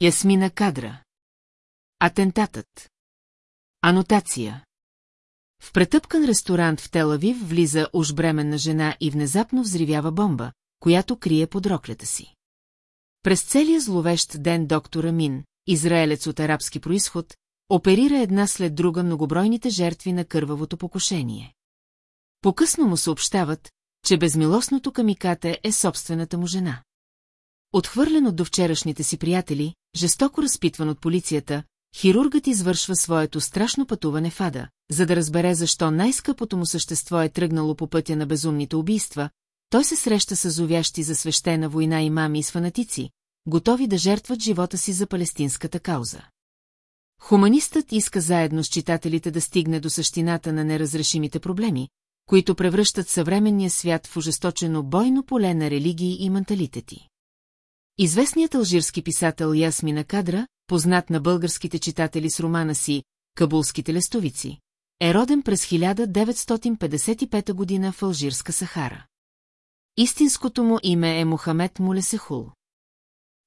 Ясмина кадра. Атентатът. Анотация. В претъпкан ресторант в Телавив влиза уж бременна жена и внезапно взривява бомба, която крие под роклята си. През целия зловещ ден доктор Амин, израелец от арабски происход, оперира една след друга многобройните жертви на кървавото покушение. Покъсно му съобщават, че безмилостното камикате е собствената му жена. Отхвърлен от довчерашните си приятели, жестоко разпитван от полицията, хирургът извършва своето страшно пътуване в Ада, за да разбере защо най-скъпото му същество е тръгнало по пътя на безумните убийства, той се среща с зовящи за свещена война имами и с фанатици, готови да жертват живота си за палестинската кауза. Хуманистът иска заедно с читателите да стигне до същината на неразрешимите проблеми, които превръщат съвременния свят в ожесточено бойно поле на религии и менталитети. Известният алжирски писател Ясмина Кадра, познат на българските читатели с романа си «Кабулските лестовици», е роден през 1955 година в Алжирска Сахара. Истинското му име е Мохамед Мулесехул.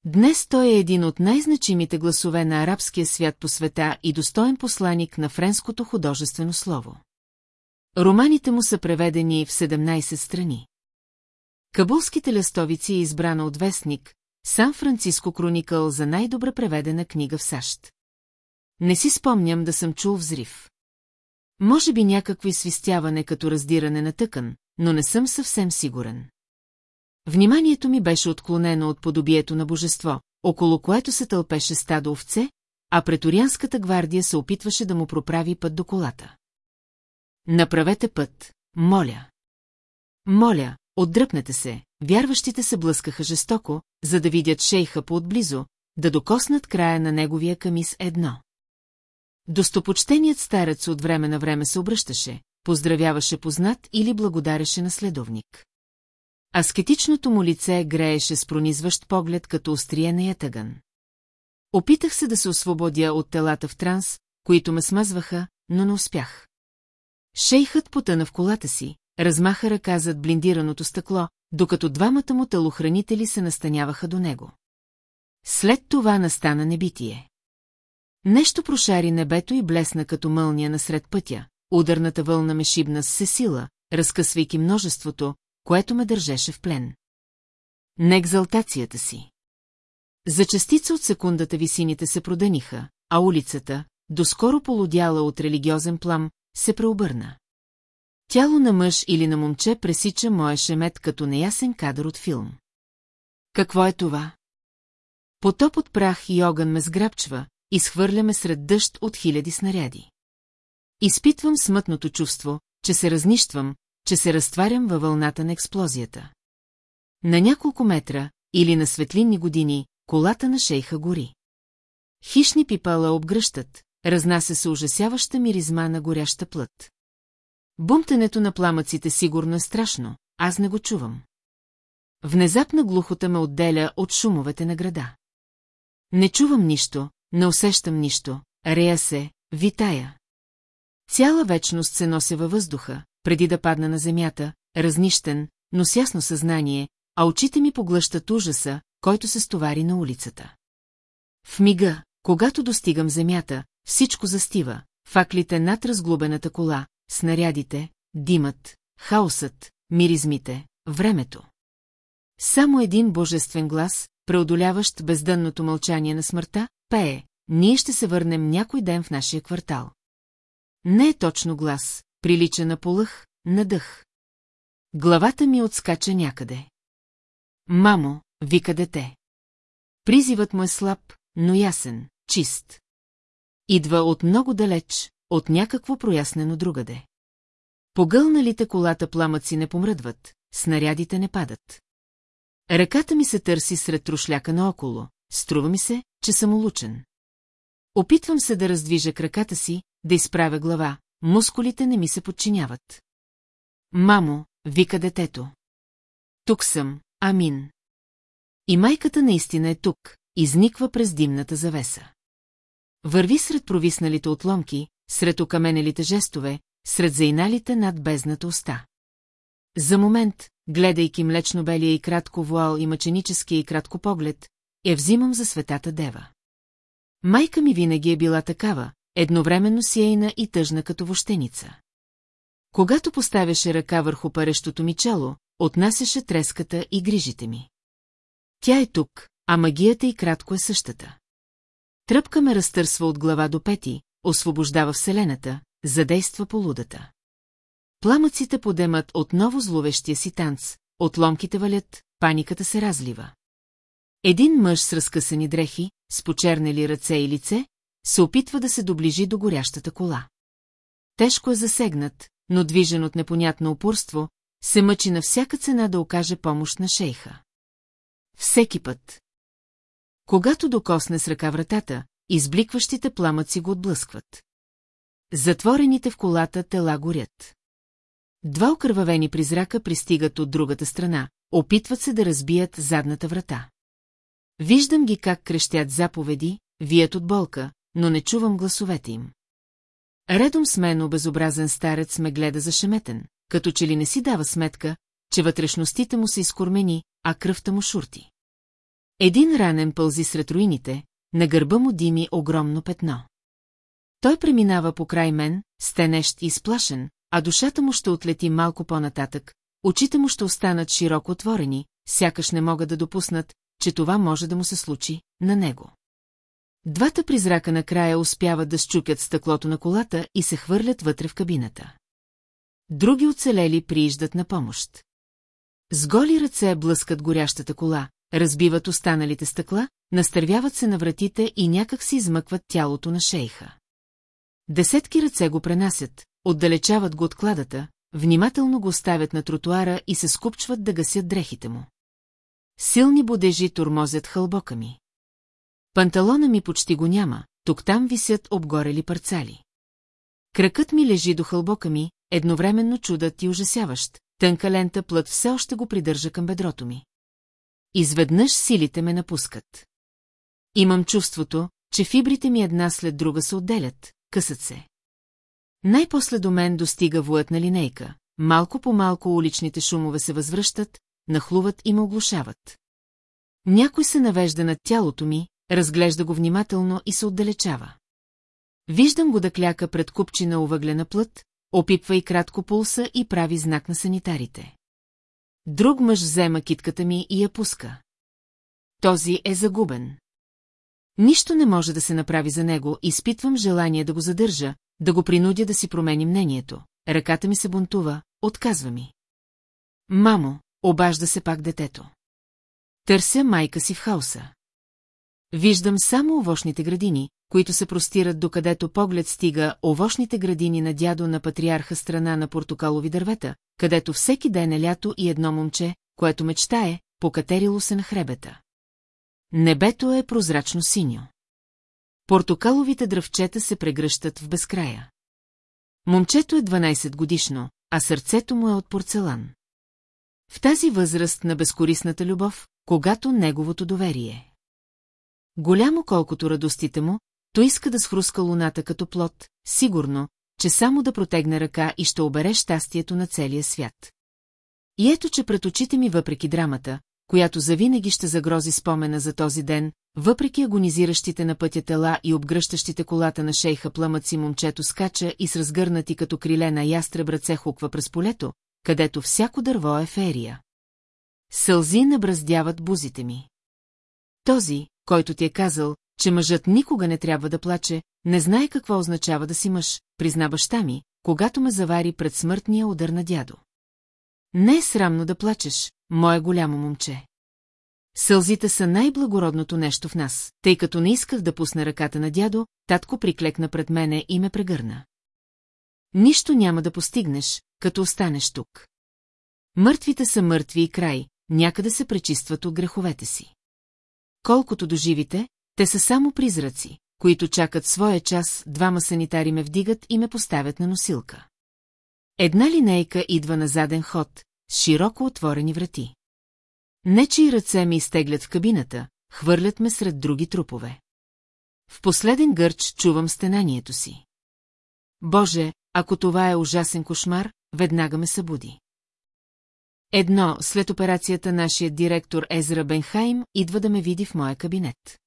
Днес той е един от най-значимите гласове на арабския свят по света и достоен посланик на френското художествено слово. Романите му са преведени в 17 страни. Кабулските лестовици е избрана от вестник, Сан Франциско Кроникъл за най-добра преведена книга в САЩ. Не си спомням да съм чул взрив. Може би някакво изсвистяване като раздиране на тъкан, но не съм съвсем сигурен. Вниманието ми беше отклонено от подобието на божество, около което се тълпеше стадо овце, а преторианската гвардия се опитваше да му проправи път до колата. Направете път, моля. Моля, отдръпнете се, вярващите се блъскаха жестоко, за да видят шейха по-отблизо, да докоснат края на неговия камис едно. Достопочтеният старец от време на време се обръщаше, поздравяваше познат или благодареше на следовник. Аскетичното му лице грееше с пронизващ поглед като острие на ятъгън. Опитах се да се освободя от телата в транс, които ме смазваха, но не успях. Шейхът потъна в колата си, размаха ръка зад блиндираното стъкло, докато двамата му телохранители се настаняваха до него. След това настана небитие. Нещо прошари небето и блесна като мълния насред пътя, ударната вълна ме шибна с сила, разкъсвайки множеството, което ме държеше в плен. На екзалтацията си. За частица от секундата висините се продъниха, а улицата, доскоро полудяла от религиозен плам, се преобърна. Тяло на мъж или на момче пресича моя шемет като неясен кадър от филм. Какво е това? Потоп от прах и огън ме сграбчва, изхвърляме сред дъжд от хиляди снаряди. Изпитвам смътното чувство, че се разнищвам, че се разтварям във вълната на експлозията. На няколко метра, или на светлинни години, колата на шейха гори. Хищни пипала обгръщат, разнася се ужасяваща миризма на горяща плът. Бумтенето на пламъците сигурно е страшно, аз не го чувам. Внезапна глухота ме отделя от шумовете на града. Не чувам нищо, не усещам нищо, рея се, витая. Цяла вечност се нося във въздуха, преди да падна на земята, разнищен, но с ясно съзнание, а очите ми поглъщат ужаса, който се стовари на улицата. В мига, когато достигам земята, всичко застива, факлите над разглубената кола, снарядите, димът, хаосът, миризмите, времето. Само един божествен глас, преодоляващ бездънното мълчание на смъртта, пее, ние ще се върнем някой ден в нашия квартал. Не е точно глас, прилича на полъх, на дъх. Главата ми отскача някъде. Мамо, вика дете. Призивът му е слаб, но ясен, чист. Идва от много далеч, от някакво прояснено другаде. Погълналите колата пламъци не помръдват, снарядите не падат. Ръката ми се търси сред трошляка наоколо, струва ми се, че съм улучен. Опитвам се да раздвижа краката си, да изправя глава, мускулите не ми се подчиняват. Мамо, вика детето. Тук съм, Амин. И майката наистина е тук, изниква през димната завеса. Върви сред провисналите отломки, сред окаменелите жестове, сред зайналите над бездната уста. За момент, гледайки млечно-белия и кратко вуал и мъченическия и кратко поглед, я взимам за светата дева. Майка ми винаги е била такава, едновременно сияйна и тъжна като вощеница. Когато поставяше ръка върху парещото ми чело, отнасяше треската и грижите ми. Тя е тук, а магията и кратко е същата. Тръпка ме разтърсва от глава до пети, освобождава Вселената, задейства полудата. Пламъците подемат отново зловещия си танц, отломките валят, паниката се разлива. Един мъж с разкъсани дрехи, с почернели ръце и лице, се опитва да се доближи до горящата кола. Тежко е засегнат, но движен от непонятно упорство, се мъчи на всяка цена да окаже помощ на шейха. Всеки път. Когато докосне с ръка вратата, избликващите пламъци го отблъскват. Затворените в колата тела горят. Два окървавени призрака пристигат от другата страна, опитват се да разбият задната врата. Виждам ги как крещят заповеди, вият от болка, но не чувам гласовете им. Редом с мен обезобразен старец ме гледа зашеметен, като че ли не си дава сметка, че вътрешностите му са изкормени, а кръвта му шурти. Един ранен пълзи сред руините, на гърба му дими огромно петно. Той преминава по край мен, стенещ и изплашен, а душата му ще отлети малко по-нататък, очите му ще останат широко отворени, сякаш не могат да допуснат, че това може да му се случи на него. Двата призрака накрая успяват да щупят стъклото на колата и се хвърлят вътре в кабината. Други оцелели прииждат на помощ. С голи ръце блъскат горящата кола, разбиват останалите стъкла, настървяват се на вратите и някак си измъкват тялото на шейха. Десетки ръце го пренасят, отдалечават го от кладата, внимателно го оставят на тротуара и се скупчват да гасят дрехите му. Силни бодежи турмозят хълбока ми. Панталона ми почти го няма, тук-там висят обгорели парцали. Кракът ми лежи до хълбока ми, едновременно чудът и ужасяващ, тънка лента плът все още го придържа към бедрото ми. Изведнъж силите ме напускат. Имам чувството, че фибрите ми една след друга се отделят, късат се. Най-после до мен достига воят на линейка, малко по малко уличните шумове се възвръщат, нахлуват и ме оглушават. Някой се навежда над тялото ми, разглежда го внимателно и се отдалечава. Виждам го да кляка пред купчина увъглена плът, опипва и кратко пулса и прави знак на санитарите. Друг мъж взема китката ми и я пуска. Този е загубен. Нищо не може да се направи за него, изпитвам желание да го задържа, да го принудя да си промени мнението. Ръката ми се бунтува, отказва ми. Мамо, обажда се пак детето. Търся майка си в хаоса. Виждам само овощните градини, които се простират докъдето поглед стига овощните градини на дядо на патриарха страна на портокалови дървета, където всеки ден е лято и едно момче, което мечтае, покатерило се на хребета. Небето е прозрачно синьо. Портокаловите дръвчета се прегръщат в безкрая. Момчето е 12 годишно, а сърцето му е от порцелан. В тази възраст на безкорисната любов, когато неговото доверие. Голямо колкото радостите му, то иска да схруска луната като плод, сигурно, че само да протегне ръка и ще обере щастието на целия свят. И ето, че пред очите ми въпреки драмата, която завинаги ще загрози спомена за този ден, въпреки агонизиращите на пътя тела и обгръщащите колата на шейха пламъци момчето скача и с разгърнати като криле на ястреб ръце хуква през полето, където всяко дърво е ферия. Сълзи набраздяват бузите ми. Този, който ти е казал, че мъжът никога не трябва да плаче, не знае какво означава да си мъж, призна баща ми, когато ме завари пред смъртния удар на дядо. Не е срамно да плачеш, мое голямо момче. Сълзите са най-благородното нещо в нас, тъй като не исках да пусна ръката на дядо, татко приклекна пред мене и ме прегърна. Нищо няма да постигнеш, като останеш тук. Мъртвите са мъртви и край, някъде се пречистват от греховете си. Колкото до живите, те са само призраци, които чакат своя час, двама санитари ме вдигат и ме поставят на носилка. Една линейка идва на заден ход, с широко отворени врати. Нечи ръце ми изтеглят в кабината, хвърлят ме сред други трупове. В последен гърч чувам стенанието си. Боже, ако това е ужасен кошмар, веднага ме събуди. Едно, след операцията нашият директор Езра Бенхайм идва да ме види в моя кабинет.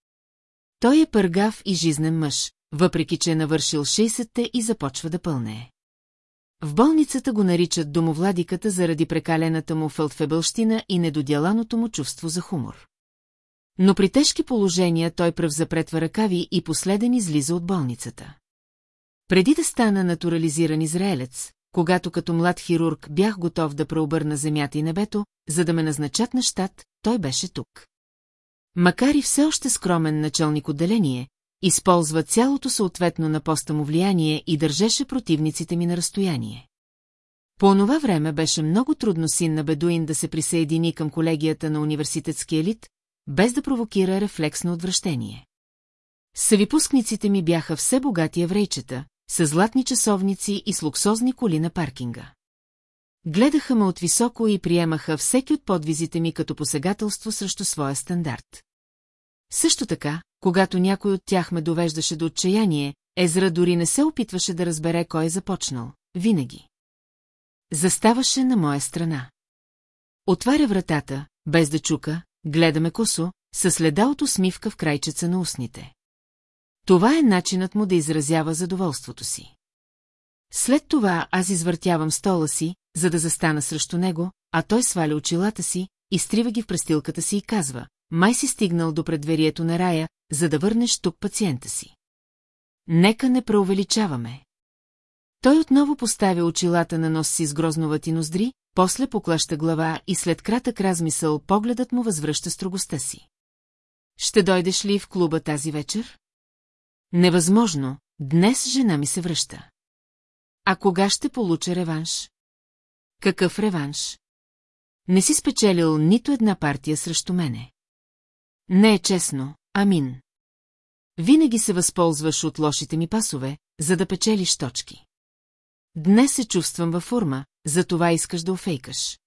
Той е пъргав и жизнен мъж, въпреки че е навършил 60-те и започва да пълнее. В болницата го наричат домовладиката заради прекалената му фелтфебълщина и недодяланото му чувство за хумор. Но при тежки положения той превзапретва ръкави и последен излиза от болницата. Преди да стана натурализиран израелец, когато като млад хирург бях готов да преобърна земята и небето, за да ме назначат на щат, той беше тук. Макар и все още скромен началник отделение, използва цялото съответно на поста му влияние и държеше противниците ми на разстояние. По онова време беше много трудно син на Бедуин да се присъедини към колегията на университетски елит, без да провокира рефлексно отвращение. Съвипускниците ми бяха все богати еврейчета, с златни часовници и с луксозни коли на паркинга. Гледаха ме от високо и приемаха всеки от подвизите ми като посегателство срещу своя стандарт. Също така, когато някой от тях ме довеждаше до отчаяние, Езра дори не се опитваше да разбере кой е започнал. Винаги. Заставаше на моя страна. Отваря вратата, без да чука, гледаме косо, със следа от усмивка в крайчеца на устните. Това е начинът му да изразява задоволството си. След това аз извъртявам стола си, за да застана срещу него, а той сваля очилата си, изтрива ги в престилката си и казва, май си стигнал до предверието на рая, за да върнеш тук пациента си. Нека не преувеличаваме. Той отново поставя очилата на нос си с грозновати ноздри, после поклаща глава и след кратък размисъл погледът му възвръща строгостта си. Ще дойдеш ли в клуба тази вечер? Невъзможно, днес жена ми се връща. А кога ще получа реванш? Какъв реванш? Не си спечелил нито една партия срещу мене. Не е честно, амин. Винаги се възползваш от лошите ми пасове, за да печелиш точки. Днес се чувствам във форма, за това искаш да офейкаш.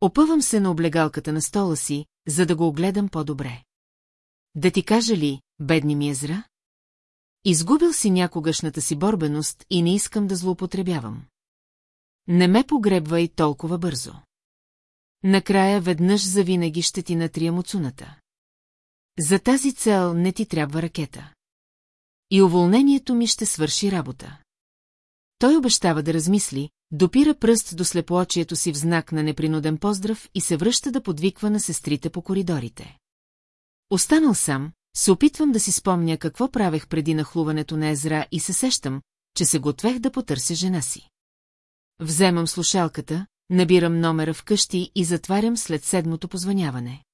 Опъвам се на облегалката на стола си, за да го огледам по-добре. Да ти кажа ли, бедни ми езра? Изгубил си някогашната си борбеност и не искам да злоупотребявам. Не ме погребвай толкова бързо. Накрая веднъж завинаги ще ти натрия муцуната. За тази цел не ти трябва ракета. И уволнението ми ще свърши работа. Той обещава да размисли, допира пръст до слепоочието си в знак на непринуден поздрав и се връща да подвиква на сестрите по коридорите. Останал сам, се опитвам да си спомня какво правех преди нахлуването на Езра и се сещам, че се готвех да потърся жена си. Вземам слушалката, набирам номера вкъщи и затварям след седмото позваняване.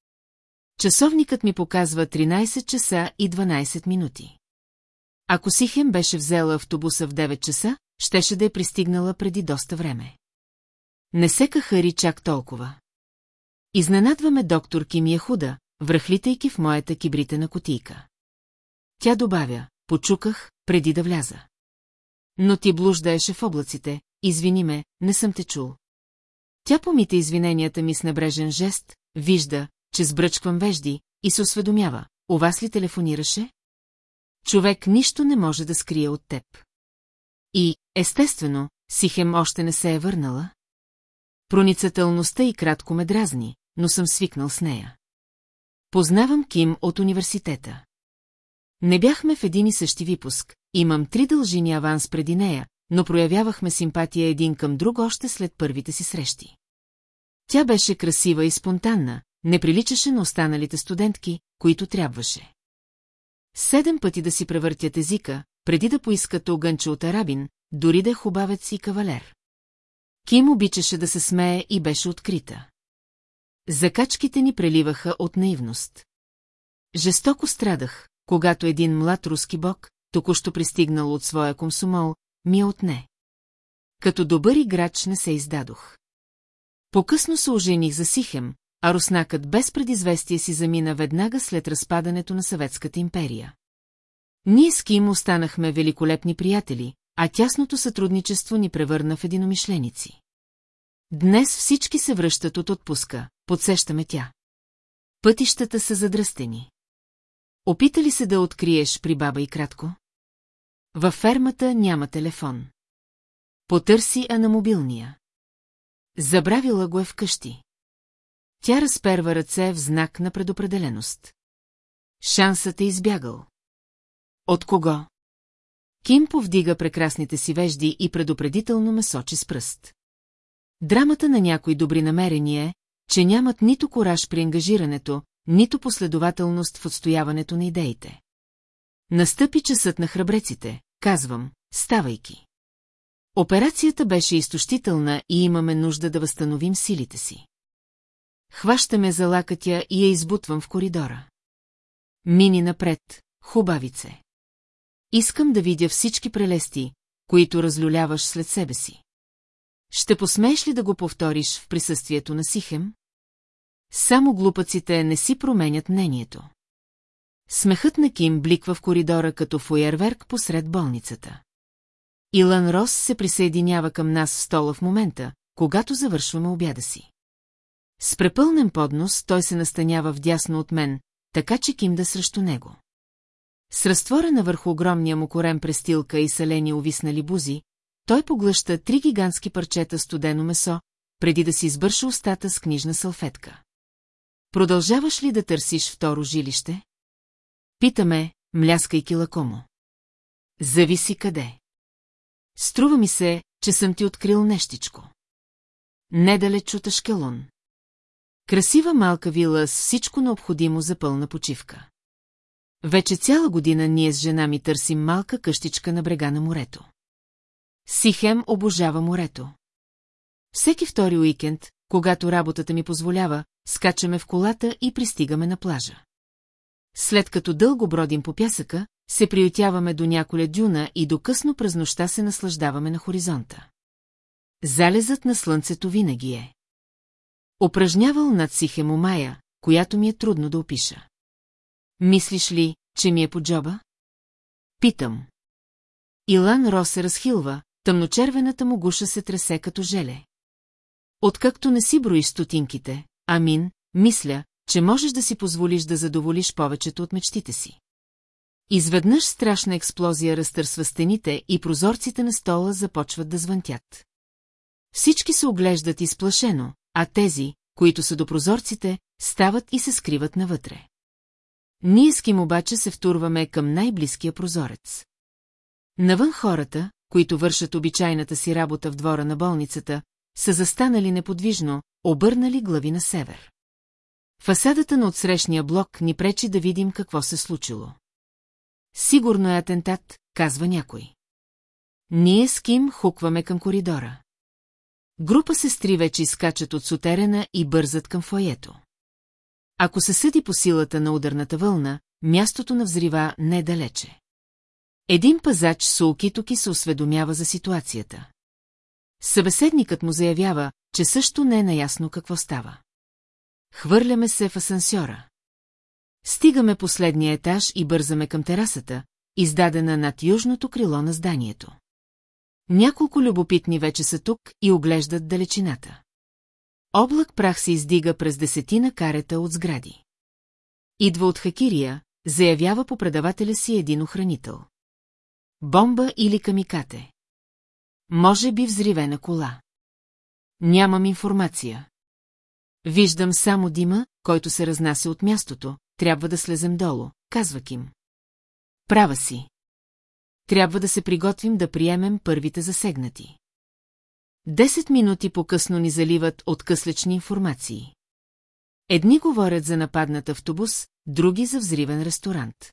Часовникът ми показва 13 часа и 12 минути. Ако Сихем беше взела автобуса в 9 часа, щеше да е пристигнала преди доста време. Не се кахари чак толкова. Изненадваме доктор Кимия Худа, връхлитайки в моята кибритена котийка. Тя добавя, почуках, преди да вляза. Но ти блуждаеше в облаците, извини ме, не съм те чул. Тя помита извиненията ми с небрежен жест, вижда, че сбръчквам вежди и се осведомява. У вас ли телефонираше? Човек нищо не може да скрие от теб. И, естествено, Сихем още не се е върнала. Проницателността и кратко ме дразни, но съм свикнал с нея. Познавам Ким от университета. Не бяхме в един и същи випуск, имам три дължини аванс преди нея, но проявявахме симпатия един към друг още след първите си срещи. Тя беше красива и спонтанна, не приличаше на останалите студентки, които трябваше. Седем пъти да си превъртят езика, преди да поискат огънче от арабин, дори да е хубавец и кавалер. Ким обичаше да се смее и беше открита. Закачките ни преливаха от наивност. Жестоко страдах, когато един млад руски бог, току-що пристигнал от своя комсомол, ми отне. Като добър играч не се издадох. По-късно се ожених за Сихем, а руснакът без предизвестие си замина веднага след разпадането на Съветската империя. Ние с Ким останахме великолепни приятели, а тясното сътрудничество ни превърна в единомишленици. Днес всички се връщат от отпуска, подсещаме тя. Пътищата са задръстени. Опита ли се да откриеш при баба и кратко? Във фермата няма телефон. Потърси а на мобилния. Забравила го е вкъщи. Тя разперва ръце в знак на предопределеност. Шансът е избягал. От кого? Ким повдига прекрасните си вежди и предупредително ме сочи с пръст. Драмата на някои добри намерения е, че нямат нито кораж при ангажирането, нито последователност в отстояването на идеите. Настъпи часът на храбреците, казвам, ставайки. Операцията беше изтощителна и имаме нужда да възстановим силите си. Хващаме за лакътя и я избутвам в коридора. Мини напред, хубавице. Искам да видя всички прелести, които разлюляваш след себе си. Ще посмееш ли да го повториш в присъствието на Сихем? Само глупаците не си променят мнението. Смехът на Ким бликва в коридора като фуерверк посред болницата. Илан Рос се присъединява към нас в стола в момента, когато завършваме обяда си. С препълнен поднос той се настанява вдясно от мен, така че Ким да срещу него. С разтворена върху огромния му корем престилка и салени увиснали бузи, той поглъща три гигантски парчета студено месо, преди да си избърша устата с книжна салфетка. Продължаваш ли да търсиш второ жилище? Питаме, мляскайки лакомо. Зависи къде. Струва ми се, че съм ти открил нещичко. Недалеч от Ашкелон. Красива малка вила с всичко необходимо за пълна почивка. Вече цяла година ние с жена ми търсим малка къщичка на брега на морето. Сихем обожава морето. Всеки втори уикенд, когато работата ми позволява, скачаме в колата и пристигаме на плажа. След като дълго бродим по пясъка, се приютяваме до няколя дюна и до късно през нощта се наслаждаваме на хоризонта. Залезът на слънцето винаги е. Упражнявал над Сихемомая, която ми е трудно да опиша. Мислиш ли, че ми е по джоба? Питам. Илан Ро се разхилва, тъмночервената му гуша се тресе като желе. Откакто не си броиш стотинките, Амин, мисля, че можеш да си позволиш да задоволиш повечето от мечтите си. Изведнъж страшна експлозия разтърсва стените и прозорците на стола започват да звънтят. Всички се оглеждат изплашено, а тези, които са до прозорците, стават и се скриват навътре. Ние с Ким обаче се втурваме към най-близкия прозорец. Навън хората, които вършат обичайната си работа в двора на болницата, са застанали неподвижно, обърнали глави на север. Фасадата на отсрещния блок ни пречи да видим какво се случило. Сигурно е атентат, казва някой. Ние с Ким хукваме към коридора. Група сестри вече изкачат от сутерена и бързат към фоето. Ако се съди по силата на ударната вълна, мястото на взрива не е далече. Един пазач с Улкитоки се осведомява за ситуацията. Събеседникът му заявява, че също не е наясно какво става. Хвърляме се в асансьора. Стигаме последния етаж и бързаме към терасата, издадена над южното крило на зданието. Няколко любопитни вече са тук и оглеждат далечината. Облак прах се издига през десетина карета от сгради. Идва от Хакирия, заявява по предавателя си един охранител. Бомба или камикате. Може би взривена кола. Нямам информация. Виждам само дима, който се разнася от мястото, трябва да слезем долу, казва Ким. Права си. Трябва да се приготвим да приемем първите засегнати. Десет минути по-късно ни заливат от къслечни информации. Едни говорят за нападнат автобус, други за взривен ресторант.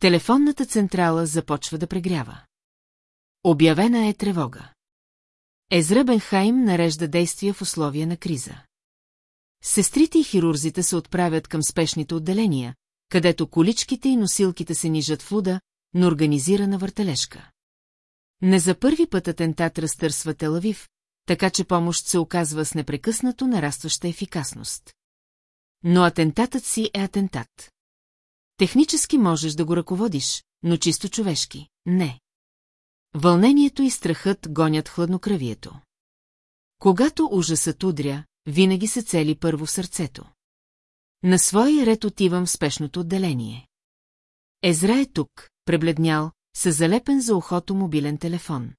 Телефонната централа започва да прегрява. Обявена е тревога. Езра Бенхайм нарежда действия в условия на криза. Сестрите и хирурзите се отправят към спешните отделения, където количките и носилките се нижат в луда, но организирана въртележка. Не за първи път атентат разтърсва Телавив, така че помощ се оказва с непрекъснато нарастваща ефикасност. Но атентатът си е атентат. Технически можеш да го ръководиш, но чисто човешки – не. Вълнението и страхът гонят хладнокръвието. Когато ужасът удря, винаги се цели първо сърцето. На своя ред отивам в спешното отделение. Езра е тук, пребледнял, с залепен за ухото мобилен телефон.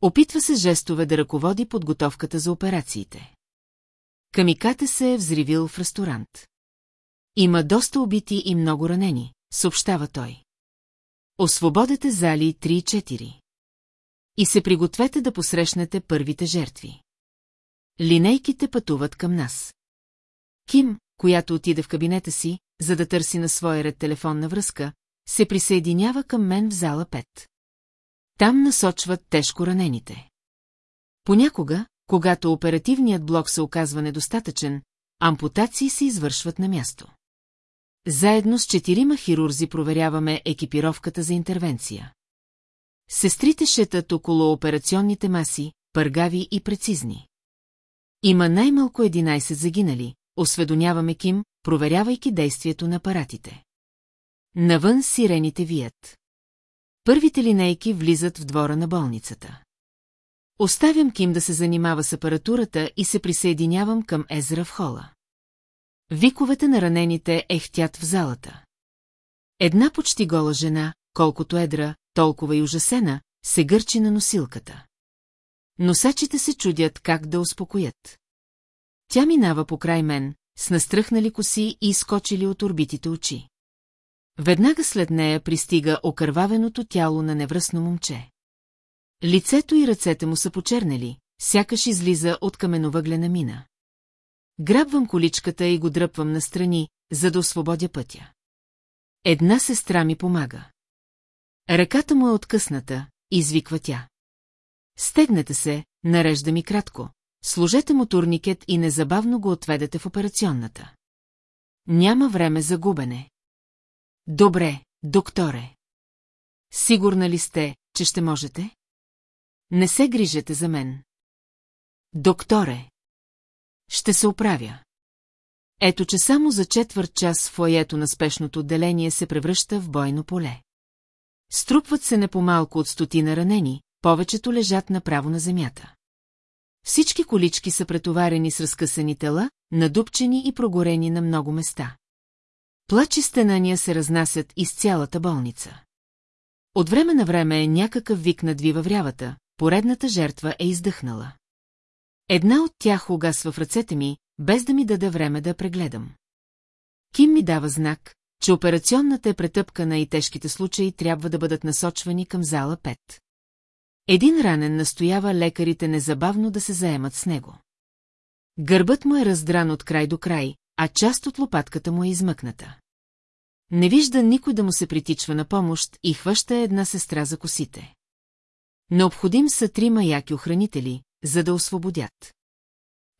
Опитва се жестове да ръководи подготовката за операциите. Камикате се е взривил в ресторант. Има доста убити и много ранени, съобщава той. Освободете зали 3 и 4. И се пригответе да посрещнете първите жертви. Линейките пътуват към нас. Ким, която отиде в кабинета си, за да търси на своя ред телефонна връзка, се присъединява към мен в зала 5. Там насочват тежко ранените. Понякога, когато оперативният блок се оказва недостатъчен, ампутации се извършват на място. Заедно с четирима хирурзи проверяваме екипировката за интервенция. Сестрите шетат около операционните маси, пъргави и прецизни. Има най-малко 11 загинали, осведомяваме Ким, проверявайки действието на апаратите. Навън сирените вият. Първите линейки влизат в двора на болницата. Оставям Ким да се занимава с апаратурата и се присъединявам към Езра в хола. Виковете на ранените ехтят в залата. Една почти гола жена, колкото едра, толкова и ужасена, се гърчи на носилката. Носачите се чудят как да успокоят. Тя минава покрай мен, с настръхнали коси и изкочили от орбитите очи. Веднага след нея пристига окървавеното тяло на невръсно момче. Лицето и ръцете му са почернели, сякаш излиза от каменовъглена мина. Грабвам количката и го дръпвам настрани, за да освободя пътя. Една сестра ми помага. Ръката му е откъсната, извиква тя. Стегнете се, нарежда ми кратко. Сложете му турникет и незабавно го отведете в операционната. Няма време за губене. Добре, докторе. Сигурна ли сте, че ще можете? Не се грижете за мен. Докторе. Ще се оправя. Ето, че само за четвърт час фоето на спешното отделение се превръща в бойно поле. Струпват се не по-малко от стотина ранени, повечето лежат направо на земята. Всички колички са претоварени с разкъсани тела, надупчени и прогорени на много места. Плачи стенания се разнасят из цялата болница. От време на време някакъв вик надвива врявата, поредната жертва е издъхнала. Една от тях угасва в ръцете ми, без да ми даде време да прегледам. Ким ми дава знак, че операционната е претъпкана и тежките случаи трябва да бъдат насочвани към зала 5. Един ранен настоява лекарите незабавно да се заемат с него. Гърбът му е раздран от край до край, а част от лопатката му е измъкната. Не вижда никой да му се притичва на помощ и хваща една сестра за косите. Необходим са трима яки охранители, за да освободят.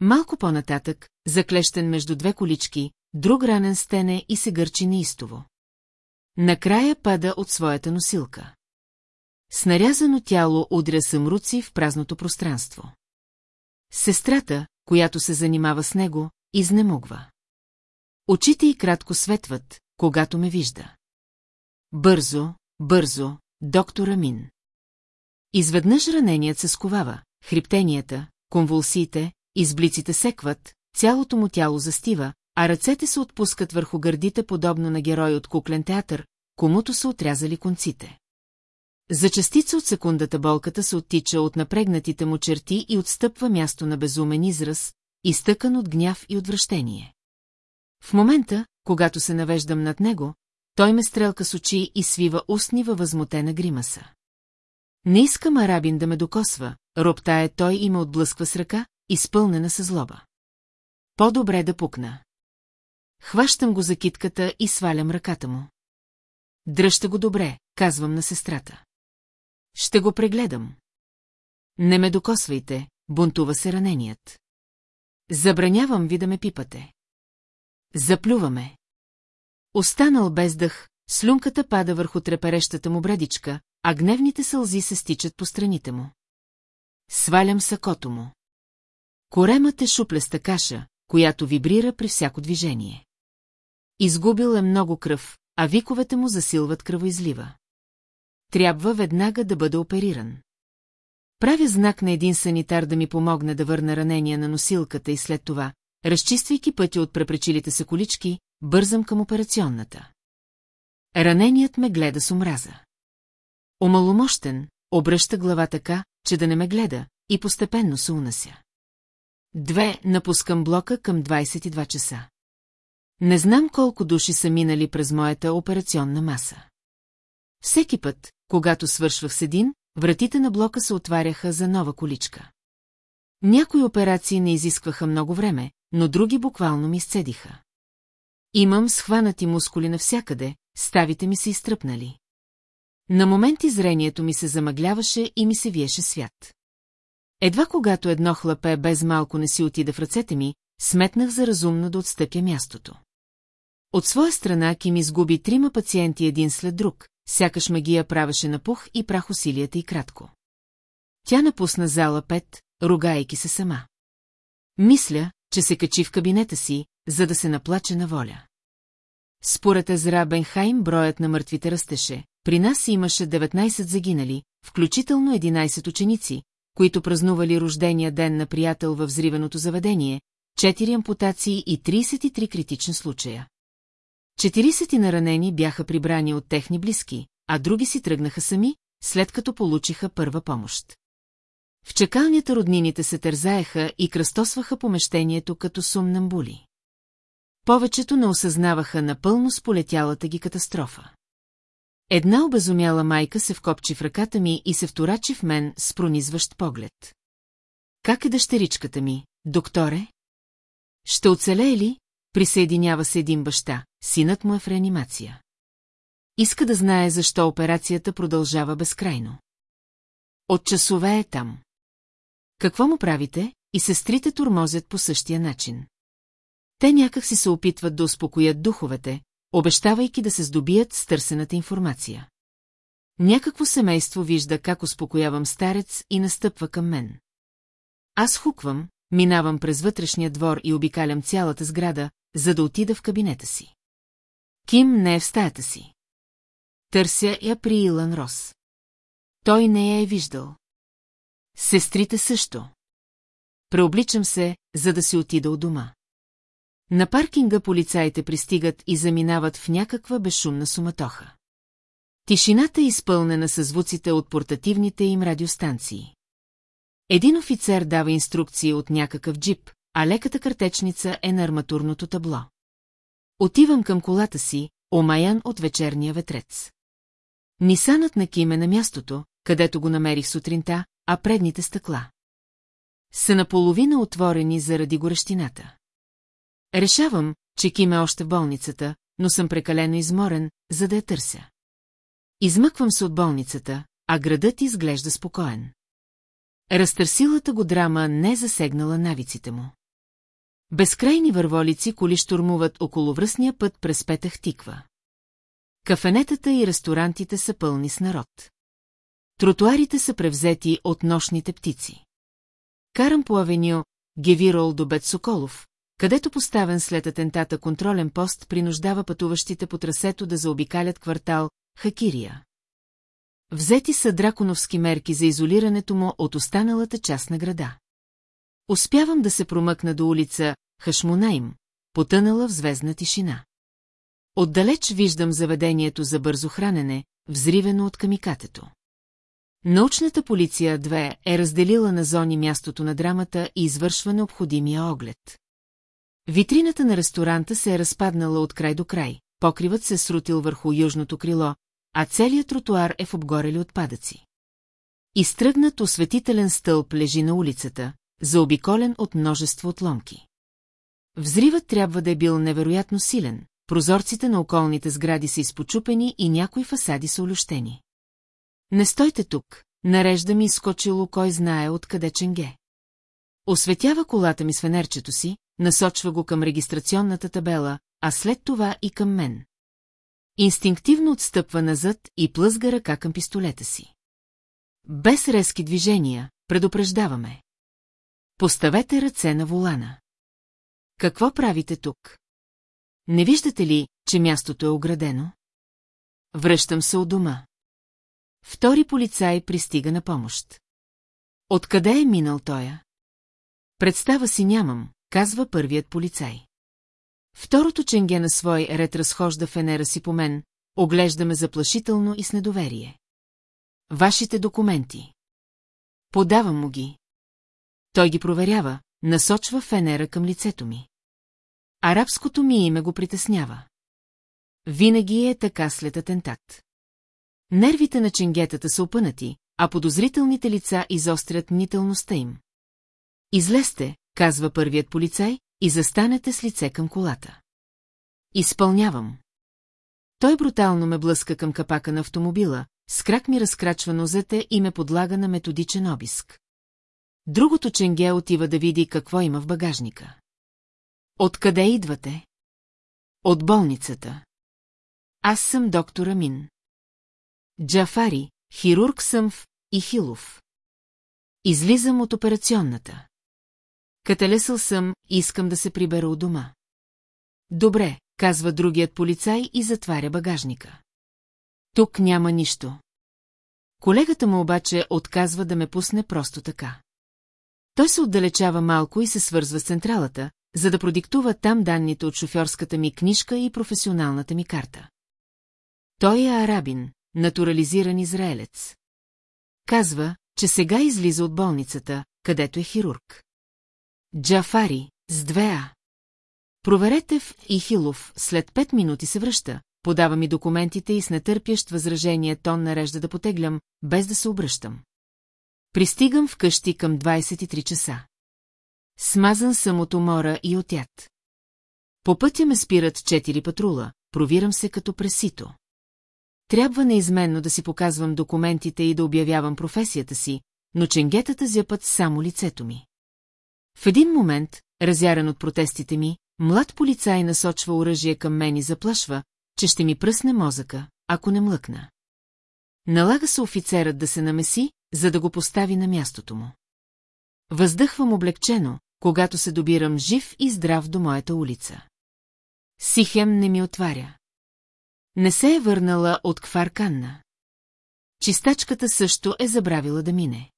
Малко по-нататък, заклещен между две колички, друг ранен стене и се гърчи неистово. Накрая пада от своята носилка. С нарязано тяло удря съмруци в празното пространство. Сестрата, която се занимава с него, изнемогва. Очите й кратко светват, когато ме вижда. Бързо, бързо, доктор Амин. Изведнъж раненият се сковава, хриптенията, конвулсиите, изблиците секват, цялото му тяло застива, а ръцете се отпускат върху гърдите подобно на герой от куклен театър, комуто са отрязали конците. За частица от секундата болката се оттича от напрегнатите му черти и отстъпва място на безумен израз, изтъкан от гняв и отвращение. В момента, когато се навеждам над него, той ме стрелка с очи и свива устни във възмутена гримаса. Не искам арабин да ме докосва, роптае той и ме отблъсква с ръка, изпълнена с злоба. По-добре да пукна. Хващам го за китката и свалям ръката му. Дръжте го добре, казвам на сестрата. Ще го прегледам. Не ме докосвайте, бунтува се раненият. Забранявам ви да ме пипате. Заплюваме. Останал без дъх, слюнката пада върху треперещата му брадичка, а гневните сълзи се стичат по страните му. Свалям сакото му. Коремът е шуплеста каша, която вибрира при всяко движение. Изгубил е много кръв, а виковете му засилват кръвоизлива. Трябва веднага да бъде опериран. Правя знак на един санитар да ми помогне да върна ранения на носилката и след това, разчиствайки пътя от препречилите се колички, бързам към операционната. Раненият ме гледа с омраза. Омаломощен, обръща глава така, че да не ме гледа, и постепенно се унася. Две, напускам блока към 22 часа. Не знам колко души са минали през моята операционна маса. Всеки път, когато свършвах с един, вратите на блока се отваряха за нова количка. Някои операции не изискваха много време, но други буквално ми изцедиха. Имам схванати мускули навсякъде, ставите ми се изтръпнали. На моменти зрението ми се замъгляваше и ми се виеше свят. Едва когато едно хлапе без малко не си отида в ръцете ми, сметнах за разумно да отстъпя мястото. От своя страна Ким изгуби трима пациенти един след друг, сякаш магия правеше на пух и прах усилията и кратко. Тя напусна зала пет, ругайки се сама. Мисля, че се качи в кабинета си, за да се наплаче на воля. Според Езра Бенхайм броят на мъртвите растеше. При нас имаше 19 загинали, включително 11 ученици, които празнували рождения ден на приятел във взривеното заведение, 4 ампутации и 33 критични случая. 40 наранени бяха прибрани от техни близки, а други си тръгнаха сами, след като получиха първа помощ. В чекалнята роднините се тързаеха и кръстосваха помещението като сумнамбули. Повечето не осъзнаваха напълно сполетялата ги катастрофа. Една обезумяла майка се вкопчи в ръката ми и се вторачи в мен с пронизващ поглед. Как е дъщеричката ми, докторе? Ще оцелее ли? Присъединява се един баща, синът му е в реанимация. Иска да знае защо операцията продължава безкрайно. От часове е там. Какво му правите? И сестрите турмозят по същия начин. Те някак си се опитват да успокоят духовете, обещавайки да се здобият с търсената информация. Някакво семейство вижда как успокоявам старец и настъпва към мен. Аз хуквам, минавам през вътрешния двор и обикалям цялата сграда, за да отида в кабинета си. Ким не е в стаята си. Търся я при Илан Рос. Той не я е виждал. Сестрите също. Преобличам се, за да си отида от дома. На паркинга полицаите пристигат и заминават в някаква безшумна суматоха. Тишината е изпълнена със звуците от портативните им радиостанции. Един офицер дава инструкции от някакъв джип, а леката картечница е на арматурното табло. Отивам към колата си, омаян от вечерния ветрец. Нисанът на Ким е на мястото, където го намерих сутринта, а предните стъкла. Са наполовина отворени заради горещината. Решавам, че Ким е още в болницата, но съм прекалено изморен, за да я търся. Измъквам се от болницата, а градът изглежда спокоен. Разтърсилата го драма не е засегнала навиците му. Безкрайни върволици коли штурмуват около връзния път през Петъх Тиква. Кафенетата и ресторантите са пълни с народ. Тротуарите са превзети от нощните птици. Карам по авеню Гевирол до Бет Соколов, където поставен след атентата контролен пост принуждава пътуващите по трасето да заобикалят квартал Хакирия. Взети са драконовски мерки за изолирането му от останалата част на града. Успявам да се промъкна до улица Хашмунаим, потънала в звездна тишина. Отдалеч виждам заведението за бързо хранене, взривено от камикатето. Научната полиция 2 е разделила на зони мястото на драмата и извършва необходимия оглед. Витрината на ресторанта се е разпаднала от край до край, покривът се е срутил върху южното крило, а целият тротуар е в обгорели отпадъци. Изтръгнат осветителен стълб лежи на улицата, заобиколен от множество отломки. Взривът трябва да е бил невероятно силен, прозорците на околните сгради са изпочупени и някои фасади са олющени. Не стойте тук, нарежда ми изкочило кой знае откъде ченге. Осветява колата ми с фенерчето си, насочва го към регистрационната табела, а след това и към мен. Инстинктивно отстъпва назад и плъзга ръка към пистолета си. Без резки движения, предупреждаваме. Поставете ръце на волана. Какво правите тук? Не виждате ли, че мястото е оградено? Връщам се от дома. Втори полицай пристига на помощ. Откъде е минал тоя? Представа си нямам, казва първият полицай. Второто ченге на свой ред разхожда фенера си по мен, оглеждаме заплашително и с недоверие. Вашите документи. Подавам му ги. Той ги проверява, насочва фенера към лицето ми. Арабското ми име го притеснява. Винаги е така след атентат. Нервите на ченгетата са опънати, а подозрителните лица изострят нителността им. Излезте, казва първият полицай, и застанете с лице към колата. Изпълнявам. Той брутално ме блъска към капака на автомобила, с крак ми разкрачва нозете и ме подлага на методичен обиск. Другото ченге отива да види какво има в багажника. Откъде идвате? От болницата. Аз съм доктор Амин. Джафари, хирург съм в Ихилов. Излизам от операционната. Кателесъл съм и искам да се прибера от дома. Добре, казва другият полицай и затваря багажника. Тук няма нищо. Колегата му обаче отказва да ме пусне просто така. Той се отдалечава малко и се свързва с централата, за да продиктува там данните от шофьорската ми книжка и професионалната ми карта. Той е арабин, натурализиран израелец. Казва, че сега излиза от болницата, където е хирург. Джафари, с две А. Проверете в Ихилов, след пет минути се връща, подава ми документите и с нетърпящ възражение тон нарежда да потеглям, без да се обръщам. Пристигам вкъщи към 23 часа. Смазан съм от умора и от яд. По пътя ме спират четири патрула, провирам се като пресито. Трябва неизменно да си показвам документите и да обявявам професията си, но ченгетата зяпат само лицето ми. В един момент, разярен от протестите ми, млад полицай насочва оръжие към мен и заплашва, че ще ми пръсне мозъка, ако не млъкна. Налага се офицерът да се намеси, за да го постави на мястото му. Въздъхвам облегчено, когато се добирам жив и здрав до моята улица. Сихем не ми отваря. Не се е върнала от Кфарканна. Чистачката също е забравила да мине.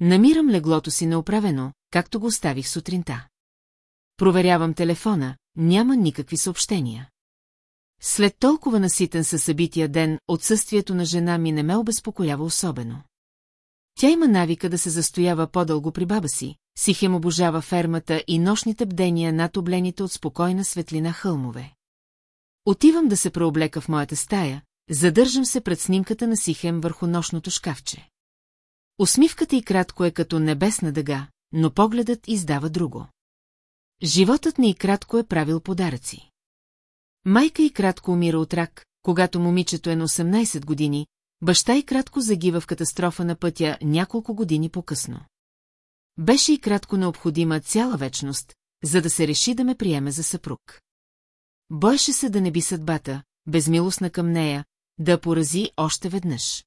Намирам леглото си неуправено, както го оставих сутринта. Проверявам телефона, няма никакви съобщения. След толкова наситен със събития ден, отсъствието на жена ми не ме обезпокоява особено. Тя има навика да се застоява по-дълго при баба си, Сихем обожава фермата и нощните бдения над облените от спокойна светлина хълмове. Отивам да се преоблека в моята стая, задържам се пред снимката на Сихем върху нощното шкафче. Усмивката и кратко е като небесна дъга, но погледът издава друго. Животът ни и кратко е правил подаръци. Майка и кратко умира от рак, когато момичето е на 18 години, баща и кратко загива в катастрофа на пътя няколко години по-късно. Беше и кратко необходима цяла вечност, за да се реши да ме приеме за съпруг. Бойше се да не би съдбата, безмилостна към нея, да порази още веднъж.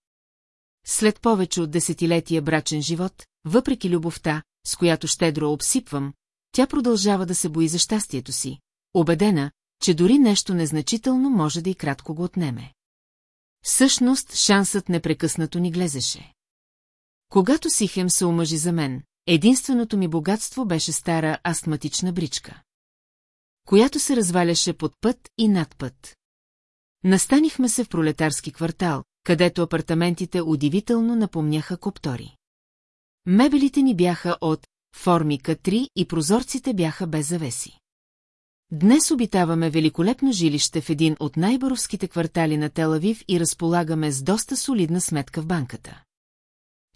След повече от десетилетия брачен живот, въпреки любовта, с която щедро обсипвам, тя продължава да се бои за щастието си, убедена, че дори нещо незначително може да и кратко го отнеме. Всъщност, шансът непрекъснато ни глезеше. Когато Сихем се омъжи за мен, единственото ми богатство беше стара астматична бричка, която се разваляше под път и над път. Настанихме се в пролетарски квартал, където апартаментите удивително напомняха коптори. Мебелите ни бяха от формика 3 и прозорците бяха без завеси. Днес обитаваме великолепно жилище в един от най-баровските квартали на Телавив и разполагаме с доста солидна сметка в банката.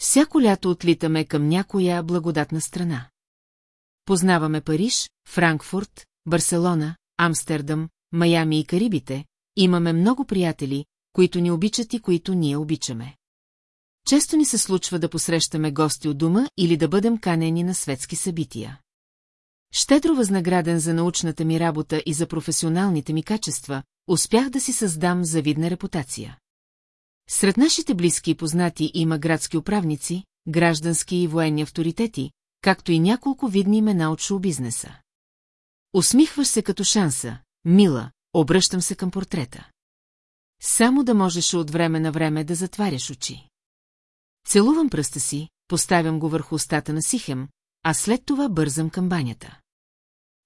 Всяко лято отлитаме към някоя благодатна страна. Познаваме Париж, Франкфурт, Барселона, Амстердам, Майами и Карибите, имаме много приятели, които ни обичат и които ние обичаме. Често ни се случва да посрещаме гости от дома или да бъдем канени на светски събития. Щедро възнаграден за научната ми работа и за професионалните ми качества, успях да си създам завидна репутация. Сред нашите близки и познати има градски управници, граждански и военни авторитети, както и няколко видни имена от шоу-бизнеса. Усмихваш се като шанса, мила, обръщам се към портрета. Само да можеш от време на време да затваряш очи. Целувам пръста си, поставям го върху устата на Сихем, а след това бързам към банята.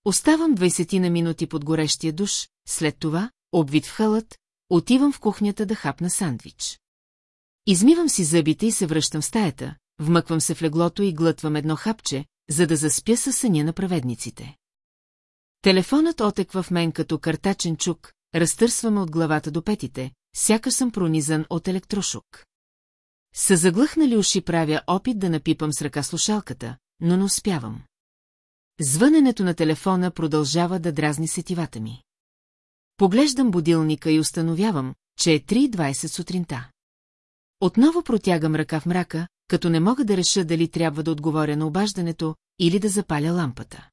Оставам 20 на минути под горещия душ, след това, обвит в халът, отивам в кухнята да хапна сандвич. Измивам си зъбите и се връщам в стаята, вмъквам се в леглото и глътвам едно хапче, за да заспя със съня на праведниците. Телефонът отеква в мен като картачен чук, разтърсваме от главата до петите, сякаш съм пронизан от електрошок. Са заглъхнали уши правя опит да напипам с ръка слушалката, но не успявам. Звъненето на телефона продължава да дразни сетивата ми. Поглеждам будилника и установявам, че е 3.20 сутринта. Отново протягам ръка в мрака, като не мога да реша дали трябва да отговоря на обаждането или да запаля лампата.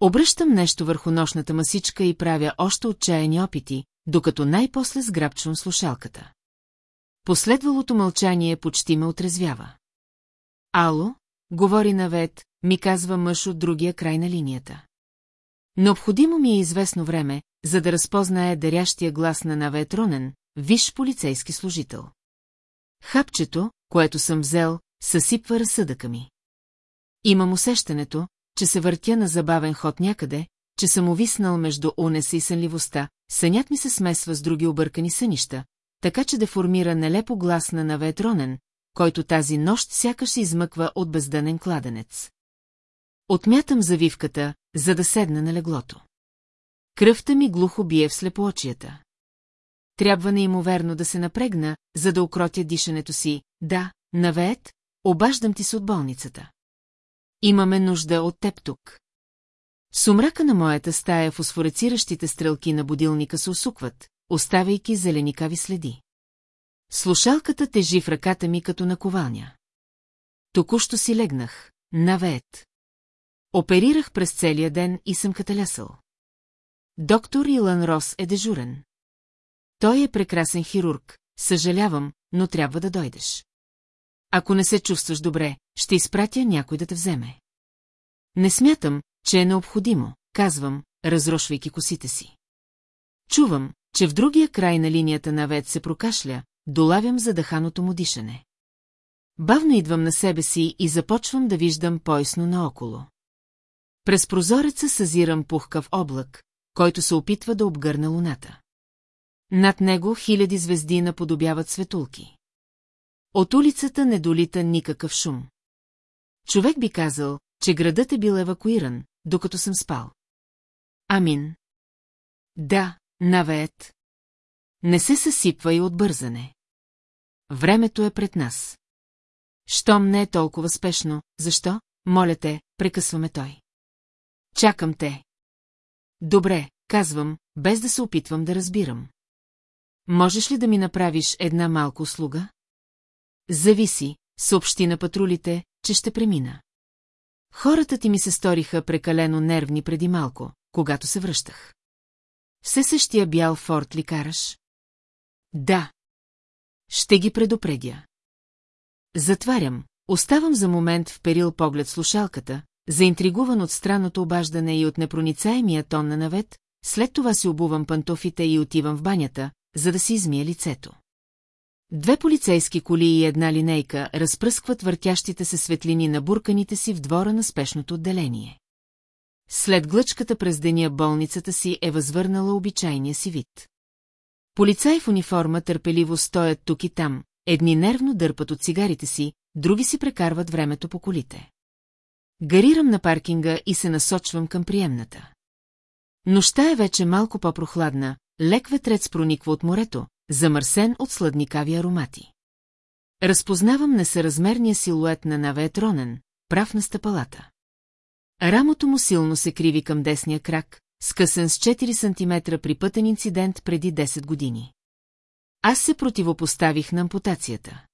Обръщам нещо върху нощната масичка и правя още отчаяни опити, докато най-после сграбчвам слушалката. Последвалото мълчание почти ме отрезвява. Ало, говори навет, ми казва мъж от другия край на линията. Необходимо ми е известно време, за да разпознае дарящия глас на Навет Ронен, виш полицейски служител. Хапчето, което съм взел, съсипва разсъдъка ми. Имам усещането, че се въртя на забавен ход някъде, че съм увиснал между унеса и сънливостта, сънят ми се смесва с други объркани сънища, така че деформира нелепо глас на Навет Ронен, който тази нощ сякаш измъква от бездънен кладенец. Отмятам завивката, за да седна на леглото. Кръвта ми глухо бие в слепоочията. Трябва неимоверно да се напрегна, за да укротя дишането си. Да, навеет, обаждам ти се от болницата. Имаме нужда от теб тук. Сумрака на моята стая фосфорециращите стрелки на будилника се усукват, оставяйки зеленикави следи. Слушалката тежи в ръката ми като наковалня. Току-що си легнах, навеет. Оперирах през целия ден и съм каталясъл. Доктор Илан Рос е дежурен. Той е прекрасен хирург, съжалявам, но трябва да дойдеш. Ако не се чувстваш добре, ще изпратя някой да те вземе. Не смятам, че е необходимо, казвам, разрошвайки косите си. Чувам, че в другия край на линията на вет се прокашля, долавям задъханото му дишане. Бавно идвам на себе си и започвам да виждам поясно наоколо. През прозореца съзирам пухкав облак, който се опитва да обгърне луната. Над него хиляди звезди наподобяват светулки. От улицата не долита никакъв шум. Човек би казал, че градът е бил евакуиран, докато съм спал. Амин. Да, навеет. Не се съсипва и от бързане. Времето е пред нас. Щом не е толкова спешно, защо, моля те, прекъсваме той. Чакам те. Добре, казвам, без да се опитвам да разбирам. Можеш ли да ми направиш една малка услуга? Зависи, съобщи на патрулите, че ще премина. Хората ти ми се сториха прекалено нервни преди малко, когато се връщах. Все същия бял форт ли караш? Да. Ще ги предупредя. Затварям, оставам за момент в перил поглед слушалката, заинтригуван от странното обаждане и от непроницаемия тон на навет, след това си обувам пантофите и отивам в банята, за да си измия лицето. Две полицейски коли и една линейка разпръскват въртящите се светлини на бурканите си в двора на спешното отделение. След глъчката през деня болницата си е възвърнала обичайния си вид. Полицаи в униформа търпеливо стоят тук и там, едни нервно дърпат от цигарите си, други си прекарват времето по колите. Гарирам на паркинга и се насочвам към приемната. Нощта е вече малко по-прохладна, лек ветрец прониква от морето, замърсен от сладникави аромати. Разпознавам несъразмерния силует на Навет Ронен, прав на стъпалата. Рамото му силно се криви към десния крак, скъсен с 4 см при пътен инцидент преди 10 години. Аз се противопоставих на ампутацията.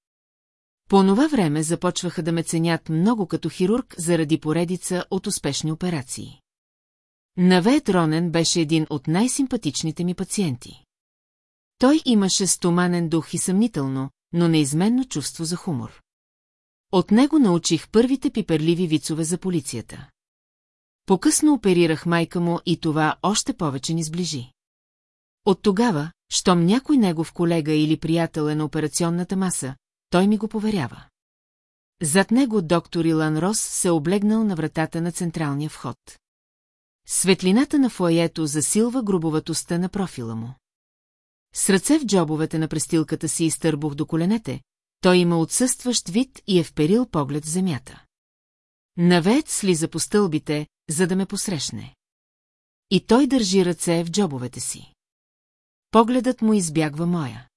По това време започваха да ме ценят много като хирург заради поредица от успешни операции. Навет Ронен беше един от най-симпатичните ми пациенти. Той имаше стоманен дух и съмнително, но неизменно чувство за хумор. От него научих първите пиперливи вицове за полицията. Покъсно оперирах майка му и това още повече ни сближи. От тогава, щом някой негов колега или приятел е на операционната маса, той ми го поверява. Зад него доктор Илан Рос се облегнал на вратата на централния вход. Светлината на фоето засилва грубоватостта на профила му. С ръце в джобовете на престилката си изтърбух до коленете, той има отсъстващ вид и е вперил поглед в земята. Навет слиза по стълбите, за да ме посрещне. И той държи ръце в джобовете си. Погледът му избягва моя.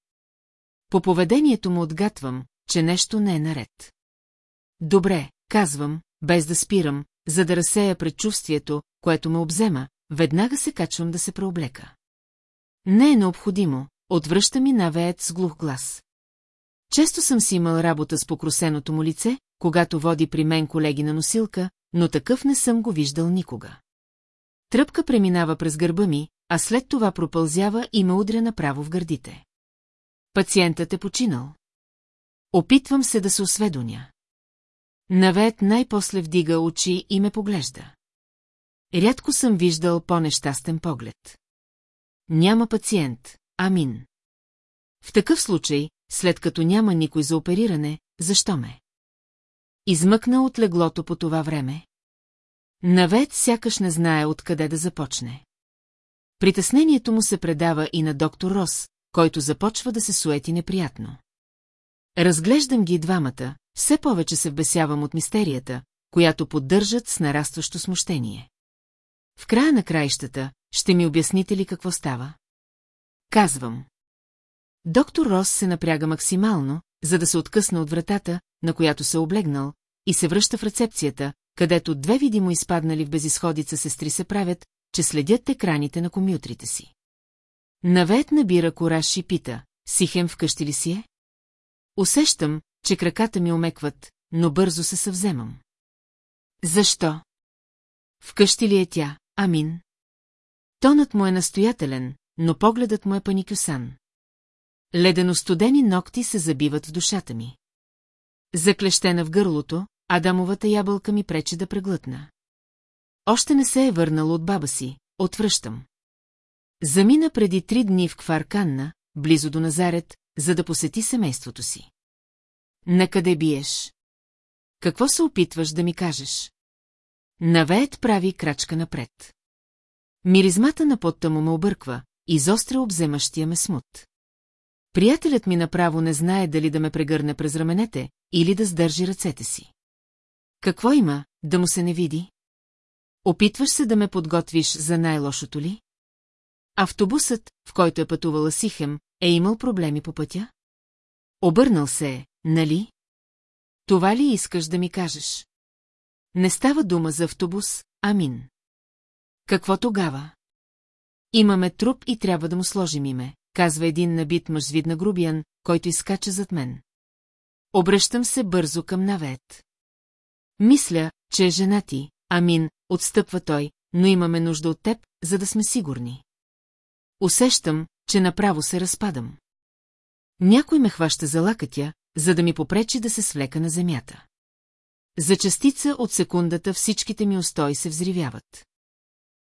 По поведението му отгатвам, че нещо не е наред. Добре, казвам, без да спирам, за да разсея предчувствието, което ме обзема, веднага се качвам да се преоблека. Не е необходимо, отвръща ми навеят с глух глас. Често съм си имал работа с покрусеното му лице, когато води при мен колеги на носилка, но такъв не съм го виждал никога. Тръпка преминава през гърба ми, а след това пропълзява и ме удря направо в гърдите. Пациентът е починал. Опитвам се да се осведоня. Навет най-после вдига очи и ме поглежда. Рядко съм виждал по-нещастен поглед. Няма пациент, амин. В такъв случай, след като няма никой за опериране, защо ме? Измъкна от леглото по това време. Навет сякаш не знае откъде да започне. Притеснението му се предава и на доктор Рос, който започва да се суети неприятно. Разглеждам ги двамата, все повече се вбесявам от мистерията, която поддържат с нарастващо смущение. В края на краищата, ще ми обясните ли какво става? Казвам. Доктор Рос се напряга максимално, за да се откъсне от вратата, на която се облегнал, и се връща в рецепцията, където две видимо изпаднали в безисходица сестри се правят, че следят екраните на комютрите си. Навет набира кораж и пита, Сихем вкъщи ли си е? Усещам, че краката ми омекват, но бързо се съвземам. Защо? Вкъщи ли е тя, Амин? Тонът му е настоятелен, но погледът му е паникюсан. Ледено-студени ногти се забиват в душата ми. Заклещена в гърлото, Адамовата ябълка ми пречи да преглътна. Още не се е върнал от баба си, отвръщам. Замина преди три дни в Кварканна, близо до Назарет, за да посети семейството си. Накъде биеш? Какво се опитваш да ми кажеш? Навеят прави крачка напред. Миризмата на потта му ме обърква, изостря обземащия ме смут. Приятелят ми направо не знае дали да ме прегърне през раменете или да сдържи ръцете си. Какво има, да му се не види? Опитваш се да ме подготвиш за най-лошото ли? Автобусът, в който е пътувала Сихем, е имал проблеми по пътя? Обърнал се е, нали? Това ли искаш да ми кажеш? Не става дума за автобус, амин. Какво тогава? Имаме труп и трябва да му сложим име, казва един набит мъж видна грубиян, който изкача зад мен. Обръщам се бързо към навет. Мисля, че е жена ти, Амин, отстъпва той, но имаме нужда от теб, за да сме сигурни. Усещам, че направо се разпадам. Някой ме хваща за лакътя, за да ми попречи да се свлека на земята. За частица от секундата всичките ми устои се взривяват.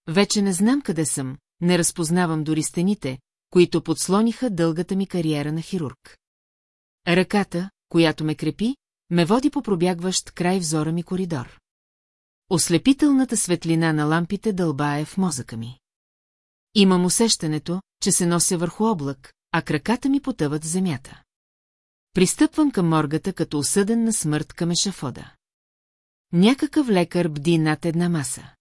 Вече не знам къде съм, не разпознавам дори стените, които подслониха дългата ми кариера на хирург. Ръката, която ме крепи, ме води по пробягващ край взора ми коридор. Ослепителната светлина на лампите дълбае в мозъка ми. Имам усещането, че се нося върху облак, а краката ми потъват в земята. Пристъпвам към моргата като осъден на смърт към ешафода. Някакъв лекар бди над една маса.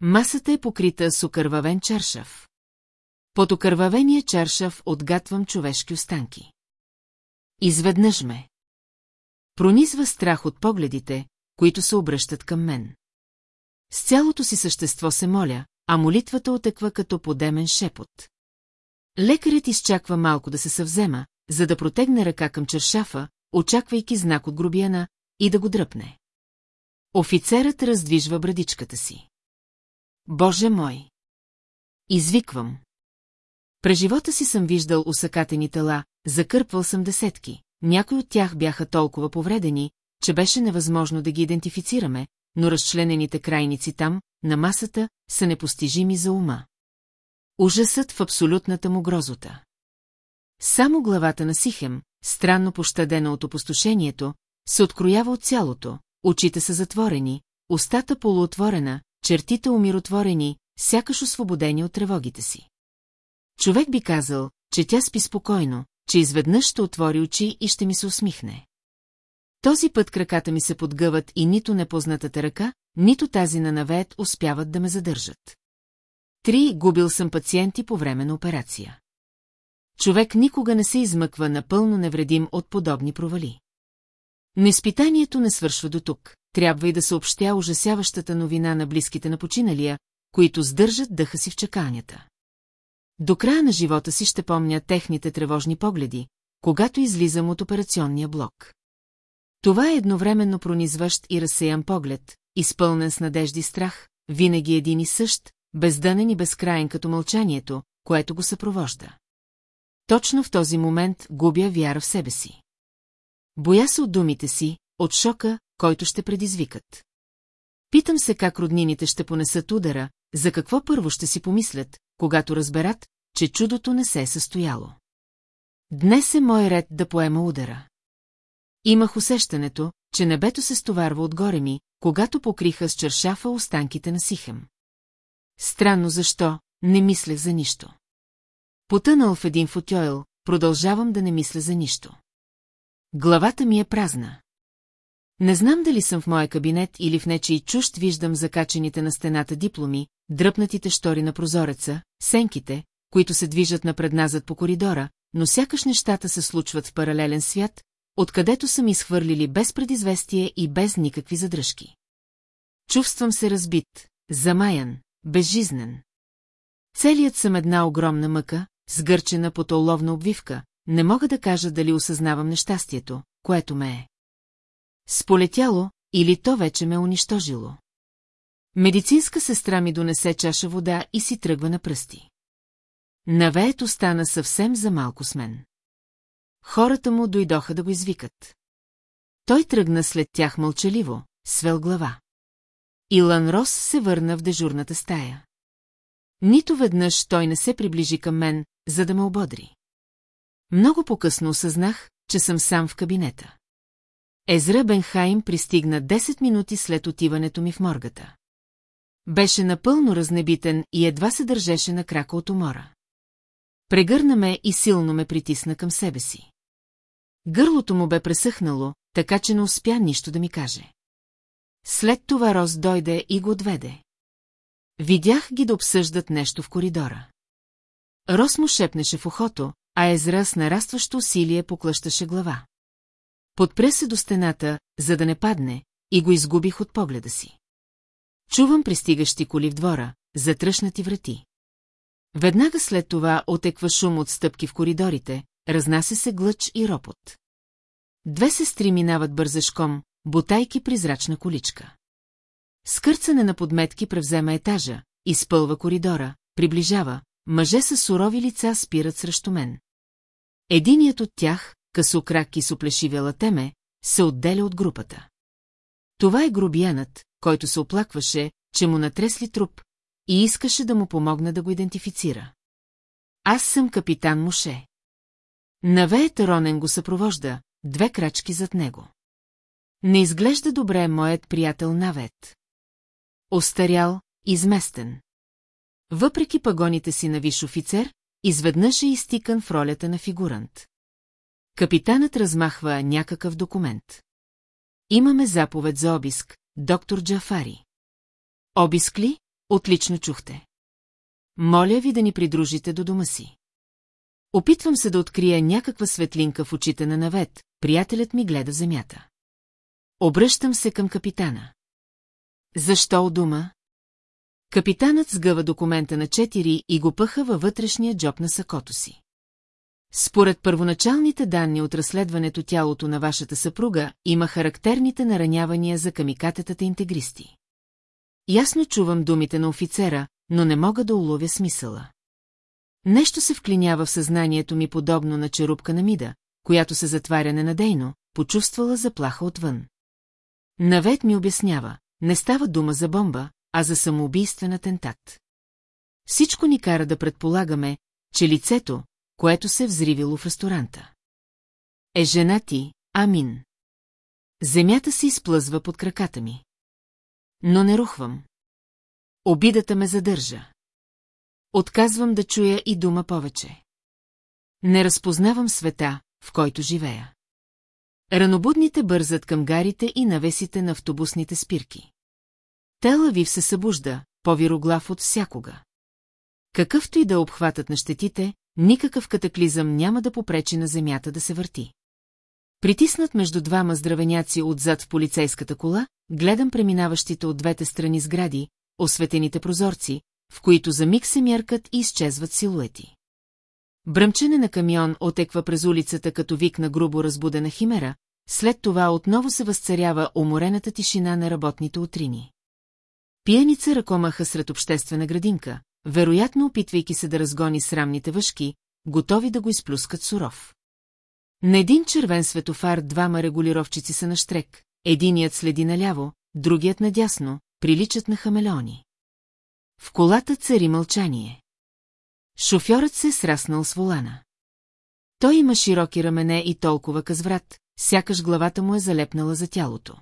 Масата е покрита с окървавен чаршав. Под окървавения чаршав отгатвам човешки останки. Изведнъж ме. Пронизва страх от погледите, които се обръщат към мен. С цялото си същество се моля, а молитвата отеква като подемен шепот. Лекарят изчаква малко да се съвзема, за да протегне ръка към чершафа, очаквайки знак от грубияна, и да го дръпне. Офицерът раздвижва брадичката си. Боже мой! Извиквам. През живота си съм виждал усъкатени тела, закърпвал съм десетки. Някои от тях бяха толкова повредени, че беше невъзможно да ги идентифицираме, но разчленените крайници там, на масата, са непостижими за ума. Ужасът в абсолютната му грозота. Само главата на Сихем, странно пощадена от опустошението, се откроява от цялото, очите са затворени, устата полуотворена, чертите умиротворени, сякаш освободени от тревогите си. Човек би казал, че тя спи спокойно, че изведнъж ще отвори очи и ще ми се усмихне. Този път краката ми се подгъват и нито непознатата ръка, нито тази на навет успяват да ме задържат. Три губил съм пациенти по време на операция. човек никога не се измъква напълно невредим от подобни провали. Но не свършва до тук. Трябва и да съобщя ужасяващата новина на близките на починалия, които сдържат дъха си в чаканията. До края на живота си ще помня техните тревожни погледи, когато излизам от операционния блок. Това е едновременно пронизващ и разсеян поглед, изпълнен с надежди и страх, винаги един и същ, бездънен и безкрайен като мълчанието, което го съпровожда. Точно в този момент губя вяра в себе си. Боя се от думите си, от шока, който ще предизвикат. Питам се как роднините ще понесат удара, за какво първо ще си помислят, когато разберат, че чудото не се е състояло. Днес е мой ред да поема удара. Имах усещането, че небето се стоварва отгоре ми, когато покриха с чершафа останките на Сихем. Странно защо, не мислех за нищо. Потънал в един футойл, продължавам да не мисля за нищо. Главата ми е празна. Не знам дали съм в моя кабинет или в нечий чужд виждам закачените на стената дипломи, дръпнатите штори на прозореца, сенките, които се движат напредназад по коридора, но сякаш нещата се случват в паралелен свят, откъдето са ми изхвърлили без предизвестие и без никакви задръжки. Чувствам се разбит, замаян, безжизнен. Целият съм една огромна мъка, сгърчена под оловна обвивка, не мога да кажа дали осъзнавам нещастието, което ме е. Сполетяло, или то вече ме е унищожило. Медицинска сестра ми донесе чаша вода и си тръгва на пръсти. Навеето стана съвсем за малко с мен. Хората му дойдоха да го извикат. Той тръгна след тях мълчаливо, свел глава. Илан Рос се върна в дежурната стая. Нито веднъж той не се приближи към мен, за да ме ободри. Много по-късно осъзнах, че съм сам в кабинета. Езра Бенхайм пристигна 10 минути след отиването ми в моргата. Беше напълно разнебитен и едва се държеше на крака от умора. Прегърна ме и силно ме притисна към себе си. Гърлото му бе пресъхнало, така че не успя нищо да ми каже. След това Рос дойде и го отведе. Видях ги да обсъждат нещо в коридора. Рос му шепнеше в ухото, а Езра с нарастващо усилие поклъщаше глава. Подпре се до стената, за да не падне, и го изгубих от погледа си. Чувам пристигащи коли в двора, затръшнати врати. Веднага след това отеква шум от стъпки в коридорите, разнася се глъч и ропот. Две сестри минават бързешком, бутайки призрачна количка. Скърцане на подметки превзема етажа, изпълва коридора, приближава, мъже с сурови лица спират срещу мен. Единият от тях, късокрак и суплешивя латеме, се отделя от групата. Това е грубиянът, който се оплакваше, че му натресли труп и искаше да му помогне да го идентифицира. Аз съм капитан Моше. Навеят Ронен го съпровожда, две крачки зад него. Не изглежда добре моят приятел Навет. Остарял, изместен. Въпреки пагоните си на виш офицер, изведнъж е изтикан в ролята на фигурант. Капитанът размахва някакъв документ. Имаме заповед за обиск, доктор Джафари. Обиск ли? Отлично чухте. Моля ви да ни придружите до дома си. Опитвам се да открия някаква светлинка в очите на навет, приятелят ми гледа земята. Обръщам се към капитана. Защо у дома? Капитанът сгъва документа на четири и го пъха във вътрешния джоб на сакото си. Според първоначалните данни от разследването тялото на вашата съпруга има характерните наранявания за камикатетата интегристи. Ясно чувам думите на офицера, но не мога да уловя смисъла. Нещо се вклинява в съзнанието ми подобно на черупка на мида, която се затваря ненадейно, почувствала заплаха отвън. Навет ми обяснява, не става дума за бомба, а за самоубийствен атентат. Всичко ни кара да предполагаме, че лицето, което се е взривило в ресторанта. Е жена ти, Амин. Земята се изплъзва под краката ми. Но не рухвам. Обидата ме задържа. Отказвам да чуя и дума повече. Не разпознавам света, в който живея. Ранобудните бързат към гарите и навесите на автобусните спирки. Телавив се събужда, по-вироглав от всякога. Какъвто и да обхватат на щетите, никакъв катаклизъм няма да попречи на земята да се върти. Притиснат между двама здравеняци отзад в полицейската кола, гледам преминаващите от двете страни сгради, осветените прозорци, в които за миг се мяркат и изчезват силуети. Бръмчене на камион отеква през улицата като вик на грубо разбудена химера, след това отново се възцарява уморената тишина на работните утрини. Пияница ръкомаха сред обществена градинка, вероятно опитвайки се да разгони срамните въшки, готови да го изплюскат суров. На един червен светофар двама регулировчици са на штрек, единият следи наляво, другият надясно, приличат на хамелеони. В колата цари мълчание. Шофьорът се е сраснал с волана. Той има широки рамене и толкова къзврат, сякаш главата му е залепнала за тялото.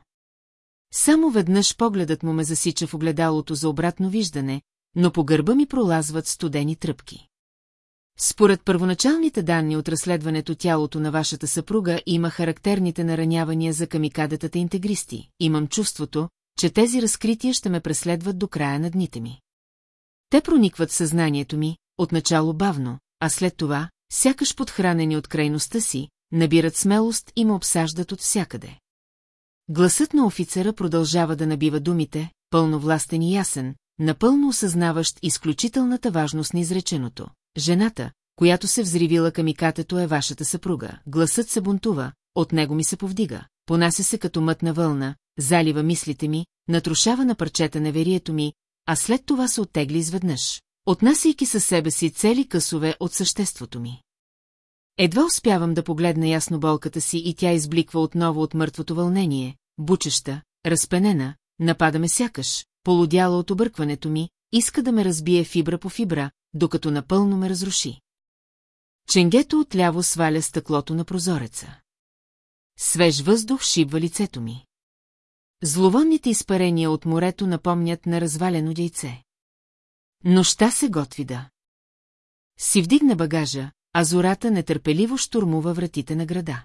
Само веднъж погледът му ме засича в огледалото за обратно виждане, но по гърба ми пролазват студени тръпки. Според първоначалните данни от разследването тялото на вашата съпруга има характерните наранявания за камикадетата интегристи. Имам чувството, че тези разкрития ще ме преследват до края на дните ми. Те проникват в съзнанието ми, отначало бавно, а след това, сякаш подхранени от крайността си, набират смелост и ме обсаждат от всякъде. Гласът на офицера продължава да набива думите, пълновластен и ясен, напълно осъзнаващ изключителната важност на изреченото. Жената, която се взривила камикатето е вашата съпруга. Гласът се бунтува, от него ми се повдига, понася се като мътна вълна, залива мислите ми, натрушава на парчета неверието ми, а след това се оттегли изведнъж, отнасяйки със себе си цели късове от съществото ми. Едва успявам да погледна ясно болката си и тя избликва отново от мъртвото вълнение, бучеща, разпенена, нападаме сякаш, полудяла от объркването ми, иска да ме разбие фибра по фибра, докато напълно ме разруши. Ченгето отляво сваля стъклото на прозореца. Свеж въздух шибва лицето ми. Зловонните изпарения от морето напомнят на развалено яйце. Нощта се готви да. Си вдигна багажа, а зората нетърпеливо штурмува вратите на града.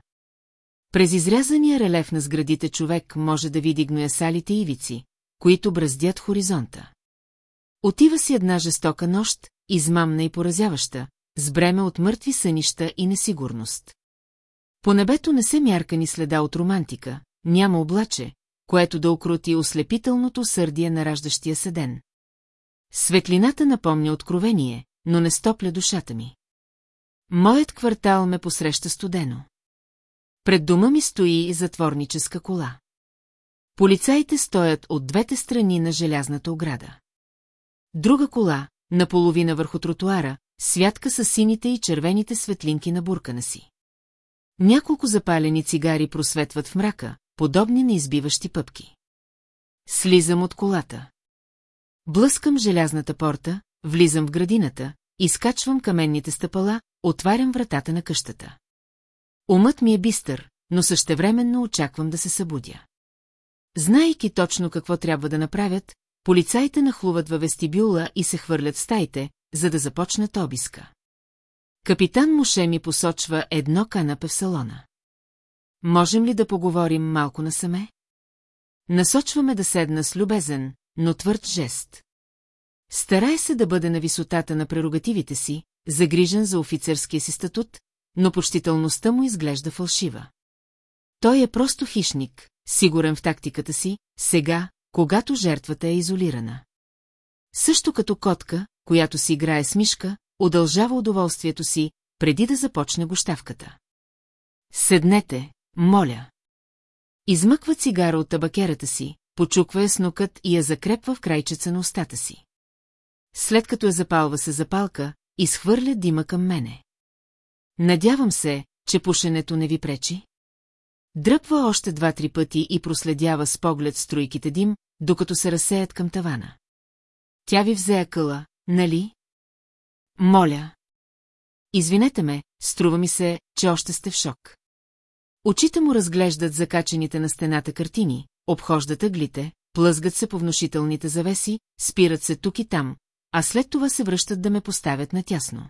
През изрязания релеф на сградите човек може да види гноясалите ивици, които бръздят хоризонта. Отива си една жестока нощ, измамна и поразяваща, с бреме от мъртви сънища и несигурност. По небето не се мярка ни следа от романтика, няма облаче, което да окрути ослепителното сърдие на раждащия се ден. Светлината напомня откровение, но не стопля душата ми. Моят квартал ме посреща студено. Пред дома ми стои и затворническа кола. Полицаите стоят от двете страни на желязната ограда. Друга кола, наполовина върху тротуара, святка с сините и червените светлинки на буркана си. Няколко запалени цигари просветват в мрака, подобни на избиващи пъпки. Слизам от колата. Блъскам желязната порта, влизам в градината, изкачвам каменните стъпала, отварям вратата на къщата. Умът ми е бистър, но същевременно очаквам да се събудя. Знайки точно какво трябва да направят, полицаите нахлуват във вестибюла и се хвърлят в стаите, за да започнат обиска. Капитан Моше ми посочва едно канапе в салона. Можем ли да поговорим малко насаме? Насочваме да седна с любезен, но твърд жест. Старай се да бъде на висотата на прерогативите си, загрижен за офицерския си статут, но почтителността му изглежда фалшива. Той е просто хищник, сигурен в тактиката си, сега, когато жертвата е изолирана. Също като котка, която си играе с мишка, удължава удоволствието си, преди да започне гощавката. Седнете, моля. Измъква цигара от табакерата си, почуква я с нокът и я закрепва в крайчеца на устата си. След като я запалва се запалка, изхвърля дима към мене. Надявам се, че пушенето не ви пречи. Дръпва още два-три пъти и проследява с поглед струйките дим, докато се разсеят към тавана. Тя ви взе акъла, нали? Моля. Извинете ме, струва ми се, че още сте в шок. Очите му разглеждат закачените на стената картини, обхождат ъглите, плъзгат се по внушителните завеси, спират се тук и там, а след това се връщат да ме поставят натясно.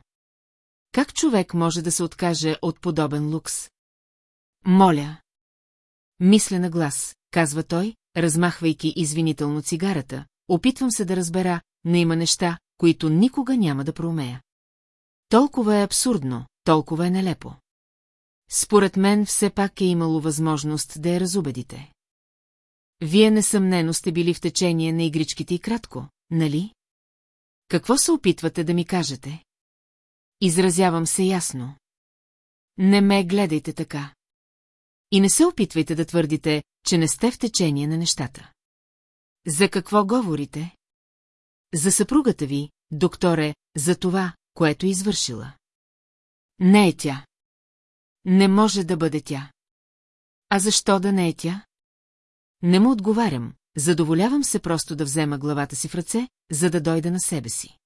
Как човек може да се откаже от подобен лукс? Моля. Мисля на глас, казва той, размахвайки извинително цигарата, опитвам се да разбера, но има неща, които никога няма да проумея. Толкова е абсурдно, толкова е нелепо. Според мен все пак е имало възможност да я разубедите. Вие несъмнено сте били в течение на игричките и кратко, нали? Какво се опитвате да ми кажете? Изразявам се ясно. Не ме гледайте така. И не се опитвайте да твърдите, че не сте в течение на нещата. За какво говорите? За съпругата ви, докторе, за това, което е извършила. Не е тя. Не може да бъде тя. А защо да не е тя? Не му отговарям, задоволявам се просто да взема главата си в ръце, за да дойда на себе си.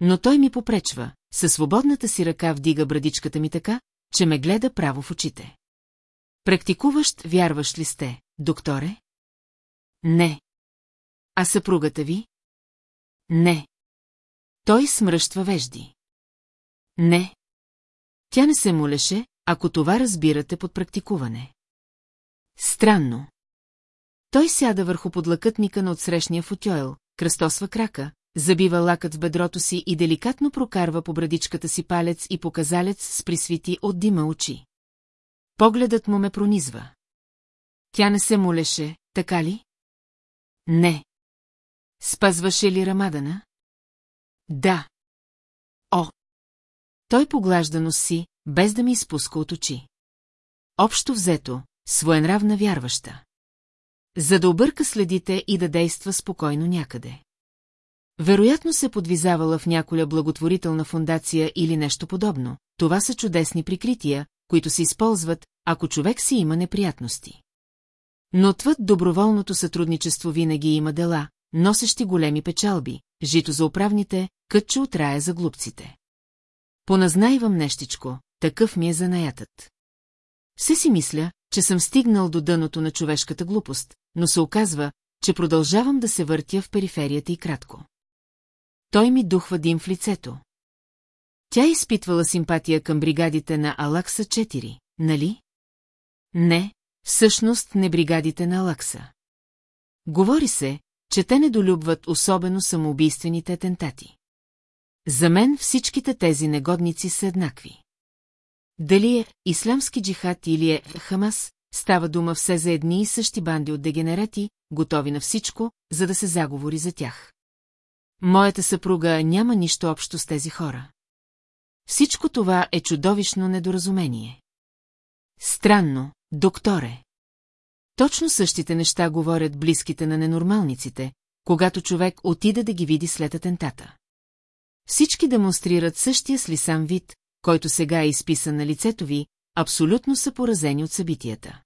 Но той ми попречва, със свободната си ръка вдига брадичката ми така, че ме гледа право в очите. Практикуващ, вярваш ли сте, докторе? Не. А съпругата ви? Не. Той смръщва вежди. Не. Тя не се молеше, ако това разбирате под практикуване. Странно. Той сяда върху подлакътника на отсрещния футюел, кръстосва крака, забива лакът в бедрото си и деликатно прокарва по брадичката си палец и показалец с присвити от дима очи. Погледът му ме пронизва. Тя не се молеше, така ли? Не. Спазваше ли Рамадана? Да. О! Той поглажда си, без да ми изпуска от очи. Общо взето, своенравна вярваща. За да обърка следите и да действа спокойно някъде. Вероятно се подвизавала в няколя благотворителна фундация или нещо подобно. Това са чудесни прикрития, които се използват, ако човек си има неприятности. Но отвъд доброволното сътрудничество винаги има дела, носещи големи печалби, жито за управните, кътче от рая за глупците. Поназнайвам нещичко, такъв ми е занаятът. Все си мисля, че съм стигнал до дъното на човешката глупост, но се оказва, че продължавам да се въртя в периферията и кратко. Той ми духва дим в лицето. Тя изпитвала симпатия към бригадите на Алакса 4, нали? Не, всъщност не бригадите на Алакса. Говори се, че те недолюбват особено самоубийствените атентати. За мен всичките тези негодници са еднакви. Дали е ислямски джихад или е Хамас, става дума все за едни и същи банди от дегенерати, готови на всичко, за да се заговори за тях. Моята съпруга няма нищо общо с тези хора. Всичко това е чудовищно недоразумение. Странно, докторе. Точно същите неща говорят близките на ненормалниците, когато човек отида да ги види след атентата. Всички демонстрират същия слисан вид, който сега е изписан на лицето ви, абсолютно са поразени от събитията.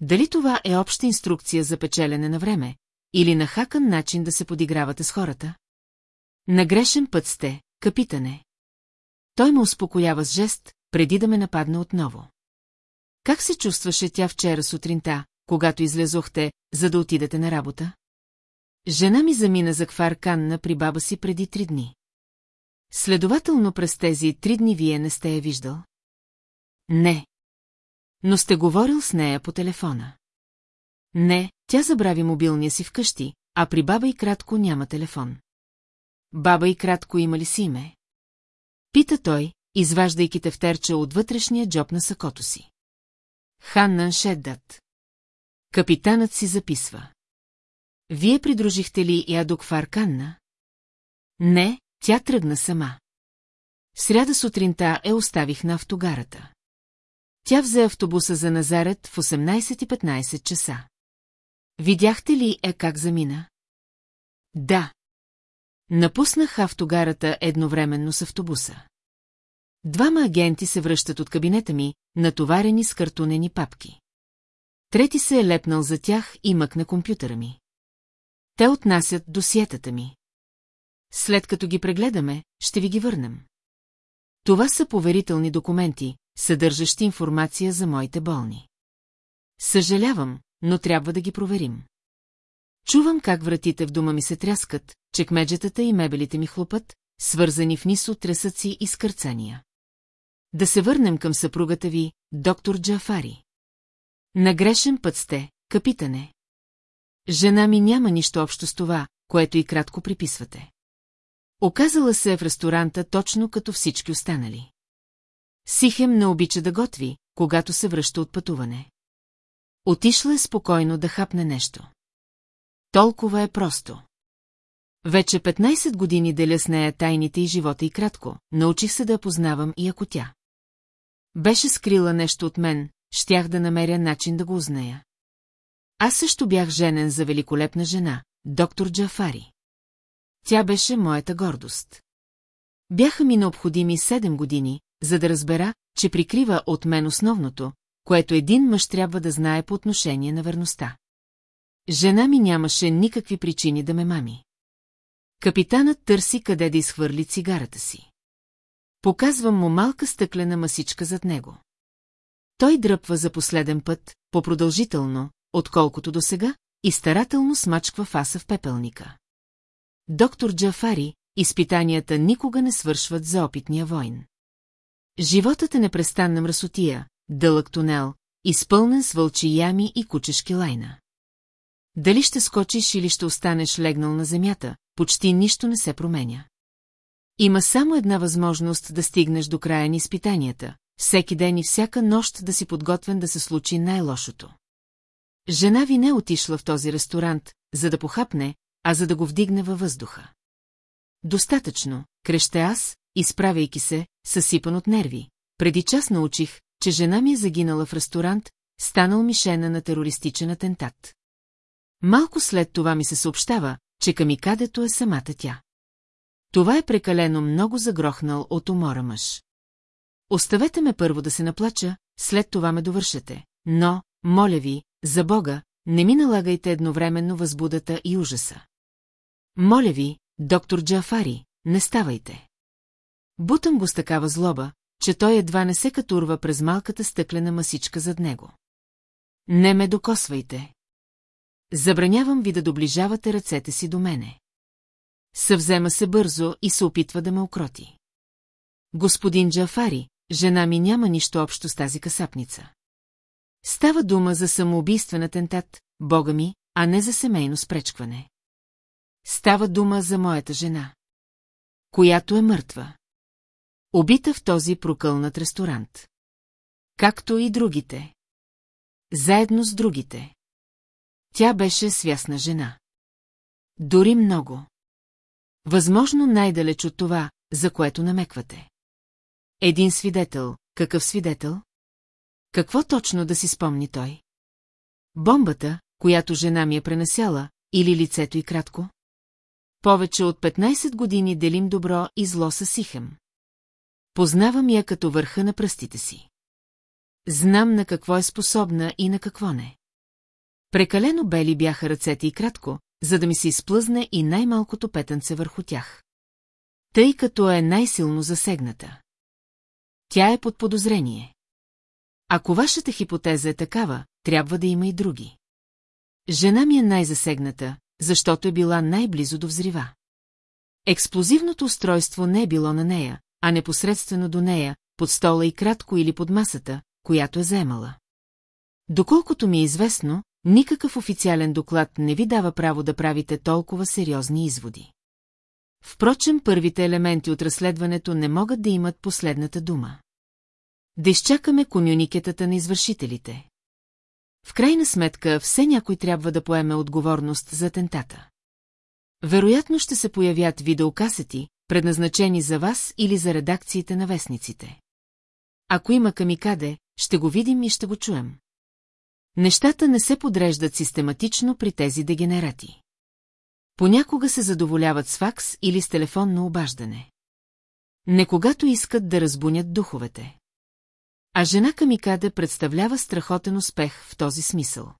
Дали това е обща инструкция за печелене на време, или на хакан начин да се подигравате с хората? На грешен път сте, капитане. Той ме успокоява с жест, преди да ме нападне отново. Как се чувстваше тя вчера сутринта, когато излезохте, за да отидете на работа? Жена ми замина за Кфар Канна при баба си преди три дни. Следователно през тези три дни вие не сте я виждал? Не. Но сте говорил с нея по телефона. Не, тя забрави мобилния си вкъщи, а при баба и кратко няма телефон. Баба и кратко има ли си име? Пита той, изваждайки тефтерча от вътрешния джоб на сакото си. Ханнан Шеддат. Капитанът си записва. Вие придружихте ли Ядок Фарканна? Не, тя тръгна сама. Сряда сутринта е оставих на автогарата. Тя взе автобуса за Назарет в 18.15 часа. Видяхте ли е как замина? Да. Напуснах автогарата едновременно с автобуса. Двама агенти се връщат от кабинета ми, натоварени с картонени папки. Трети се е лепнал за тях и мъкна компютъра ми. Те отнасят досиетата ми. След като ги прегледаме, ще ви ги върнем. Това са поверителни документи, съдържащи информация за моите болни. Съжалявам, но трябва да ги проверим. Чувам как вратите в дома ми се тряскат, чекмеджетата и мебелите ми хлопат, свързани в нисо тресъци и скърцания. Да се върнем към съпругата ви, доктор Джафари. На грешен път сте, капитане. Жена ми няма нищо общо с това, което и кратко приписвате. Оказала се в ресторанта точно като всички останали. Сихем не обича да готви, когато се връща от пътуване. Отишла е спокойно да хапне нещо. Толкова е просто. Вече 15 години деля с нея тайните и живота и кратко, научих се да я познавам и ако тя. Беше скрила нещо от мен, щях да намеря начин да го узная. Аз също бях женен за великолепна жена, доктор Джафари. Тя беше моята гордост. Бяха ми необходими 7 години, за да разбера, че прикрива от мен основното, което един мъж трябва да знае по отношение на верността. Жена ми нямаше никакви причини да ме мами. Капитанът търси къде да изхвърли цигарата си. Показвам му малка стъклена масичка зад него. Той дръпва за последен път, по-продължително, отколкото досега, и старателно смачква фаса в пепелника. Доктор Джафари, изпитанията никога не свършват за опитния войн. Животът е непрестанна мръсотия, дълъг тунел, изпълнен с вълчи ями и кучешки лайна. Дали ще скочиш или ще останеш легнал на земята, почти нищо не се променя. Има само една възможност да стигнеш до края на изпитанията, всеки ден и всяка нощ да си подготвен да се случи най-лошото. Жена ви не е отишла в този ресторант, за да похапне, а за да го вдигне във въздуха. Достатъчно, креща аз, изправяйки се, съсипан от нерви. Преди час научих, че жена ми е загинала в ресторант, станал мишена на терористичен атентат. Малко след това ми се съобщава, че камикадето е самата тя. Това е прекалено много загрохнал от умора мъж. Оставете ме първо да се наплача, след това ме довършете. Но, моля ви, за Бога, не ми налагайте едновременно възбудата и ужаса. Моля ви, доктор Джафари, не ставайте. Бутам го с такава злоба, че той едва не се катурва през малката стъклена масичка зад него. Не ме докосвайте. Забранявам ви да доближавате ръцете си до мене. Съвзема се бързо и се опитва да ме окроти. Господин Джафари, жена ми няма нищо общо с тази касапница. Става дума за самоубийствен атентат, бога ми, а не за семейно спречкване. Става дума за моята жена. Която е мъртва. Убита в този прокълнат ресторант. Както и другите. Заедно с другите. Тя беше свясна жена. Дори много. Възможно най-далеч от това, за което намеквате. Един свидетел. Какъв свидетел? Какво точно да си спомни той? Бомбата, която жена ми е пренасяла, или лицето и кратко? Повече от 15 години делим добро и зло с Сихем. Познавам я като върха на пръстите си. Знам на какво е способна и на какво не. Прекалено бели бяха ръцете и кратко, за да ми се изплъзне и най-малкото петънце върху тях. Тъй като е най-силно засегната. Тя е под подозрение. Ако вашата хипотеза е такава, трябва да има и други. Жена ми е най-засегната, защото е била най-близо до взрива. Експлозивното устройство не е било на нея, а непосредствено до нея, под стола и кратко или под масата, която е заемала. Доколкото ми е известно, никакъв официален доклад не ви дава право да правите толкова сериозни изводи. Впрочем, първите елементи от разследването не могат да имат последната дума. Да изчакаме комюникетата на извършителите. В крайна сметка, все някой трябва да поеме отговорност за атентата. Вероятно ще се появят видеокасети, предназначени за вас или за редакциите на вестниците. Ако има камикаде, ще го видим и ще го чуем. Нещата не се подреждат систематично при тези дегенерати. Понякога се задоволяват с факс или с телефонно обаждане. Не когато искат да разбунят духовете. А жена Камикаде представлява страхотен успех в този смисъл.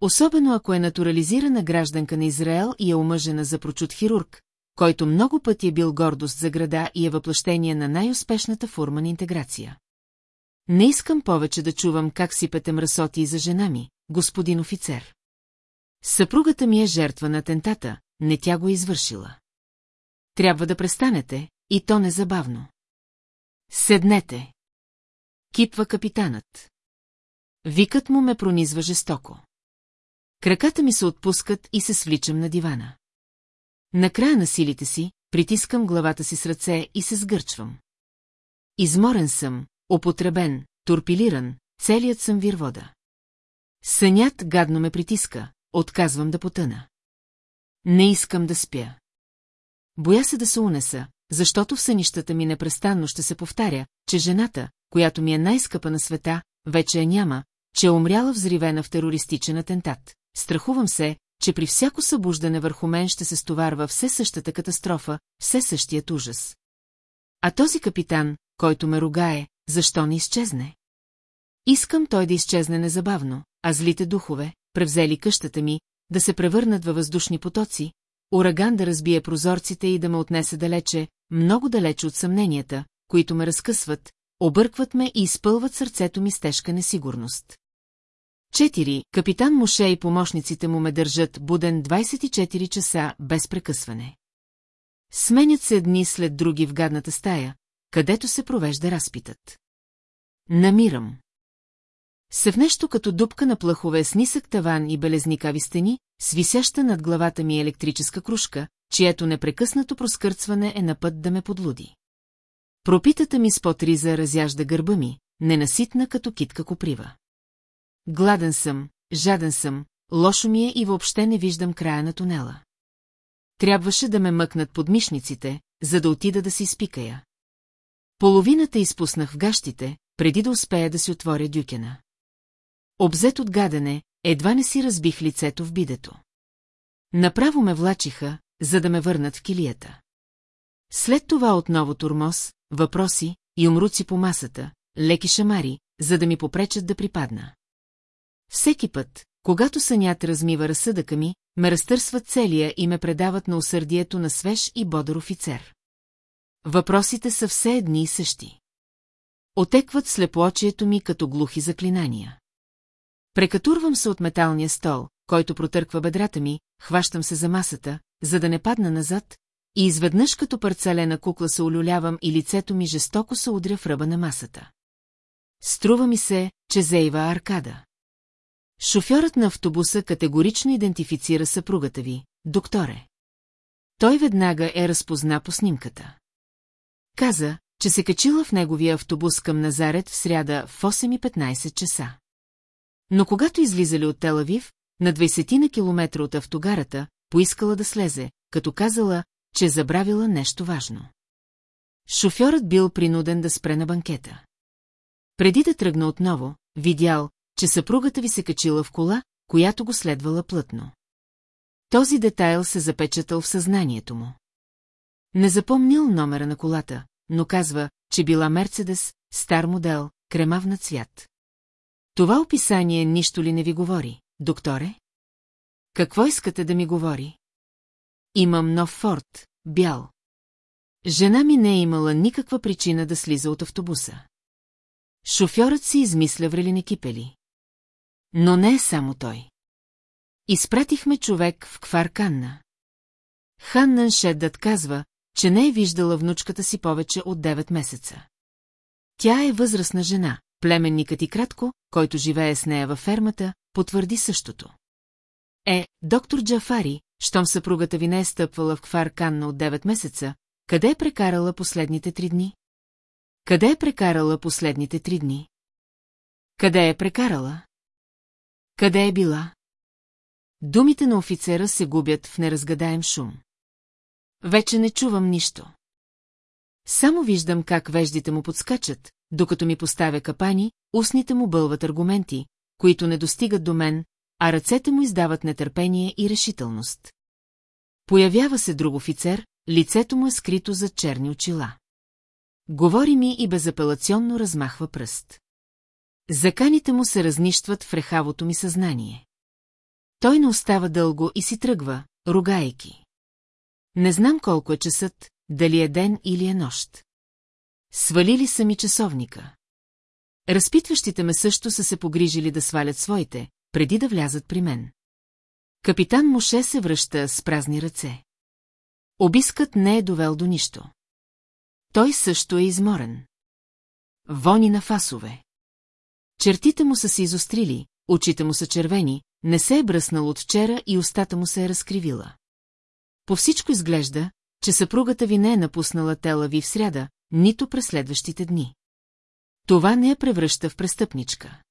Особено ако е натурализирана гражданка на Израел и е омъжена за прочут хирург, който много пъти е бил гордост за града и е въплъщение на най-успешната форма на интеграция. Не искам повече да чувам как сипете мръсоти за жена ми, господин офицер. Съпругата ми е жертва на атентата, не тя го е извършила. Трябва да престанете, и то незабавно. Седнете. Кипва капитанът. Викът му ме пронизва жестоко. Краката ми се отпускат и се свличам на дивана. Накрая на силите си, притискам главата си с ръце и се сгърчвам. Изморен съм, опотребен, турпилиран, целият съм вирвода. Сънят гадно ме притиска, отказвам да потъна. Не искам да спя. Боя се да се унеса, защото в сънищата ми непрестанно ще се повтаря, че жената, която ми е най-скъпа на света, вече я няма, че е умряла взривена в терористичен атентат. Страхувам се, че при всяко събуждане върху мен ще се стоварва все същата катастрофа, все същият ужас. А този капитан, който ме ругае, защо не изчезне? Искам той да изчезне незабавно, а злите духове, превзели къщата ми, да се превърнат във въздушни потоци, ураган да разбие прозорците и да ме отнесе далече, много далече от съмненията, които ме разкъсват, объркват ме и изпълват сърцето ми с тежка несигурност. Четири, капитан Моше и помощниците му ме държат буден 24 часа без прекъсване. Сменят се дни след други в гадната стая, където се провежда разпитът. Намирам. Се в нещо като дупка на плъхове с нисък таван и белезникави стени, с висяща над главата ми електрическа кружка, чието непрекъснато проскърцване е на път да ме подлуди. Пропитата ми с потриза разяжда гърба ми, ненаситна като китка коприва. Гладен съм, жаден съм, лошо ми е и въобще не виждам края на тунела. Трябваше да ме мъкнат под мишниците, за да отида да си изпикая. Половината изпуснах в гащите, преди да успея да си отворя дюкена. Обзет от гадене, едва не си разбих лицето в бидето. Направо ме влачиха, за да ме върнат в килията. След това отново турмоз, въпроси и умруци по масата, леки шамари, за да ми попречат да припадна. Всеки път, когато сънят размива разсъдъка ми, ме разтърсват целия и ме предават на усърдието на свеж и бодър офицер. Въпросите са все едни и същи. Отекват слепоочието ми като глухи заклинания. Прекатурвам се от металния стол, който протърква бедрата ми, хващам се за масата, за да не падна назад, и изведнъж като парцелена кукла се олюлявам и лицето ми жестоко се удря в ръба на масата. Струва ми се, че зейва аркада. Шофьорът на автобуса категорично идентифицира съпругата ви, докторе. Той веднага е разпозна по снимката. Каза, че се качила в неговия автобус към Назарет в сряда в 8.15 часа. Но когато излизали от Телавив, на 20 на километра от автогарата, поискала да слезе, като казала, че забравила нещо важно. Шофьорът бил принуден да спре на банкета. Преди да тръгна отново, видял, че съпругата ви се качила в кола, която го следвала плътно. Този детайл се запечатал в съзнанието му. Не запомнил номера на колата, но казва, че била Мерцедес, стар модел, кремав на цвят. Това описание нищо ли не ви говори, докторе? Какво искате да ми говори? Имам нов форт, бял. Жена ми не е имала никаква причина да слиза от автобуса. Шофьорът си измисля врелини кипели. Но не е само той. Изпратихме човек в Квар Канна. Ханнан Шеддът казва, че не е виждала внучката си повече от 9 месеца. Тя е възрастна жена, племенникът и кратко, който живее с нея във фермата, потвърди същото. Е, доктор Джафари, щом съпругата ви не е стъпвала в Квар Канна от 9 месеца, къде е прекарала последните три дни? Къде е прекарала последните три дни? Къде е прекарала? Къде е била? Думите на офицера се губят в неразгадаем шум. Вече не чувам нищо. Само виждам как веждите му подскачат, докато ми поставя капани, устните му бълват аргументи, които не достигат до мен, а ръцете му издават нетърпение и решителност. Появява се друг офицер, лицето му е скрито зад черни очила. Говори ми и безапелационно размахва пръст. Заканите му се разнищват в рехавото ми съзнание. Той не остава дълго и си тръгва, ругайки. Не знам колко е часът, дали е ден или е нощ. Свалили са ми часовника. Разпитващите ме също са се погрижили да свалят своите, преди да влязат при мен. Капитан Моше се връща с празни ръце. Обискът не е довел до нищо. Той също е изморен. Вони на фасове. Чертите му са се изострили, очите му са червени, не се е бръснал от вчера и устата му се е разкривила. По всичко изглежда, че съпругата ви не е напуснала тела ви в сряда, нито през следващите дни. Това не я превръща в престъпничка.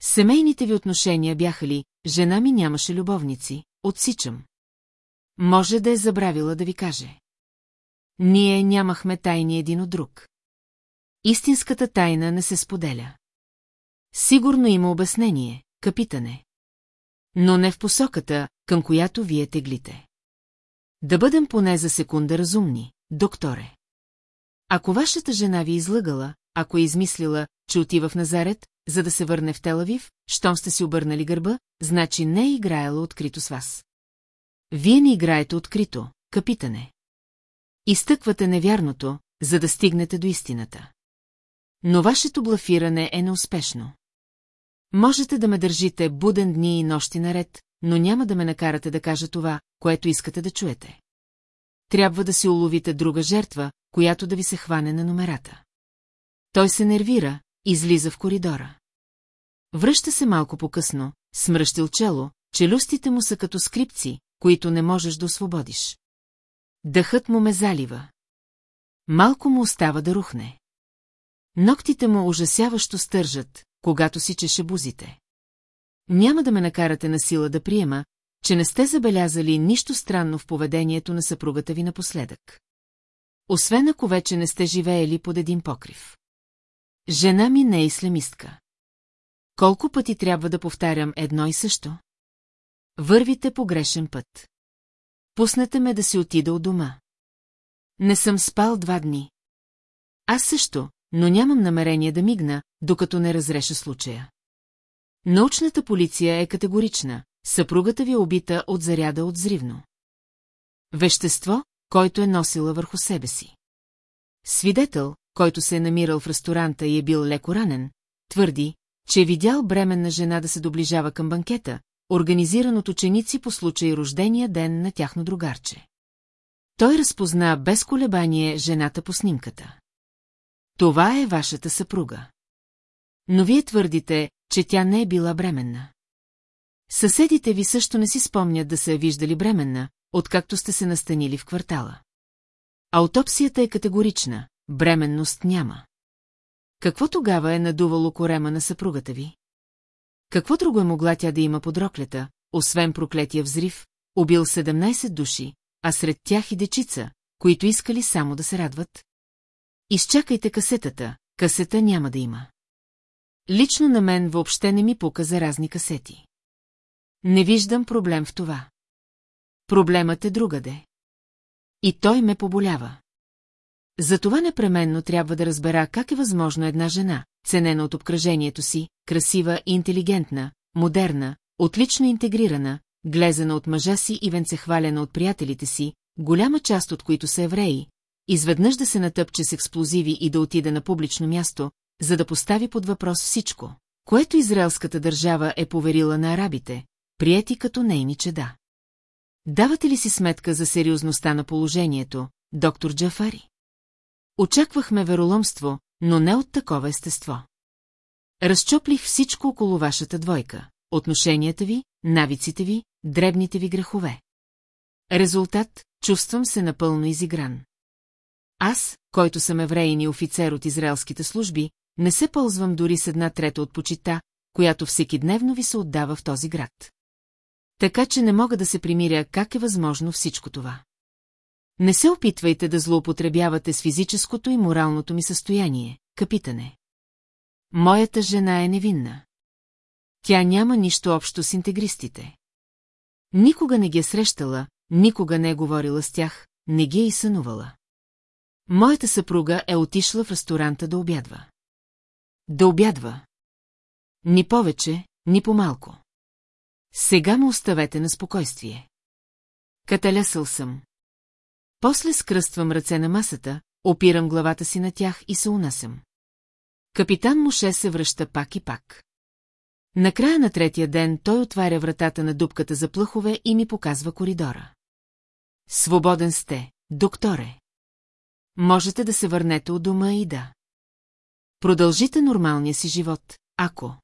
Семейните ви отношения бяха ли, жена ми нямаше любовници, отсичам. Може да е забравила да ви каже. Ние нямахме тайни един от друг. Истинската тайна не се споделя. Сигурно има обяснение, капитане. Но не в посоката, към която вие теглите. Да бъдем поне за секунда разумни, докторе. Ако вашата жена ви излъгала, ако е измислила, че отива в Назарет, за да се върне в Телавив, щом сте си обърнали гърба, значи не е играела открито с вас. Вие не играете открито, капитане. Изтъквате невярното, за да стигнете до истината. Но вашето блафиране е неуспешно. Можете да ме държите буден дни и нощи наред, но няма да ме накарате да кажа това, което искате да чуете. Трябва да си уловите друга жертва, която да ви се хване на номерата. Той се нервира, излиза в коридора. Връща се малко по-късно, смръщил чело, челюстите му са като скрипци, които не можеш да освободиш. Дъхът му ме залива. Малко му остава да рухне. Ноктите му ужасяващо стържат, когато си чеше бузите. Няма да ме накарате на сила да приема, че не сте забелязали нищо странно в поведението на съпругата ви напоследък. Освен ако вече не сте живеели под един покрив. Жена ми не е ислямистка. Колко пъти трябва да повтарям едно и също? Вървите по грешен път. Пуснете ме да си отида от дома. Не съм спал два дни. Аз също, но нямам намерение да мигна, докато не разреша случая. Научната полиция е категорична. Съпругата ви е убита от заряда от зривно. Вещество, който е носила върху себе си. Свидетел, който се е намирал в ресторанта и е бил леко ранен, твърди, че е видял бременна жена да се доближава към банкета, организиран от ученици по случай рождения ден на тяхно другарче. Той разпозна без колебание жената по снимката. Това е вашата съпруга. Но вие твърдите, че тя не е била бременна. Съседите ви също не си спомнят да се е виждали бременна, откакто сте се настанили в квартала. Аутопсията е категорична, бременност няма. Какво тогава е надувало корема на съпругата ви? Какво друго е могла тя да има под роклята, освен проклетия взрив, убил 17 души, а сред тях и дечица, които искали само да се радват? Изчакайте касетата, касета няма да има. Лично на мен въобще не ми пука за разни касети. Не виждам проблем в това. Проблемът е другаде. И той ме поболява. Затова непременно трябва да разбера как е възможно една жена, ценена от обкръжението си, красива и интелигентна, модерна, отлично интегрирана, глезена от мъжа си и венцехвалена от приятелите си, голяма част от които са евреи, изведнъж да се натъпче с експлозиви и да отиде на публично място, за да постави под въпрос всичко, което израелската държава е поверила на арабите, приети като нейни чеда. Давате ли си сметка за сериозността на положението, доктор Джафари? Очаквахме вероломство, но не от такова естество. Разчоплих всичко около вашата двойка. Отношенията ви, навиците ви, дребните ви грехове. Резултат – чувствам се напълно изигран. Аз, който съм евреин и офицер от израелските служби, не се ползвам дори с една трета от почита, която всеки дневно ви се отдава в този град. Така че не мога да се примиря как е възможно всичко това. Не се опитвайте да злоупотребявате с физическото и моралното ми състояние, капитане. Моята жена е невинна. Тя няма нищо общо с интегристите. Никога не ги е срещала, никога не е говорила с тях, не ги е и сънувала. Моята съпруга е отишла в ресторанта да обядва. Да обядва. Ни повече, ни по-малко. Сега му оставете на спокойствие. Каталясъл съм. После скръствам ръце на масата, опирам главата си на тях и се унасям. Капитан Моше се връща пак и пак. Накрая на третия ден той отваря вратата на дупката за плъхове и ми показва коридора. Свободен сте, докторе. Можете да се върнете от дома и да. Продължите нормалния си живот, ако...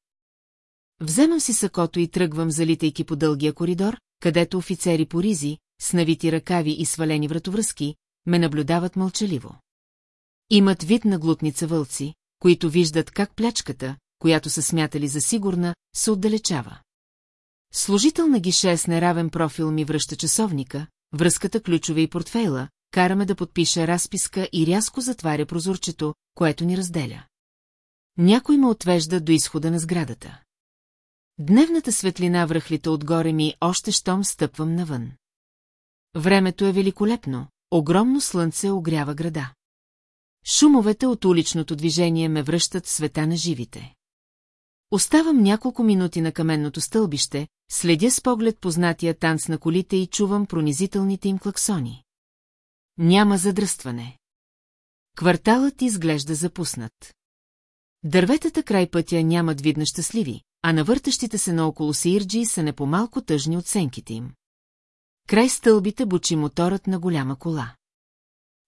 Вземам си сакото и тръгвам, залитайки по дългия коридор, където офицери по ризи, с навити ръкави и свалени вратовръзки, ме наблюдават мълчаливо. Имат вид на глутница вълци, които виждат как плячката, която са смятали за сигурна, се отдалечава. Служител на гише с неравен профил ми връща часовника, връзката ключове и портфейла, караме да подпиша разписка и рязко затваря прозорчето, което ни разделя. Някой ме отвежда до изхода на сградата. Дневната светлина връхлите отгоре ми още щом стъпвам навън. Времето е великолепно, огромно слънце огрява града. Шумовете от уличното движение ме връщат в света на живите. Оставам няколко минути на каменното стълбище, следя с поглед познатия танц на колите и чувам пронизителните им клаксони. Няма задръстване. Кварталът изглежда запуснат. Дърветата край пътя нямат видна щастливи, а навъртащите се наоколо сирджи са не по-малко тъжни от сенките им. Край стълбите бучи моторът на голяма кола.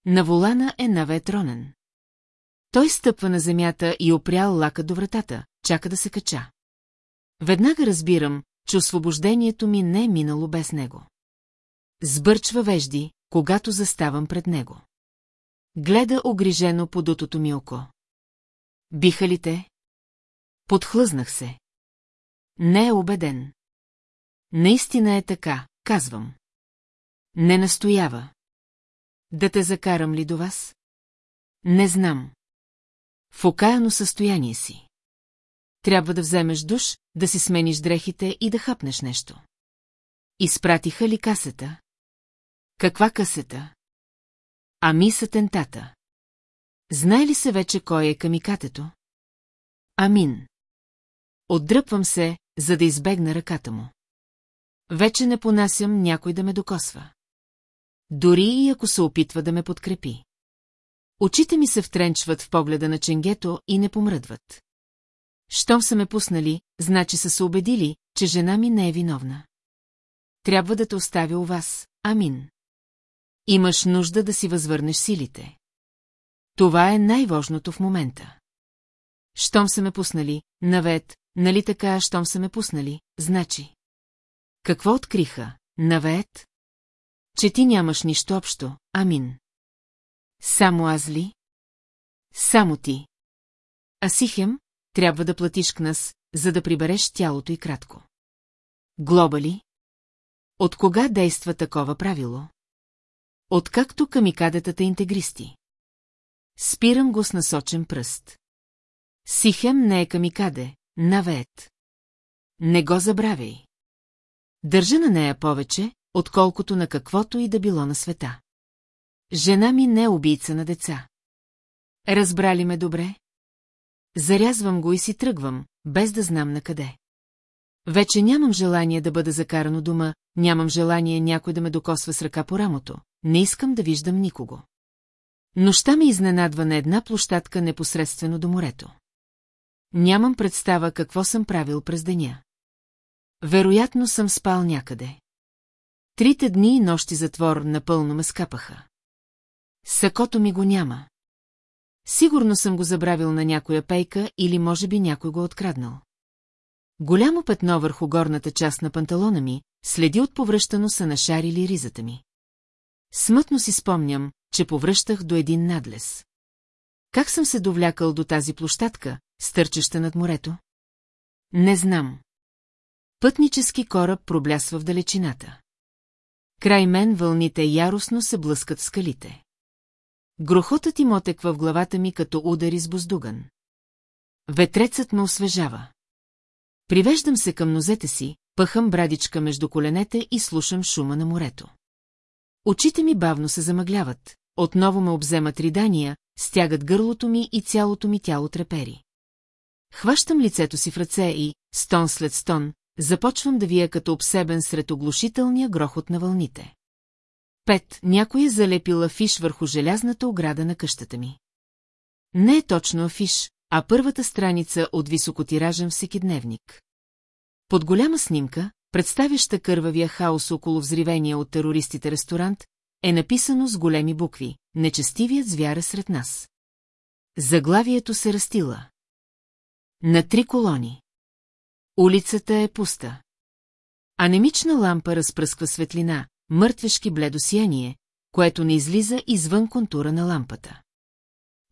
На волана е наветронен. Той стъпва на земята и опрял лака до вратата, чака да се кача. Веднага разбирам, че освобождението ми не е минало без него. Сбърчва вежди, когато заставам пред него. Гледа огрижено по дутото ми око. Биха ли те? Подхлъзнах се. Не е убеден. Наистина е така, казвам. Не настоява. Да те закарам ли до вас? Не знам. В окаяно състояние си. Трябва да вземеш душ, да си смениш дрехите и да хапнеш нещо. Изпратиха ли касета? Каква касета? Ами са тентата. Знае ли се вече кой е камикатето? Амин. Отдръпвам се, за да избегна ръката му. Вече не понасям някой да ме докосва. Дори и ако се опитва да ме подкрепи. Очите ми се втренчват в погледа на ченгето и не помръдват. Щом са ме пуснали, значи са се убедили, че жена ми не е виновна. Трябва да те оставя у вас, амин. Имаш нужда да си възвърнеш силите. Това е най-важното в момента. Щом са ме пуснали, навет, нали така, щом са ме пуснали, значи. Какво откриха, навет? Че ти нямаш нищо общо, амин. Само аз ли? Само ти. Асихем, трябва да платиш кнас, за да прибереш тялото и кратко. Глоба ли? От кога действа такова правило? Откакто камикадетата интегристи. Спирам го с насочен пръст. Сихем не е камикаде, навеет. Не го забравяй. Държа на нея повече, отколкото на каквото и да било на света. Жена ми не е убийца на деца. Разбрали ме добре? Зарязвам го и си тръгвам, без да знам на къде. Вече нямам желание да бъда закарано дома, нямам желание някой да ме докосва с ръка по рамото, не искам да виждам никого. Нощта ме изненадва на една площадка непосредствено до морето. Нямам представа какво съм правил през деня. Вероятно съм спал някъде. Трите дни и нощи затвор напълно ме скапаха. Сакото ми го няма. Сигурно съм го забравил на някоя пейка или може би някой го откраднал. Голямо петно върху горната част на панталона ми, следи от повръщано са нашарили ризата ми. Смътно си спомням, че повръщах до един надлез. Как съм се довлякал до тази площадка, стърчеща над морето? Не знам. Пътнически кораб проблясва в далечината. Край мен вълните яростно се блъскат в скалите. Грохотът им отеква в главата ми като удари с буздуган. Ветрецът ме освежава. Привеждам се към нозете си, пъхам брадичка между коленете и слушам шума на морето. Очите ми бавно се замъгляват, отново ме обземат ридания, стягат гърлото ми и цялото ми тяло трепери. Хващам лицето си в ръце и, стон след стон, започвам да вия като обсебен сред оглушителния грохот на вълните. Пет, някой е залепил афиш върху желязната ограда на къщата ми. Не е точно афиш, а първата страница от високотиражен всекидневник. Под голяма снимка, представяща кървавия хаос около взривения от терористите ресторант, е написано с големи букви «Нечестивият звяра сред нас». Заглавието се растила. На три колони. Улицата е пуста. Анемична лампа разпръсква светлина, мъртвешки бледо сияние, което не излиза извън контура на лампата.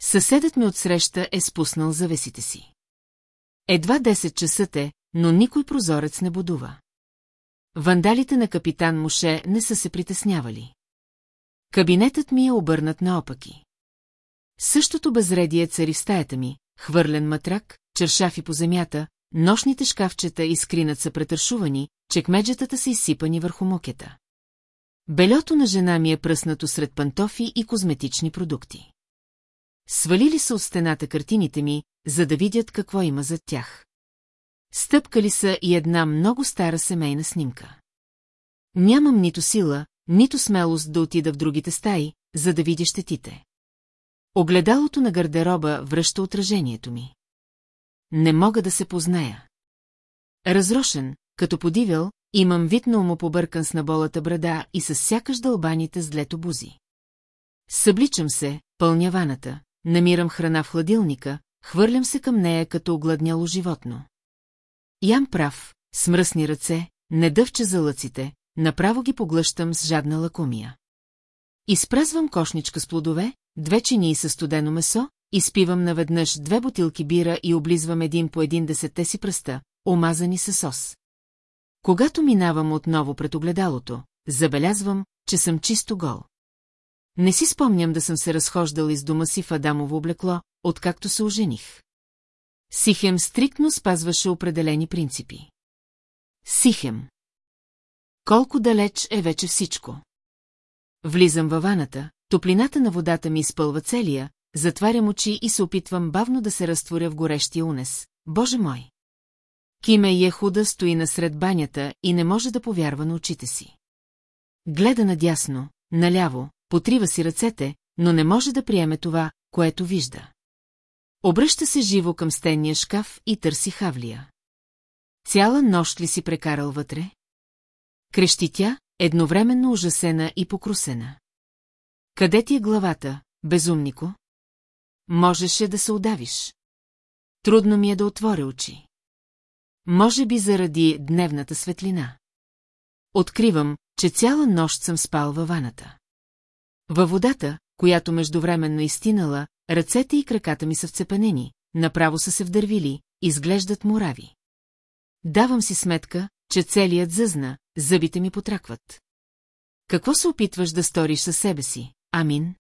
Съседът ми отсреща е спуснал завесите си. Едва 10 часа те, но никой прозорец не будува. Вандалите на капитан Моше не са се притеснявали. Кабинетът ми е обърнат наопаки. Същото безредие цари в стаята ми, хвърлен матрак, чершафи по земята, нощните шкафчета и скринат са претършувани, чекмеджетата са изсипани върху мокета. Белето на жена ми е пръснато сред пантофи и козметични продукти. Свалили са от стената картините ми, за да видят какво има зад тях. Стъпкали са и една много стара семейна снимка. Нямам нито сила, нито смелост да отида в другите стаи, за да видя щетите. Огледалото на гардероба връща отражението ми. Не мога да се позная. Разрошен, като подивил, имам вид на умопобъркан с наболата брада и с сякаш дълбаните с длето бузи. Събличам се, пълня ваната, намирам храна в хладилника, хвърлям се към нея като огладняло животно. Ям прав, с мръсни ръце, не дъвче за лъците, направо ги поглъщам с жадна лакомия. Изпразвам кошничка с плодове, две чинии със студено месо, изпивам наведнъж две бутилки бира и облизвам един по един десетте си пръста, омазани със сос. Когато минавам отново пред огледалото, забелязвам, че съм чисто гол. Не си спомням да съм се разхождал из дома си в Адамово облекло, откакто се ожених. Сихем стриктно спазваше определени принципи. Сихем. Колко далеч е вече всичко. Влизам във ваната, топлината на водата ми изпълва целия, затварям очи и се опитвам бавно да се разтворя в горещия унес. Боже мой! Киме е худа стои насред банята и не може да повярва на очите си. Гледа надясно, наляво, потрива си ръцете, но не може да приеме това, което вижда. Обръща се живо към стенния шкаф и търси хавлия. Цяла нощ ли си прекарал вътре? Крещи тя, едновременно ужасена и покрусена. Къде ти е главата, безумнико? Можеше да се удавиш. Трудно ми е да отворя очи. Може би заради дневната светлина. Откривам, че цяла нощ съм спал във ваната. Във водата, която междувременно изтинала, ръцете и краката ми са вцепенени, направо са се вдървили, изглеждат мурави. Давам си сметка, че целият зъзна, зъбите ми потракват. Какво се опитваш да сториш със себе си, Амин?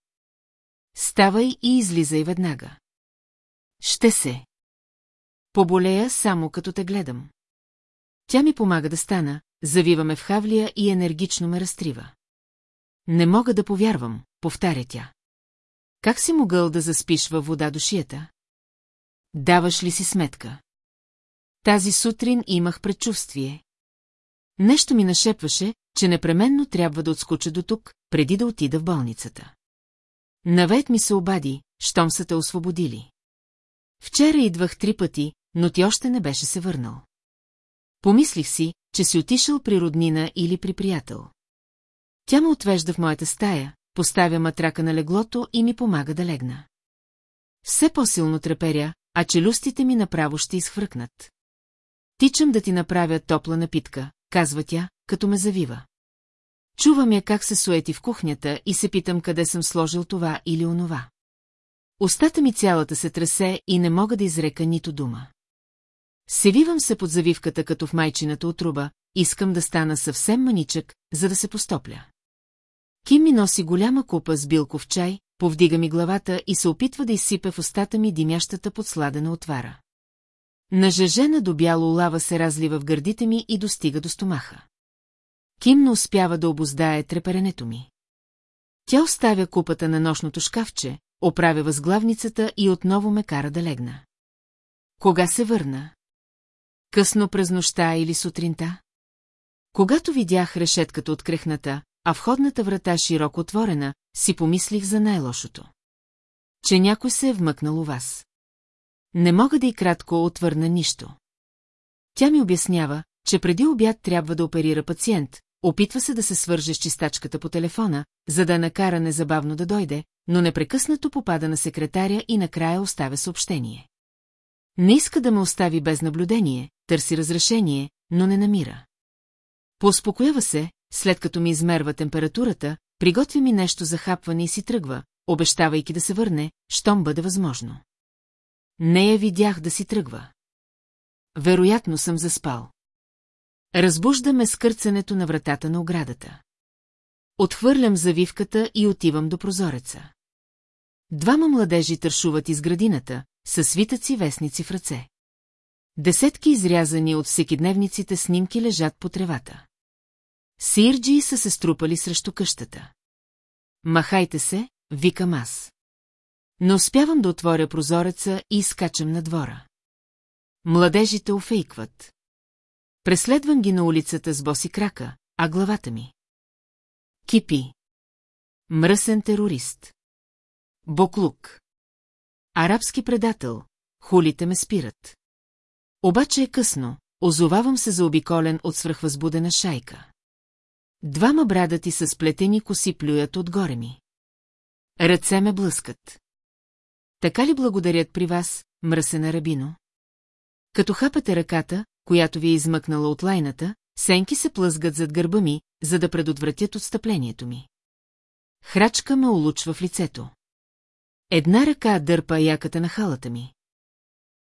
Ставай и излизай веднага. Ще се. Поболея само като те гледам. Тя ми помага да стана, завиваме в хавлия и енергично ме разтрива. Не мога да повярвам, повтаря тя. Как си могъл да заспиш във вода до шията? Даваш ли си сметка? Тази сутрин имах предчувствие. Нещо ми нашепваше, че непременно трябва да отскоча до тук, преди да отида в болницата. Навет ми се обади, щом са те освободили. Вчера идвах три пъти, но ти още не беше се върнал. Помислих си, че си отишъл при роднина или при приятел. Тя ме отвежда в моята стая, поставя матрака на леглото и ми помага да легна. Все по-силно треперя, а челюстите ми направо ще изхвъркнат. Тичам да ти направя топла напитка, казва тя, като ме завива. Чувам я как се суети в кухнята и се питам къде съм сложил това или онова. Остата ми цялата се тресе и не мога да изрека нито дума. Севивам се под завивката като в майчината отруба, искам да стана съвсем маничък, за да се постопля. Ким ми носи голяма купа с билков чай, повдига ми главата и се опитва да изсипе в устата ми димящата подсладена отвара. Нажежена до бяло лава се разлива в гърдите ми и достига до стомаха. Ким не успява да обоздае треперенето ми. Тя оставя купата на нощното шкафче, оправя възглавницата и отново ме кара да легна. Кога се върна? Късно през нощта или сутринта? Когато видях решетката от крехната, а входната врата широко отворена, си помислих за най-лошото. Че някой се е вмъкнал у вас. Не мога да и кратко отвърна нищо. Тя ми обяснява, че преди обяд трябва да оперира пациент, опитва се да се свърже с чистачката по телефона, за да накара незабавно да дойде, но непрекъснато попада на секретаря и накрая оставя съобщение. Не иска да ме остави без наблюдение, търси разрешение, но не намира. Поуспокоява се, след като ми измерва температурата, приготвя ми нещо за хапване и си тръгва, обещавайки да се върне, щом бъде възможно. Не я видях да си тръгва. Вероятно съм заспал. Разбужда ме скърцането на вратата на оградата. Отхвърлям завивката и отивам до прозореца. Двама младежи тършуват из градината, със свитъци вестници в ръце. Десетки изрязани от всекидневниците снимки лежат по тревата. Сирджи са се струпали срещу къщата. Махайте се, викам аз. Не успявам да отворя прозореца и изкачам на двора. Младежите офейкват. Преследвам ги на улицата с боси крака, а главата ми. Кипи. Мръсен терорист. Боклук. Арабски предател. Хулите ме спират. Обаче е късно, озовавам се заобиколен от свръхвъзбудена шайка. Двама брадати с сплетени коси плюят отгоре ми. Ръце ме блъскат. Така ли благодарят при вас, мръсена рабино? Като хапате ръката, която ви е измъкнала от лайната, сенки се плъзгат зад гърба ми, за да предотвратят отстъплението ми. Храчка ме улучва в лицето. Една ръка дърпа яката на халата ми.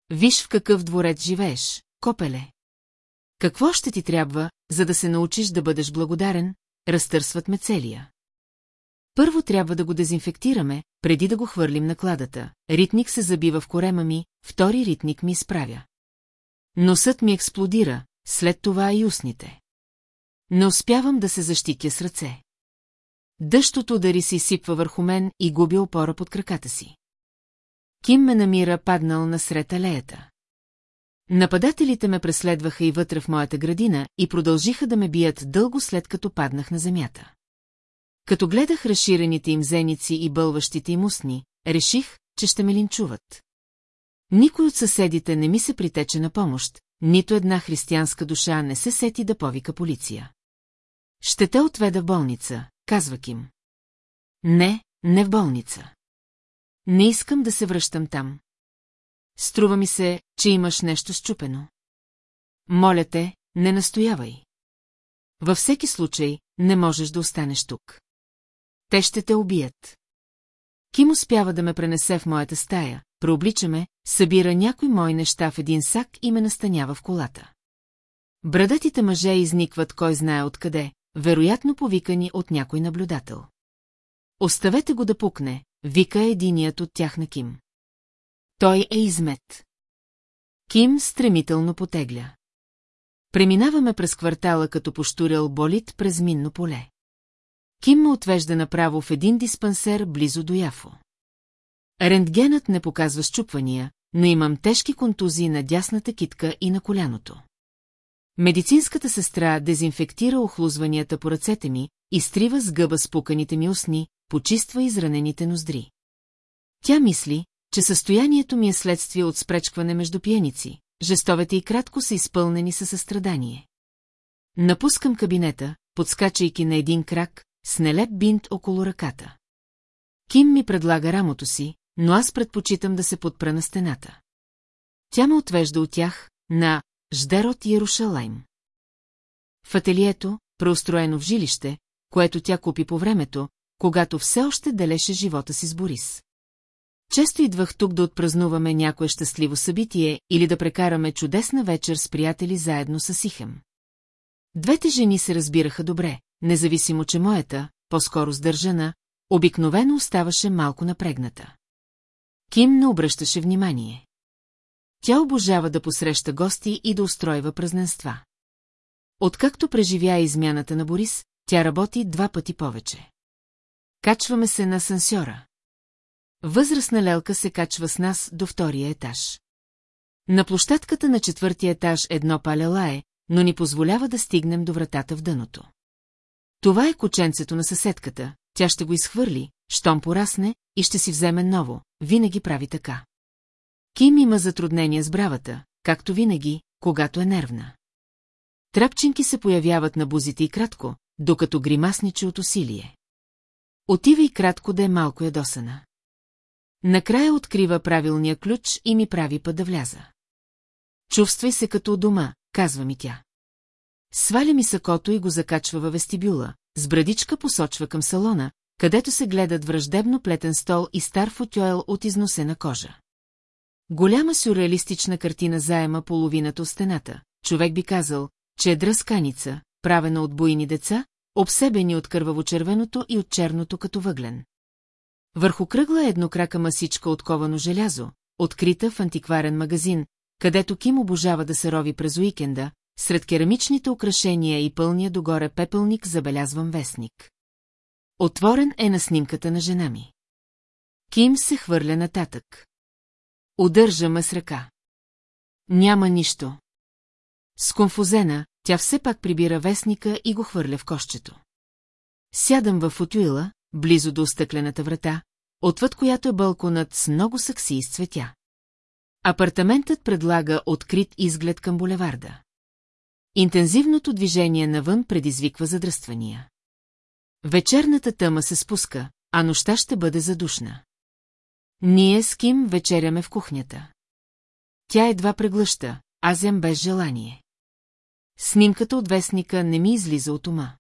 Виж в какъв дворец живееш, копеле. Какво ще ти трябва, за да се научиш да бъдеш благодарен, разтърсват ме целия. Първо трябва да го дезинфектираме, преди да го хвърлим на кладата. Ритник се забива в корема ми, втори ритник ми изправя. Носът ми експлодира, след това и устните. Не успявам да се защитя с ръце. Дъщото удари се изсипва върху мен и губи опора под краката си. Ким ме намира паднал насред алеята. Нападателите ме преследваха и вътре в моята градина и продължиха да ме бият дълго след като паднах на земята. Като гледах разширените им зеници и бълващите им устни, реших, че ще ме линчуват. Никой от съседите не ми се притече на помощ, нито една християнска душа не се сети да повика полиция. Ще те отведа в болница, казва Ким. Не, не в болница. Не искам да се връщам там. Струва ми се, че имаш нещо щупено. Моля те, не настоявай. Във всеки случай, не можеш да останеш тук. Те ще те убият. Ким успява да ме пренесе в моята стая, преоблича ме, събира някои мои неща в един сак и ме настанява в колата. Брадатите мъже изникват кой знае откъде, вероятно повикани от някой наблюдател. Оставете го да пукне, вика единият от тях на Ким. Той е измет. Ким стремително потегля. Преминаваме през квартала като поштурял болит през минно поле. Ким ме отвежда направо в един диспансер близо до Яфо. Рентгенът не показва щупвания, но имам тежки контузии на дясната китка и на коляното. Медицинската сестра дезинфектира охлузванията по ръцете ми, изтрива с гъба спуканите ми устни, почиства изранените ноздри. Тя мисли, че състоянието ми е следствие от спречкване между пиеници, жестовете и кратко са изпълнени със състрадание. Напускам кабинета, подскачайки на един крак, с нелеп бинт около ръката. Ким ми предлага рамото си, но аз предпочитам да се подпра на стената. Тя ме отвежда от тях на Ждерот Ярушалайм. В ателието, преустроено в жилище, което тя купи по времето, когато все още делеше живота си с Борис. Често идвах тук да отпразнуваме някое щастливо събитие или да прекараме чудесна вечер с приятели заедно с Сихем. Двете жени се разбираха добре, независимо, че моята, по-скоро сдържана, обикновено оставаше малко напрегната. Ким не обръщаше внимание. Тя обожава да посреща гости и да устройва празненства. Откакто преживя измяната на Борис, тя работи два пъти повече. Качваме се на сансьора. Възрастна лелка се качва с нас до втория етаж. На площадката на четвъртия етаж едно паля лае, но ни позволява да стигнем до вратата в дъното. Това е кученцето на съседката, тя ще го изхвърли, щом порасне и ще си вземе ново, винаги прави така. Ким има затруднения с бравата, както винаги, когато е нервна. Трапчинки се появяват на бузите и кратко, докато гримасничи от усилие. Отива и кратко да е малко ядосана. Накрая открива правилния ключ и ми прави път да вляза. Чувствай се като у дома, казва ми тя. Сваля ми сакото и го закачва във вестибюла, с брадичка посочва към салона, където се гледат враждебно плетен стол и стар футюел от износена кожа. Голяма сюрреалистична картина заема половината от стената. Човек би казал, че е дръсканица, правена от буйни деца, обсебени от кърваво-червеното и от черното като въглен. Върху кръгла е еднокрака масичка от ковано желязо, открита в антикварен магазин, където Ким обожава да се рови през уикенда, сред керамичните украшения и пълния догоре пепелник забелязвам вестник. Отворен е на снимката на жена ми. Ким се хвърля нататък. Удържа ме с ръка. Няма нищо. Сконфузена, тя все пак прибира вестника и го хвърля в кошчето. Сядам в футуила, близо до стъклената врата, отвъд която е балконът с много сакси и цветя. Апартаментът предлага открит изглед към булеварда. Интензивното движение навън предизвиква задръствания. Вечерната тъма се спуска, а нощта ще бъде задушна. Ние с Ким вечеряме в кухнята. Тя едва преглъща, аз ям без желание. Снимката от вестника не ми излиза от ума.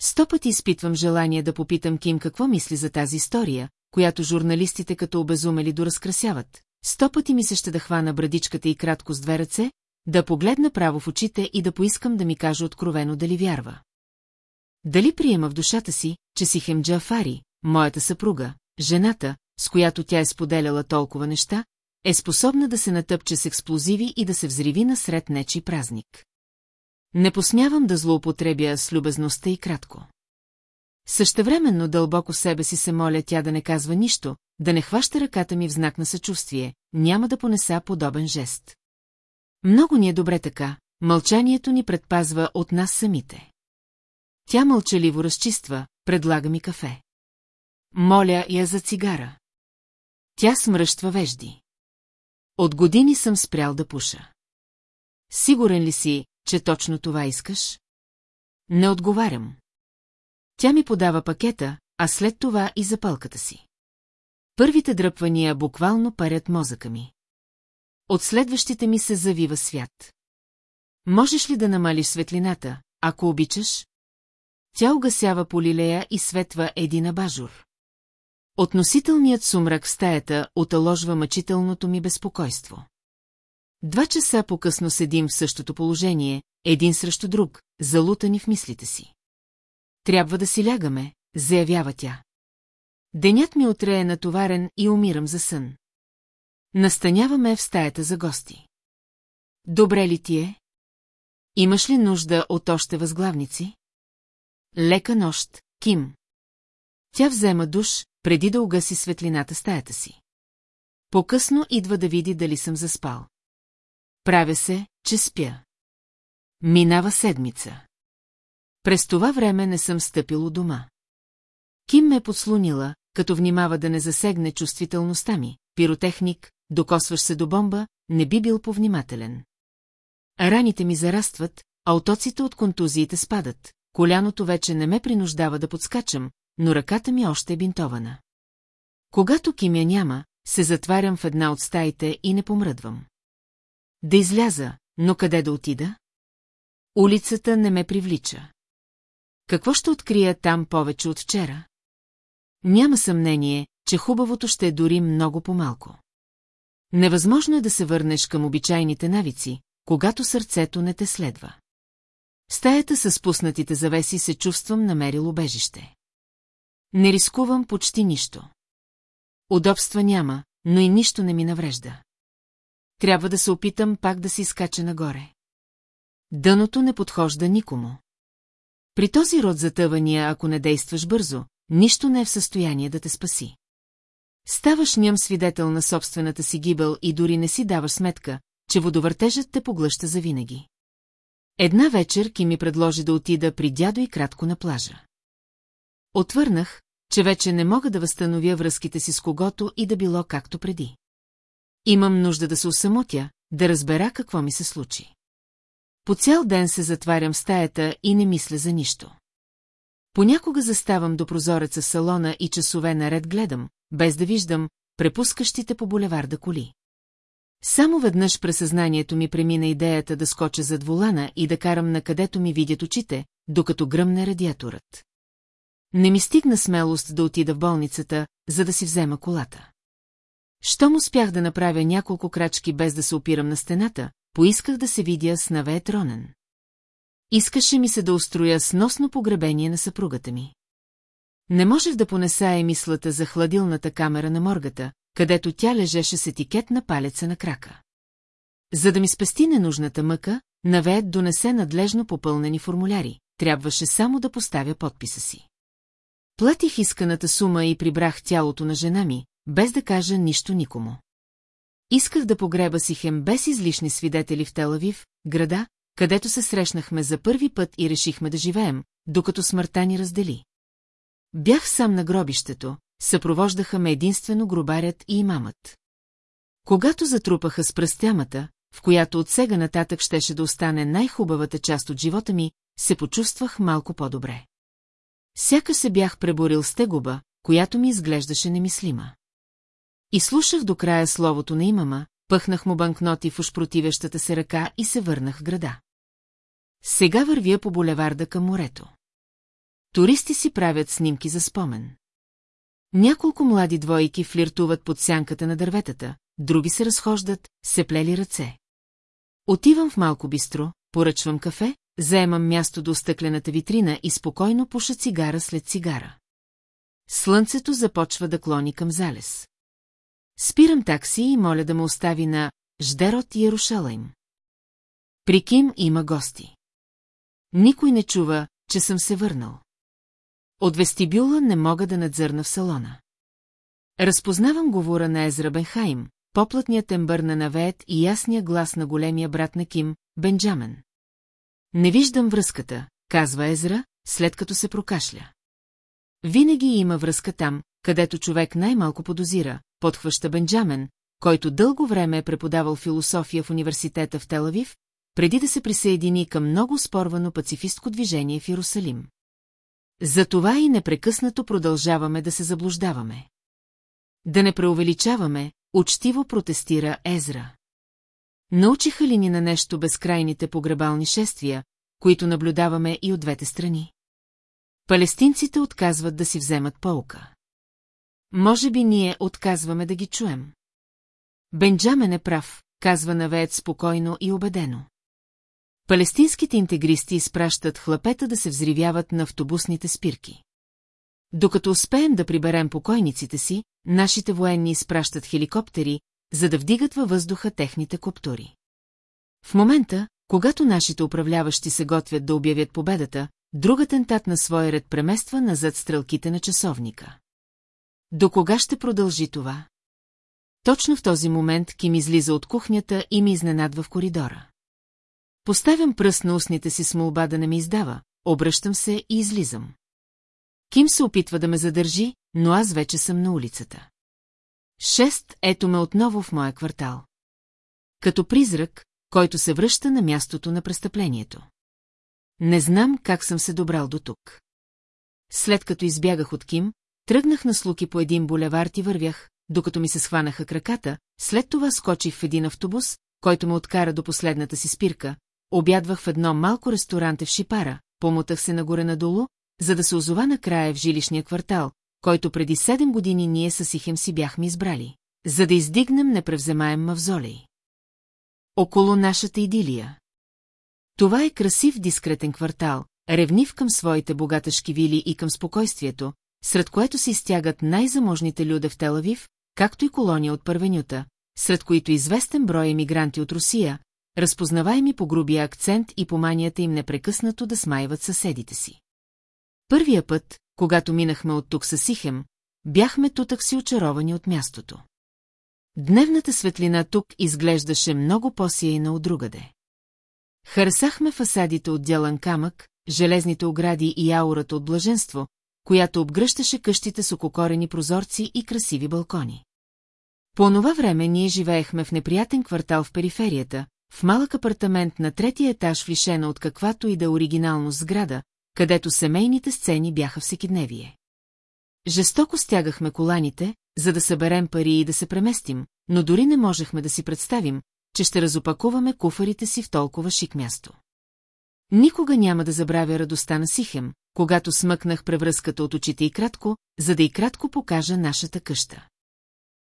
Сто пъти изпитвам желание да попитам Ким какво мисли за тази история, която журналистите като обезумели доразкрасяват. Сто пъти ми се ще да хвана брадичката и кратко с две ръце, да погледна право в очите и да поискам да ми каже откровено дали вярва. Дали приема в душата си, че си Хемджафари, моята съпруга, жената, с която тя е споделяла толкова неща, е способна да се натъпче с експлозиви и да се взриви насред нечи празник. Не посмявам да злоупотребя с любезността и кратко. Същевременно дълбоко себе си се моля тя да не казва нищо, да не хваща ръката ми в знак на съчувствие, няма да понеса подобен жест. Много ни е добре така, мълчанието ни предпазва от нас самите. Тя мълчаливо разчиства, предлага ми кафе. Моля я за цигара. Тя смръщва вежди. От години съм спрял да пуша. Сигурен ли си, че точно това искаш? Не отговарям. Тя ми подава пакета, а след това и запалката си. Първите дръпвания буквално парят мозъка ми. От следващите ми се завива свят. Можеш ли да намалиш светлината, ако обичаш? Тя угасява полилея и светва един абажур. Относителният сумрак в стаята оталожва мъчителното ми безпокойство. Два часа по-късно седим в същото положение, един срещу друг, залутани в мислите си. Трябва да си лягаме, заявява тя. Денят ми утре е натоварен и умирам за сън. Настаняваме в стаята за гости. Добре ли ти е? Имаш ли нужда от още възглавници? Лека нощ, Ким. Тя взема душ, преди да угаси светлината стаята си. По-късно идва да види дали съм заспал. Правя се, че спя. Минава седмица. През това време не съм стъпил у дома. Ким ме е подслонила, като внимава да не засегне чувствителността ми. Пиротехник, докосваш се до бомба, не би бил повнимателен. Раните ми зарастват, а отоците от контузиите спадат. Коляното вече не ме принуждава да подскачам, но ръката ми още е бинтована. Когато Кимя няма, се затварям в една от стаите и не помръдвам. Да изляза, но къде да отида? Улицата не ме привлича. Какво ще открия там повече от вчера? Няма съмнение, че хубавото ще е дори много по-малко. Невъзможно е да се върнеш към обичайните навици, когато сърцето не те следва. Стаята с спуснатите завеси се чувствам намерил убежище. Не рискувам почти нищо. Удобства няма, но и нищо не ми наврежда. Трябва да се опитам пак да се изкача нагоре. Дъното не подхожда никому. При този род затъвания, ако не действаш бързо, нищо не е в състояние да те спаси. Ставаш ням свидетел на собствената си гибел и дори не си даваш сметка, че водовъртежът те поглъща завинаги. Една вечер Ки ми предложи да отида при дядо и кратко на плажа. Отвърнах, че вече не мога да възстановя връзките си с когото и да било както преди. Имам нужда да се усамотя, да разбера какво ми се случи. По цял ден се затварям в стаята и не мисля за нищо. Понякога заставам до прозореца салона и часове наред гледам, без да виждам, препускащите по булеварда коли. Само веднъж през съзнанието ми премина идеята да скоча зад волана и да карам на където ми видят очите, докато гръмне радиаторът. Не ми стигна смелост да отида в болницата, за да си взема колата. Щом успях да направя няколко крачки без да се опирам на стената, поисках да се видя с Навет Ронен. Искаше ми се да устроя сносно погребение на съпругата ми. Не можех да понеса е мислата за хладилната камера на моргата, където тя лежеше с етикет на палеца на крака. За да ми спести ненужната мъка, Навет донесе надлежно попълнени формуляри, трябваше само да поставя подписа си. Платих исканата сума и прибрах тялото на жена ми, без да кажа нищо никому. Исках да погреба си хем без излишни свидетели в Телавив, града, където се срещнахме за първи път и решихме да живеем, докато смъртта ни раздели. Бях сам на гробището, съпровождаха ме единствено гробарят и имамът. Когато затрупаха с пръстямата, в която от сега нататък щеше да остане най-хубавата част от живота ми, се почувствах малко по-добре. Сяка се бях преборил с тегуба, която ми изглеждаше немислима. И слушах до края словото на имама, пъхнах му банкноти в уж противящата се ръка и се върнах в града. Сега вървя по булеварда към морето. Туристи си правят снимки за спомен. Няколко млади двойки флиртуват под сянката на дърветата, други се разхождат, се плели ръце. Отивам в малко бистро, поръчвам кафе, заемам място до стъклената витрина и спокойно пуша цигара след цигара. Слънцето започва да клони към залез. Спирам такси и моля да ме остави на Ждерот и Ярушалайм. При Ким има гости. Никой не чува, че съм се върнал. От вестибюла не мога да надзърна в салона. Разпознавам говора на Езра Бенхайм, поплътният тембър на Навеет и ясния глас на големия брат на Ким, Бенджамен. Не виждам връзката, казва Езра, след като се прокашля. Винаги има връзка там, където човек най-малко подозира, подхваща Бенджамен, който дълго време е преподавал философия в университета в Телавив, преди да се присъедини към много спорвано пацифистко движение в Иерусалим. Затова и непрекъснато продължаваме да се заблуждаваме. Да не преувеличаваме, учтиво протестира Езра. Научиха ли ни на нещо безкрайните погребални шествия, които наблюдаваме и от двете страни? Палестинците отказват да си вземат полка. Може би ние отказваме да ги чуем. Бенджамен е прав, казва Навеет спокойно и убедено. Палестинските интегристи изпращат хлапета да се взривяват на автобусните спирки. Докато успеем да приберем покойниците си, нашите военни изпращат хеликоптери, за да вдигат във въздуха техните коптори. В момента, когато нашите управляващи се готвят да обявят победата, друг атентат на своя ред премества назад стрелките на часовника. До кога ще продължи това? Точно в този момент Ким излиза от кухнята и ми изненадва в коридора. Поставям пръст на устните си с молба да не ми издава, обръщам се и излизам. Ким се опитва да ме задържи, но аз вече съм на улицата. Шест, ето ме отново в моя квартал. Като призрак, който се връща на мястото на престъплението. Не знам как съм се добрал до тук. След като избягах от Ким, тръгнах на слуки по един булевард и вървях, докато ми се схванаха краката, след това скочих в един автобус, който ме откара до последната си спирка, обядвах в едно малко ресторанте в Шипара, помотах се нагоре-надолу, за да се озова накрая в жилищния квартал, който преди седем години ние с Ихем си бяхме избрали, за да издигнем непревземаем мавзолей. Около нашата идилия. Това е красив дискретен квартал, ревнив към своите богаташки вили и към спокойствието, сред което се изтягат най-заможните люде в Телавив, както и колония от първенюта, сред които известен брой емигранти от Русия, разпознаваеми по грубия акцент и по манията им непрекъснато да смайват съседите си. Първия път, когато минахме от тук с Сихем, бяхме тутък си очаровани от мястото. Дневната светлина тук изглеждаше много по-сияйна от другаде. Харесахме фасадите от дялан камък, железните огради и аурата от блаженство, която обгръщаше къщите с ококорени прозорци и красиви балкони. По онова време ние живеехме в неприятен квартал в периферията, в малък апартамент на третия етаж в лишена от каквато и да оригинално сграда, където семейните сцени бяха всекидневие. Жестоко стягахме коланите, за да съберем пари и да се преместим, но дори не можехме да си представим, че ще разопакуваме куфарите си в толкова шик място. Никога няма да забравя радостта на Сихем, когато смъкнах превръзката от очите и кратко, за да и кратко покажа нашата къща.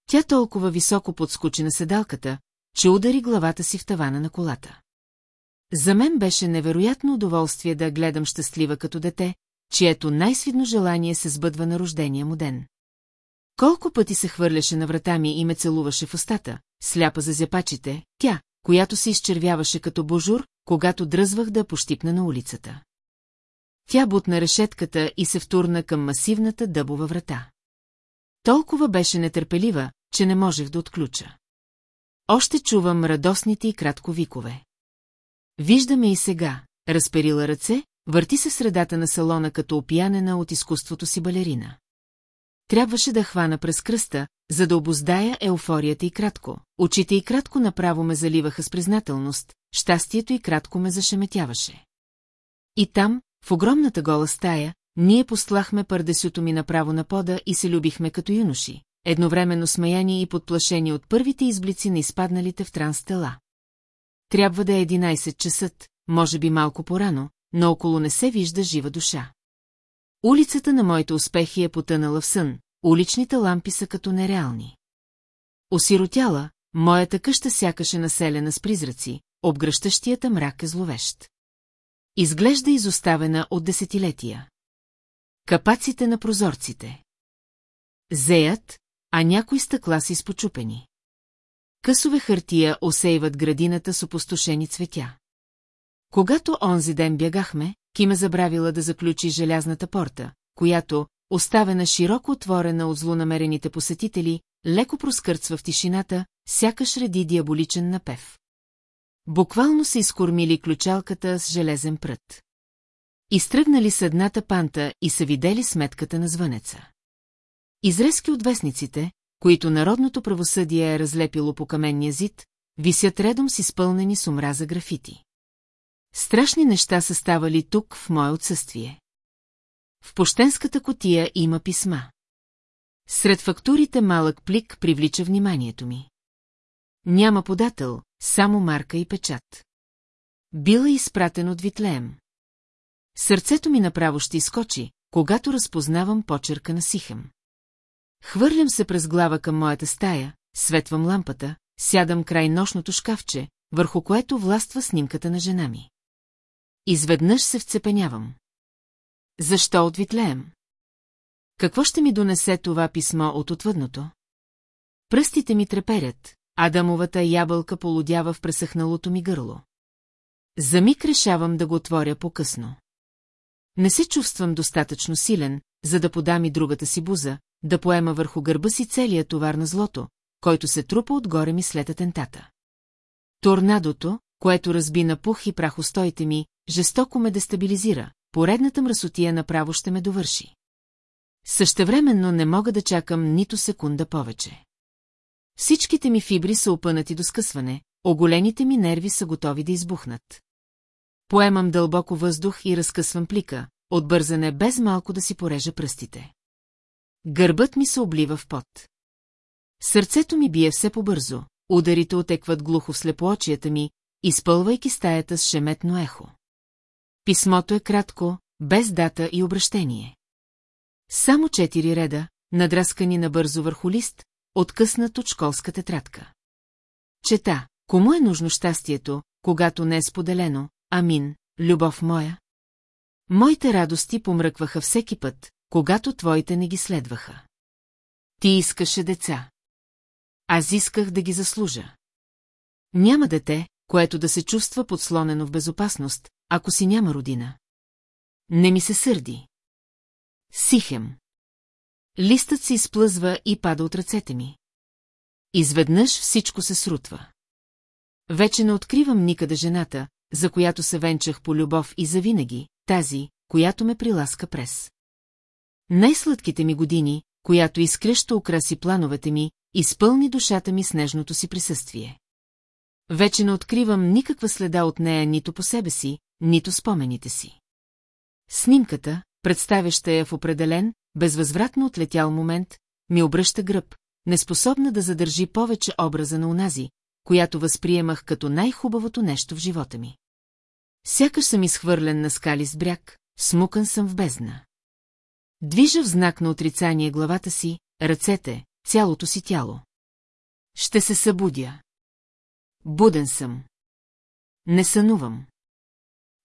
Тя толкова високо подскочи на седалката, че удари главата си в тавана на колата. За мен беше невероятно удоволствие да гледам щастлива като дете, чието най-свидно желание се сбъдва на рождения му ден. Колко пъти се хвърляше на врата ми и ме целуваше в устата, сляпа за зяпачите, тя, която се изчервяваше като божур, когато дръзвах да пощипна на улицата. Тя бутна решетката и се втурна към масивната дъбова врата. Толкова беше нетърпелива, че не можех да отключа. Още чувам радостните и кратко викове. Виждаме и сега, разперила ръце, върти се в средата на салона като опиянена от изкуството си балерина. Трябваше да хвана през кръста, за да обоздая еуфорията и кратко. Очите и кратко направо ме заливаха с признателност, щастието и кратко ме зашеметяваше. И там, в огромната гола стая, ние постлахме пардесюто ми направо на пода и се любихме като юноши, едновременно смаяни и подплашени от първите изблици на изпадналите в транс тела. Трябва да е 11 часът, може би малко порано, но около не се вижда жива душа. Улицата на моите успехи е потънала в сън, уличните лампи са като нереални. Осиротяла, моята къща сякаше населена с призраци, обгръщащията мрак е зловещ. Изглежда изоставена от десетилетия. Капаците на прозорците. Зеят, а някои стъкла са изпочупени. Късове хартия осейват градината с опустошени цветя. Когато онзи ден бягахме, Киме забравила да заключи желязната порта, която, оставена широко отворена от злонамерените посетители, леко проскърцва в тишината, сякаш реди диаболичен напев. Буквално се изкормили ключалката с железен прът. Изтръгнали с едната панта и са видели сметката на звънеца. Изрезки от вестниците, които народното правосъдие е разлепило по каменния зид, висят редом с изпълнени с омраза графити. Страшни неща са ставали тук в мое отсъствие. В пощенската котия има писма. Сред фактурите малък плик привлича вниманието ми. Няма подател, само марка и печат. Била изпратен от Витлеем. Сърцето ми направо ще изкочи, когато разпознавам почерка на Сихем. Хвърлям се през глава към моята стая, светвам лампата, сядам край нощното шкафче, върху което властва снимката на жена ми. Изведнъж се вцепенявам. Защо отвитлеем? Какво ще ми донесе това писмо от отвъдното? Пръстите ми треперят, Адамовата ябълка полудява в пресъхналото ми гърло. За миг решавам да го отворя по-късно. Не се чувствам достатъчно силен, за да подам и другата си буза, да поема върху гърба си целият товар на злото, който се трупа отгоре ми след атентата. Торнадото, което разби на пух и прах устоите ми, жестоко ме дестабилизира, поредната мръсотия направо ще ме довърши. Същевременно не мога да чакам нито секунда повече. Всичките ми фибри са опънати до скъсване, оголените ми нерви са готови да избухнат. Поемам дълбоко въздух и разкъсвам плика, от бързане без малко да си порежа пръстите. Гърбът ми се облива в пот. Сърцето ми бие все по-бързо, ударите отекват глухо в слепоочията ми, изпълвайки стаята с шеметно ехо. Писмото е кратко, без дата и обращение. Само четири реда, надраскани набързо върху лист, откъснат от школска тетрадка. Чета, кому е нужно щастието, когато не е споделено, амин, любов моя? Моите радости помръкваха всеки път, когато твоите не ги следваха. Ти искаше деца. Аз исках да ги заслужа. Няма дете, което да се чувства подслонено в безопасност, ако си няма родина. Не ми се сърди. Сихем. Листът се изплъзва и пада от ръцете ми. Изведнъж всичко се срутва. Вече не откривам никъде жената, за която се венчах по любов и завинаги, тази, която ме приласка през. Най-сладките ми години, която изкрещо украси плановете ми, изпълни душата ми с нежното си присъствие. Вече не откривам никаква следа от нея нито по себе си, нито спомените си. Снимката, представяща я в определен, безвъзвратно отлетял момент, ми обръща гръб, неспособна да задържи повече образа на унази, която възприемах като най-хубавото нещо в живота ми. Сякаш съм изхвърлен на скали с бряг, смукан съм в бездна. Движа в знак на отрицание главата си, ръцете, цялото си тяло. Ще се събудя. Буден съм. Не сънувам.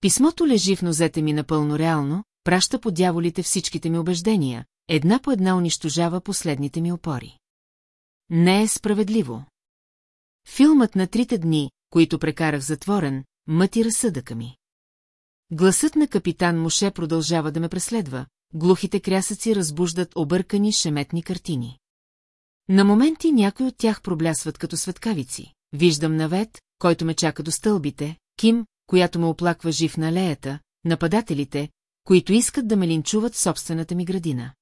Писмото лежи в нозете ми напълно реално, праща по дяволите всичките ми убеждения, една по една унищожава последните ми опори. Не е справедливо. Филмът на трите дни, които прекарах затворен, мъти разсъдъка ми. Гласът на капитан Моше продължава да ме преследва, глухите крясъци разбуждат объркани шеметни картини. На моменти някои от тях проблясват като светкавици. Виждам навет, който ме чака до стълбите, Ким, която ме оплаква жив на алеята, нападателите, които искат да ме линчуват собствената ми градина.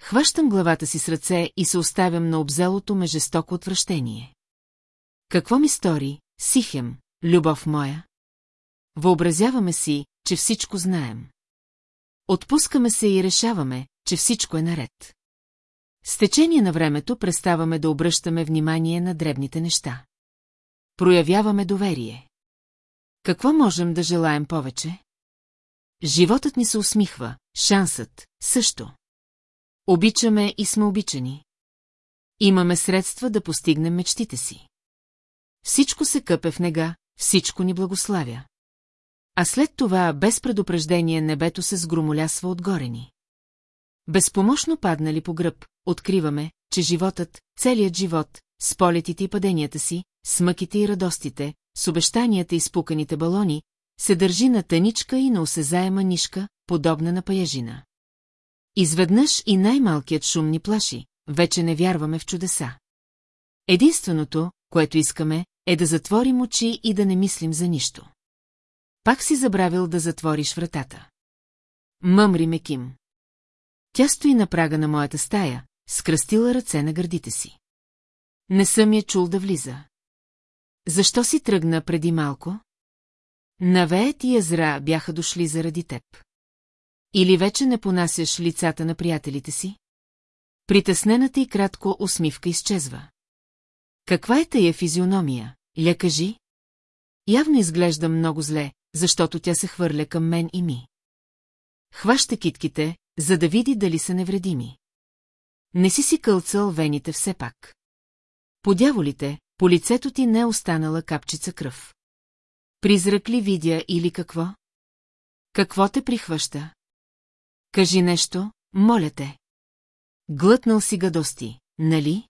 Хващам главата си с ръце и се оставям на обзелото ме жестоко отвращение. Какво ми стори, Сихем, любов моя? Въобразяваме си, че всичко знаем. Отпускаме се и решаваме, че всичко е наред. С течение на времето преставаме да обръщаме внимание на дребните неща. Проявяваме доверие. Какво можем да желаем повече? Животът ни се усмихва, шансът също. Обичаме и сме обичани. Имаме средства да постигнем мечтите си. Всичко се къпе в нега, всичко ни благославя. А след това, без предупреждение, небето се сгромолясва отгоре ни. Безпомощно паднали по гръб, откриваме, че животът, целият живот, с полетите и паденията си, с мъките и радостите, с обещанията и спуканите балони, се държи на тъничка и на осезаема нишка, подобна на паяжина. Изведнъж и най-малкият шум ни плаши, вече не вярваме в чудеса. Единственото, което искаме, е да затворим очи и да не мислим за нищо. Пак си забравил да затвориш вратата. Мъмри ме Ким. Тя стои на прага на моята стая, скръстила ръце на гърдите си. Не съм я чул да влиза. Защо си тръгна преди малко? Навеят и езра бяха дошли заради теб. Или вече не понасяш лицата на приятелите си? Притеснената и кратко усмивка изчезва. Каква е тая физиономия, ля кажи? Явно изглежда много зле, защото тя се хвърля към мен и ми. Хваща китките, за да види дали са невредими. Не си си кълцал вените все пак. По дяволите, по лицето ти не е останала капчица кръв. Призрак ли видя или какво? Какво те прихваща? Кажи нещо, моля те. Глътнал си гадости, нали?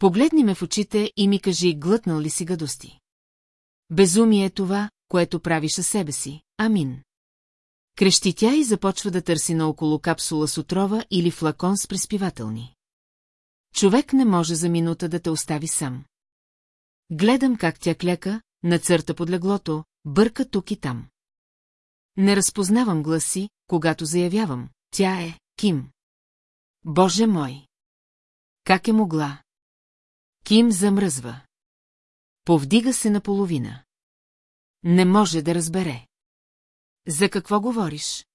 Погледни ме в очите и ми кажи, глътнал ли си гадости. Безумие е това, което правиш със себе си, амин. Крещи тя и започва да търси наоколо капсула с отрова или флакон с приспивателни. Човек не може за минута да те остави сам. Гледам как тя клека, нацърта под леглото, бърка тук и там. Не разпознавам гласи, когато заявявам, тя е Ким. Боже мой! Как е могла? Ким замръзва. Повдига се наполовина. Не може да разбере. За какво говориш?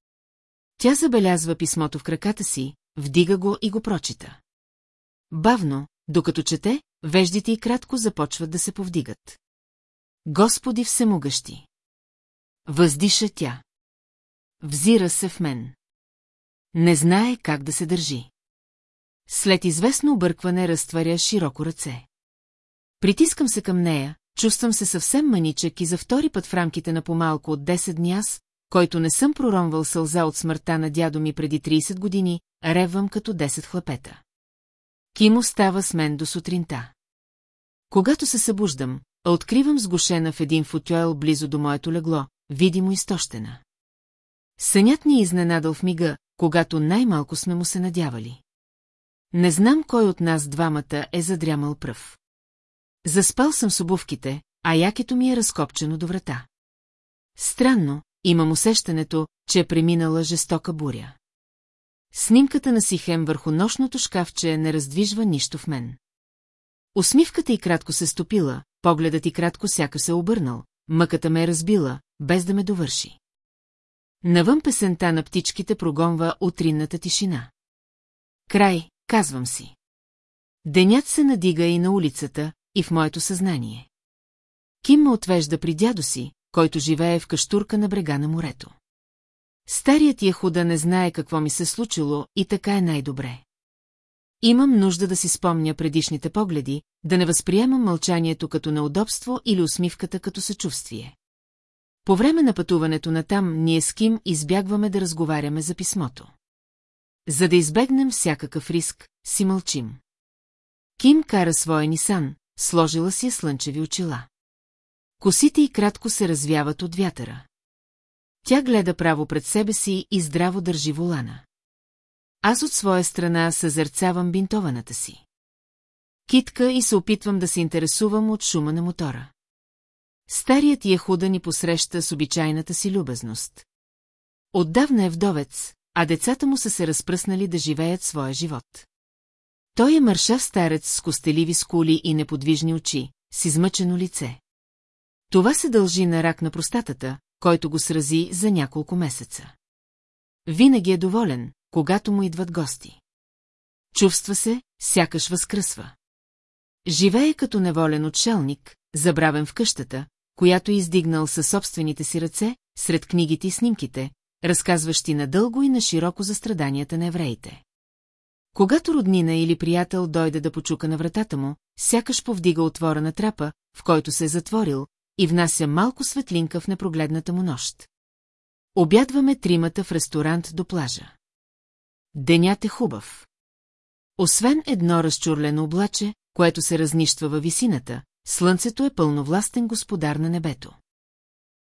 Тя забелязва писмото в краката си, вдига го и го прочита. Бавно, докато чете, веждите и кратко започват да се повдигат. Господи всемогъщи! Въздиша тя. Взира се в мен. Не знае как да се държи. След известно объркване разтваря широко ръце. Притискам се към нея, чувствам се съвсем маничък и за втори път в рамките на помалко от 10 дни аз, който не съм проронвал сълза от смъртта на дядо ми преди 30 години, реввам като 10 хлапета. Кимо става с мен до сутринта. Когато се събуждам, откривам сгушена в един футюел близо до моето легло, видимо изтощена. Сънят ни е изненадал в мига, когато най-малко сме му се надявали. Не знам кой от нас двамата е задрямал пръв. Заспал съм с обувките, а якето ми е разкопчено до врата. Странно, имам усещането, че е преминала жестока буря. Снимката на Сихем върху нощното шкафче не раздвижва нищо в мен. Усмивката и кратко се стопила, погледът и кратко сяка се обърнал, мъката ме е разбила, без да ме довърши. Навън песента на птичките прогонва утринната тишина. Край, казвам си. Денят се надига и на улицата, и в моето съзнание. Ким ме отвежда при дядо си, който живее в каштурка на брега на морето. Старият Яхуда не знае какво ми се случило и така е най-добре. Имам нужда да си спомня предишните погледи, да не възприемам мълчанието като неудобство или усмивката като съчувствие. По време на пътуването натам ние с Ким избягваме да разговаряме за писмото. За да избегнем всякакъв риск, си мълчим. Ким кара своя Нисан, сложила си е слънчеви очила. Косите й кратко се развяват от вятъра. Тя гледа право пред себе си и здраво държи волана. Аз от своя страна съзерцавам бинтованата си. Китка и се опитвам да се интересувам от шума на мотора. Старият Яхуда ни посреща с обичайната си любезност. Отдавна е вдовец, а децата му са се разпръснали да живеят своя живот. Той е мършав старец с костеливи скули и неподвижни очи, с измъчено лице. Това се дължи на рак на простатата, който го срази за няколко месеца. Винаги е доволен, когато му идват гости. Чувства се, сякаш възкръсва. Живее като неволен отшелник, забравен в къщата, която е издигнал със собствените си ръце, сред книгите и снимките, разказващи надълго и на широко за страданията на евреите. Когато роднина или приятел дойде да почука на вратата му, сякаш повдига отворена трапа, в който се е затворил, и внася малко светлинка в непрогледната му нощ. Обядваме тримата в ресторант до плажа. Денят е хубав. Освен едно разчурлено облаче, което се разнищва във висината, слънцето е пълновластен господар на небето.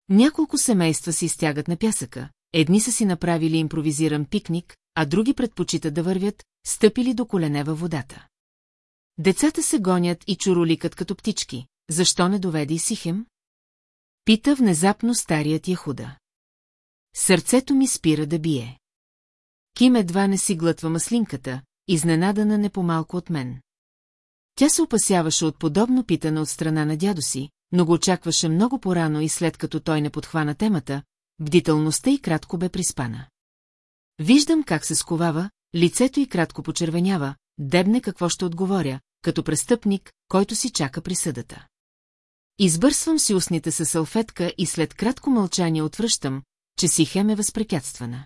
Няколко семейства си стягат на пясъка, едни са си направили импровизиран пикник, а други предпочитат да вървят, стъпили до колене във водата. Децата се гонят и чуроликат като птички. Защо не доведе и Сихем? Пита внезапно старият Яхуда. Сърцето ми спира да бие. Ким едва не си глътва маслинката, изненадана не по-малко от мен. Тя се опасяваше от подобно питане от страна на дядо си, но го очакваше много порано и след като той не подхвана темата, бдителността и кратко бе приспана. Виждам как се сковава, лицето й кратко почервенява, дебне какво ще отговоря, като престъпник, който си чака присъдата. Избърсвам си устните със салфетка и след кратко мълчание отвръщам, че си хем е възпрепятствана.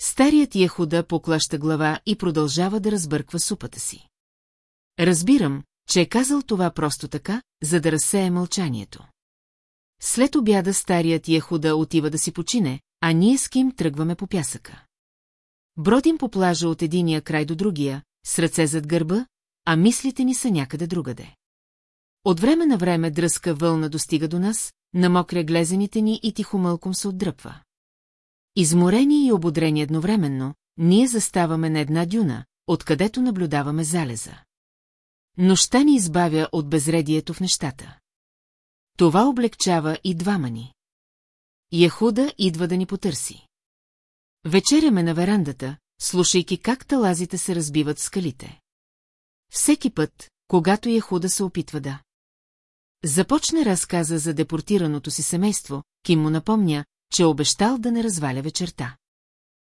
Старият Яхуда поклаща глава и продължава да разбърква супата си. Разбирам, че е казал това просто така, за да разсее мълчанието. След обяда старият Яхуда отива да си почине, а ние с Ким тръгваме по пясъка. Бродим по плажа от единия край до другия, с ръце зад гърба, а мислите ни са някъде другаде. От време на време дръска вълна достига до нас, намокря глезените ни и тихомълком се отдръпва. Изморени и ободрени едновременно, ние заставаме на една дюна, откъдето наблюдаваме залеза. Нощта ни избавя от безредието в нещата. Това облегчава и двама ни. Яхуда идва да ни потърси. Вечеряме на верандата, слушайки как талазите се разбиват скалите. Всеки път, когато Яхуда се опитва да. Започне разказа за депортираното си семейство, Ким му напомня, че е обещал да не разваля вечерта.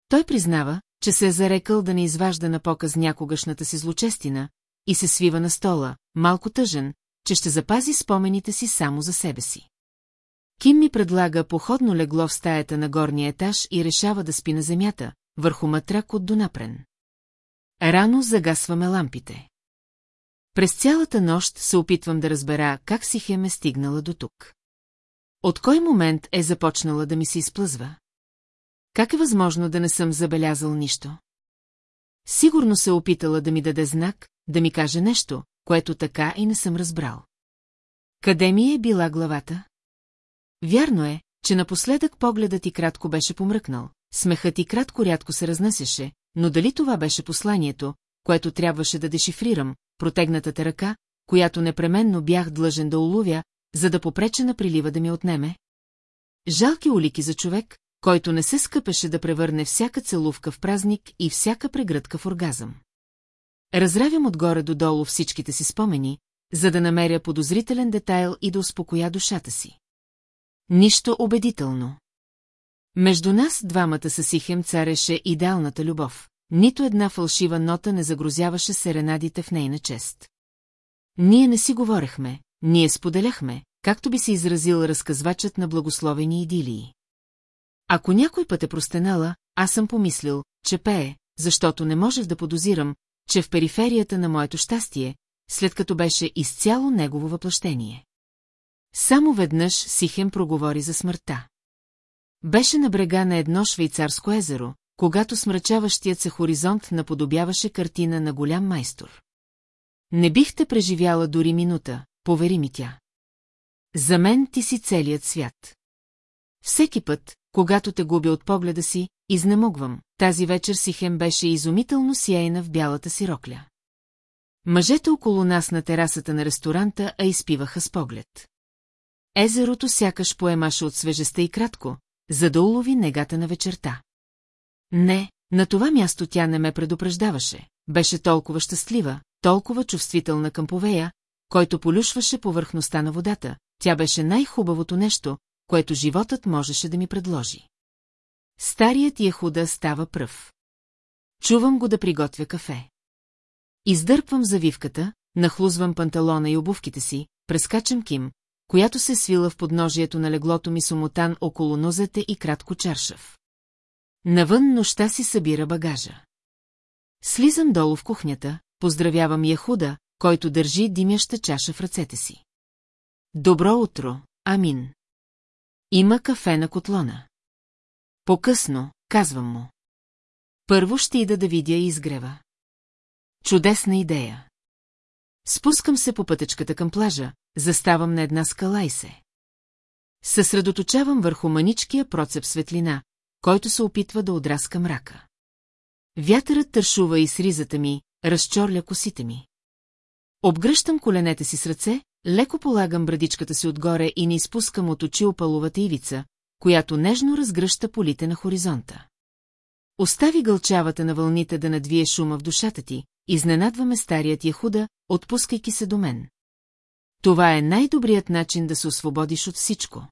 Той признава, че се е зарекал да не изважда на показ някогашната си злочестина и се свива на стола, малко тъжен, че ще запази спомените си само за себе си. Ким ми предлага походно легло в стаята на горния етаж и решава да спи на земята, върху матрак от донапрен. Рано загасваме лампите. През цялата нощ се опитвам да разбера как си Хем е стигнала до тук. От кой момент е започнала да ми се изплъзва? Как е възможно да не съм забелязал нищо? Сигурно се опитала да ми даде знак, да ми каже нещо, което така и не съм разбрал. Къде ми е била главата? Вярно е, че напоследък погледът ти кратко беше помръкнал, смехът ти кратко-рядко се разнасяше, но дали това беше посланието, което трябваше да дешифрирам, протегнатата ръка, която непременно бях длъжен да уловя, за да попреча на прилива да ми отнеме? Жалки улики за човек, който не се скъпеше да превърне всяка целувка в празник и всяка прегръдка в оргазъм. Разравям отгоре до долу всичките си спомени, за да намеря подозрителен детайл и да успокоя душата си. Нищо убедително. Между нас двамата със Сихем цареше идеалната любов, нито една фалшива нота не загрозяваше серенадите в нейна чест. Ние не си говорехме, ние споделяхме, както би се изразил разказвачът на благословени идилии. Ако някой път е простенала, аз съм помислил, че пее, защото не можех да подозирам, че в периферията на моето щастие, след като беше изцяло негово въплъщение. Само веднъж Сихем проговори за смъртта. Беше на брега на едно швейцарско езеро, когато смрачаващият се хоризонт наподобяваше картина на голям майстор. Не бихте преживяла дори минута, повери ми тя. За мен ти си целият свят. Всеки път, когато те губя от погледа си, изнемогвам. Тази вечер Сихем беше изумително сияйна в бялата си рокля. Мъжете около нас на терасата на ресторанта а изпиваха с поглед. Езерото сякаш поемаше от свежестта и кратко, за да улови негата на вечерта. Не, на това място тя не ме предупреждаваше. Беше толкова щастлива, толкова чувствителна към повея, който полюшваше повърхността на водата. Тя беше най-хубавото нещо, което животът можеше да ми предложи. Старият Яхуда става пръв. Чувам го да приготвя кафе. Издърпвам завивката, нахлузвам панталона и обувките си, прескачам Ким, която се свила в подножието на леглото ми сумотан около нозете и кратко чаршав. Навън нощта си събира багажа. Слизам долу в кухнята, поздравявам Яхуда, който държи димяща чаша в ръцете си. Добро утро, Амин. Има кафе на котлона. По-късно, казвам му. Първо ще ида да видя изгрева. Чудесна идея. Спускам се по пътечката към плажа, заставам на една скала и се. Съсредоточавам върху маничкия процеп светлина, който се опитва да отраска мрака. Вятърът тършува и с ризата ми, разчорля косите ми. Обгръщам коленете си с ръце, леко полагам брадичката си отгоре и не изпускам от очи опаловата ивица, която нежно разгръща полите на хоризонта. Остави гълчавата на вълните да надвие шума в душата ти, изненадваме старият Яхуда, отпускайки се до мен. Това е най-добрият начин да се освободиш от всичко.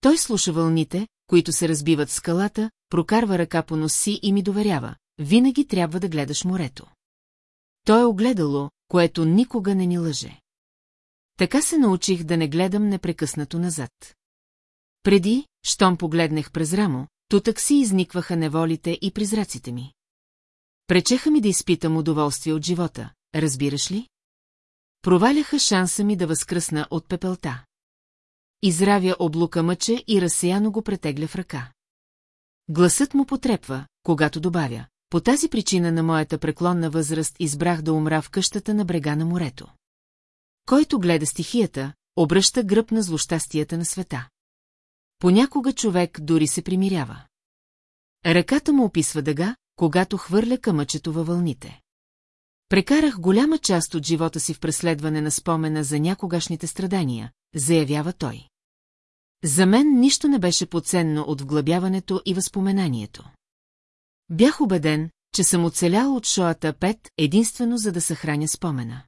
Той слуша вълните, които се разбиват скалата, прокарва ръка по носи и ми доверява. Винаги трябва да гледаш морето. То е огледало, което никога не ни лъже. Така се научих да не гледам непрекъснато назад. Преди, щом погледнах през рамо, тутък си изникваха неволите и призраците ми. Пречеха ми да изпитам удоволствие от живота, разбираш ли? Проваляха шанса ми да възкръсна от пепелта. Изравя облука мъче и разсеяно го претегля в ръка. Гласът му потрепва, когато добавя. По тази причина на моята преклонна възраст избрах да умра в къщата на брега на морето. Който гледа стихията, обръща гръб на злощастията на света. Понякога човек дори се примирява. Ръката му описва дъга, когато хвърля камъчето във вълните. Прекарах голяма част от живота си в преследване на спомена за някогашните страдания, заявява той. За мен нищо не беше поценно от вглъбяването и възпоменанието. Бях убеден, че съм оцелял от шоата пет, единствено за да съхраня спомена.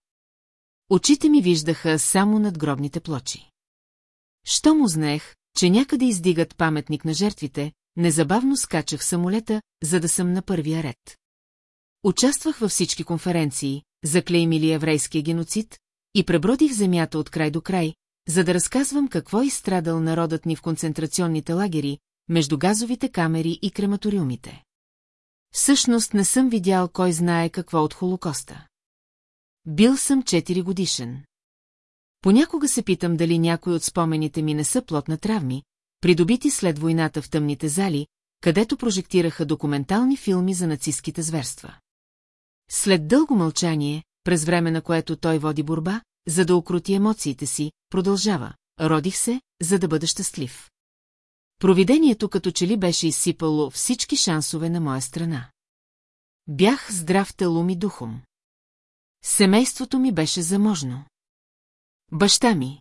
Очите ми виждаха само над гробните плочи. Що му знаех, че някъде издигат паметник на жертвите, незабавно скачах самолета, за да съм на първия ред. Участвах във всички конференции, заклеймили еврейския геноцид, и пребродих земята от край до край, за да разказвам какво изстрадал народът ни в концентрационните лагери, между газовите камери и крематориумите. Всъщност не съм видял кой знае какво от Холокоста. Бил съм 4 годишен. Понякога се питам дали някой от спомените ми не са плод на травми, придобити след войната в тъмните зали, където прожектираха документални филми за нацистските зверства. След дълго мълчание, през време на което той води борба, за да окрути емоциите си, продължава. Родих се, за да бъда щастлив. Провидението като че ли беше изсипало всички шансове на моя страна. Бях здрав телом и духом. Семейството ми беше заможно. Баща ми.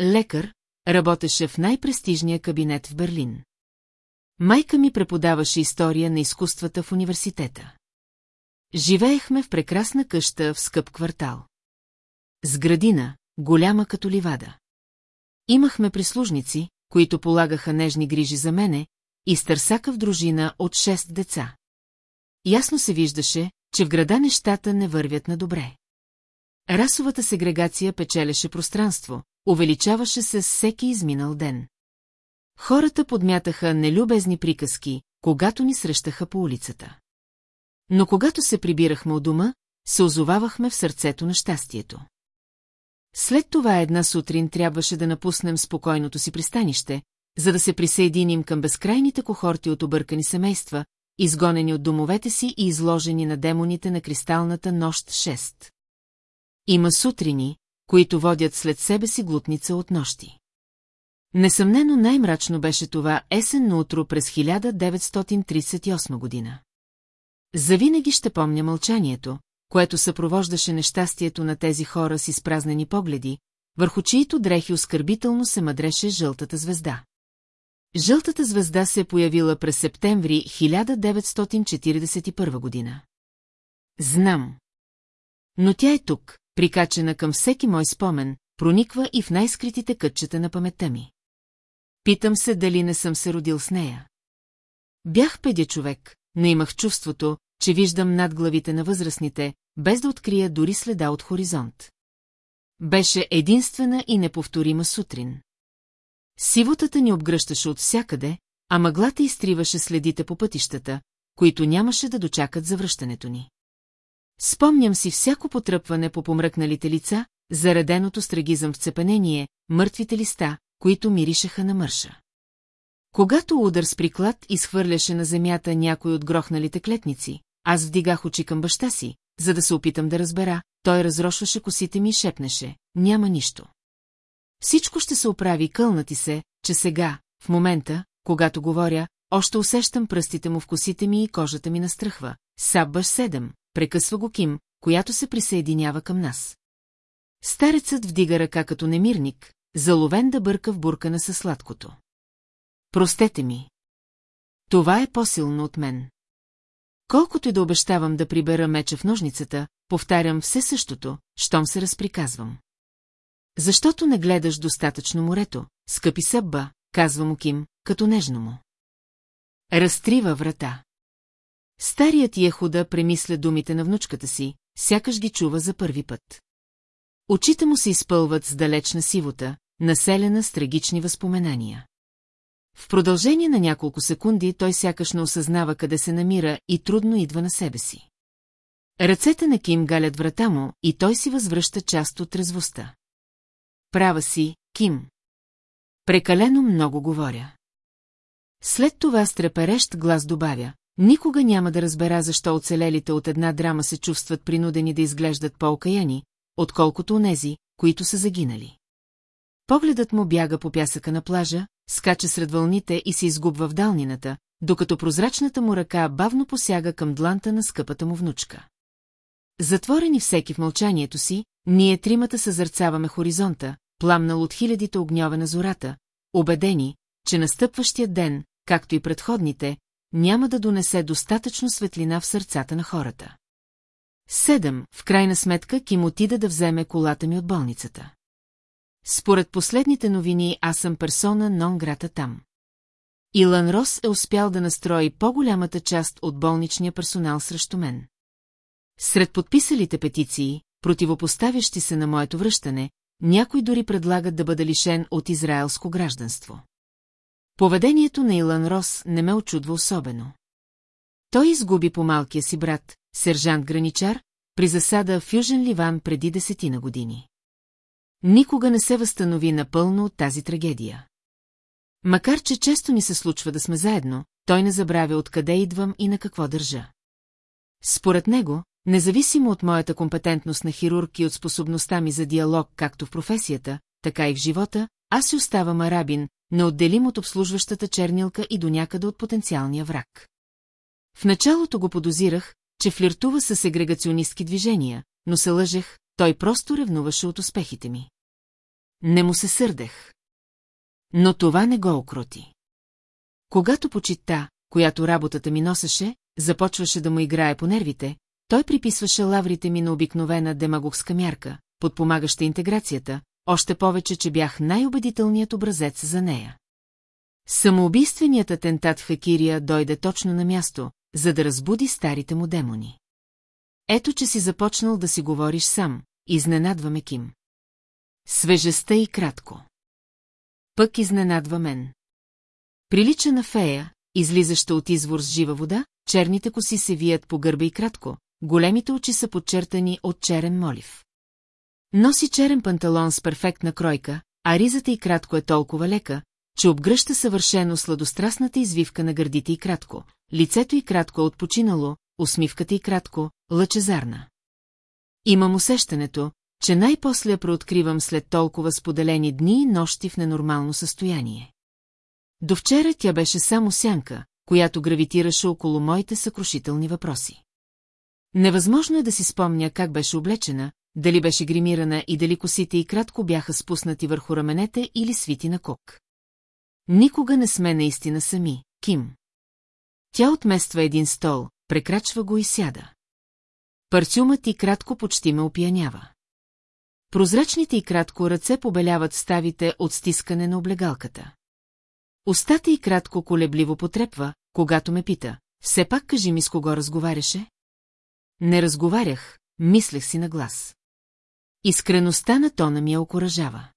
Лекар, работеше в най-престижния кабинет в Берлин. Майка ми преподаваше история на изкуствата в университета. Живеехме в прекрасна къща в скъп квартал. С градина, голяма като ливада. Имахме прислужници, които полагаха нежни грижи за мене, и стърсака в дружина от шест деца. ясно се виждаше, че в града нещата не вървят на добре. Расовата сегрегация печелеше пространство, увеличаваше се с всеки изминал ден. Хората подмятаха нелюбезни приказки, когато ни срещаха по улицата. Но когато се прибирахме от дома, се озовавахме в сърцето на щастието. След това една сутрин трябваше да напуснем спокойното си пристанище, за да се присъединим към безкрайните кохорти от объркани семейства, изгонени от домовете си и изложени на демоните на кристалната нощ 6. Има сутрини, които водят след себе си глутница от нощи. Несъмнено най-мрачно беше това есенно утро през 1938 година. Завинаги ще помня мълчанието, което съпровождаше нещастието на тези хора с изпразнени погледи, върху чието дрехи оскърбително се мъдреше жълтата звезда. Жълтата звезда се е появила през септември 1941 година. Знам. Но тя е тук, прикачена към всеки мой спомен, прониква и в най-скритите кътчета на паметта ми. Питам се дали не съм се родил с нея. Бях педя човек, но имах чувството, че виждам над главите на възрастните, без да открия дори следа от хоризонт. Беше единствена и неповторима сутрин. Сивотата ни обгръщаше от всякъде, а мъглата изтриваше следите по пътищата, които нямаше да дочакат завръщането ни. Спомням си всяко потръпване по помръкналите лица, зареденото с трагизъм в цепенение, мъртвите листа, които миришеха на мърша. Когато удар с приклад изхвърляше на земята някой от грохналите клетници, аз вдигах очи към баща си, за да се опитам да разбера, той разрошваше косите ми и шепнеше, няма нищо. Всичко ще се оправи кълнати се, че сега, в момента, когато говоря, още усещам пръстите му в косите ми и кожата ми настръхва. Саббаш седем, прекъсва го Ким, която се присъединява към нас. Старецът вдига ръка като немирник, заловен да бърка в буркана със сладкото. Простете ми. Това е по-силно от мен. Колкото и да обещавам да прибера меча в ножницата, повтарям все същото, щом се разприказвам. Защото не гледаш достатъчно морето, скъпи събба, казва му Ким, като нежно му. Разтрива врата. Старият Ехуда премисля думите на внучката си, сякаш ги чува за първи път. Очите му се изпълват с далечна сивота, населена с трагични възпоменания. В продължение на няколко секунди той сякаш не осъзнава къде се намира и трудно идва на себе си. Ръцете на Ким галят врата му и той си възвръща част от трезвостта. Права си, Ким. Прекалено много говоря. След това с треперещ глас добавя, никога няма да разбера защо оцелелите от една драма се чувстват принудени да изглеждат по-окаяни, отколкото онези, които са загинали. Погледът му бяга по пясъка на плажа, скача сред вълните и се изгубва в далнината, докато прозрачната му ръка бавно посяга към дланта на скъпата му внучка. Затворени всеки в мълчанието си, ние тримата съзърцаваме хоризонта, пламнал от хилядите огньове на зората, убедени, че настъпващия ден, както и предходните, няма да донесе достатъчно светлина в сърцата на хората. Седем, в крайна сметка, Ким отида да вземе колата ми от болницата. Според последните новини аз съм персона нон грата там. Илан Рос е успял да настрои по-голямата част от болничния персонал срещу мен. Сред подписалите петиции, противопоставящи се на моето връщане, някой дори предлагат да бъда лишен от израелско гражданство. Поведението на Илан Рос не ме очудва особено. Той изгуби по малкия си брат, сержант Граничар, при засада в Южен Ливан преди десетина години. Никога не се възстанови напълно от тази трагедия. Макар, че често ни се случва да сме заедно, той не забравя откъде идвам и на какво държа. Според него, независимо от моята компетентност на хирург и от способността ми за диалог както в професията, така и в живота, аз си оставам арабин, неотделим от обслужващата чернилка и до някъде от потенциалния враг. В началото го подозирах, че флиртува с сегрегационистки движения, но се лъжех, той просто ревнуваше от успехите ми. Не му се сърдех. Но това не го окрути. Когато почита, която работата ми носеше, започваше да му играе по нервите, той приписваше лаврите ми на обикновена демагогска мярка, подпомагаща интеграцията, още повече, че бях най-убедителният образец за нея. Самоубийственият атентат Хакирия дойде точно на място, за да разбуди старите му демони. Ето, че си започнал да си говориш сам, изненадваме Ким. Свежестта и кратко. Пък изненадва мен. Прилича на фея, излизаща от извор с жива вода, черните коси се вият по гърба и кратко, големите очи са подчертани от черен молив. Носи черен панталон с перфектна кройка, а ризата и кратко е толкова лека, че обгръща съвършено сладострастната извивка на гърдите и кратко, лицето и кратко е отпочинало, усмивката и кратко, лъчезарна. Имам усещането, че най-после я прооткривам след толкова споделени дни и нощи в ненормално състояние. До вчера тя беше само сянка, която гравитираше около моите съкрушителни въпроси. Невъзможно е да си спомня как беше облечена, дали беше гримирана и дали косите и кратко бяха спуснати върху раменете или свити на кок. Никога не сме наистина сами, Ким. Тя отмества един стол, прекрачва го и сяда. Парцюмът и кратко почти ме опиянява. Прозрачните и кратко ръце побеляват ставите от стискане на облегалката. Остата и кратко колебливо потрепва, когато ме пита. Все пак кажи ми с кого разговаряше? Не разговарях, мислех си на глас. Искреността на тона ми я окоръжава.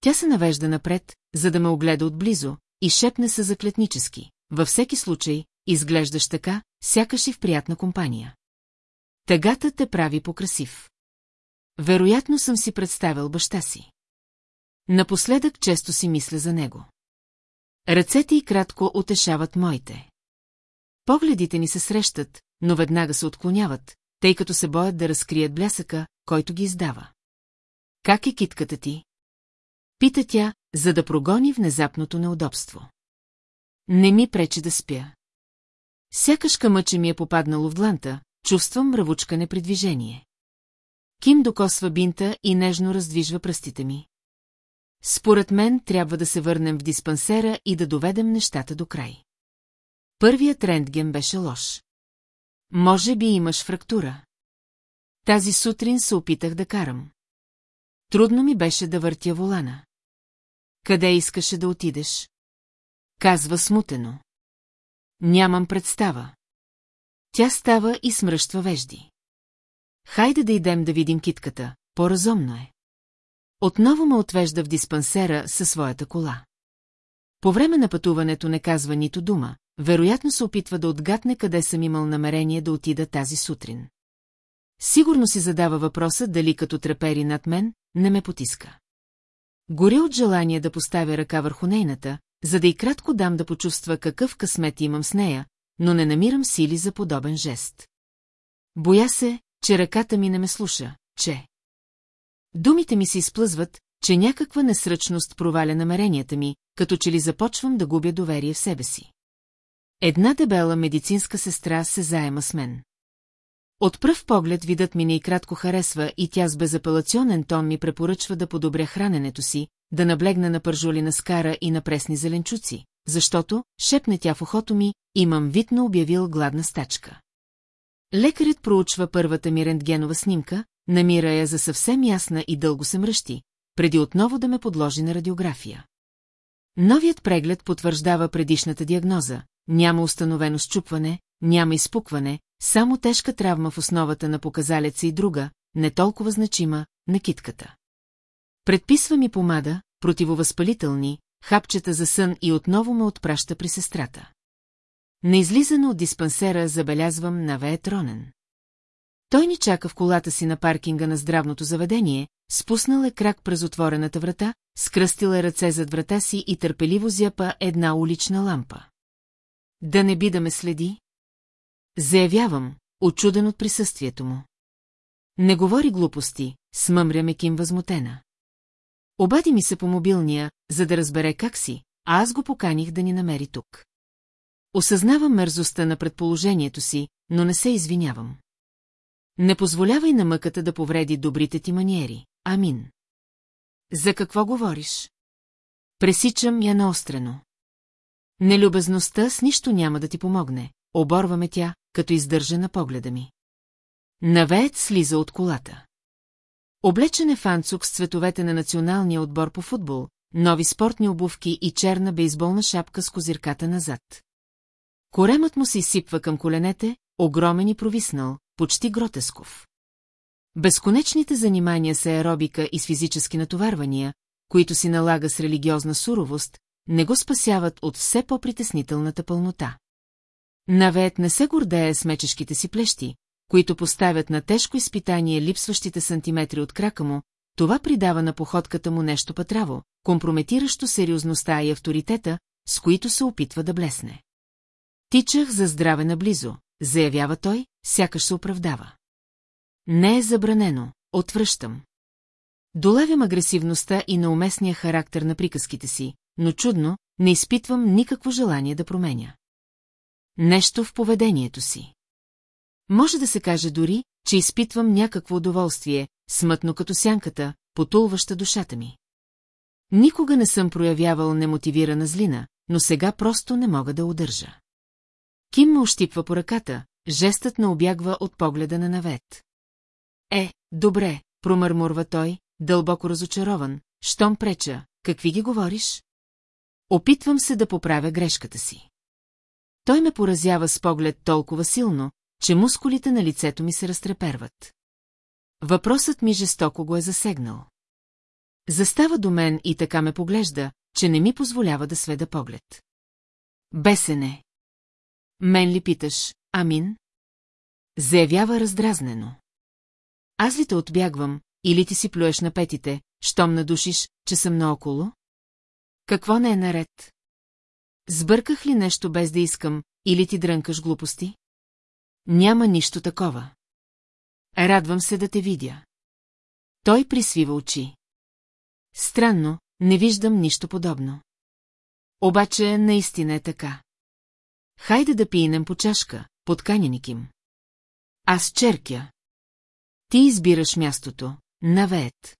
Тя се навежда напред, за да ме огледа отблизо, и шепне се заклетнически. Във всеки случай, изглеждаш така, сякаш и в приятна компания. Тъгата те прави покрасив. Вероятно съм си представил баща си. Напоследък често си мисля за него. Ръцете и кратко утешават моите. Погледите ни се срещат, но веднага се отклоняват, тъй като се боят да разкрият блясъка, който ги издава. Как е китката ти? Пита тя, за да прогони внезапното неудобство. Не ми пречи да спя. Сякаш къмъче ми е попаднало в дланта, чувствам мравучкане при движение. Ким докосва бинта и нежно раздвижва пръстите ми. Според мен трябва да се върнем в диспансера и да доведем нещата до край. Първият рентген беше лош. Може би имаш фрактура. Тази сутрин се опитах да карам. Трудно ми беше да въртя волана. Къде искаше да отидеш? Казва смутено. Нямам представа. Тя става и смръщва вежди. Хайде да идем да видим китката, по-разумно е. Отново ме отвежда в диспансера със своята кола. По време на пътуването не казва нито дума, вероятно се опитва да отгадне къде съм имал намерение да отида тази сутрин. Сигурно си задава въпроса дали като трепери над мен, не ме потиска. Горя от желание да поставя ръка върху нейната, за да и кратко дам да почувства какъв късмет имам с нея, но не намирам сили за подобен жест. Боя се, че ръката ми не ме слуша, че... Думите ми се изплъзват, че някаква несръчност проваля намеренията ми, като че ли започвам да губя доверие в себе си. Една дебела медицинска сестра се заема с мен. От пръв поглед видът ми не и кратко харесва и тя с безапелационен тон ми препоръчва да подобря храненето си, да наблегна на пържолина скара и на пресни зеленчуци, защото, шепне тя в ухото ми, имам видно обявил гладна стачка. Лекарят проучва първата ми рентгенова снимка, намира я за съвсем ясна и дълго се мръщи, преди отново да ме подложи на радиография. Новият преглед потвърждава предишната диагноза, няма установено счупване, няма изпукване, само тежка травма в основата на показалеца и друга, не толкова значима, на китката. Предписва ми помада, противовъзпалителни, хапчета за сън и отново ме отпраща при сестрата. На излизане от диспансера забелязвам на Ветронен. Той ни чака в колата си на паркинга на здравното заведение, спуснал е крак през отворената врата, скръстил е ръце зад врата си и търпеливо зяпа една улична лампа. Да не би да ме следи? Заявявам, очуден от присъствието му. Не говори глупости, смъмря Ким възмутена. Обади ми се по мобилния, за да разбере как си, а аз го поканих да ни намери тук. Осъзнавам мерзостта на предположението си, но не се извинявам. Не позволявай на мъката да повреди добрите ти маниери. Амин. За какво говориш? Пресичам я наострено. Нелюбезността с нищо няма да ти помогне, оборваме тя, като издържа на погледа ми. Навеят слиза от колата. Облечен е фанцук с цветовете на националния отбор по футбол, нови спортни обувки и черна бейсболна шапка с козирката назад. Коремът му се изсипва към коленете, огромен и провиснал, почти гротесков. Безконечните занимания с аеробика и с физически натоварвания, които си налага с религиозна суровост, не го спасяват от все по-притеснителната пълнота. Навеят не се гордее с мечешките си плещи, които поставят на тежко изпитание липсващите сантиметри от крака му, това придава на походката му нещо пътраво, компрометиращо сериозността и авторитета, с които се опитва да блесне. Тичах за здраве наблизо, заявява той, сякаш се оправдава. Не е забранено, отвръщам. Долавям агресивността и неуместния характер на приказките си, но чудно, не изпитвам никакво желание да променя. Нещо в поведението си. Може да се каже дори, че изпитвам някакво удоволствие, смътно като сянката, потулваща душата ми. Никога не съм проявявал немотивирана злина, но сега просто не мога да удържа. Ким ме ощипва по ръката, жестът не обягва от погледа на навет. Е, добре, промърмурва той, дълбоко разочарован, щом преча, какви ги говориш? Опитвам се да поправя грешката си. Той ме поразява с поглед толкова силно, че мускулите на лицето ми се разтреперват. Въпросът ми жестоко го е засегнал. Застава до мен и така ме поглежда, че не ми позволява да сведа поглед. Бесене. Мен ли питаш, Амин? Заявява раздразнено. Аз ли те отбягвам, или ти си плюеш на петите, щом надушиш, че съм наоколо? Какво не е наред? Сбърках ли нещо без да искам, или ти дрънкаш глупости? Няма нищо такова. Радвам се да те видя. Той присвива очи. Странно, не виждам нищо подобно. Обаче наистина е така. Хайде да пиенем по чашка, подканеник им. Аз черкя. Ти избираш мястото, навеет.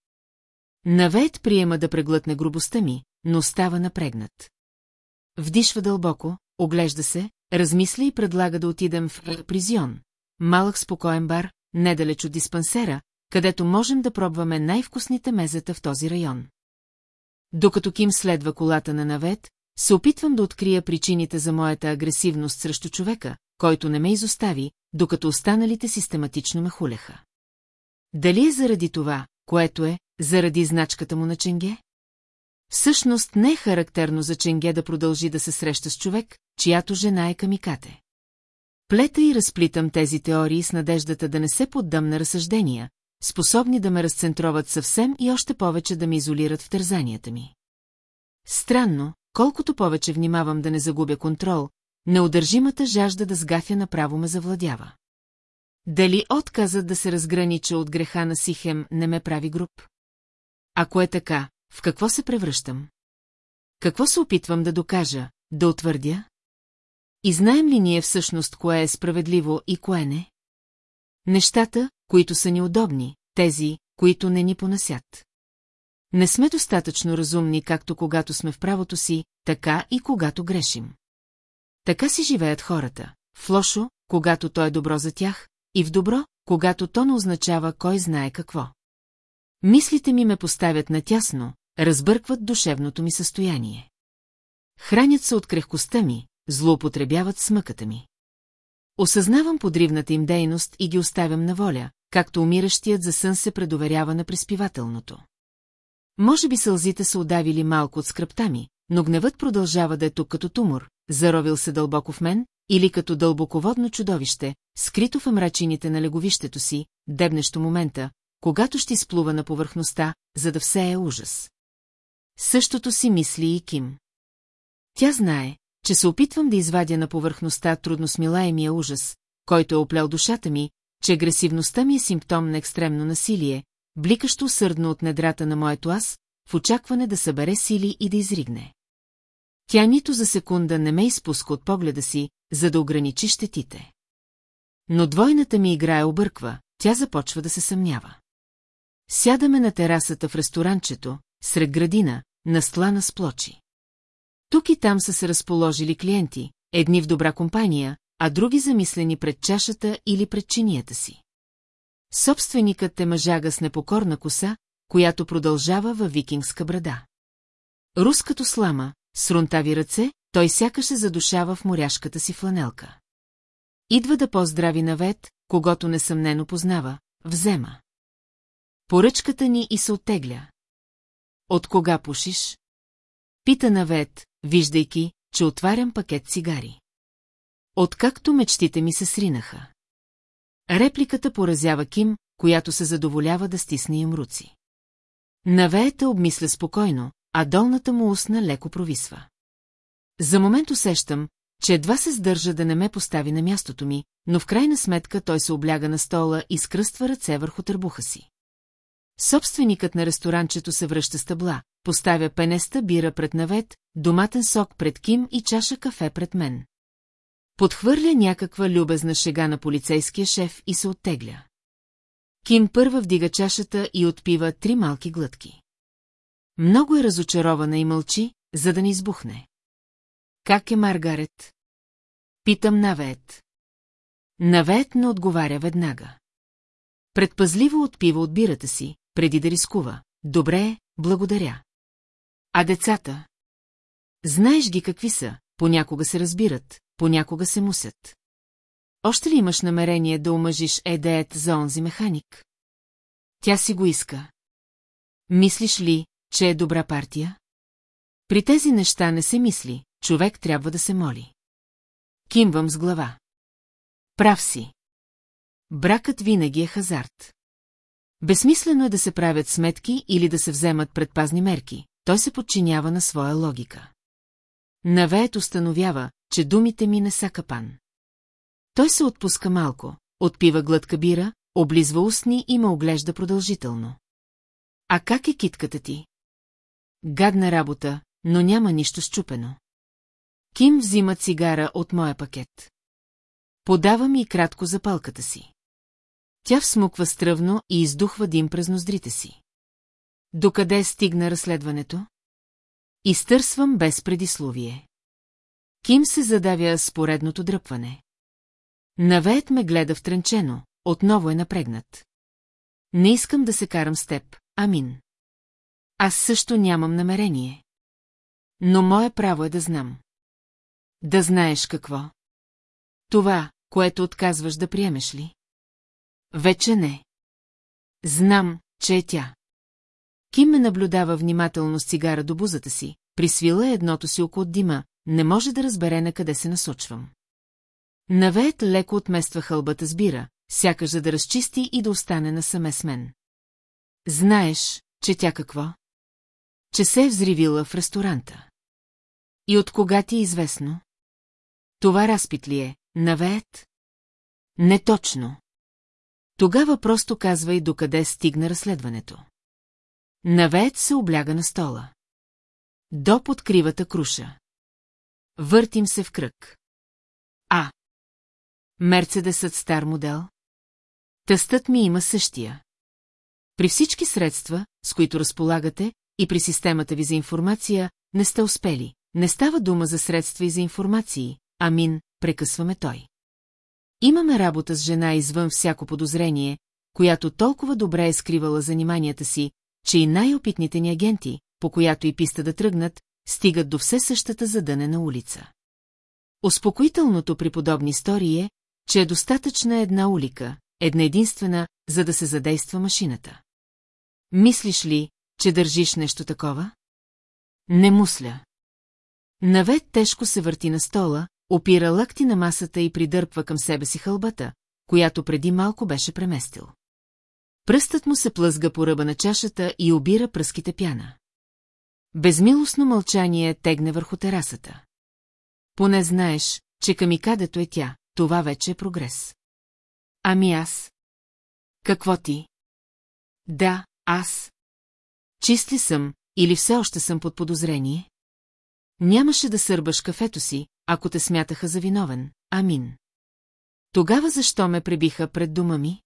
Навеет приема да преглътне грубостта ми, но става напрегнат. Вдишва дълбоко, оглежда се, размисля и предлага да отидем в призион, малък спокоен бар, недалеч от диспансера, където можем да пробваме най-вкусните мезета в този район. Докато Ким следва колата на навет, се опитвам да открия причините за моята агресивност срещу човека, който не ме изостави, докато останалите систематично ме хулеха. Дали е заради това, което е, заради значката му на Ченге? Всъщност не е характерно за Ченге да продължи да се среща с човек, чиято жена е камикате. Плета и разплитам тези теории с надеждата да не се поддам на разсъждения, способни да ме разцентроват съвсем и още повече да ме изолират в тързанията ми. Странно, колкото повече внимавам да не загубя контрол, неудържимата жажда да сгафя направо ме завладява. Дали отказът да се разгранича от греха на Сихем не ме прави груп? Ако е така, в какво се превръщам? Какво се опитвам да докажа, да утвърдя? И знаем ли ние всъщност кое е справедливо и кое не? Нещата, които са ни удобни, тези, които не ни понасят. Не сме достатъчно разумни, както когато сме в правото си, така и когато грешим. Така си живеят хората. В лошо, когато то е добро за тях, и в добро, когато то не означава кой знае какво. Мислите ми ме поставят натясно, разбъркват душевното ми състояние. Хранят се от крехкостта ми, злоупотребяват смъката ми. Осъзнавам подривната им дейност и ги оставям на воля, както умиращият за сън се предоверява на приспивателното. Може би сълзите са удавили малко от скръпта ми, но гневът продължава да е тук като тумор, заровил се дълбоко в мен, или като дълбоководно чудовище, скрито в мрачините на леговището си, дебнещо момента, когато ще изплува на повърхността, за да все е ужас. Същото си мисли и Ким. Тя знае, че се опитвам да извадя на повърхността трудно смилаемия ужас, който е оплел душата ми, че агресивността ми е симптом на екстремно насилие, бликащо усърдно от недрата на моето аз, в очакване да събере сили и да изригне. Тя нито за секунда не ме изпуска от погледа си, за да ограничи щетите. Но двойната ми играе обърква, тя започва да се съмнява. Сядаме на терасата в ресторанчето, сред градина, настлана с плочи. Тук и там са се разположили клиенти, едни в добра компания, а други замислени пред чашата или пред чинията си. Собственикът е мъжага с непокорна коса, която продължава във викингска брада. Рускато слама, с рунтави ръце, той сякаш се задушава в моряшката си фланелка. Идва да поздрави навет, когато несъмнено познава, взема. Поръчката ни и се оттегля. От кога пушиш? Пита навет, виждайки, че отварям пакет цигари. Откакто мечтите ми се сринаха. Репликата поразява Ким, която се задоволява да стисне им руци. Навеята обмисля спокойно, а долната му устна леко провисва. За момент усещам, че едва се сдържа да не ме постави на мястото ми, но в крайна сметка той се обляга на стола и скръства ръце върху търбуха си. Собственикът на ресторанчето се връща с табла, поставя пенеста бира пред навет, доматен сок пред Ким и чаша кафе пред мен. Подхвърля някаква любезна шега на полицейския шеф и се оттегля. Ким първа вдига чашата и отпива три малки глътки. Много е разочарована и мълчи, за да не избухне. Как е Маргарет? Питам Навет. Навет не отговаря веднага. Предпазливо отпива от бирата си, преди да рискува. Добре, благодаря. А децата? Знаеш ги какви са, понякога се разбират, понякога се мусят. Още ли имаш намерение да омъжиш Едеет за онзи механик? Тя си го иска. Мислиш ли, че е добра партия? При тези неща не се мисли, човек трябва да се моли. Кимвам с глава. Прав си. Бракът винаги е хазарт. Безсмислено е да се правят сметки или да се вземат предпазни мерки, той се подчинява на своя логика. Навеет установява, че думите ми не са капан. Той се отпуска малко, отпива глътка бира, облизва устни и ме оглежда продължително. А как е китката ти? Гадна работа, но няма нищо щупено. Ким взима цигара от моя пакет. Подава ми и кратко запалката си. Тя всмуква стръвно и издухва дим през ноздрите си. Докъде стигна разследването? Изтърсвам без предисловие. Ким се задавя с поредното дръпване. Навеят ме гледа втренчено, отново е напрегнат. Не искам да се карам с теб, Амин. Аз също нямам намерение. Но мое право е да знам. Да знаеш какво. Това, което отказваш да приемеш ли? Вече не. Знам, че е тя. Ким ме наблюдава внимателно с цигара до бузата си, присвила едното си око от дима, не може да разбере на къде се насочвам. Навеят леко отмества хълбата с бира, сякаш за да разчисти и да остане насаме с мен. Знаеш, че тя какво? Че се е взривила в ресторанта. И от кога ти е известно? Това разпит ли е, навеят? Не точно. Тогава просто казвай докъде стигна разследването. Навеят се обляга на стола. До подкривата круша. Въртим се в кръг. А. Мерцедесът стар модел? Тъстът ми има същия. При всички средства, с които разполагате, и при системата ви за информация, не сте успели. Не става дума за средства и за информации, амин, прекъсваме той. Имаме работа с жена извън всяко подозрение, която толкова добре е скривала заниманията си, че и най-опитните ни агенти, по която и писта да тръгнат, стигат до все същата задънена улица. Успокоителното при подобни истории е, че е достатъчна една улика, една единствена, за да се задейства машината. Мислиш ли, че държиш нещо такова? Не мусля. Навет тежко се върти на стола, опира лъкти на масата и придърпва към себе си хълбата, която преди малко беше преместил. Пръстът му се плъзга по ръба на чашата и обира пръските пяна. Безмилостно мълчание тегне върху терасата. Поне знаеш, че камикадето е тя, това вече е прогрес. Ами аз? Какво ти? Да, аз. Чист ли съм, или все още съм под подозрение? Нямаше да сърбаш кафето си, ако те смятаха за виновен, амин. Тогава защо ме пребиха пред дома ми?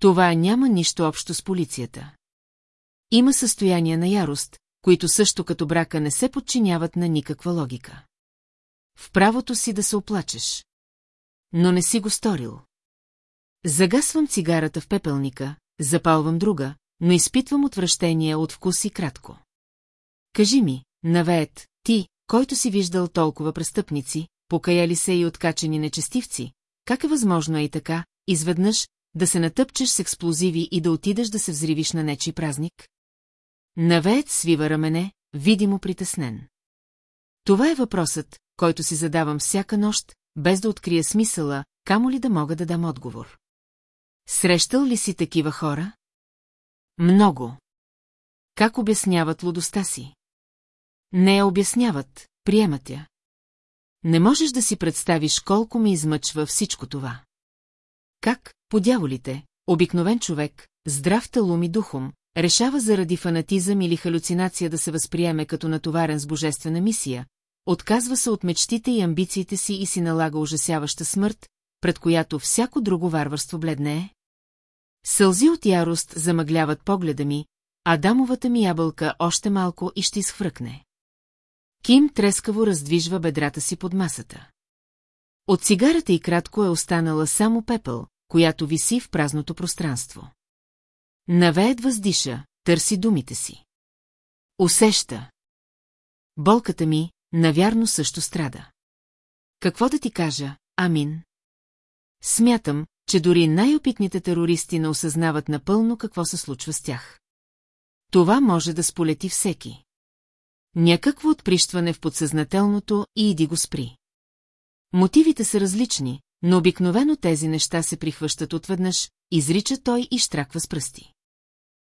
Това няма нищо общо с полицията. Има състояние на ярост, които също като брака не се подчиняват на никаква логика. В правото си да се оплачеш. Но не си го сторил. Загасвам цигарата в пепелника, запалвам друга, но изпитвам отвращение от вкус и кратко. Кажи ми, навеет, ти, който си виждал толкова престъпници, покаяли се и откачени нечестивци, как е възможно и така, изведнъж, да се натъпчеш с експлозиви и да отидеш да се взривиш на нечи празник? Навеят свива рамене, видимо притеснен. Това е въпросът, който си задавам всяка нощ, без да открия смисъла, камо ли да мога да дам отговор. Срещал ли си такива хора? Много. Как обясняват лудостта си? Не я обясняват, приемат я. Не можеш да си представиш колко ми измъчва всичко това. Как, по дяволите, обикновен човек, здрав талум и духом, решава заради фанатизъм или халюцинация да се възприеме като натоварен с божествена мисия, отказва се от мечтите и амбициите си и си налага ужасяваща смърт, пред която всяко друго варварство бледнее? Сълзи от ярост замъгляват погледа ми, а дамовата ми ябълка още малко и ще изхвръкне. Ким трескаво раздвижва бедрата си под масата. От цигарата и кратко е останала само пепел, която виси в празното пространство. Навеят въздиша, търси думите си. Усеща. Болката ми, навярно също страда. Какво да ти кажа, Амин? Смятам, че дори най-опитните терористи не осъзнават напълно какво се случва с тях. Това може да сполети всеки. Някакво отприщване в подсъзнателното и иди го спри. Мотивите са различни, но обикновено тези неща се прихващат отведнъж, изрича той и штраква с пръсти.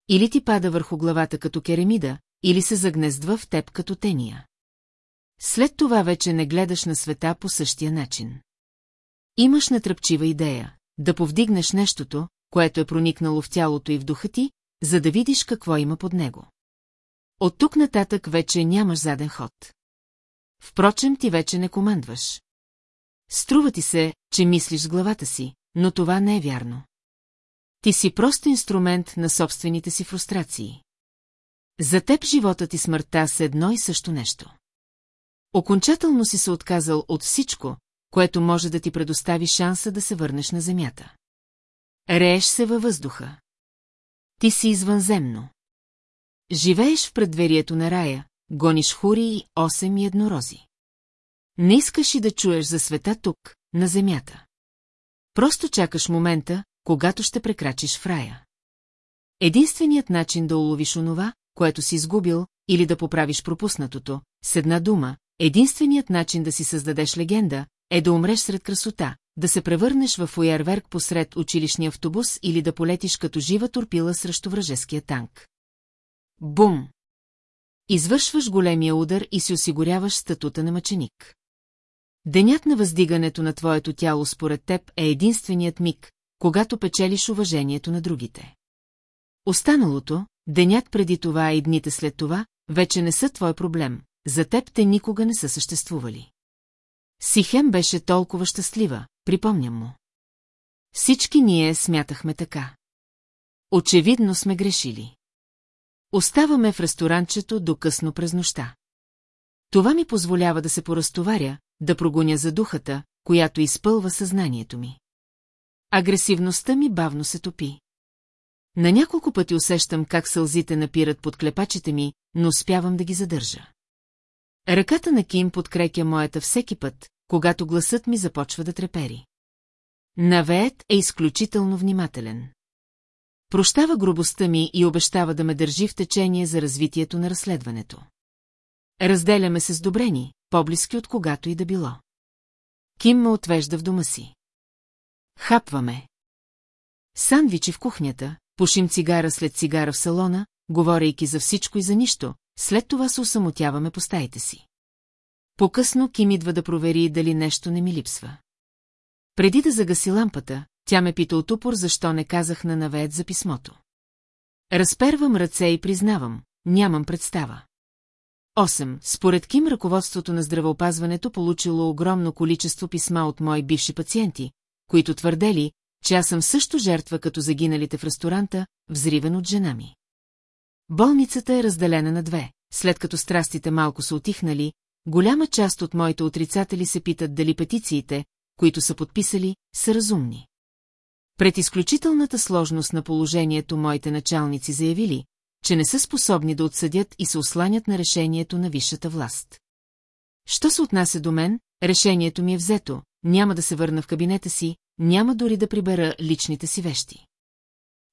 Или ти пада върху главата като керемида, или се загнездва в теб като тения. След това вече не гледаш на света по същия начин. Имаш натръпчива идея, да повдигнеш нещото, което е проникнало в тялото и в духа ти, за да видиш какво има под него. От тук нататък вече нямаш заден ход. Впрочем, ти вече не командваш. Струва ти се, че мислиш с главата си, но това не е вярно. Ти си просто инструмент на собствените си фрустрации. За теб животът и смъртта са едно и също нещо. Окончателно си се отказал от всичко, което може да ти предостави шанса да се върнеш на земята. Рееш се във въздуха. Ти си извънземно. Живееш в предверието на рая, гониш хури и осем и еднорози. Не искаш и да чуеш за света тук, на земята. Просто чакаш момента, когато ще прекрачиш в рая. Единственият начин да уловиш онова, което си изгубил, или да поправиш пропуснатото, с една дума, единственият начин да си създадеш легенда, е да умреш сред красота, да се превърнеш в уярверк посред училищния автобус или да полетиш като жива турпила срещу вражеския танк. Бум! Извършваш големия удар и си осигуряваш статута на мъченик. Денят на въздигането на твоето тяло според теб е единственият миг, когато печелиш уважението на другите. Останалото, денят преди това и дните след това, вече не са твой проблем, за теб те никога не са съществували. Сихем беше толкова щастлива, припомням му. Всички ние смятахме така. Очевидно сме грешили. Оставаме в ресторанчето до късно през нощта. Това ми позволява да се поразтоваря, да прогоня за духата, която изпълва съзнанието ми. Агресивността ми бавно се топи. На няколко пъти усещам как сълзите напират под клепачите ми, но успявам да ги задържа. Ръката на Ким подкрепя моята всеки път, когато гласът ми започва да трепери. Навеет е изключително внимателен. Прощава грубостта ми и обещава да ме държи в течение за развитието на разследването. Разделяме се с добрени, по-близки от когато и да било. Ким ме отвежда в дома си. Хапваме. Сандвичи в кухнята, пушим цигара след цигара в салона, говорейки за всичко и за нищо, след това се усамотяваме по стаите си. По-късно Ким идва да провери дали нещо не ми липсва. Преди да загаси лампата, тя ме пита от упор, защо не казах на навеят за писмото. Разпервам ръце и признавам, нямам представа. 8. Според Ким ръководството на здравеопазването получило огромно количество писма от мои бивши пациенти, които твърдели, че аз съм също жертва като загиналите в ресторанта, взривен от жена ми. Болницата е разделена на две. След като страстите малко са отихнали, голяма част от моите отрицатели се питат дали петициите, които са подписали, са разумни. Пред изключителната сложност на положението моите началници заявили, че не са способни да отсъдят и се осланят на решението на висшата власт. Що се отнася до мен, решението ми е взето, няма да се върна в кабинета си, няма дори да прибера личните си вещи.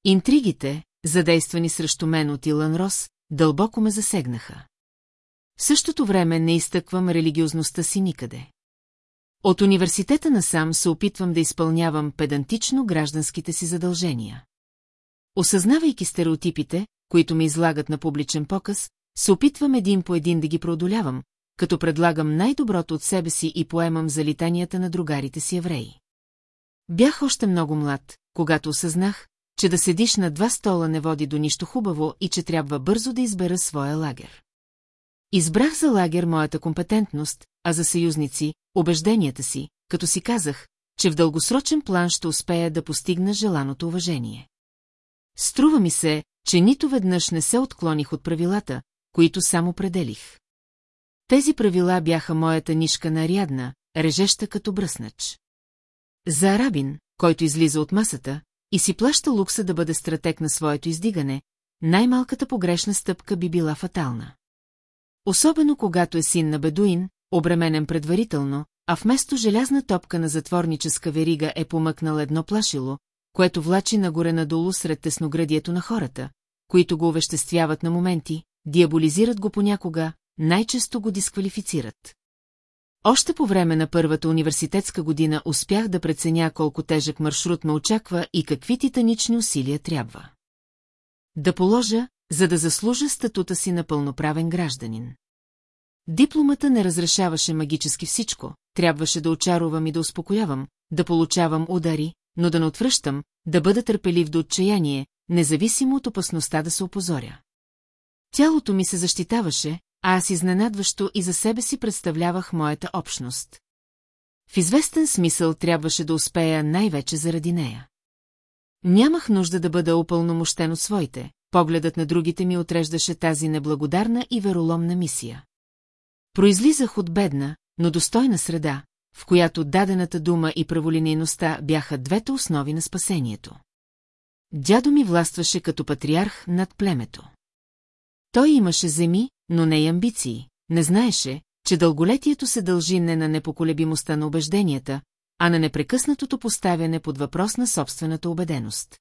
Интригите, задействани срещу мен от Илан Рос, дълбоко ме засегнаха. В същото време не изтъквам религиозността си никъде. От университета насам се опитвам да изпълнявам педантично гражданските си задължения. Осъзнавайки стереотипите, които ми излагат на публичен показ, се опитвам един по един да ги преодолявам, като предлагам най-доброто от себе си и поемам залитанията на другарите си евреи. Бях още много млад, когато осъзнах, че да седиш на два стола не води до нищо хубаво и че трябва бързо да избера своя лагер. Избрах за лагер моята компетентност, а за съюзници – убежденията си, като си казах, че в дългосрочен план ще успея да постигна желаното уважение. Струва ми се, че нито веднъж не се отклоних от правилата, които само пределих. Тези правила бяха моята нишка на Ариадна, режеща като бръснач. За арабин, който излиза от масата, и си плаща лукса да бъде стратег на своето издигане, най-малката погрешна стъпка би била фатална. Особено когато е син на бедуин, обременен предварително, а вместо желязна топка на затворническа верига е помъкнал едно плашило, което влачи нагоре-надолу сред тесноградието на хората, които го увеществяват на моменти, диаболизират го понякога, най-често го дисквалифицират. Още по време на първата университетска година успях да преценя колко тежък маршрут ме очаква и какви титанични усилия трябва. Да положа, за да заслужа статута си на пълноправен гражданин. Дипломата не разрешаваше магически всичко, трябваше да очарувам и да успокоявам, да получавам удари, но да не отвръщам, да бъда търпелив до отчаяние, независимо от опасността да се опозоря. Тялото ми се защитаваше, а аз изненадващо и за себе си представлявах моята общност. В известен смисъл трябваше да успея най-вече заради нея. Нямах нужда да бъда опълномощен от своите, погледът на другите ми отреждаше тази неблагодарна и вероломна мисия. Произлизах от бедна, но достойна среда, в която дадената дума и праволинейността бяха двете основи на спасението. Дядо ми властваше като патриарх над племето. Той имаше земи, но не и амбиции, не знаеше, че дълголетието се дължи не на непоколебимостта на убежденията, а на непрекъснатото поставяне под въпрос на собствената убеденост.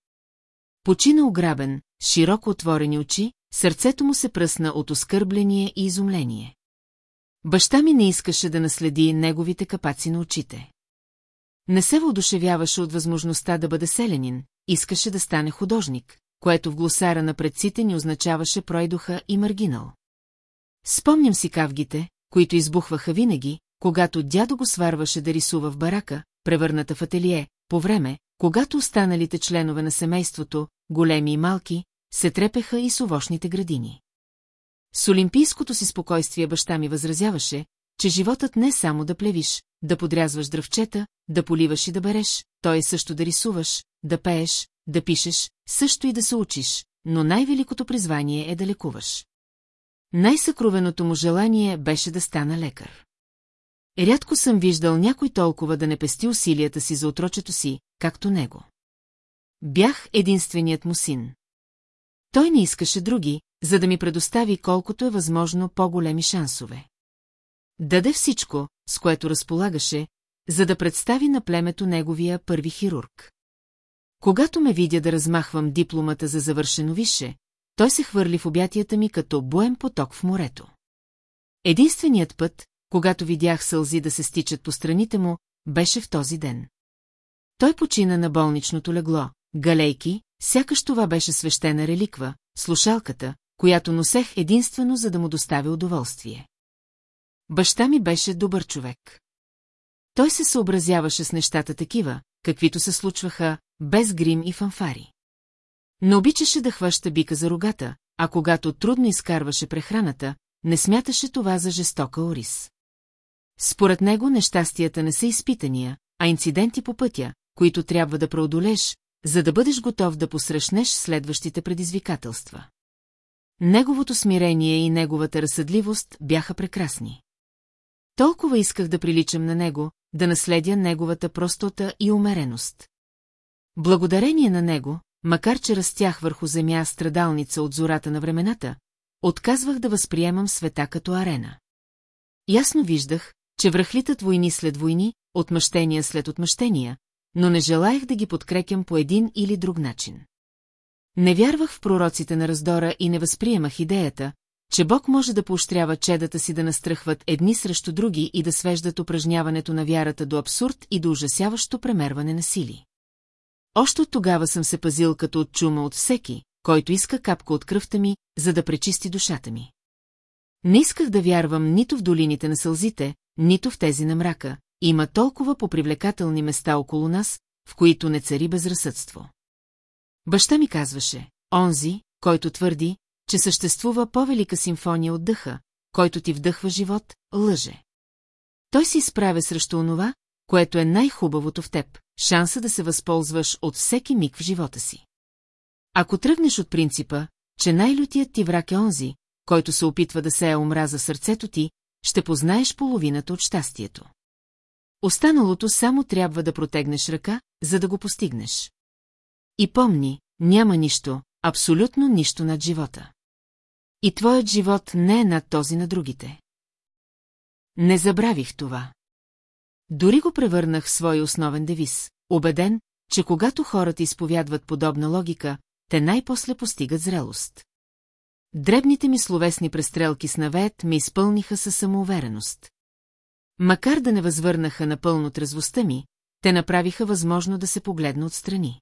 Почина ограбен, широко отворени очи, сърцето му се пръсна от оскърбление и изумление. Баща ми не искаше да наследи неговите капаци на очите. Не се въодушевяваше от възможността да бъде селянин, искаше да стане художник, което в глосара на предците ни означаваше пройдоха и маргинал. Спомням си кавгите, които избухваха винаги, когато дядо го сварваше да рисува в барака, превърната в ателие, по време, когато останалите членове на семейството, големи и малки, се трепеха и с овощните градини. С олимпийското си спокойствие баща ми възразяваше, че животът не е само да плевиш, да подрязваш дръвчета, да поливаш и да береш, той е също да рисуваш, да пееш, да пишеш, също и да се учиш, но най-великото призвание е да лекуваш. Най-съкровеното му желание беше да стана лекар. Рядко съм виждал някой толкова да не пести усилията си за отрочето си, както него. Бях единственият му син. Той не искаше други, за да ми предостави колкото е възможно по-големи шансове. Даде всичко, с което разполагаше, за да представи на племето неговия първи хирург. Когато ме видя да размахвам дипломата за завършено више, той се хвърли в обятията ми като буен поток в морето. Единственият път, когато видях сълзи да се стичат по страните му, беше в този ден. Той почина на болничното легло, галейки, сякаш това беше свещена реликва, слушалката, която носех единствено за да му доставя удоволствие. Баща ми беше добър човек. Той се съобразяваше с нещата такива, каквито се случваха, без грим и фанфари. Не обичаше да хваща бика за рогата, а когато трудно изкарваше прехраната, не смяташе това за жестока орис. Според него нещастията не са изпитания, а инциденти по пътя, които трябва да преодолеш, за да бъдеш готов да посрещнеш следващите предизвикателства. Неговото смирение и неговата разсъдливост бяха прекрасни. Толкова исках да приличам на него, да наследя неговата простота и умереност. Благодарение на него, макар че растях върху земя страдалница от зората на времената, отказвах да възприемам света като арена. ясно виждах, че връхлитат войни след войни, отмъщения след отмъщения, но не желаях да ги подкрепям по един или друг начин. Не вярвах в пророците на раздора и не възприемах идеята, че Бог може да поощрява чедата си да настръхват едни срещу други и да свеждат упражняването на вярата до абсурд и до ужасяващо премерване на сили. Още от тогава съм се пазил като от чума от всеки, който иска капка от кръвта ми, за да пречисти душата ми. Не исках да вярвам нито в долините на сълзите, нито в тези на мрака. Има толкова попривлекателни места около нас, в които не цари безразсъдство. Баща ми казваше, онзи, който твърди, че съществува по-велика симфония от дъха, който ти вдъхва живот, лъже. Той се изправя срещу онова, което е най-хубавото в теб, шанса да се възползваш от всеки миг в живота си. Ако тръгнеш от принципа, че най-лютият ти враг е онзи, който се опитва да сее омраза в сърцето ти, ще познаеш половината от щастието. Останалото само трябва да протегнеш ръка, за да го постигнеш. И помни, няма нищо, абсолютно нищо над живота. И твоят живот не е над този на другите. Не забравих това. Дори го превърнах в свой основен девиз, убеден, че когато хората изповядват подобна логика, те най-после постигат зрелост. Дребните ми словесни престрелки с навет ме изпълниха със самоувереност. Макар да не възвърнаха напълно трезвостта ми, те направиха възможно да се погледна отстрани.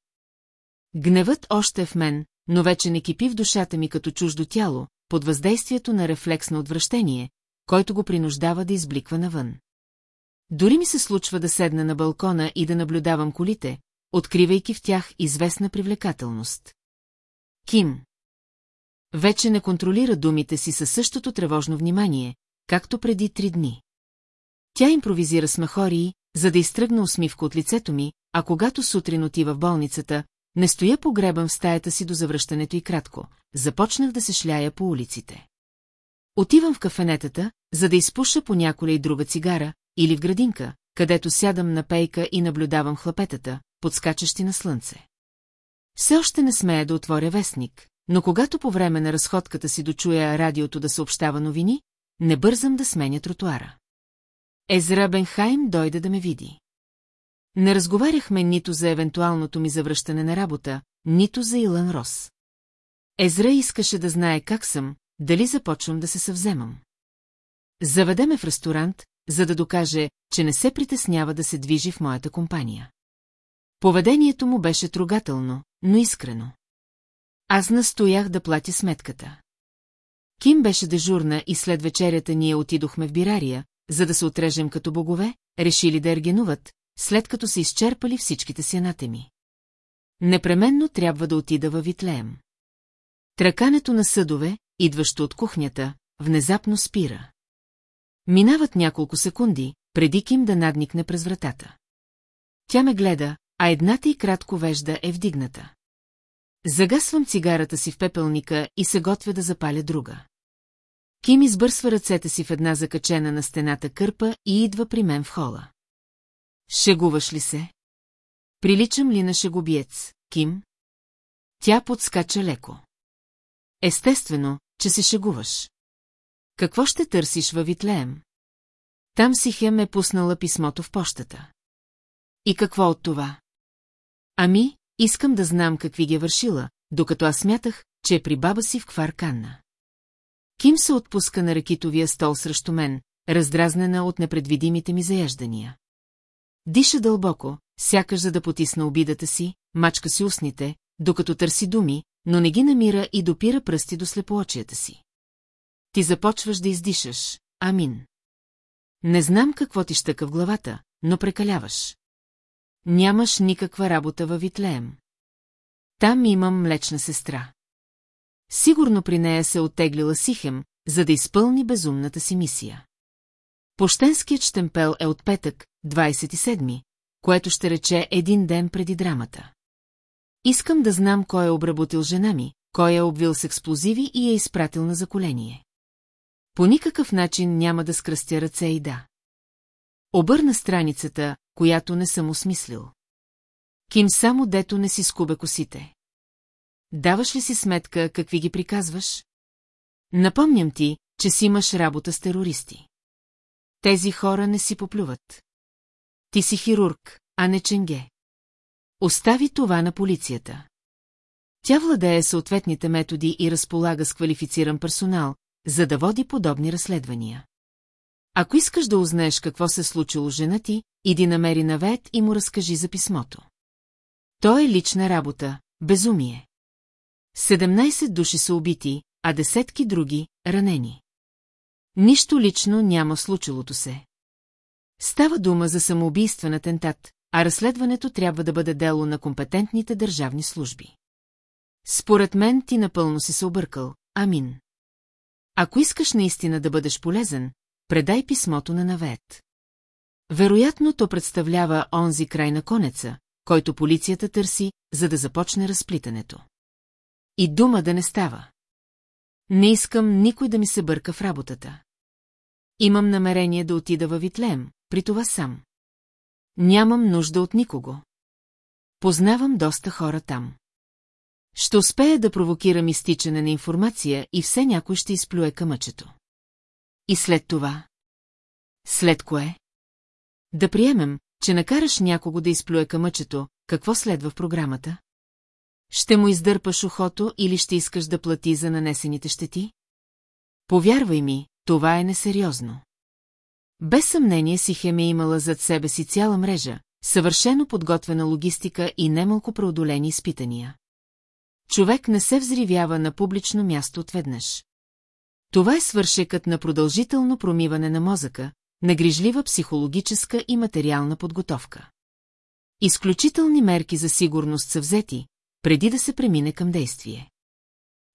Гневът още е в мен, но вече не кипи в душата ми като чуждо тяло, под въздействието на рефлекс на отвращение, който го принуждава да избликва навън. Дори ми се случва да седна на балкона и да наблюдавам колите, откривайки в тях известна привлекателност. Ким. Вече не контролира думите си със същото тревожно внимание, както преди три дни. Тя импровизира с махории, за да изтръгна усмивка от лицето ми, а когато сутрин отива в болницата, не стоя погребан в стаята си до завръщането и кратко, започнах да се шляя по улиците. Отивам в кафенетата, за да изпуша по и друга цигара, или в градинка, където сядам на пейка и наблюдавам хлапетата, подскачащи на слънце. Все още не смея да отворя вестник, но когато по време на разходката си дочуя радиото да съобщава новини, не бързам да сменя тротуара. Езра Бенхайм дойде да ме види. Не разговаряхме нито за евентуалното ми завръщане на работа, нито за Илан Рос. Езра искаше да знае как съм, дали започвам да се съвземам. Заведеме в ресторант, за да докаже, че не се притеснява да се движи в моята компания. Поведението му беше трогателно, но искрено. Аз настоях да платя сметката. Ким беше дежурна и след вечерята ние отидохме в бирария, за да се отрежем като богове, решили да ергенуват, след като са изчерпали всичките си анатеми. Непременно трябва да отида във Витлеем. Тракането на съдове, идващо от кухнята, внезапно спира. Минават няколко секунди, преди Ким да надникне през вратата. Тя ме гледа, а едната и кратко вежда е вдигната. Загасвам цигарата си в пепелника и се готвя да запаля друга. Ким избърсва ръцете си в една закачена на стената кърпа и идва при мен в хола. Шегуваш ли се? Приличам ли на шегобиец, Ким? Тя подскача леко. Естествено, че се шегуваш. Какво ще търсиш във Витлеем? Там си Хем е пуснала писмото в пощата. И какво от това? Ами, искам да знам какви ги е вършила, докато аз смятах, че е при баба си в Кварканна. Ким се отпуска на ракитовия стол срещу мен, раздразнена от непредвидимите ми заяждания. Диша дълбоко, сякаш за да потисна обидата си, мачка си устните, докато търси думи, но не ги намира и допира пръсти до слепоочията си. Ти започваш да издишаш, амин. Не знам какво ти щъка в главата, но прекаляваш. Нямаш никаква работа във Витлеем. Там имам млечна сестра. Сигурно при нея се оттеглила Сихем, за да изпълни безумната си мисия. Пощенският штемпел е от петък, 27-ми, което ще рече един ден преди драмата. Искам да знам кой е обработил жена ми, кой е обвил с експлозиви и е изпратил на заколение. По никакъв начин няма да скръстя ръце и да. Обърна страницата, която не съм осмислил. Ким само дето не си скубе косите. Даваш ли си сметка какви ги приказваш? Напомням ти, че си имаш работа с терористи. Тези хора не си поплюват. Ти си хирург, а не ченге. Остави това на полицията. Тя владее съответните методи и разполага с квалифициран персонал, за да води подобни разследвания. Ако искаш да узнаеш какво се случило жена ти, иди намери навет и му разкажи за писмото. То е лична работа, безумие. 17 души са убити, а десетки други – ранени. Нищо лично няма случилото се. Става дума за самоубийствен атентат, а разследването трябва да бъде дело на компетентните държавни служби. Според мен ти напълно си се объркал, амин. Ако искаш наистина да бъдеш полезен, предай писмото на навет. Вероятно то представлява онзи край на конеца, който полицията търси, за да започне разплитането. И дума да не става. Не искам никой да ми се бърка в работата. Имам намерение да отида във Витлеем, при това сам. Нямам нужда от никого. Познавам доста хора там. Ще успея да провокирам изтичане на информация и все някой ще изплюе камъчето. И след това? След кое? Да приемем, че накараш някого да изплюе камъчето, какво следва в програмата? Ще му издърпаш ухото или ще искаш да плати за нанесените щети? Повярвай ми, това е несериозно. Без съмнение Сихем е имала зад себе си цяла мрежа, съвършено подготвена логистика и немалко преодолени изпитания. Човек не се взривява на публично място отведнъж. Това е свършекът на продължително промиване на мозъка, на грижлива психологическа и материална подготовка. Изключителни мерки за сигурност са взети, преди да се премине към действие.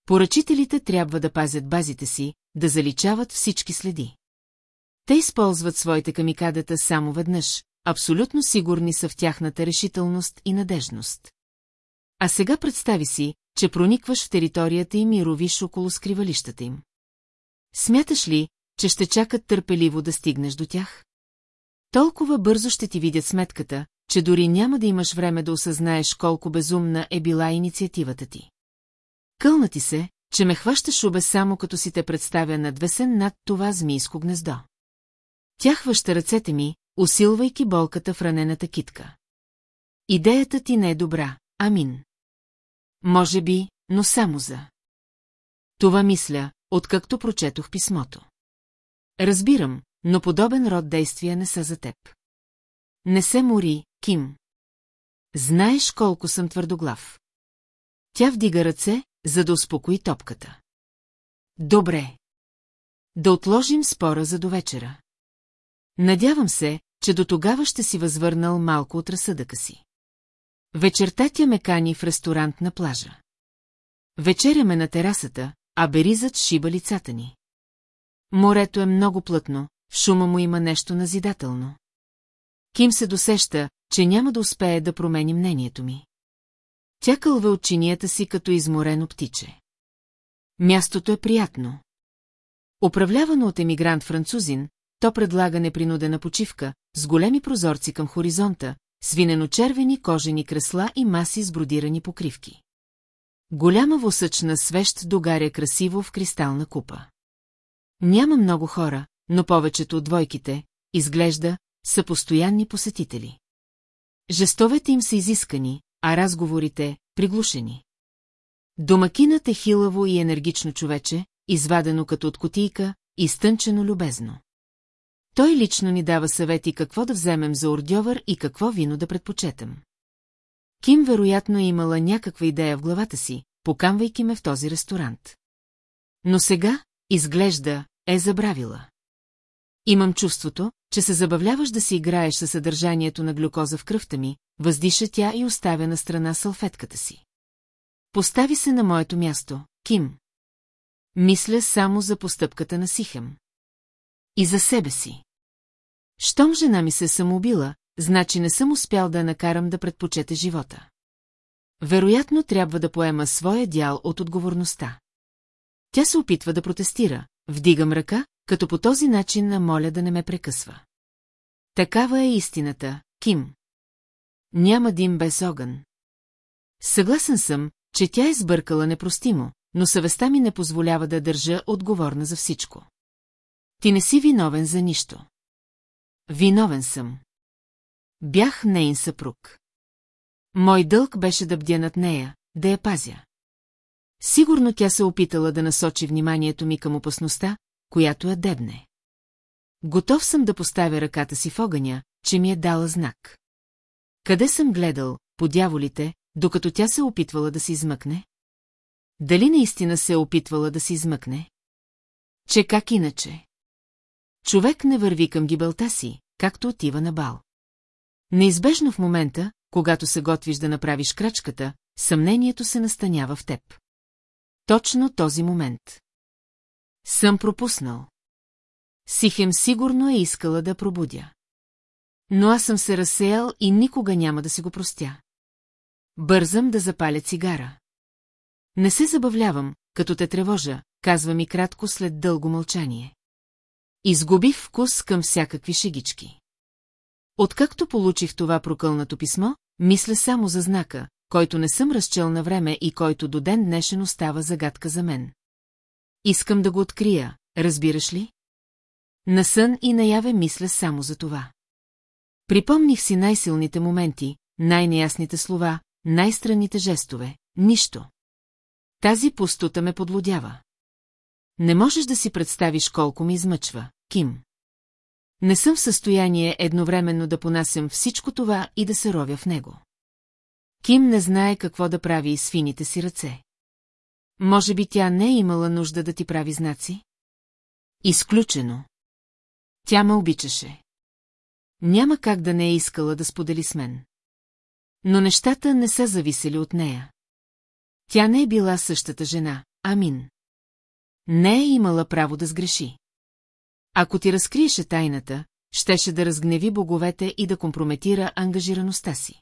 Поръчителите трябва да пазят базите си, да заличават всички следи. Те използват своите камикадата само веднъж, абсолютно сигурни са в тяхната решителност и надежност. А сега представи си, че проникваш в територията им и ровиш около скривалищата им. Смяташ ли, че ще чакат търпеливо да стигнеш до тях? Толкова бързо ще ти видят сметката, че дори няма да имаш време да осъзнаеш колко безумна е била инициативата ти. Кълна ти се, че ме хващаш обе само като си те представя надвесен над това змийско гнездо. Тя хваща ръцете ми, усилвайки болката в ранената китка. Идеята ти не е добра, амин. Може би, но само за. Това мисля, откакто прочетох писмото. Разбирам, но подобен род действия не са за теб. Не се мори, Ким. Знаеш колко съм твърдоглав. Тя вдига ръце, за да успокои топката. Добре. Да отложим спора за довечера. Надявам се, че до тогава ще си възвърнал малко от разсъдъка си. Вечерта тя ме кани в ресторант на плажа. Вечеряме на терасата, а беризът шиба лицата ни. Морето е много плътно, в шума му има нещо назидателно. Ким се досеща, че няма да успее да промени мнението ми. Тя кълва от чинията си като изморено птиче. Мястото е приятно. Управлявано от емигрант французин, то предлага непринудена почивка, с големи прозорци към хоризонта, свинено-червени кожени кресла и маси с бродирани покривки. Голяма восъчна свещ догаря красиво в кристална купа. Няма много хора, но повечето от двойките, изглежда, са постоянни посетители. Жестовете им са изискани, а разговорите – приглушени. Домакинът е хилаво и енергично човече, извадено като от котийка, изтънчено любезно. Той лично ни дава съвети какво да вземем за ордьовър и какво вино да предпочетем. Ким вероятно е имала някаква идея в главата си, покамвайки ме в този ресторант. Но сега, изглежда, е забравила. Имам чувството, че се забавляваш да си играеш със съдържанието на глюкоза в кръвта ми, въздиша тя и оставя на страна салфетката си. Постави се на моето място, Ким. Мисля само за постъпката на Сихем. И за себе си. Щом жена ми се самоубила, значи не съм успял да накарам да предпочете живота. Вероятно трябва да поема своя дял от отговорността. Тя се опитва да протестира, вдигам ръка, като по този начин намоля да не ме прекъсва. Такава е истината, Ким. Няма дим без огън. Съгласен съм, че тя е сбъркала непростимо, но съвестта ми не позволява да държа отговорна за всичко. Ти не си виновен за нищо. Виновен съм. Бях нейн съпруг. Мой дълг беше да бдя над нея, да я пазя. Сигурно тя се опитала да насочи вниманието ми към опасността, която я дебне. Готов съм да поставя ръката си в огъня, че ми е дала знак. Къде съм гледал, по дяволите, докато тя се опитвала да се измъкне? Дали наистина се е опитвала да се измъкне? Че как иначе? Човек не върви към гибелта си, както отива на бал. Неизбежно в момента, когато се готвиш да направиш крачката, съмнението се настанява в теб. Точно този момент. Съм пропуснал. Сихем сигурно е искала да пробудя. Но аз съм се разсеял и никога няма да си го простя. Бързам да запаля цигара. Не се забавлявам, като те тревожа, казва ми кратко след дълго мълчание. Изгубих вкус към всякакви шегички. Откакто получих това прокълнато писмо, мисля само за знака, който не съм разчел на време и който до ден днешен остава загадка за мен. Искам да го открия, разбираш ли? На сън и наяве мисля само за това. Припомних си най-силните моменти, най-неясните слова, най-странните жестове, нищо. Тази пустота ме подлодява. Не можеш да си представиш колко ми измъчва, Ким. Не съм в състояние едновременно да понасям всичко това и да се ровя в него. Ким не знае какво да прави с фините си ръце. Може би тя не е имала нужда да ти прави знаци? Изключено. Тя ме обичаше. Няма как да не е искала да сподели с мен. Но нещата не са зависели от нея. Тя не е била същата жена, Амин. Не е имала право да сгреши. Ако ти разкриеше тайната, щеше да разгневи боговете и да компрометира ангажираността си.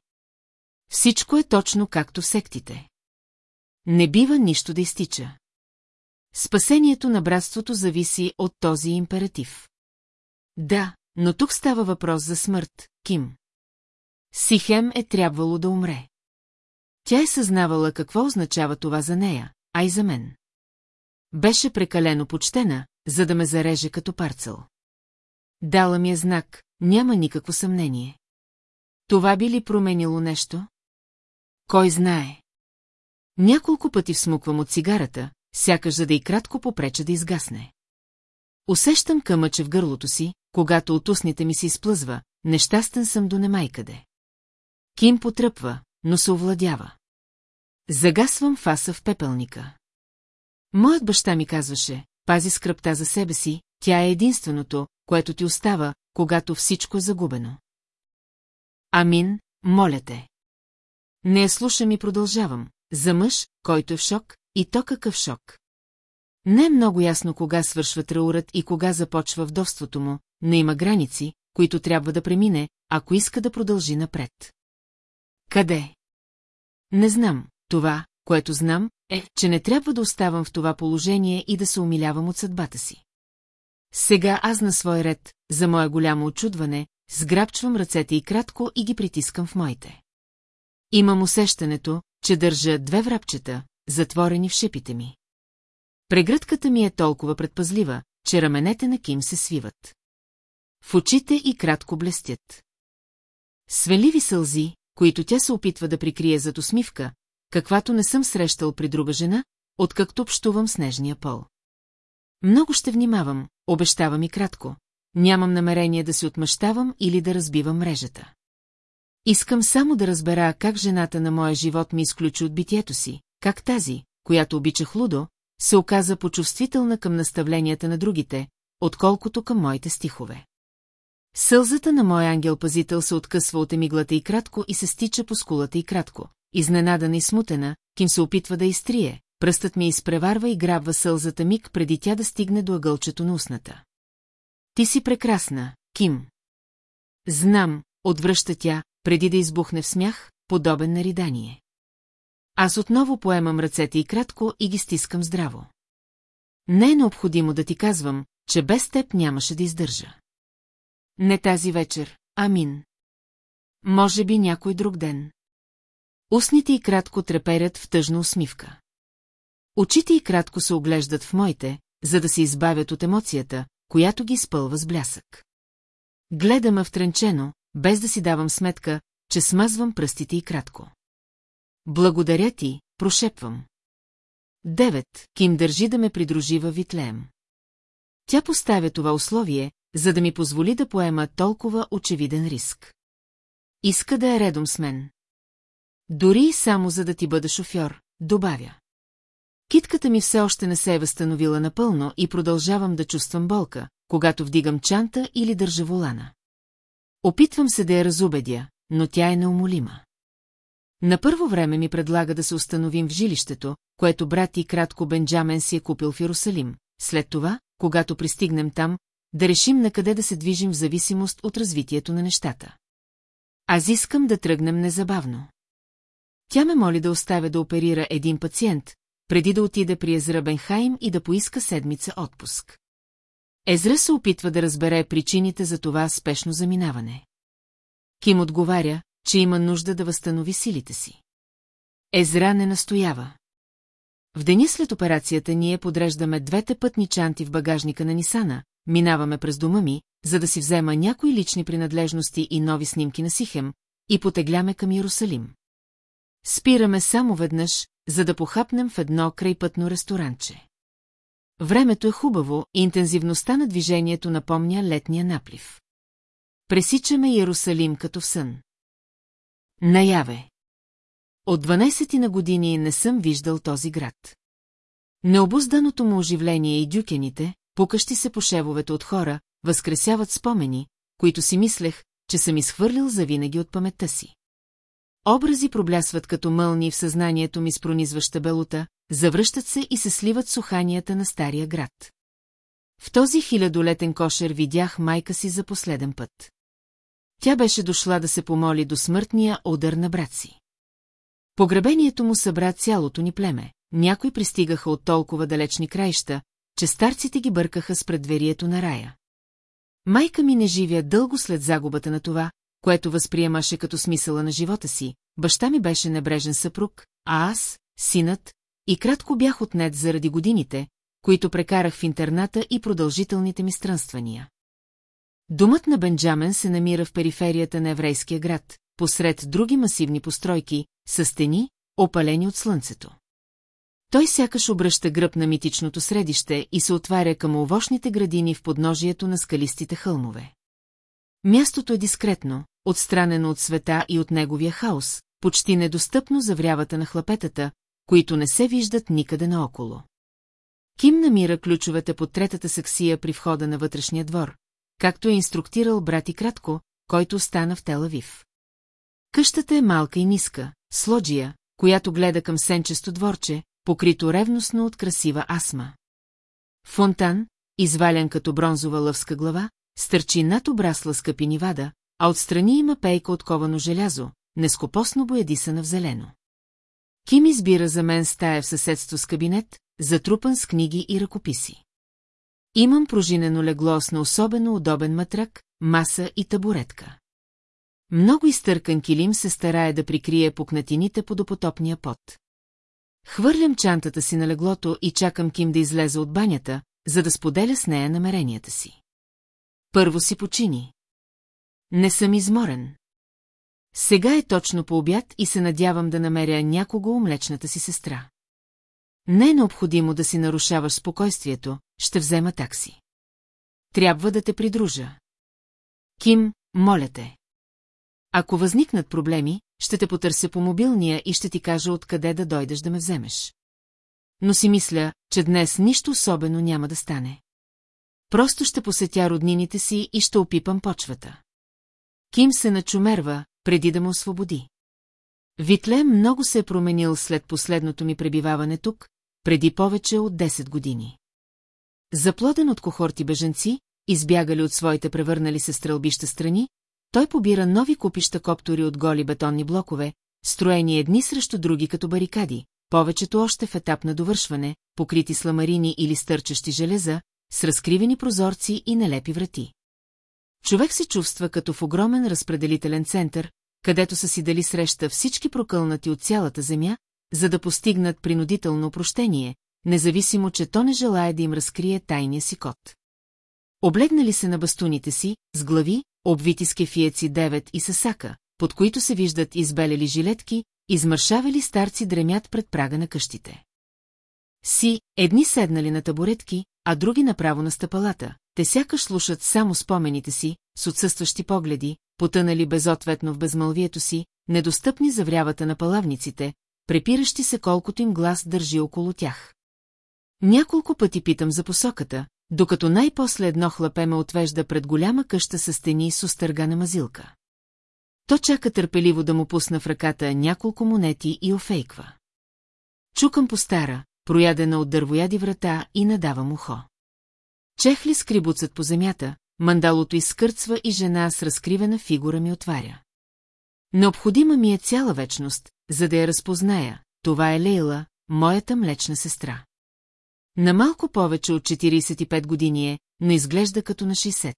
Всичко е точно както в сектите. Не бива нищо да изтича. Спасението на братството зависи от този императив. Да, но тук става въпрос за смърт, Ким. Сихем е трябвало да умре. Тя е съзнавала какво означава това за нея, а и за мен. Беше прекалено почтена, за да ме зареже като парцел. Дала ми е знак, няма никакво съмнение. Това би ли променило нещо? Кой знае? Няколко пъти всмуквам от цигарата, сякаш за да и кратко попреча да изгасне. Усещам къмъче в гърлото си, когато от устните ми се изплъзва, нещастен съм до немайкъде. Ким потръпва, но се овладява. Загасвам фаса в пепелника. Моят баща ми казваше, пази скръпта за себе си, тя е единственото, което ти остава, когато всичко е загубено. Амин, моля те. Не я слушам и продължавам. За мъж, който е в шок, и то какъв шок. Не е много ясно кога свършва траурът и кога започва вдовството му, но има граници, които трябва да премине, ако иска да продължи напред. Къде? Не знам. Това, което знам, е, че не трябва да оставам в това положение и да се умилявам от съдбата си. Сега аз на свой ред, за мое голямо очудване, сграбчвам ръцете и кратко и ги притискам в моите. Имам усещането, че държа две врабчета, затворени в шипите ми. Прегръдката ми е толкова предпазлива, че раменете на Ким се свиват. В очите и кратко блестят. Свеливи сълзи, които тя се опитва да прикрие зад усмивка, каквато не съм срещал при друга жена, откакто общувам с нежния пол. Много ще внимавам, обещавам и кратко. Нямам намерение да се отмъщавам или да разбивам мрежата. Искам само да разбера как жената на моя живот ми изключи от битието си, как тази, която обичах лудо, се оказа почувствителна към наставленията на другите, отколкото към моите стихове. Сълзата на моя ангел-пазител се откъсва от емиглата и кратко и се стича по скулата и кратко. Изненадана и смутена, Ким се опитва да изтрие, пръстът ми изпреварва и грабва сълзата миг преди тя да стигне до ъгълчето на устната. Ти си прекрасна, Ким. Знам, отвръща тя, преди да избухне в смях, подобен на ридание. Аз отново поемам ръцете и кратко и ги стискам здраво. Не е необходимо да ти казвам, че без теб нямаше да издържа. Не тази вечер, амин. Може би някой друг ден. Устните и кратко треперят в тъжна усмивка. Очите и кратко се оглеждат в моите, за да се избавят от емоцията, която ги спълва с блясък. Гледам втренчено, без да си давам сметка, че смазвам пръстите и кратко. Благодаря ти, прошепвам. Девет, Ким държи да ме придружи във Витлеем. Тя поставя това условие, за да ми позволи да поема толкова очевиден риск. Иска да е редом с мен. Дори и само за да ти бъда шофьор, добавя. Китката ми все още не се е възстановила напълно и продължавам да чувствам болка, когато вдигам чанта или държа волана. Опитвам се да я разубедя, но тя е неумолима. На първо време ми предлага да се установим в жилището, което брат и кратко Бенджамен си е купил в Иерусалим. След това, когато пристигнем там, да решим на къде да се движим в зависимост от развитието на нещата. Аз искам да тръгнем незабавно. Тя ме моли да оставя да оперира един пациент, преди да отиде при Езра Бенхайм и да поиска седмица отпуск. Езра се опитва да разбере причините за това спешно заминаване. Ким отговаря, че има нужда да възстанови силите си. Езра не настоява. В деня след операцията ние подреждаме двете пътни чанти в багажника на Нисана, минаваме през дома ми, за да си взема някои лични принадлежности и нови снимки на Сихем, и потегляме към Иерусалим. Спираме само веднъж, за да похапнем в едно крайпътно ресторанче. Времето е хубаво и интензивността на движението напомня летния наплив. Пресичаме Иерусалим като в сън. Наяве. От 12 на години не съм виждал този град. Необузданото му оживление и дюкените, пукащи се по шевовете от хора, възкресяват спомени, които си мислех, че съм изхвърлил завинаги от паметта си. Образи проблясват като мълни в съзнанието ми с пронизваща белота, завръщат се и се сливат с уханията на стария град. В този хилядолетен кошер видях майка си за последен път. Тя беше дошла да се помоли до смъртния удар на брат си. Погребението му събра цялото ни племе. Някои пристигаха от толкова далечни краища, че старците ги бъркаха с предверието на рая. Майка ми не живя дълго след загубата на това, което възприемаше като смисъла на живота си, баща ми беше небрежен съпруг, а аз, синът, и кратко бях отнет заради годините, които прекарах в интерната и продължителните ми странствания. Домът на Бенджамен се намира в периферията на еврейския град, посред други масивни постройки, с стени, опалени от слънцето. Той сякаш обръща гръб на митичното средище и се отваря към овощните градини в подножието на скалистите хълмове. Мястото е дискретно, отстранено от света и от неговия хаос, почти недостъпно за врявата на хлапетата, които не се виждат никъде наоколо. Ким намира ключовете под третата сексия при входа на вътрешния двор, както е инструктирал брат и кратко, който остана в Телавив. Къщата е малка и ниска, с лоджия, която гледа към сенчесто дворче, покрито ревностно от красива асма. Фонтан, извалян като бронзова лъвска глава, стърчи над обрасла скъпи нивада, а отстрани има пейка от ковано желязо, нескопосно боядисана в зелено. Ким избира за мен стая в съседство с кабинет, затрупан с книги и ръкописи. Имам пружинено легло с на особено удобен матрак, маса и табуретка. Много изтъркан килим се старае да прикрие пукнатините под опотопния пот. Хвърлям чантата си на леглото и чакам Ким да излезе от банята, за да споделя с нея намеренията си. Първо си почини. Не съм изморен. Сега е точно по обяд и се надявам да намеря някого у млечната си сестра. Не е необходимо да си нарушаваш спокойствието, ще взема такси. Трябва да те придружа. Ким, моля те. Ако възникнат проблеми, ще те потърся по мобилния и ще ти кажа откъде да дойдеш да ме вземеш. Но си мисля, че днес нищо особено няма да стане. Просто ще посетя роднините си и ще опипам почвата. Ким се начумерва, преди да му освободи. Витле много се е променил след последното ми пребиваване тук, преди повече от 10 години. Заплоден от кохорти беженци, избягали от своите превърнали се стрелбища страни, той побира нови купища коптори от голи бетонни блокове, строени едни срещу други като барикади, повечето още в етап на довършване, покрити с ламарини или стърчащи железа, с разкривени прозорци и нелепи врати. Човек се чувства като в огромен разпределителен център, където са си дали среща всички прокълнати от цялата земя, за да постигнат принудително прощение, независимо, че то не желая да им разкрие тайния си код. Облегнали се на бастуните си, с глави, обвити с кефиеци 9 и сасака, под които се виждат избелели жилетки, измършавели старци дремят пред прага на къщите. Си, едни седнали на табуретки, а други направо на стъпалата, те сякаш слушат само спомените си, с отсъстващи погледи, потънали безответно в безмълвието си, недостъпни за врявата на палавниците, препиращи се колкото им глас държи около тях. Няколко пъти питам за посоката, докато най-после едно хлапе ме отвежда пред голяма къща с стени с остъргана мазилка. То чака търпеливо да му пусна в ръката няколко монети и офейква. Чукам по стара, проядена от дървояди врата и надавам ухо. Чехли скрибуцът по земята, мандалото изкърцва и жена с разкривена фигура ми отваря. Необходима ми е цяла вечност, за да я разпозная. Това е Лейла, моята млечна сестра. На малко повече от 45 години е, но изглежда като на 60.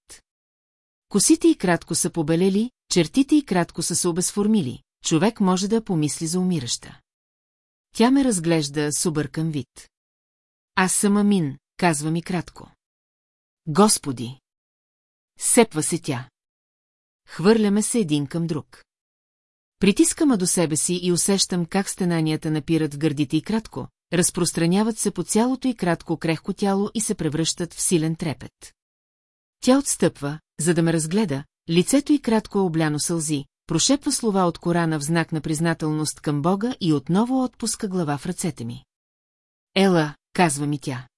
Косите и кратко са побелели, чертите и кратко са се обезформили. Човек може да помисли за умираща. Тя ме разглежда с объркан вид. Аз съм Амин, казва ми кратко. Господи! Сепва се тя. Хвърляме се един към друг. Притискама до себе си и усещам как стенанията напират в гърдите и кратко, разпространяват се по цялото и кратко крехко тяло и се превръщат в силен трепет. Тя отстъпва, за да ме разгледа, лицето и кратко е обляно сълзи, прошепва слова от Корана в знак на признателност към Бога и отново отпуска глава в ръцете ми. Ела, казва ми тя.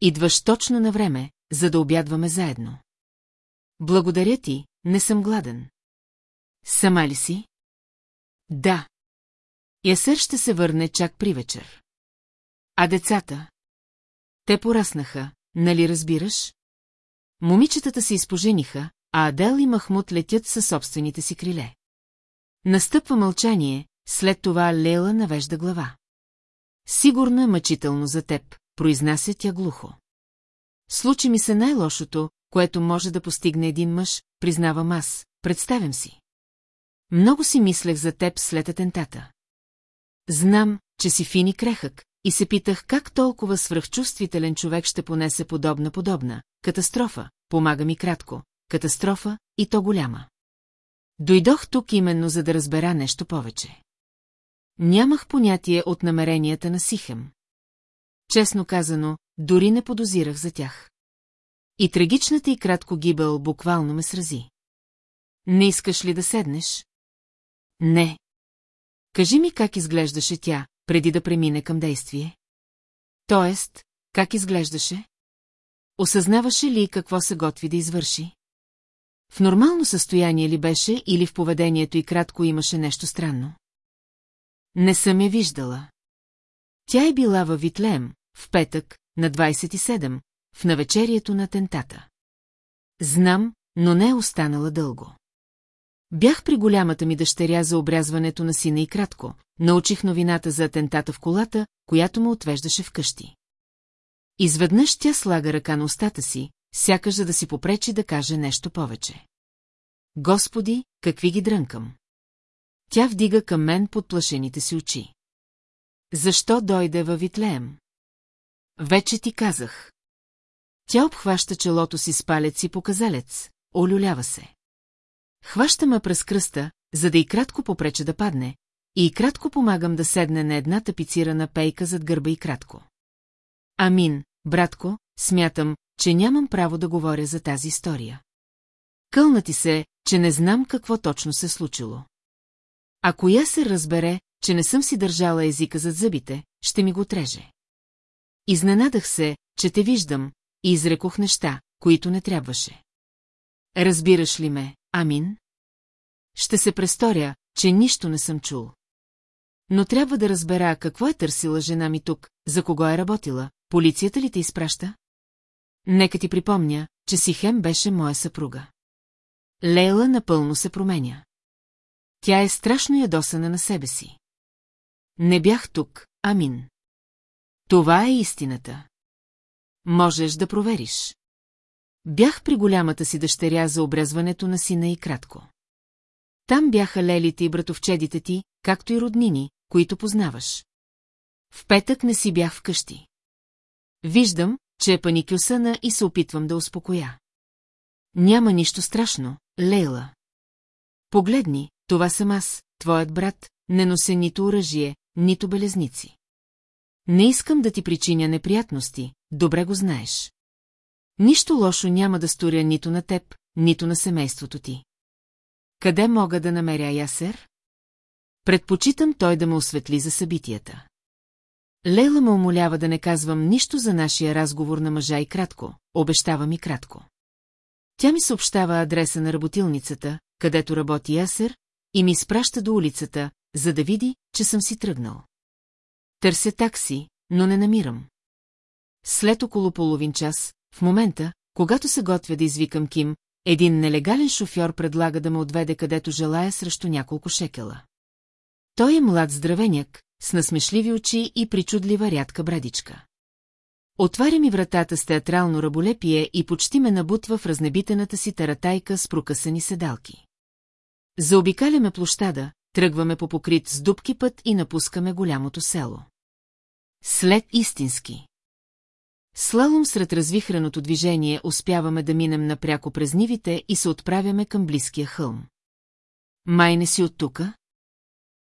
Идваш точно на време, за да обядваме заедно. Благодаря ти, не съм гладен. Сама ли си? Да. Ясър ще се върне чак при вечер. А децата? Те пораснаха, нали разбираш? Момичетата се изпожениха, а Адел и Махмуд летят със собствените си криле. Настъпва мълчание, след това Лейла навежда глава. Сигурно е мъчително за теб, произнася тя глухо. Случи ми се най-лошото, което може да постигне един мъж, признавам аз, представям си. Много си мислех за теб след атентата. Знам, че си фини крехък, и се питах как толкова свръхчувствителен човек ще понесе подобна-подобна. Катастрофа, помага ми кратко, катастрофа и то голяма. Дойдох тук именно за да разбера нещо повече. Нямах понятие от намеренията на Сихем. Честно казано, дори не подозирах за тях. И трагичната и кратко гибел буквално ме срази. Не искаш ли да седнеш? Не. Кажи ми как изглеждаше тя, преди да премине към действие. Тоест, как изглеждаше? Осъзнаваше ли какво се готви да извърши? В нормално състояние ли беше или в поведението и кратко имаше нещо странно? Не съм я виждала. Тя е била във Витлеем, в петък, на 27, в навечерието на тентата. Знам, но не е останала дълго. Бях при голямата ми дъщеря за обрязването на сина и кратко, научих новината за атентата в колата, която му отвеждаше вкъщи. Изведнъж тя слага ръка на устата си, сякаш за да си попречи да каже нещо повече. Господи, какви ги дрънкам! Тя вдига към мен подплашените си очи. Защо дойде във Витлеем? Вече ти казах. Тя обхваща челото си с палец и показалец, олюлява се. Хваща ме през кръста, за да и кратко попрече да падне, и кратко помагам да седне на една тапицирана пейка зад гърба и кратко. Амин, братко, смятам, че нямам право да говоря за тази история. Кълна ти се, че не знам какво точно се случило. Ако я се разбере, че не съм си държала езика зад зъбите, ще ми го треже. Изненадах се, че те виждам, и изрекох неща, които не трябваше. Разбираш ли ме, Амин? Ще се престоря, че нищо не съм чул. Но трябва да разбера какво е търсила жена ми тук, за кого е работила, полицията ли те изпраща? Нека ти припомня, че Сихем беше моя съпруга. Лейла напълно се променя. Тя е страшно ядосана на себе си. Не бях тук, Амин. Това е истината. Можеш да провериш. Бях при голямата си дъщеря за обрязването на сина и кратко. Там бяха лелите и братовчедите ти, както и роднини, които познаваш. В петък не си бях вкъщи. Виждам, че е паникюсана и се опитвам да успокоя. Няма нищо страшно, Лейла. Погледни, това съм аз, твоят брат, не нося нито оръжие, нито белезници. Не искам да ти причиня неприятности, добре го знаеш. Нищо лошо няма да сторя нито на теб, нито на семейството ти. Къде мога да намеря Ясер? Предпочитам той да ме осветли за събитията. Лейла ме умолява да не казвам нищо за нашия разговор на мъжа и кратко, обещава ми кратко. Тя ми съобщава адреса на работилницата, където работи Ясер, и ми спраща до улицата, за да види, че съм си тръгнал. Търся такси, но не намирам. След около половин час, в момента, когато се готвя да извикам Ким, един нелегален шофьор предлага да ме отведе където желая срещу няколко шекела. Той е млад здравеняк, с насмешливи очи и причудлива рядка брадичка. Отваря ми вратата с театрално раболепие и почти ме набутва в разнебитената си таратайка с прокъсани седалки. Заобикаляме площада, тръгваме по покрит с дубки път и напускаме голямото село. След истински. Слалом сред развихреното движение успяваме да минем напряко през нивите и се отправяме към близкия хълм. Май не си от тука?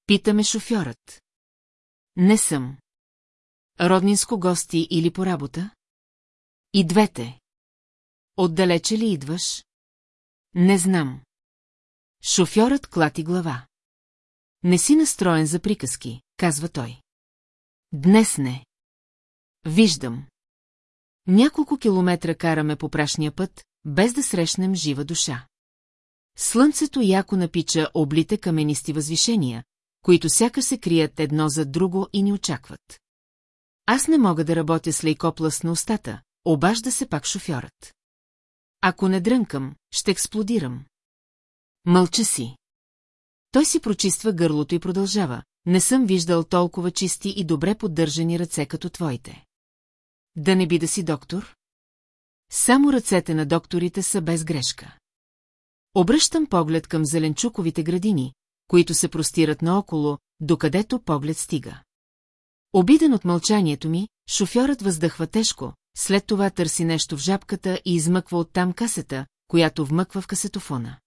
Питаме шофьорът. Не съм. Роднинско гости или по работа? И двете. Отдалече ли идваш? Не знам. Шофьорът клати глава. Не си настроен за приказки, казва той. Днес не. Виждам. Няколко километра караме по прашния път, без да срещнем жива душа. Слънцето яко напича облите каменисти възвишения, които сяка се крият едно зад друго и ни очакват. Аз не мога да работя с лейкоплъс на устата, обажда се пак шофьорът. Ако не дрънкам, ще експлодирам. Мълча си. Той си прочиства гърлото и продължава. Не съм виждал толкова чисти и добре поддържани ръце като твоите. Да не би да си доктор? Само ръцете на докторите са без грешка. Обръщам поглед към зеленчуковите градини, които се простират наоколо, докъдето поглед стига. Обиден от мълчанието ми, шофьорът въздъхва тежко, след това търси нещо в жабката и измъква оттам касета, която вмъква в касетофона.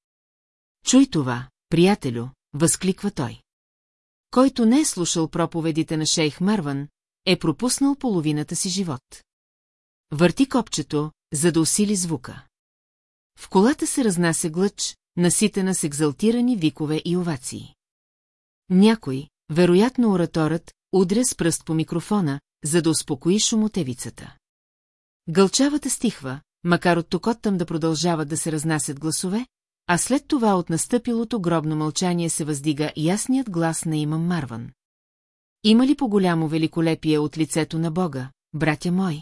Чуй това, приятелю, възкликва той. Който не е слушал проповедите на шейх Марван, е пропуснал половината си живот. Върти копчето, за да усили звука. В колата се разнася глъч, наситена с екзалтирани викове и овации. Някой, вероятно ораторът, удря с пръст по микрофона, за да успокои шумотевицата. Гълчавата стихва, макар от токоттам да продължават да се разнасят гласове, а след това от настъпилото гробно мълчание се въздига ясният глас на имам Марван. Има ли по-голямо великолепие от лицето на Бога, братя мои?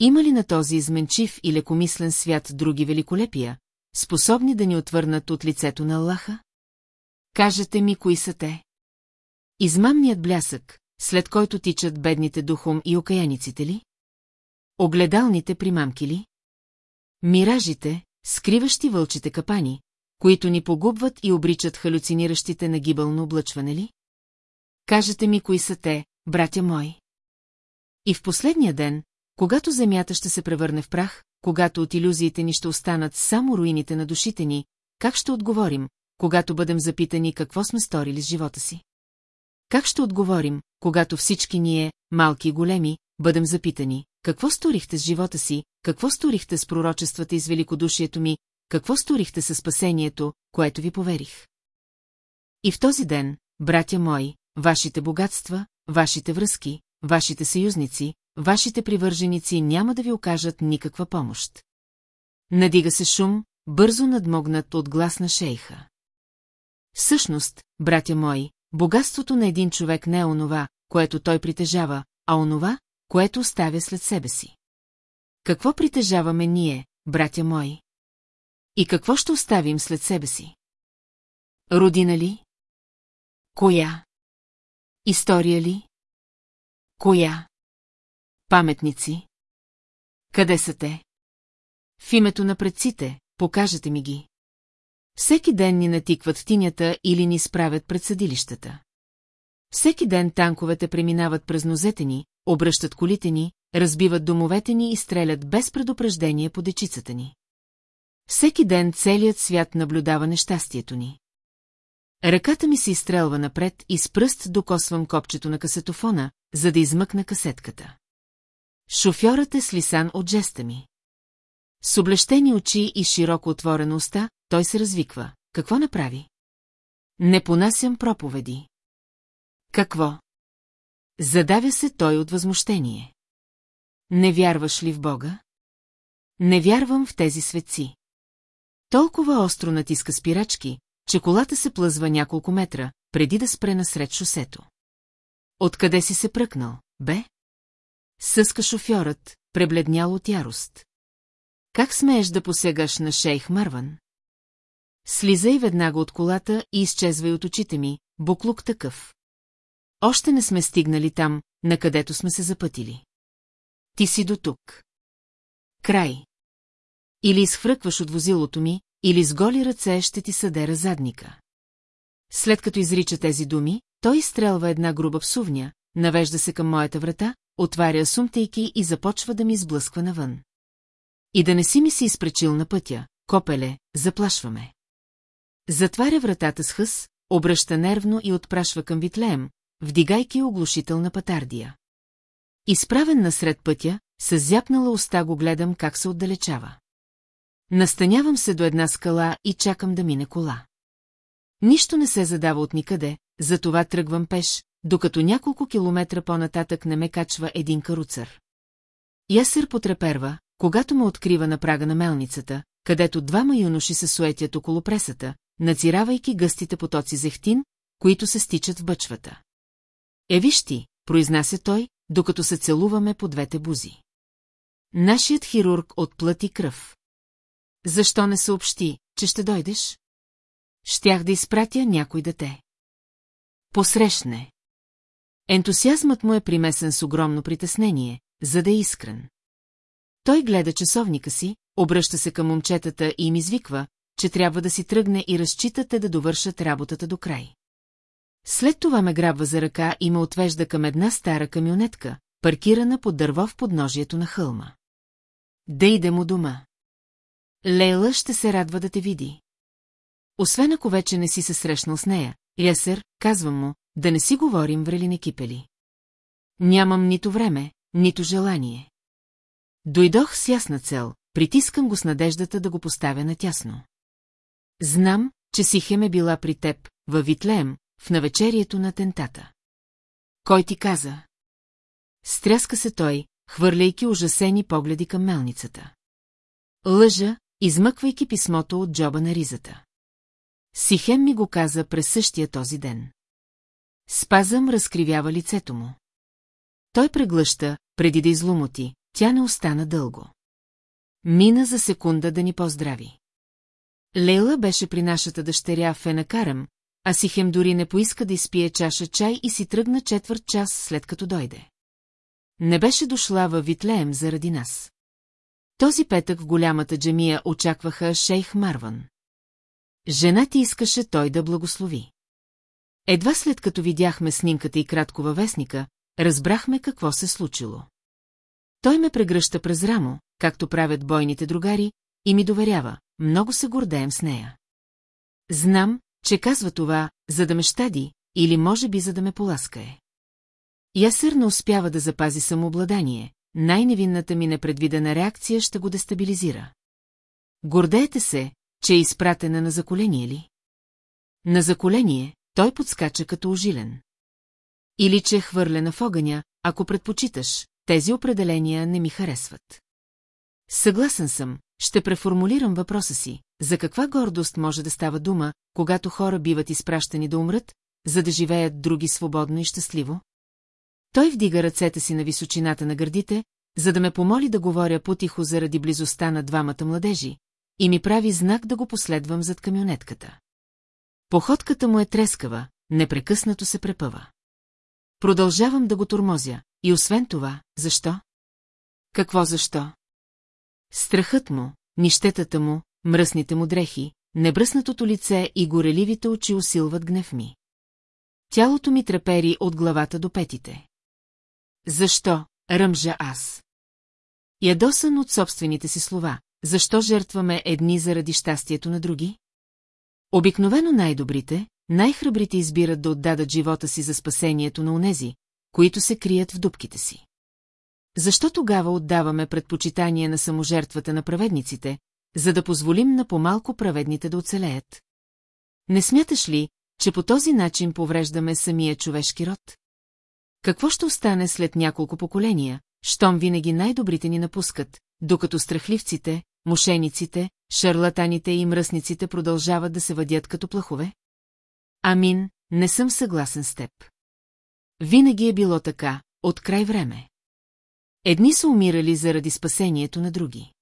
Има ли на този изменчив и лекомислен свят други великолепия, способни да ни отвърнат от лицето на Аллаха? Кажете ми, кои са те? Измамният блясък, след който тичат бедните духом и окаяниците ли? Огледалните примамки ли? Миражите, скриващи вълчите капани, които ни погубват и обричат халюциниращите на гибълно облъчване ли? Кажете ми, кои са те, братя мои. И в последния ден, когато земята ще се превърне в прах, когато от иллюзиите ни ще останат само руините на душите ни, как ще отговорим, когато бъдем запитани какво сме сторили с живота си? Как ще отговорим, когато всички ние, малки и големи, бъдем запитани, какво сторихте с живота си, какво сторихте с пророчествата и с великодушието ми, какво сторихте със спасението, което ви поверих? И в този ден, братя мои, вашите богатства, вашите връзки, вашите съюзници, вашите привърженици няма да ви окажат никаква помощ. Надига се шум, бързо надмогнат от глас на шейха. Всъщност, братя мои, богатството на един човек не е онова, което той притежава, а онова, което оставя след себе си. Какво притежаваме ние, братя мои? И какво ще оставим след себе си? Родина ли? Коя? История ли? Коя? Паметници? Къде са те? В името на предците, покажете ми ги. Всеки ден ни натикват тинята или ни справят пред съдилищата. Всеки ден танковете преминават през нозете ни, обръщат колите ни, разбиват домовете ни и стрелят без предупреждение по дечицата ни. Всеки ден целият свят наблюдава нещастието ни. Ръката ми се изстрелва напред и с пръст докосвам копчето на касетофона, за да измъкна касетката. Шофьорът е слисан от жеста ми. С облещени очи и широко отворена уста, той се развиква. Какво направи? Не понасям проповеди. Какво? Задавя се той от възмущение. Не вярваш ли в Бога? Не вярвам в тези светци. Толкова остро натиска спирачки, че колата се плъзва няколко метра, преди да спре насред шосето. Откъде си се пръкнал, бе? Съска шофьорът, пребледнял от ярост. Как смееш да посегаш на шейх Марван? Слизай веднага от колата и изчезвай от очите ми, буклук такъв. Още не сме стигнали там, на където сме се запътили. Ти си до тук. Край. Или изхвъркваш от возилото ми, или с голи ръце ще ти съдера задника. След като изрича тези думи, той изстрелва една груба псувня, навежда се към моята врата, отваря сумтейки и започва да ми изблъсква навън. И да не си ми се изпречил на пътя, копеле, заплашваме. Затваря вратата с хъс, обръща нервно и отпрашва към Витлеем, вдигайки оглушителна патардия. Изправен насред пътя, с зяпнала уста го гледам как се отдалечава. Настанявам се до една скала и чакам да мине кола. Нищо не се задава от никъде, затова тръгвам пеш, докато няколко километра по-нататък не ме качва един каруцър. Ясер потреперва, когато ме открива на прага на мелницата, където двама юноши се суетят около пресата, нациравайки гъстите потоци зехтин, които се стичат в бъчвата. Е, виж ти, произнася той, докато се целуваме по двете бузи. Нашият хирург от плът и кръв. Защо не съобщи, че ще дойдеш? Щях да изпратя някой дете. Посрещне. Ентусиазмът му е примесен с огромно притеснение, за да е искрен. Той гледа часовника си, обръща се към момчетата и им извиква, че трябва да си тръгне и разчитате да довършат работата до край. След това ме грабва за ръка и ме отвежда към една стара камионетка, паркирана под дърво в подножието на хълма. Да идем у дома. Лейла ще се радва да те види. Освен ако вече не си се срещнал с нея, Ясер, казвам му, да не си говорим врели кипели. Нямам нито време, нито желание. Дойдох с ясна цел, притискам го с надеждата да го поставя натясно. Знам, че Сихем е била при теб, във Витлеем, в навечерието на тентата. Кой ти каза? Стряска се той, хвърляйки ужасени погледи към мелницата. Лъжа, измъквайки писмото от джоба на ризата. Сихем ми го каза през същия този ден. Спазъм разкривява лицето му. Той преглъща, преди да излумоти, тя не остана дълго. Мина за секунда да ни поздрави. Лейла беше при нашата дъщеря в Енакарам, а Сихем дори не поиска да изпие чаша чай и си тръгна четвърт час след като дойде. Не беше дошла във Витлеем заради нас. Този петък в голямата джамия очакваха шейх Марван. Жена ти искаше той да благослови. Едва след като видяхме снимката и кратко във вестника, разбрахме какво се случило. Той ме прегръща през рамо, както правят бойните другари, и ми доверява, много се гордеем с нея. Знам, че казва това, за да ме щади, или може би за да ме поласкае. Ясър не успява да запази самообладание, най-невинната ми непредвидена реакция ще го дестабилизира. Гордеете се, че е изпратена на заколение ли? На заколение той подскача като ожилен. Или че е хвърлена в огъня, ако предпочиташ, тези определения не ми харесват. Съгласен съм, ще преформулирам въпроса си. За каква гордост може да става дума, когато хора биват изпращани да умрат, за да живеят други свободно и щастливо? Той вдига ръцете си на височината на гърдите, за да ме помоли да говоря потихо заради близостта на двамата младежи, и ми прави знак да го последвам зад камионетката. Походката му е трескава, непрекъснато се препъва. Продължавам да го тормозя, и освен това, защо? Какво защо? Страхът му, нищетата му, мръсните му дрехи, небръснатото лице и гореливите очи усилват гнев ми. Тялото ми трепери от главата до петите. Защо, ръмжа аз? Ядосан от собствените си слова, защо жертваме едни заради щастието на други? Обикновено най-добрите, най-храбрите избират да отдадат живота си за спасението на унези, които се крият в дубките си. Защо тогава отдаваме предпочитание на саможертвата на праведниците, за да позволим на по-малко праведните да оцелеят? Не смяташ ли, че по този начин повреждаме самия човешки род? Какво ще остане след няколко поколения, щом винаги най-добрите ни напускат, докато страхливците, мошениците, шарлатаните и мръсниците продължават да се въдят като плахове? Амин, не съм съгласен с теб. Винаги е било така, от край време. Едни са умирали заради спасението на други.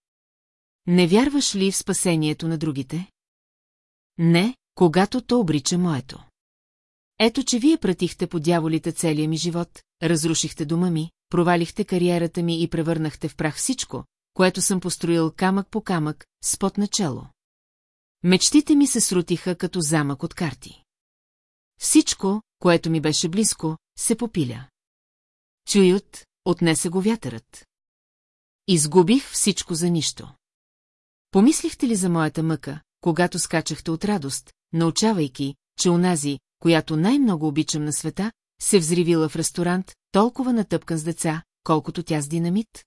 Не вярваш ли в спасението на другите? Не, когато то обрича моето. Ето, че вие пратихте по дяволите целия ми живот, разрушихте дома ми, провалихте кариерата ми и превърнахте в прах всичко, което съм построил камък по камък, спот начало. Мечтите ми се срутиха като замък от карти. Всичко, което ми беше близко, се попиля. Чуют, отнесе го вятърът. Изгубих всичко за нищо. Помислихте ли за моята мъка, когато скачахте от радост, научавайки, че унази, която най-много обичам на света, се взривила в ресторант, толкова натъпкан с деца, колкото тя с динамит?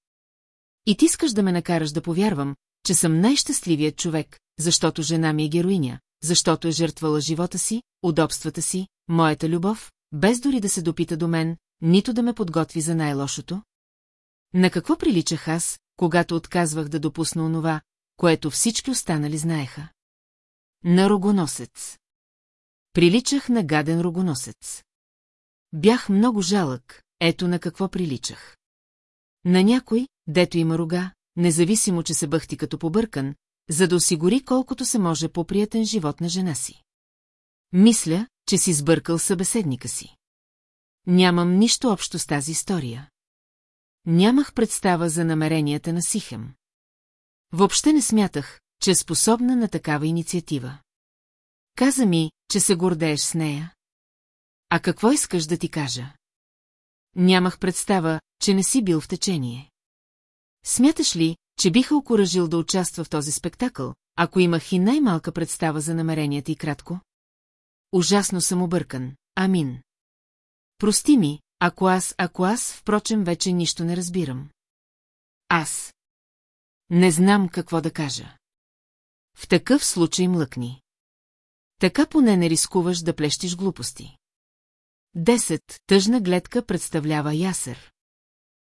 И ти искаш да ме накараш да повярвам, че съм най-щастливият човек, защото жена ми е героиня, защото е жертвала живота си, удобствата си, моята любов, без дори да се допита до мен, нито да ме подготви за най-лошото? На какво приличах аз, когато отказвах да допусна онова, което всички останали знаеха? На рогоносец. Приличах на гаден рогоносец. Бях много жалък, ето на какво приличах. На някой, дето има рога, независимо, че се бъхти като побъркан, за да осигури колкото се може по-приятен живот на жена си. Мисля, че си сбъркал събеседника си. Нямам нищо общо с тази история. Нямах представа за намеренията на Сихем. Въобще не смятах, че е способна на такава инициатива. Каза ми, че се гордееш с нея. А какво искаш да ти кажа? Нямах представа, че не си бил в течение. Смяташ ли, че биха окоръжил да участва в този спектакъл, ако имах и най-малка представа за намеренията и кратко? Ужасно съм объркан, амин. Прости ми, ако аз, ако аз, впрочем, вече нищо не разбирам. Аз. Не знам какво да кажа. В такъв случай млъкни. Така поне не рискуваш да плещиш глупости. Десет тъжна гледка представлява ясер.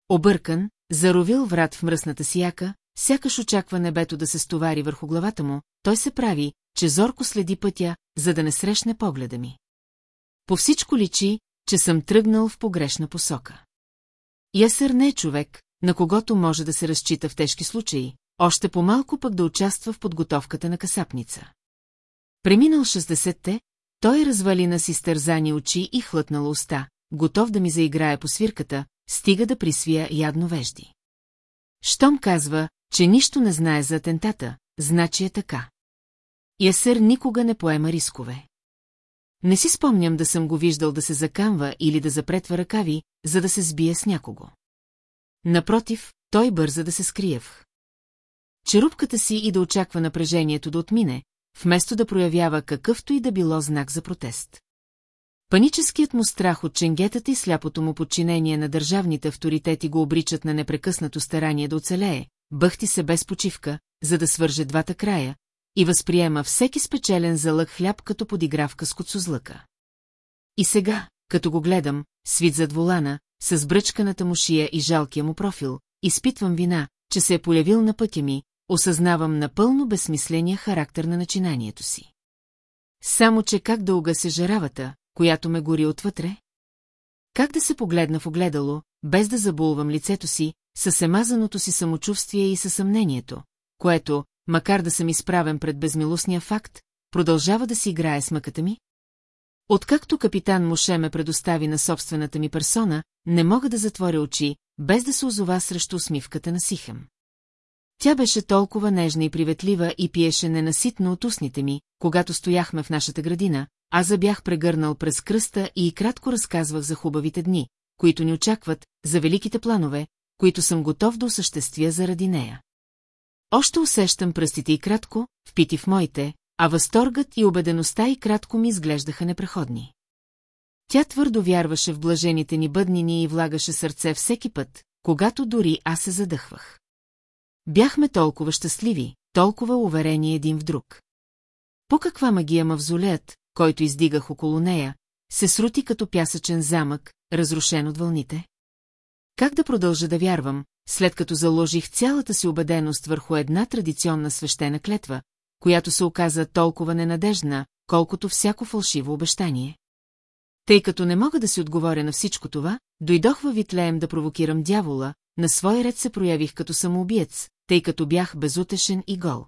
Объркан, заровил врат в мръсната сияка, сякаш очаква небето да се стовари върху главата му, той се прави, че зорко следи пътя, за да не срещне погледа ми. По всичко личи, че съм тръгнал в погрешна посока. Ясър не е човек, на когото може да се разчита в тежки случаи, още по-малко пък да участва в подготовката на касапница. Преминал 60-те, той развали на си стързани очи и хлътнала уста, готов да ми заиграе по свирката, стига да присвия ядно вежди. Щом казва, че нищо не знае за атентата, значи е така. Ясър никога не поема рискове. Не си спомням да съм го виждал да се закамва или да запретва ръкави, за да се сбие с някого. Напротив, той бърза да се скриев. Черупката си и да очаква напрежението да отмине, вместо да проявява какъвто и да било знак за протест. Паническият му страх от ченгетата и сляпото му подчинение на държавните авторитети го обричат на непрекъснато старание да оцелее, бъхти се без почивка, за да свърже двата края, и възприема всеки спечелен залък хляб като подигравка с коцозлъка. И сега, като го гледам, свит зад волана, с бръчканата му шия и жалкия му профил, изпитвам вина, че се е полявил на пътя ми, осъзнавам напълно безсмисления характер на начинанието си. Само, че как да угасе жаравата, която ме гори отвътре? Как да се погледна в огледало, без да забулвам лицето си, със емазаното си самочувствие и със съмнението, което, макар да съм изправен пред безмилостния факт, продължава да си играе с мъката ми? Откакто капитан Моше ме предостави на собствената ми персона, не мога да затворя очи, без да се озова срещу усмивката на Сихем. Тя беше толкова нежна и приветлива и пиеше ненаситно от устните ми, когато стояхме в нашата градина, аз забях прегърнал през кръста и кратко разказвах за хубавите дни, които ни очакват, за великите планове, които съм готов да осъществя заради нея. Още усещам пръстите и кратко, впити в моите, а възторгът и убедеността и кратко ми изглеждаха непреходни. Тя твърдо вярваше в блажените ни бъднини и влагаше сърце всеки път, когато дори аз се задъхвах. Бяхме толкова щастливи, толкова уверени един в друг. По каква магия мавзолеят, който издигах около нея, се срути като пясъчен замък, разрушен от вълните? Как да продължа да вярвам, след като заложих цялата си убеденост върху една традиционна свещена клетва, която се оказа толкова ненадежна, колкото всяко фалшиво обещание? Тъй като не мога да си отговоря на всичко това, дойдох във Витлеем да провокирам дявола, на свой ред се проявих като самоубиец, тъй като бях безутешен и гол.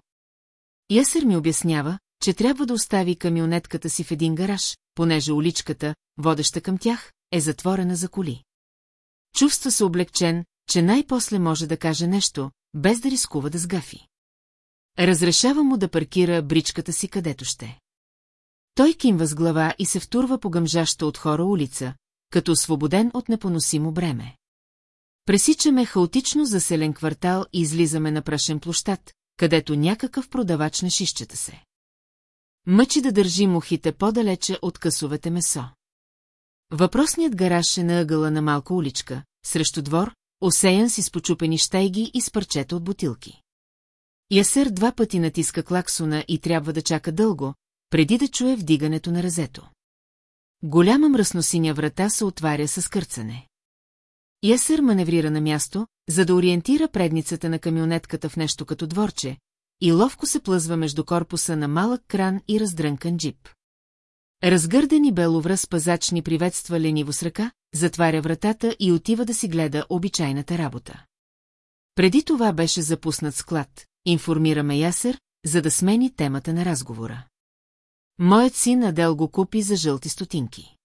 Ясер ми обяснява, че трябва да остави камионетката си в един гараж, понеже уличката, водеща към тях, е затворена за коли. Чувства се облегчен, че най-после може да каже нещо, без да рискува да сгафи. Разрешава му да паркира бричката си където ще. Той кимва с глава и се втурва по гъмжаща от хора улица, като освободен от непоносимо бреме. Пресичаме хаотично заселен квартал и излизаме на прашен площад, където някакъв продавач на шишчета се. Мъчи да държи мухите по-далече от късовете месо. Въпросният гараж е на ъгъла на малка уличка, срещу двор, осеян с изпочупени щайги и с парчета от бутилки. Ясер два пъти натиска клаксона и трябва да чака дълго, преди да чуе вдигането на разето. Голяма мръсносиня врата се отваря с кърцане. Ясер маневрира на място, за да ориентира предницата на камионетката в нещо като дворче, и ловко се плъзва между корпуса на малък кран и раздрънкан джип. Разгърден и беловръз пазач ни приветства лениво с ръка, затваря вратата и отива да си гледа обичайната работа. Преди това беше запуснат склад, информираме Ясер, за да смени темата на разговора. Моят син Адел го купи за жълти стотинки.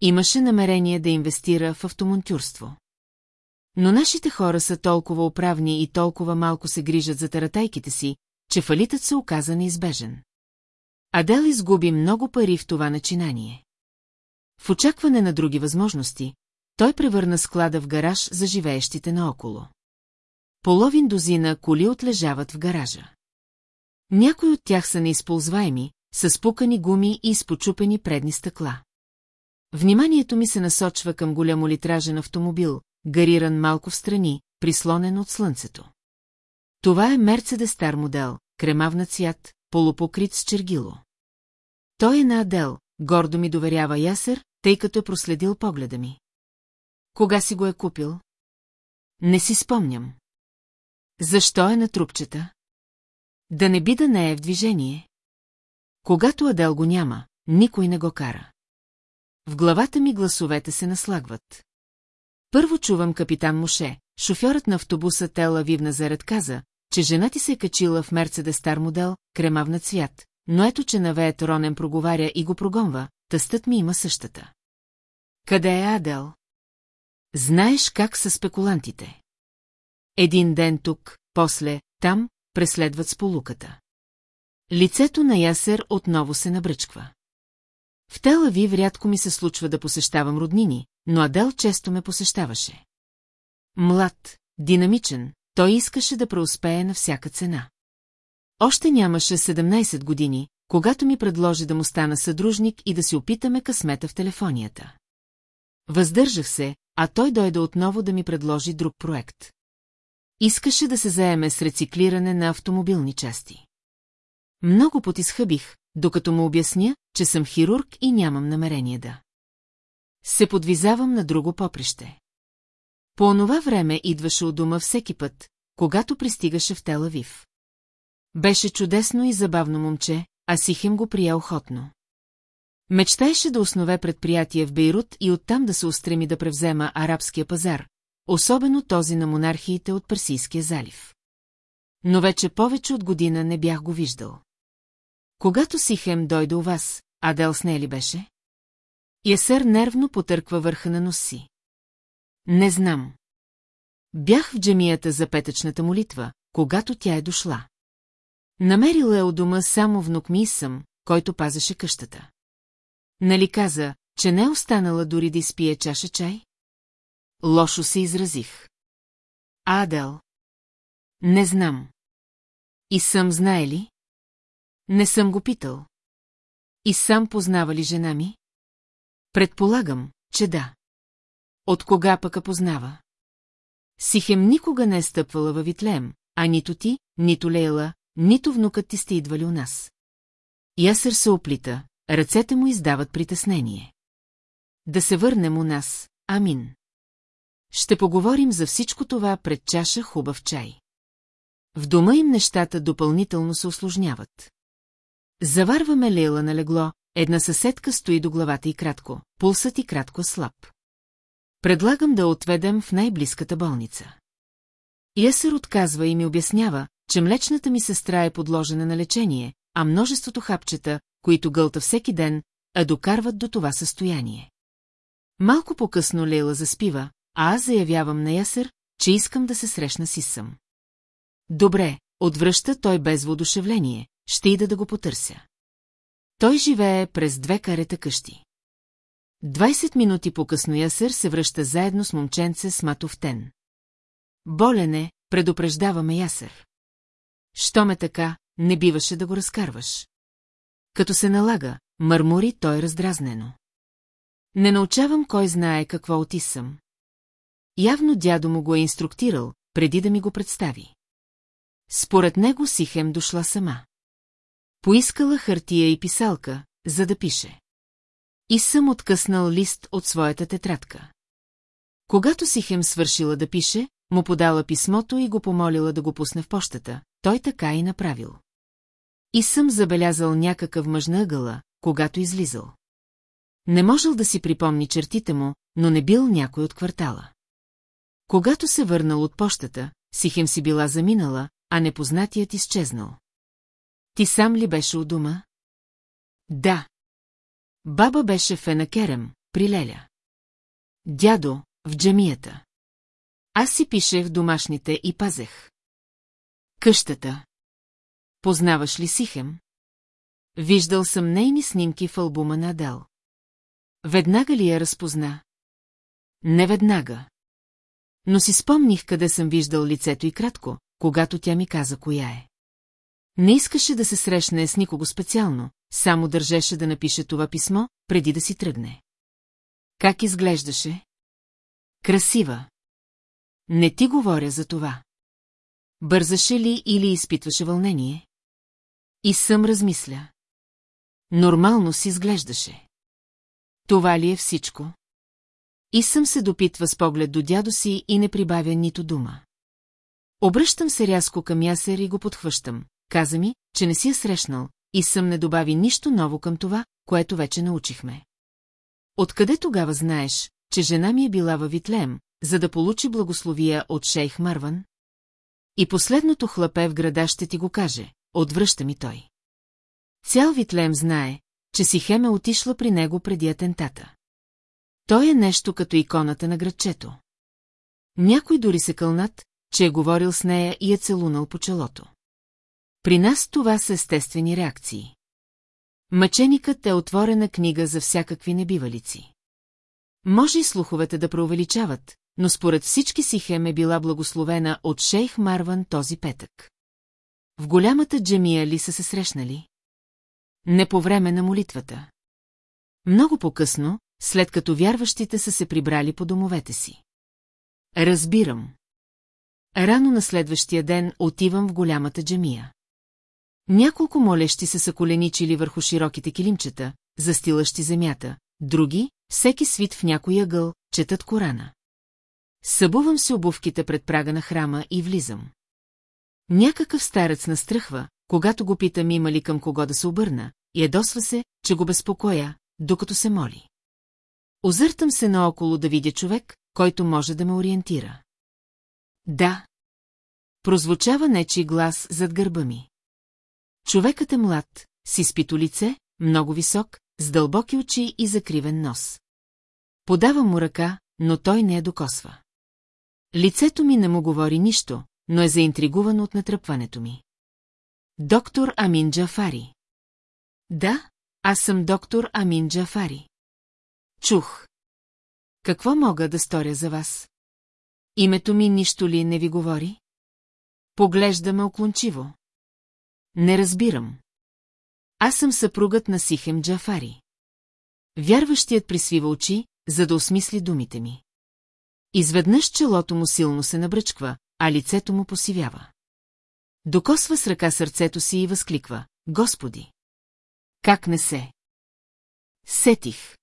Имаше намерение да инвестира в автомонтюрство. Но нашите хора са толкова управни и толкова малко се грижат за таратайките си, че фалитът се оказа неизбежен. Адел изгуби много пари в това начинание. В очакване на други възможности, той превърна склада в гараж за живеещите наоколо. Половин дозина коли отлежават в гаража. Някои от тях са неизползваеми, с спукани гуми и изпочупени предни стъкла. Вниманието ми се насочва към голямолитражен автомобил, гариран малко в страни, прислонен от слънцето. Това е Мерцедес стар модел, кремавна цвят, полупокрит с чергило. Той е на Адел, гордо ми доверява Ясер, тъй като е проследил погледа ми. Кога си го е купил? Не си спомням. Защо е на трупчета? Да не би да не е в движение. Когато Адел го няма, никой не го кара. В главата ми гласовете се наслагват. Първо чувам капитан Моше, шофьорът на автобуса Тела Вивна Заред каза, че жена ти се е качила в Мерцедес стар модел, кремавна цвят, но ето, че навеят Ронен проговаря и го прогонва, тъстът ми има същата. Къде е Адел? Знаеш как са спекулантите. Един ден тук, после, там, преследват сполуката. Лицето на Ясер отново се набръчква. В Телавив рядко ми се случва да посещавам роднини, но Адел често ме посещаваше. Млад, динамичен, той искаше да преуспее на всяка цена. Още нямаше 17 години, когато ми предложи да му стана съдружник и да си опитаме късмета в телефонията. Въздържах се, а той дойде отново да ми предложи друг проект. Искаше да се заеме с рециклиране на автомобилни части. Много потисхъбих, докато му обясня, че съм хирург и нямам намерение да. Се подвизавам на друго поприще. По онова време идваше от дома всеки път, когато пристигаше в Телавив. Беше чудесно и забавно момче, а Сихем го прия охотно. Мечтаеше да основе предприятие в Бейрут и оттам да се устреми да превзема арабския пазар, особено този на монархиите от Персийския залив. Но вече повече от година не бях го виждал. Когато Сихем дойде у вас, Адел с нея ли беше? Ясер нервно потърква върха на носи. Не знам. Бях в джемията за петъчната молитва, когато тя е дошла. Намерила е у дома само внук ми съм, който пазеше къщата. Нали каза, че не е останала дори да изпие чаша чай? Лошо се изразих. Адел. Не знам. И съм знае ли? Не съм го питал. И сам познава ли жена ми? Предполагам, че да. От кога пък познава? Сихем никога не е стъпвала във Витлеем, а нито ти, нито Лейла, нито внукът ти сте идвали у нас. Ясър се оплита, ръцете му издават притеснение. Да се върнем у нас, амин. Ще поговорим за всичко това пред чаша хубав чай. В дома им нещата допълнително се осложняват. Заварваме Лейла на легло, една съседка стои до главата и кратко, пулсът и кратко слаб. Предлагам да отведем в най-близката болница. Ясър отказва и ми обяснява, че млечната ми сестра е подложена на лечение, а множеството хапчета, които гълта всеки ден, а докарват до това състояние. Малко по-късно Лейла заспива, а аз заявявам на Ясър, че искам да се срещна с Исъм. Добре, отвръща той без воодушевление, ще ида да го потърся. Той живее през две карета къщи. 20 минути по-късно Ясър се връща заедно с момченце с матов тен. Болен е, предупреждаваме Ясър. Що ме така, не биваше да го разкарваш. Като се налага, мърмори той раздразнено. Не научавам кой знае какво отисам. Явно дядо му го е инструктирал, преди да ми го представи. Според него Сихем дошла сама. Поискала хартия и писалка, за да пише. И съм откъснал лист от своята тетрадка. Когато Сихем свършила да пише, му подала писмото и го помолила да го пусне в пощата, той така и направил. И съм забелязал някакъв мъжна когато излизал. Не можел да си припомни чертите му, но не бил някой от квартала. Когато се върнал от пощата, Сихем си била заминала, а непознатият изчезнал. Ти сам ли беше у дома? Да. Баба беше в Енакерем, при Леля. Дядо, в джамията. Аз си пишех домашните и пазех. Къщата. Познаваш ли Сихем? Виждал съм нейни снимки в албума на Адел. Веднага ли я разпозна? Не веднага. Но си спомних къде съм виждал лицето и кратко, когато тя ми каза коя е. Не искаше да се срещне с никого специално, само държеше да напише това писмо, преди да си тръгне. Как изглеждаше? Красива. Не ти говоря за това. Бързаше ли или изпитваше вълнение? И съм размисля. Нормално си изглеждаше. Това ли е всичко? И съм се допитва с поглед до дядо си и не прибавя нито дума. Обръщам се рязко към Ясер и го подхващам. Каза ми, че не си я срещнал, и съм не добави нищо ново към това, което вече научихме. Откъде тогава знаеш, че жена ми е била във Витлеем, за да получи благословия от шейх Марван? И последното хлапе в града ще ти го каже, отвръща ми той. Цял Витлеем знае, че си Хем е отишла при него преди атентата. Той е нещо като иконата на градчето. Някой дори се кълнат, че е говорил с нея и е целунал по челото. При нас това са естествени реакции. Мъченикът е отворена книга за всякакви небивалици. Може и слуховете да преувеличават, но според всички си Хем е била благословена от шейх Марван този петък. В голямата джемия ли са се срещнали? Не по време на молитвата. Много по-късно, след като вярващите са се прибрали по домовете си. Разбирам. Рано на следващия ден отивам в голямата джамия. Няколко молещи се са коленичили върху широките килимчета, застилащи земята, други, всеки свит в някой ъгъл, четат Корана. Събувам се обувките пред прага на храма и влизам. Някакъв старец настръхва, когато го питам има ли към кого да се обърна, и едосва се, че го безпокоя, докато се моли. Озъртам се наоколо да видя човек, който може да ме ориентира. Да. Прозвучава нечи глас зад гърба ми. Човекът е млад, с изпито лице, много висок, с дълбоки очи и закривен нос. Подавам му ръка, но той не я докосва. Лицето ми не му говори нищо, но е заинтригувано от натръпването ми. Доктор Амин Джафари. Да, аз съм доктор Амин Джафари. Чух. Какво мога да сторя за вас? Името ми нищо ли не ви говори? Поглежда ме оклончиво. Не разбирам. Аз съм съпругът на Сихем Джафари. Вярващият присвива очи, за да осмисли думите ми. Изведнъж челото му силно се набръчква, а лицето му посивява. Докосва с ръка сърцето си и възкликва. Господи! Как не се? Сетих.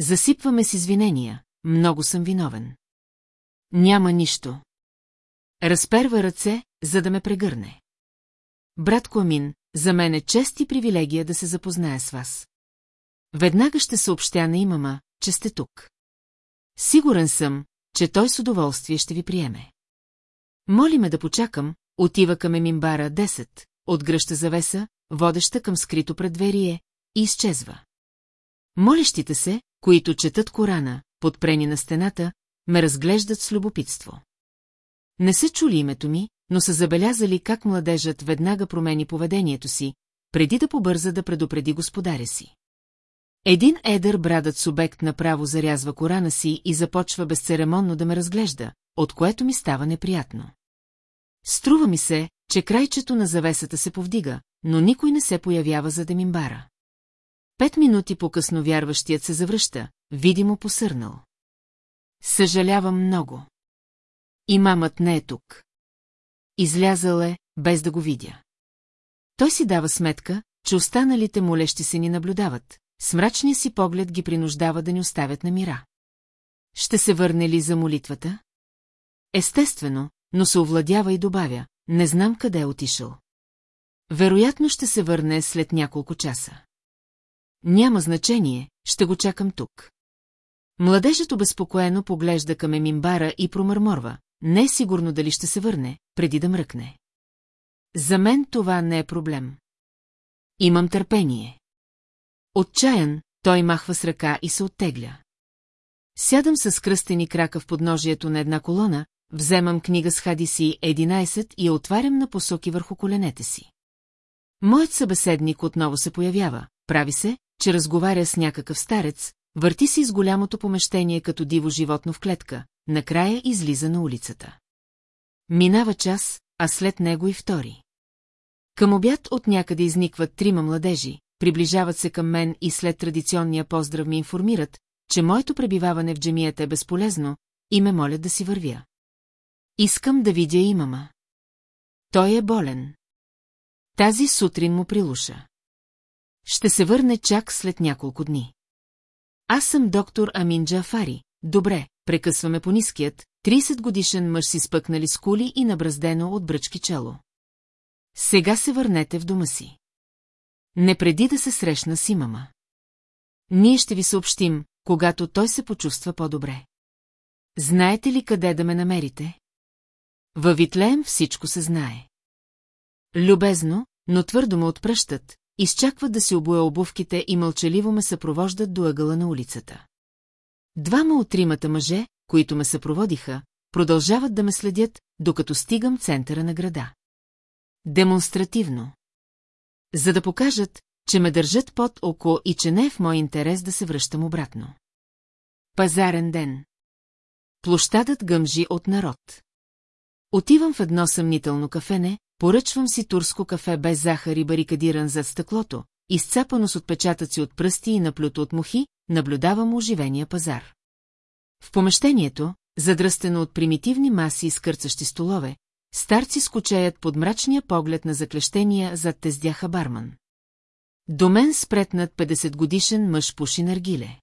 Засипваме с извинения, много съм виновен. Няма нищо. Разперва ръце, за да ме прегърне. Брат Амин, за мен е чест и привилегия да се запозная с вас. Веднага ще съобщя на имама, че сте тук. Сигурен съм, че той с удоволствие ще ви приеме. Моли ме да почакам, отива към Емимбара 10, отгръща завеса, водеща към скрито предверие, и изчезва. Молещите се, които четат Корана, подпрени на стената, ме разглеждат с любопитство. Не са чули името ми, но са забелязали как младежът веднага промени поведението си, преди да побърза да предупреди господаря си. Един едър брадът субект направо зарязва корана си и започва безцеремонно да ме разглежда, от което ми става неприятно. Струва ми се, че крайчето на завесата се повдига, но никой не се появява за да мимбара. Пет минути по-късно вярващият се завръща, видимо посърнал. Съжалявам много. И мамът не е тук. Излязъл е, без да го видя. Той си дава сметка, че останалите молещи се ни наблюдават, с мрачния си поглед ги принуждава да ни оставят на мира. Ще се върне ли за молитвата? Естествено, но се овладява и добавя, не знам къде е отишъл. Вероятно ще се върне след няколко часа. Няма значение, ще го чакам тук. Младежът обезпокоено поглежда към Емимбара и промърморва. Не е сигурно дали ще се върне, преди да мръкне. За мен това не е проблем. Имам търпение. Отчаян, той махва с ръка и се оттегля. Сядам с кръстени крака в подножието на една колона, вземам книга с Хадиси 11 и я отварям на посоки върху коленете си. Моят събеседник отново се появява, прави се, че разговаря с някакъв старец, върти се из голямото помещение като диво животно в клетка, накрая излиза на улицата. Минава час, а след него и втори. Към обяд от някъде изникват трима младежи, приближават се към мен и след традиционния поздрав ми информират, че моето пребиваване в джемията е безполезно и ме молят да си вървя. Искам да видя имама. Той е болен. Тази сутрин му прилуша. Ще се върне чак след няколко дни. Аз съм доктор Амин Джафари. Добре, прекъсваме по ниският, 30 годишен мъж си спъкнали с кули и набраздено от бръчки чело. Сега се върнете в дома си. Не преди да се срещна с имама. Ние ще ви съобщим, когато той се почувства по-добре. Знаете ли къде да ме намерите? Във Витлеем всичко се знае. Любезно, но твърдо ме отпръщат, изчакват да си обуя обувките и мълчаливо ме съпровождат до ъгъла на улицата. Двама от тримата мъже, които ме съпроводиха, продължават да ме следят, докато стигам центъра на града. Демонстративно. За да покажат, че ме държат под око и че не е в мой интерес да се връщам обратно. Пазарен ден. Площадът гъмжи от народ. Отивам в едно съмнително кафене, поръчвам си турско кафе без захар и барикадиран зад стъклото, изцапано с отпечатъци от пръсти и наплюто от мухи, наблюдавам оживения пазар. В помещението, задръстено от примитивни маси и скърцащи столове, старци скучеят под мрачния поглед на заклещения зад тездяха барман. До мен спретнат 50 годишен мъж пуши наргиле.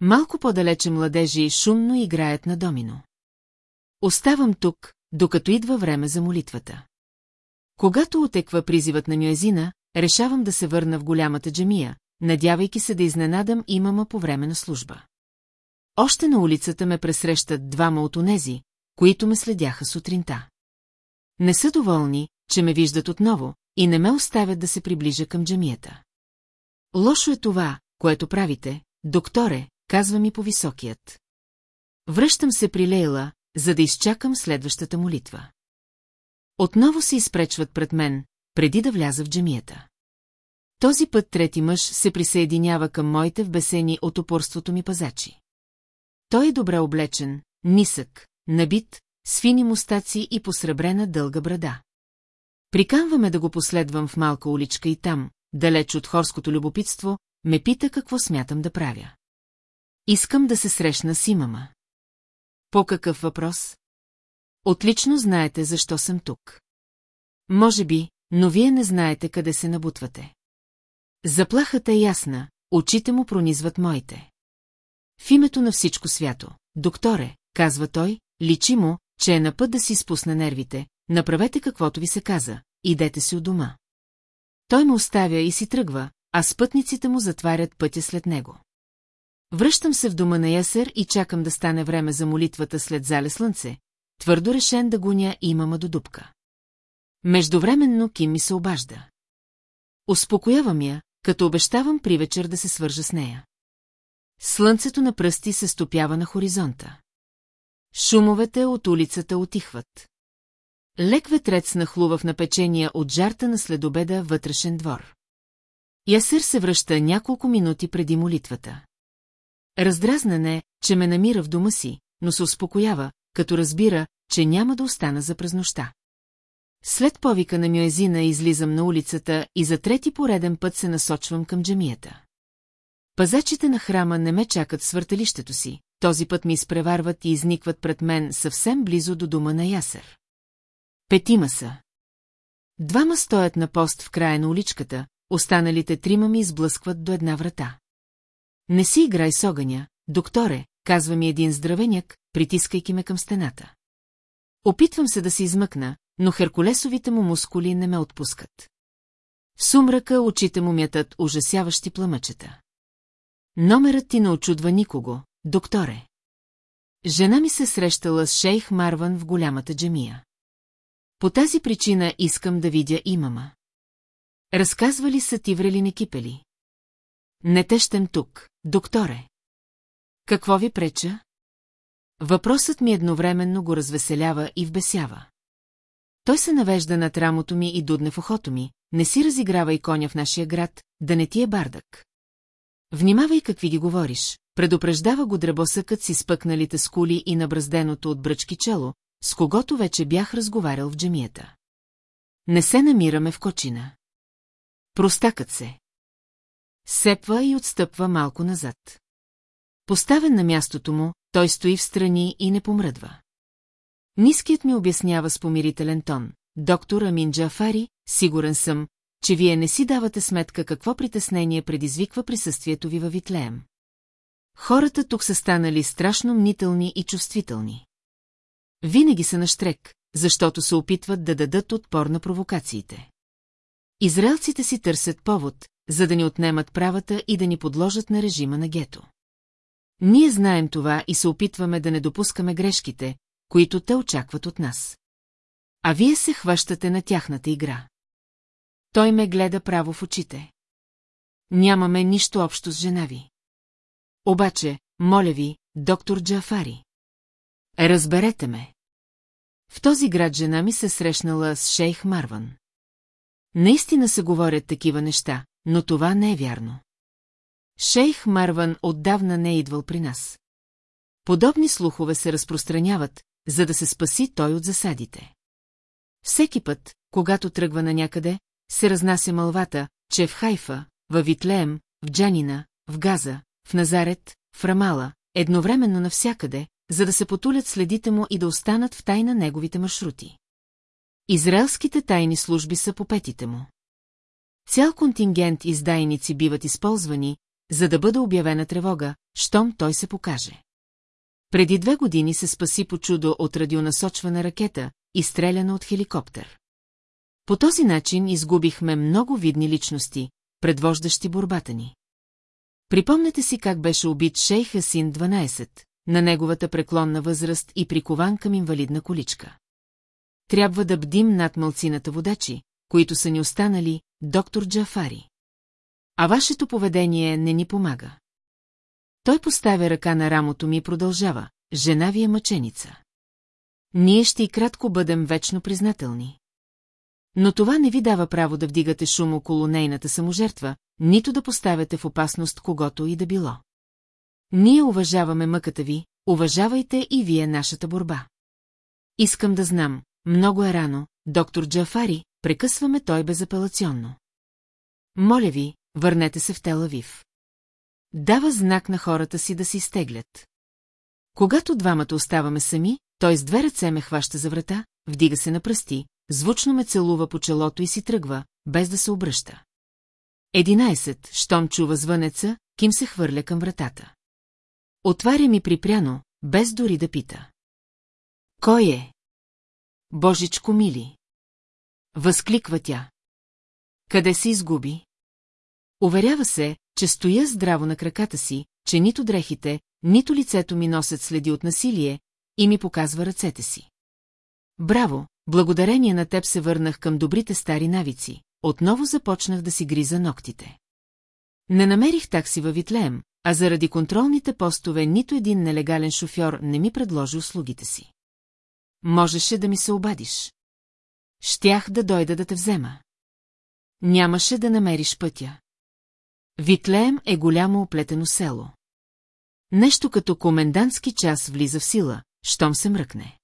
Малко по-далече младежи шумно играят на домино. Оставам тук, докато идва време за молитвата. Когато отеква призивът на Мюезина, решавам да се върна в голямата джамия, надявайки се да изненадам имама по време на служба. Още на улицата ме пресрещат двама от онези, които ме следяха сутринта. Не са доволни, че ме виждат отново и не ме оставят да се приближа към джамията. Лошо е това, което правите, докторе, казва ми по-високият. Връщам се при Лейла, за да изчакам следващата молитва. Отново се изпречват пред мен, преди да вляза в джамията. Този път трети мъж се присъединява към моите вбесени от упорството ми пазачи. Той е добре облечен, нисък, набит, с фини мустаци и посребрена дълга брада. Приканваме да го последвам в малка уличка и там, далеч от хорското любопитство, ме пита какво смятам да правя. Искам да се срещна с имама. По какъв въпрос? Отлично знаете защо съм тук. Може би, но вие не знаете къде се набутвате. Заплахата е ясна, очите му пронизват моите. В името на всичко свято, докторе, казва той, личи му, че е на път да си спусне нервите, направете каквото ви се каза, идете си от дома. Той ме оставя и си тръгва, а спътниците му затварят пътя след него. Връщам се в дома на Ясер и чакам да стане време за молитвата след зале слънце, твърдо решен да гоня имама до дупка. Междувременно Ким ми се обажда. Успокоявам я, като обещавам при вечер да се свържа с нея. Слънцето на пръсти се стопява на хоризонта. Шумовете от улицата отихват. Лек ветрец нахлува в напечения от жарта на следобеда вътрешен двор. Ясер се връща няколко минути преди молитвата. Раздразнен е, че ме намира в дома си, но се успокоява, като разбира, че няма да остана за през нощта. След повика на Мюезина излизам на улицата и за трети пореден път се насочвам към джамията. Пазачите на храма не ме чакат свъртелището си, този път ми изпреварват и изникват пред мен съвсем близо до дома на Ясер. Петима са. Двама стоят на пост в края на уличката, останалите трима ми изблъскват до една врата. Не си играй с огъня, докторе, казва ми един здравеняк, притискайки ме към стената. Опитвам се да се измъкна, но херкулесовите му мускули не ме отпускат. В сумрака очите му мятат ужасяващи пламъчета. Номерът ти не очудва никого, докторе. Жена ми се срещала с шейх Марван в голямата джемия. По тази причина искам да видя имама. Разказвали са ти врели кипели? Не тещем тук, докторе. Какво ви преча? Въпросът ми едновременно го развеселява и вбесява. Той се навежда над рамото ми и дудне в ухото ми, не си разиграва и коня в нашия град, да не ти е бардък. Внимавай какви ги говориш, предупреждава го дребосъкът си спъкналите скули и набразденото от бръчки чело, с когото вече бях разговарял в джемията. Не се намираме в кочина. Простакът се. Сепва и отстъпва малко назад. Поставен на мястото му, той стои в страни и не помръдва. Ниският ми обяснява с помирителен тон. Доктор Амин Джафари, сигурен съм, че вие не си давате сметка какво притеснение предизвиква присъствието ви във Витлеем. Хората тук са станали страшно мнителни и чувствителни. Винаги са на штрек, защото се опитват да дадат отпор на провокациите. Израелците си търсят повод, за да ни отнемат правата и да ни подложат на режима на гето. Ние знаем това и се опитваме да не допускаме грешките, които те очакват от нас. А вие се хващате на тяхната игра. Той ме гледа право в очите. Нямаме нищо общо с жена ви. Обаче, моля ви, доктор Джафари. Разберете ме. В този град жена ми се срещнала с шейх Марван. Наистина се говорят такива неща, но това не е вярно. Шейх Марван отдавна не е идвал при нас. Подобни слухове се разпространяват, за да се спаси той от засадите. Всеки път, когато тръгва на някъде, се разнася мълвата, че в Хайфа, в Витлеем, в Джанина, в Газа, в Назарет, в Рамала, едновременно навсякъде, за да се потулят следите му и да останат в тайна неговите маршрути. Израелските тайни служби са по петите му. Цял контингент издайници биват използвани, за да бъде обявена тревога, щом той се покаже. Преди две години се спаси по чудо от радионасочвана ракета, изстреляна от хеликоптер. По този начин изгубихме много видни личности, предвождащи борбата ни. Припомнете си как беше убит Шейх Хасин 12, на неговата преклонна възраст и прикован към инвалидна количка. Трябва да бдим над мълцината водачи, които са ни останали, доктор Джафари. А вашето поведение не ни помага. Той поставя ръка на рамото ми и продължава. Жена ви е мъченица. Ние ще и кратко бъдем вечно признателни. Но това не ви дава право да вдигате шум около нейната саможертва, нито да поставяте в опасност когото и да било. Ние уважаваме мъката ви, уважавайте и вие нашата борба. Искам да знам, много е рано, доктор Джафари, прекъсваме той безапелационно. Моля ви, върнете се в Телавив. Дава знак на хората си да си изтеглят. Когато двамата оставаме сами, той с две ръце ме хваща за врата, вдига се на пръсти, звучно ме целува по челото и си тръгва, без да се обръща. Единайсет, щом чува звънеца, Ким се хвърля към вратата. Отваря ми припряно, без дори да пита. Кой е? Божичко мили. Възкликва тя. Къде се изгуби? Уверява се, че стоя здраво на краката си, че нито дрехите, нито лицето ми носят следи от насилие, и ми показва ръцете си. Браво, благодарение на теб се върнах към добрите стари навици, отново започнах да си гриза ногтите. Не намерих такси във Витлеем, а заради контролните постове нито един нелегален шофьор не ми предложи услугите си. Можеше да ми се обадиш. Щях да дойда да те взема. Нямаше да намериш пътя. Витлеем е голямо оплетено село. Нещо като комендантски час влиза в сила, щом се мръкне.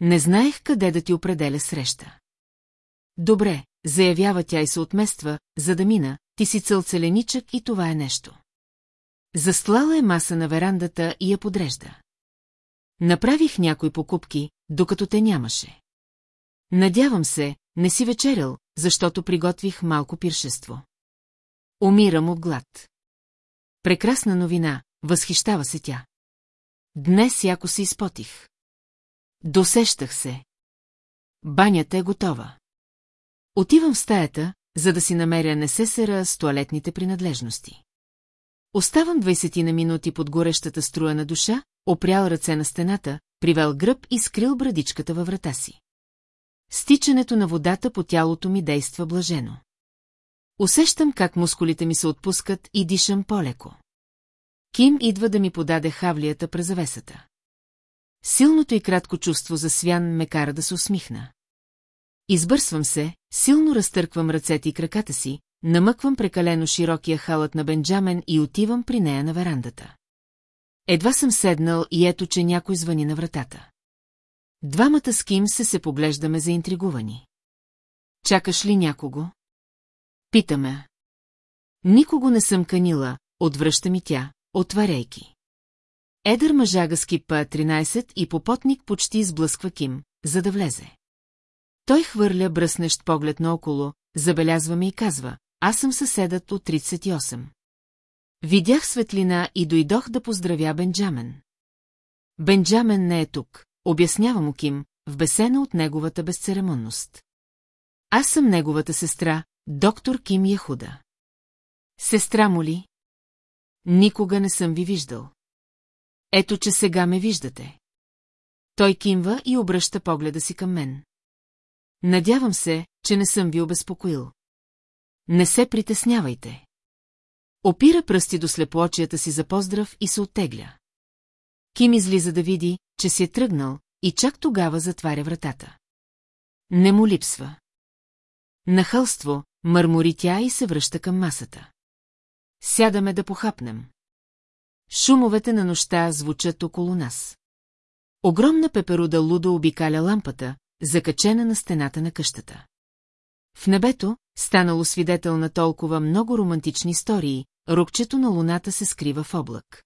Не знаех къде да ти определя среща. Добре, заявява тя и се отмества, за да мина, ти си цълцеленичък и това е нещо. Застлала е маса на верандата и я подрежда. Направих някои покупки, докато те нямаше. Надявам се, не си вечерял, защото приготвих малко пиршество. Умирам от глад. Прекрасна новина, възхищава се тя. Днес яко се изпотих. Досещах се. Банята е готова. Отивам в стаята, за да си намеря несесера с туалетните принадлежности. Оставам 20 на минути под горещата струя на душа, опрял ръце на стената, привел гръб и скрил брадичката във врата си. Стичането на водата по тялото ми действа блажено. Усещам как мускулите ми се отпускат и дишам по-леко. Ким идва да ми подаде хавлията през завесата. Силното и кратко чувство за свян ме кара да се усмихна. Избърсвам се, силно разтърквам ръцете и краката си, намъквам прекалено широкия халът на Бенджамен и отивам при нея на верандата. Едва съм седнал и ето, че някой звъни на вратата. Двамата с Ким се се поглеждаме заинтригувани. Чакаш ли някого? Питаме. Никого не съм канила, отвръща ми тя, отваряйки. Едър мъжага скипа 13 и попотник почти изблъсква Ким, за да влезе. Той хвърля бръснещ поглед наоколо, забелязва ми и казва, аз съм съседът от 38. Видях светлина и дойдох да поздравя Бенджамен. Бенджамен не е тук, обяснява му Ким, в бесена от неговата безцеремонност. Аз съм неговата сестра, доктор Ким Яхуда. Сестра му ли? Никога не съм ви виждал. Ето, че сега ме виждате. Той кимва и обръща погледа си към мен. Надявам се, че не съм ви обезпокоил. Не се притеснявайте. Опира пръсти до слепоочията си за поздрав и се оттегля. Ким излиза да види, че си е тръгнал, и чак тогава затваря вратата. Не му липсва. Нахълство, мърмори тя и се връща към масата. Сядаме да похапнем. Шумовете на нощта звучат около нас. Огромна пеперуда лудо обикаля лампата, закачена на стената на къщата. В небето, станало свидетел на толкова много романтични истории, рукчето на луната се скрива в облак.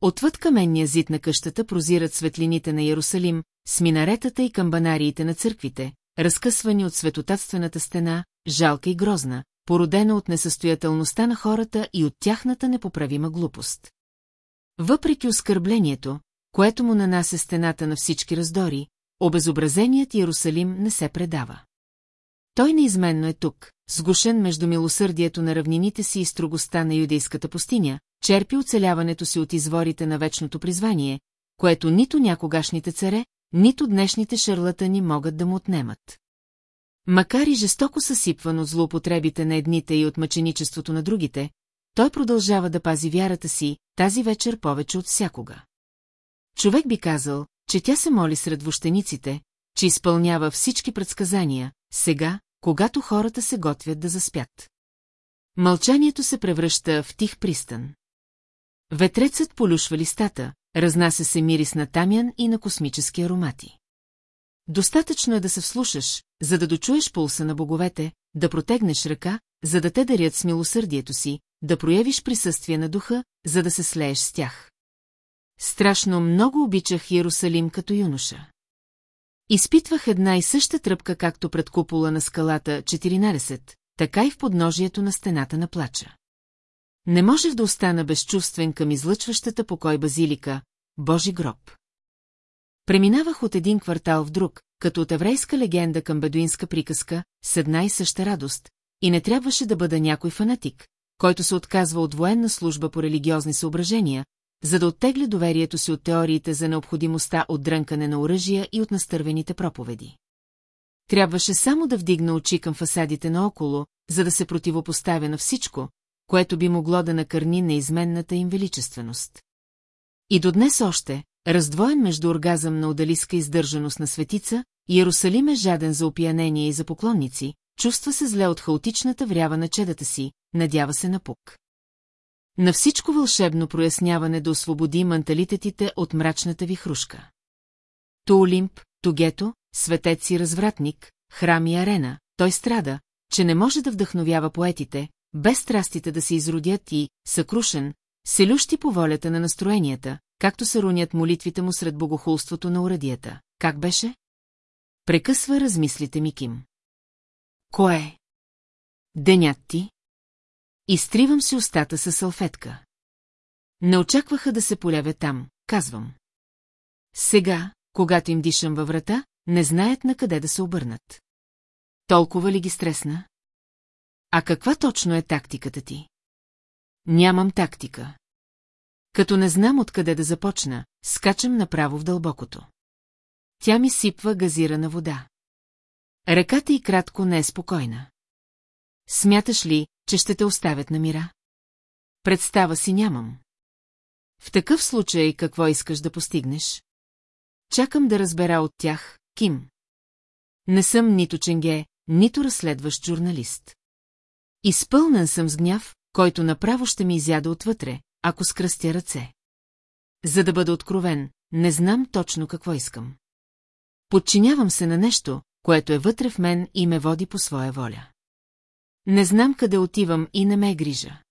Отвъд каменния зид на къщата прозират светлините на Ярусалим, с минаретата и камбанариите на църквите, разкъсвани от светотатствената стена, жалка и грозна, породена от несъстоятелността на хората и от тяхната непоправима глупост. Въпреки оскърблението, което му нанася стената на всички раздори, обезобразеният Ярусалим не се предава. Той неизменно е тук, сгушен между милосърдието на равнините си и строгостта на юдейската пустиня, черпи оцеляването си от изворите на вечното призвание, което нито някогашните царе, нито днешните шарлатани могат да му отнемат. Макар и жестоко съсипван от злоупотребите на едните и от мъченичеството на другите, той продължава да пази вярата си, тази вечер повече от всякога. Човек би казал, че тя се моли сред вощениците, че изпълнява всички предсказания, сега, когато хората се готвят да заспят. Мълчанието се превръща в тих пристан. Ветрецът полюшва листата, разнася се мирис на тамян и на космически аромати. Достатъчно е да се вслушаш, за да дочуеш пулса на боговете, да протегнеш ръка, за да те дарят с милосърдието си, да проявиш присъствие на духа, за да се слееш с тях. Страшно много обичах Иерусалим като юноша. Изпитвах една и съща тръпка, както пред купола на скалата 14, така и в подножието на стената на плача. Не можех да остана безчувствен към излъчващата покой базилика, Божи гроб. Преминавах от един квартал в друг, като от еврейска легенда към бедуинска приказка, с една и съща радост, и не трябваше да бъда някой фанатик, който се отказва от военна служба по религиозни съображения, за да оттегля доверието си от теориите за необходимостта от дрънкане на оръжия и от настървените проповеди. Трябваше само да вдигна очи към фасадите наоколо, за да се противопоставя на всичко, което би могло да накърни неизменната им величественост. И до днес още, раздвоен между оргазъм на удалиска издържаност на светица, Иерусалим е жаден за опиянение и за поклонници, чувства се зле от хаотичната врява на чедата си, надява се на пук. На всичко вълшебно проясняване да освободи манталитетите от мрачната ви хрушка. То Олимп, то Гето, светец и развратник, храм и арена, той страда, че не може да вдъхновява поетите, без страстите да се изродят и, съкрушен, се лющи по волята на настроенията, както се рунят молитвите му сред богохулството на урадията. Как беше? Прекъсва размислите ми Ким. Кое? Денят ти? Изтривам си устата със салфетка. Не очакваха да се полявя там, казвам. Сега, когато им дишам във врата, не знаят на къде да се обърнат. Толкова ли ги стресна? А каква точно е тактиката ти? Нямам тактика. Като не знам откъде да започна, скачам направо в дълбокото. Тя ми сипва газирана вода. Ръката и кратко не е спокойна. Смяташ ли, че ще те оставят на мира? Представа си нямам. В такъв случай какво искаш да постигнеш? Чакам да разбера от тях, Ким. Не съм нито ченге, нито разследващ журналист. Изпълнен съм с гняв, който направо ще ми изяда отвътре, ако скръстя ръце. За да бъда откровен, не знам точно какво искам. Подчинявам се на нещо, което е вътре в мен и ме води по своя воля. Не знам къде отивам и не ме е грижа.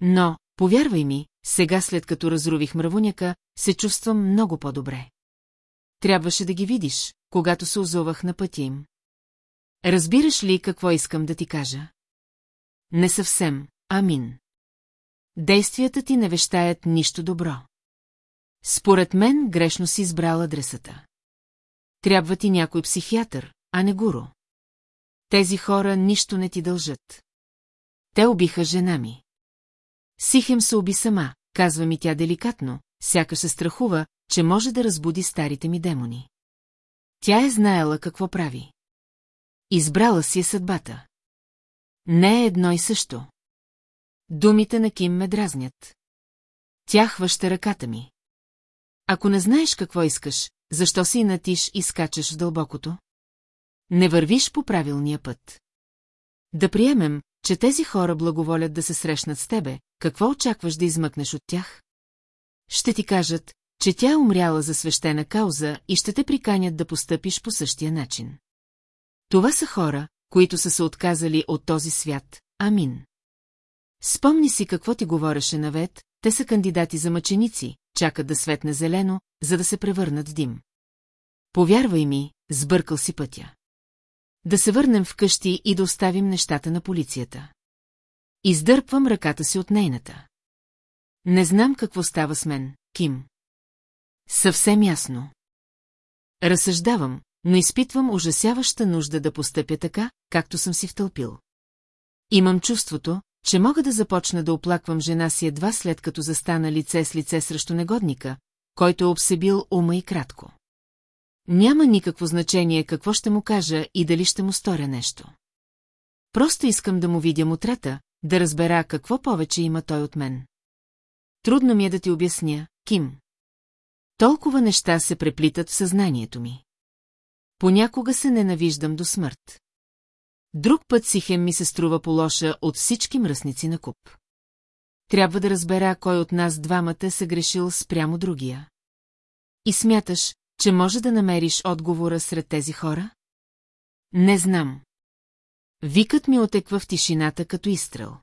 Но, повярвай ми, сега след като разрувих мравуняка, се чувствам много по-добре. Трябваше да ги видиш, когато се озовах на пътя им. Разбираш ли какво искам да ти кажа? Не съвсем, амин. Действията ти не вещаят нищо добро. Според мен грешно си избрал адресата. Трябва ти някой психиатър, а не гуру. Тези хора нищо не ти дължат. Те убиха жена ми. Сихем се уби сама, казва ми тя деликатно, сякаш се страхува, че може да разбуди старите ми демони. Тя е знаела какво прави. Избрала си е съдбата. Не е едно и също. Думите на Ким ме дразнят. Тя хваща ръката ми. Ако не знаеш какво искаш, защо си натиш и скачаш в дълбокото? Не вървиш по правилния път. Да приемем, че тези хора благоволят да се срещнат с тебе, какво очакваш да измъкнеш от тях? Ще ти кажат, че тя е умряла за свещена кауза и ще те приканят да постъпиш по същия начин. Това са хора, които са се отказали от този свят, амин. Спомни си какво ти говореше навет, те са кандидати за мъченици, чакат да светне зелено, за да се превърнат в дим. Повярвай ми, сбъркал си пътя. Да се върнем вкъщи и да оставим нещата на полицията. Издърпвам ръката си от нейната. Не знам какво става с мен, Ким. Съвсем ясно. Разсъждавам, но изпитвам ужасяваща нужда да постъпя така, както съм си втълпил. Имам чувството, че мога да започна да оплаквам жена си едва след като застана лице с лице срещу негодника, който е обсебил ума и кратко. Няма никакво значение какво ще му кажа и дали ще му сторя нещо. Просто искам да му видя мутрата, да разбера какво повече има той от мен. Трудно ми е да ти обясня, Ким. Толкова неща се преплитат в съзнанието ми. Понякога се ненавиждам до смърт. Друг път Сихем ми се струва по-лоша от всички мръсници на куп. Трябва да разбера кой от нас двамата се грешил спрямо другия. И смяташ, че може да намериш отговора сред тези хора? Не знам. Викът ми отеква в тишината като изстрел.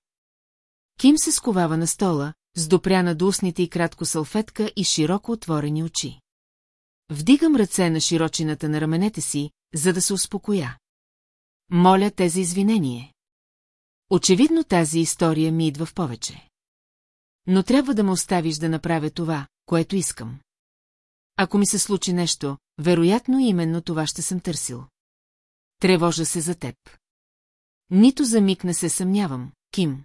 Ким се сковава на стола, с допряна до устните и кратко салфетка и широко отворени очи. Вдигам ръце на широчината на раменете си, за да се успокоя. Моля те за извинение. Очевидно тази история ми идва в повече. Но трябва да ме оставиш да направя това, което искам. Ако ми се случи нещо, вероятно именно това ще съм търсил. Тревожа се за теб. Нито за миг не се съмнявам, Ким.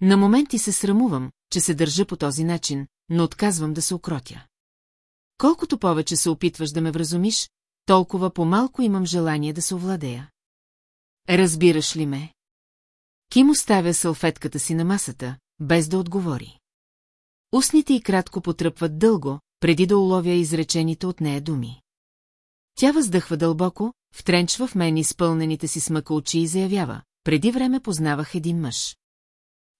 На моменти се срамувам, че се държа по този начин, но отказвам да се окротя. Колкото повече се опитваш да ме вразумиш, толкова по-малко имам желание да се овладея. Разбираш ли ме? Ким оставя салфетката си на масата, без да отговори. Устните й кратко потръпват дълго, преди да уловя изречените от нея думи. Тя въздъхва дълбоко, втренчва в мен изпълнените си смъка очи и заявява. Преди време познавах един мъж.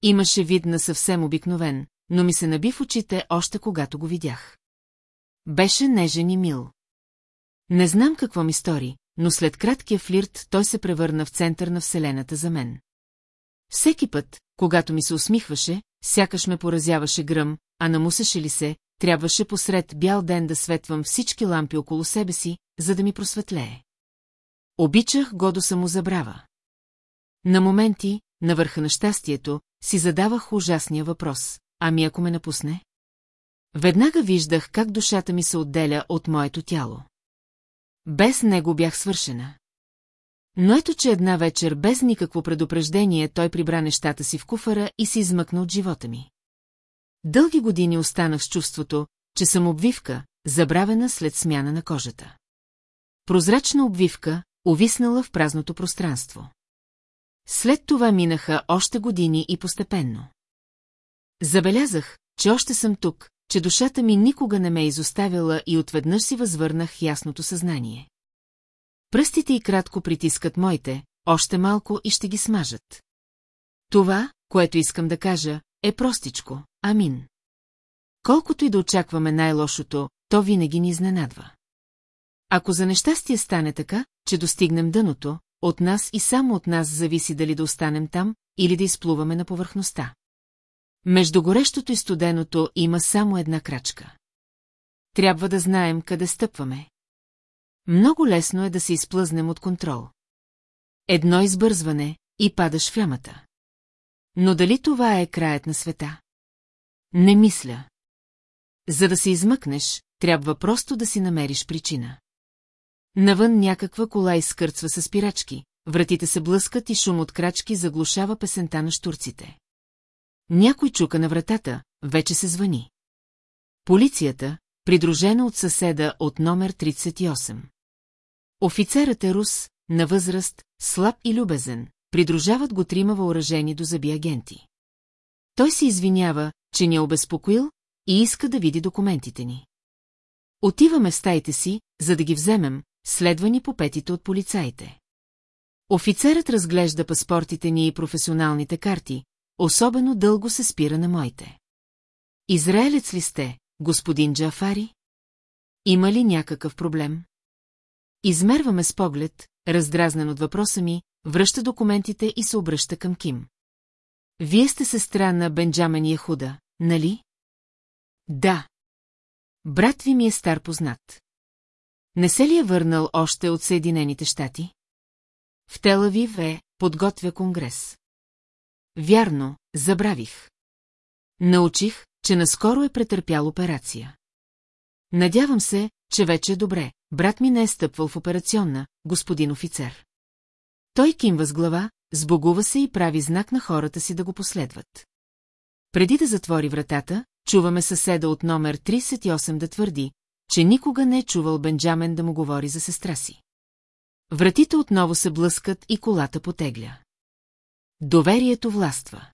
Имаше вид на съвсем обикновен, но ми се наби в очите още когато го видях. Беше нежен и мил. Не знам какво ми стори, но след краткия флирт той се превърна в център на Вселената за мен. Всеки път, когато ми се усмихваше, сякаш ме поразяваше гръм, а намусеше ли се, трябваше посред бял ден да светвам всички лампи около себе си, за да ми просветлее. Обичах го до самозабрава. На моменти, на върха на щастието, си задавах ужасния въпрос. Ами ако ме напусне? Веднага виждах как душата ми се отделя от моето тяло. Без него бях свършена. Но ето, че една вечер без никакво предупреждение той прибра нещата си в куфара и се измъкна от живота ми. Дълги години останах с чувството, че съм обвивка, забравена след смяна на кожата. Прозрачна обвивка, увиснала в празното пространство. След това минаха още години и постепенно. Забелязах, че още съм тук, че душата ми никога не ме е изоставила и отведнъж си възвърнах ясното съзнание. Пръстите и кратко притискат моите, още малко и ще ги смажат. Това, което искам да кажа, е простичко, амин. Колкото и да очакваме най-лошото, то винаги ни изненадва. Ако за нещастие стане така, че достигнем дъното, от нас и само от нас зависи дали да останем там или да изплуваме на повърхността. Между горещото и студеното има само една крачка. Трябва да знаем къде стъпваме. Много лесно е да се изплъзнем от контрол. Едно избързване и падаш в ямата. Но дали това е краят на света? Не мисля. За да се измъкнеш, трябва просто да си намериш причина. Навън някаква кола изкърцва с спирачки, вратите се блъскат и шум от крачки заглушава песента на штурците. Някой чука на вратата, вече се звъни. Полицията, придружена от съседа от номер 38. Офицерът е рус, на възраст, слаб и любезен, придружават го трима въоръжени до заби агенти. Той се извинява, че ни е обезпокоил и иска да види документите ни. Отиваме в стаите си, за да ги вземем, следвани по петите от полицаите. Офицерът разглежда паспортите ни и професионалните карти, особено дълго се спира на моите. Израелец ли сте, господин Джафари? Има ли някакъв проблем? Измерваме с поглед, раздразнен от въпроса ми, връща документите и се обръща към Ким. Вие сте сестра на Бенджамен Яхуда, нали? Да. Брат ви ми е стар познат. Не се ли е върнал още от Съединените щати? В Телавив е, подготвя конгрес. Вярно, забравих. Научих, че наскоро е претърпял операция. Надявам се, че вече е добре. Брат ми не е стъпвал в операционна, господин офицер. Той кимва с глава, сбогува се и прави знак на хората си да го последват. Преди да затвори вратата, чуваме съседа от номер 38 да твърди, че никога не е чувал Бенджамен да му говори за сестра си. Вратите отново се блъскат и колата потегля. Доверието властва.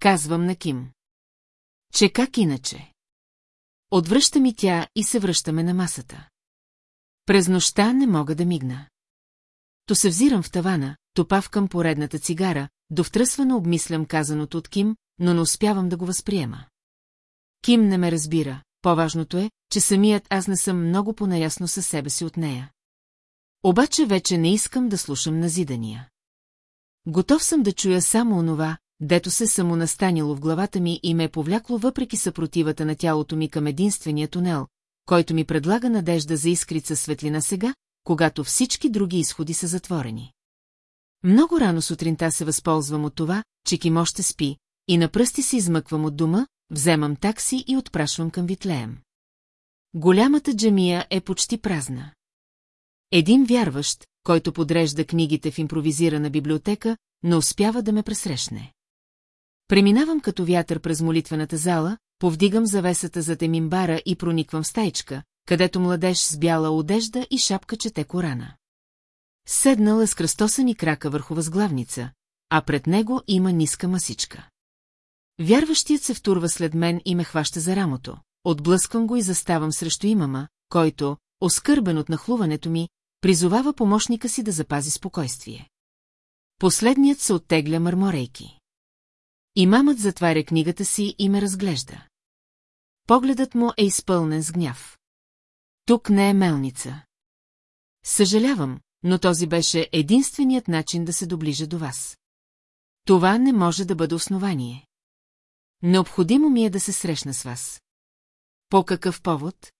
Казвам на Ким. Че как иначе? Отвръща ми тя и се връщаме на масата. През нощта не мога да мигна. То се взирам в тавана, то павкам поредната цигара, довтръсвано обмислям казаното от Ким, но не успявам да го възприема. Ким не ме разбира, по-важното е, че самият аз не съм много понаясно със себе си от нея. Обаче вече не искам да слушам назидания. Готов съм да чуя само онова, дето се самонастанило в главата ми и ме е повлякло въпреки съпротивата на тялото ми към единствения тунел, който ми предлага надежда за искрица светлина сега, когато всички други изходи са затворени. Много рано сутринта се възползвам от това, че Ким още спи, и на пръсти се измъквам от дома, вземам такси и отпрашвам към Витлеем. Голямата джамия е почти празна. Един вярващ, който подрежда книгите в импровизирана библиотека, не успява да ме пресрещне. Преминавам като вятър през молитвената зала, повдигам завесата за темимбара и прониквам в стайчка, където младеж с бяла одежда и шапка чете Корана. Седнала с кръстосани крака върху възглавница, а пред него има ниска масичка. Вярващият се втурва след мен и ме хваща за рамото. Отблъсквам го и заставам срещу имама, който, оскърбен от нахлуването ми, призовава помощника си да запази спокойствие. Последният се оттегля мърморейки. Имамът затваря книгата си и ме разглежда. Погледът му е изпълнен с гняв. Тук не е мелница. Съжалявам, но този беше единственият начин да се доближа до вас. Това не може да бъде основание. Необходимо ми е да се срещна с вас. По какъв повод?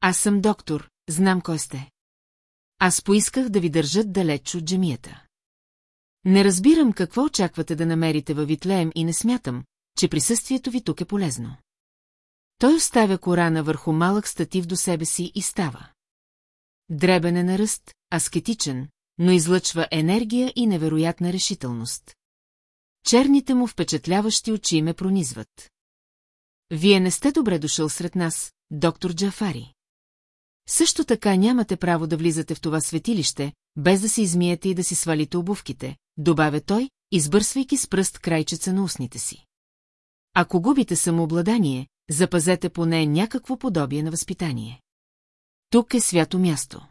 Аз съм доктор, знам кой сте. Аз поисках да ви държат далеч от джемията. Не разбирам какво очаквате да намерите във Витлеем и не смятам, че присъствието ви тук е полезно. Той оставя Корана върху малък статив до себе си и става. Дребен е на ръст, аскетичен, но излъчва енергия и невероятна решителност. Черните му впечатляващи очи ме пронизват. Вие не сте добре дошъл сред нас, доктор Джафари. Също така нямате право да влизате в това светилище, без да се измиете и да си свалите обувките, добавя той, избърсвайки с пръст крайчеца на устните си. Ако губите самообладание, запазете поне някакво подобие на възпитание. Тук е свято място.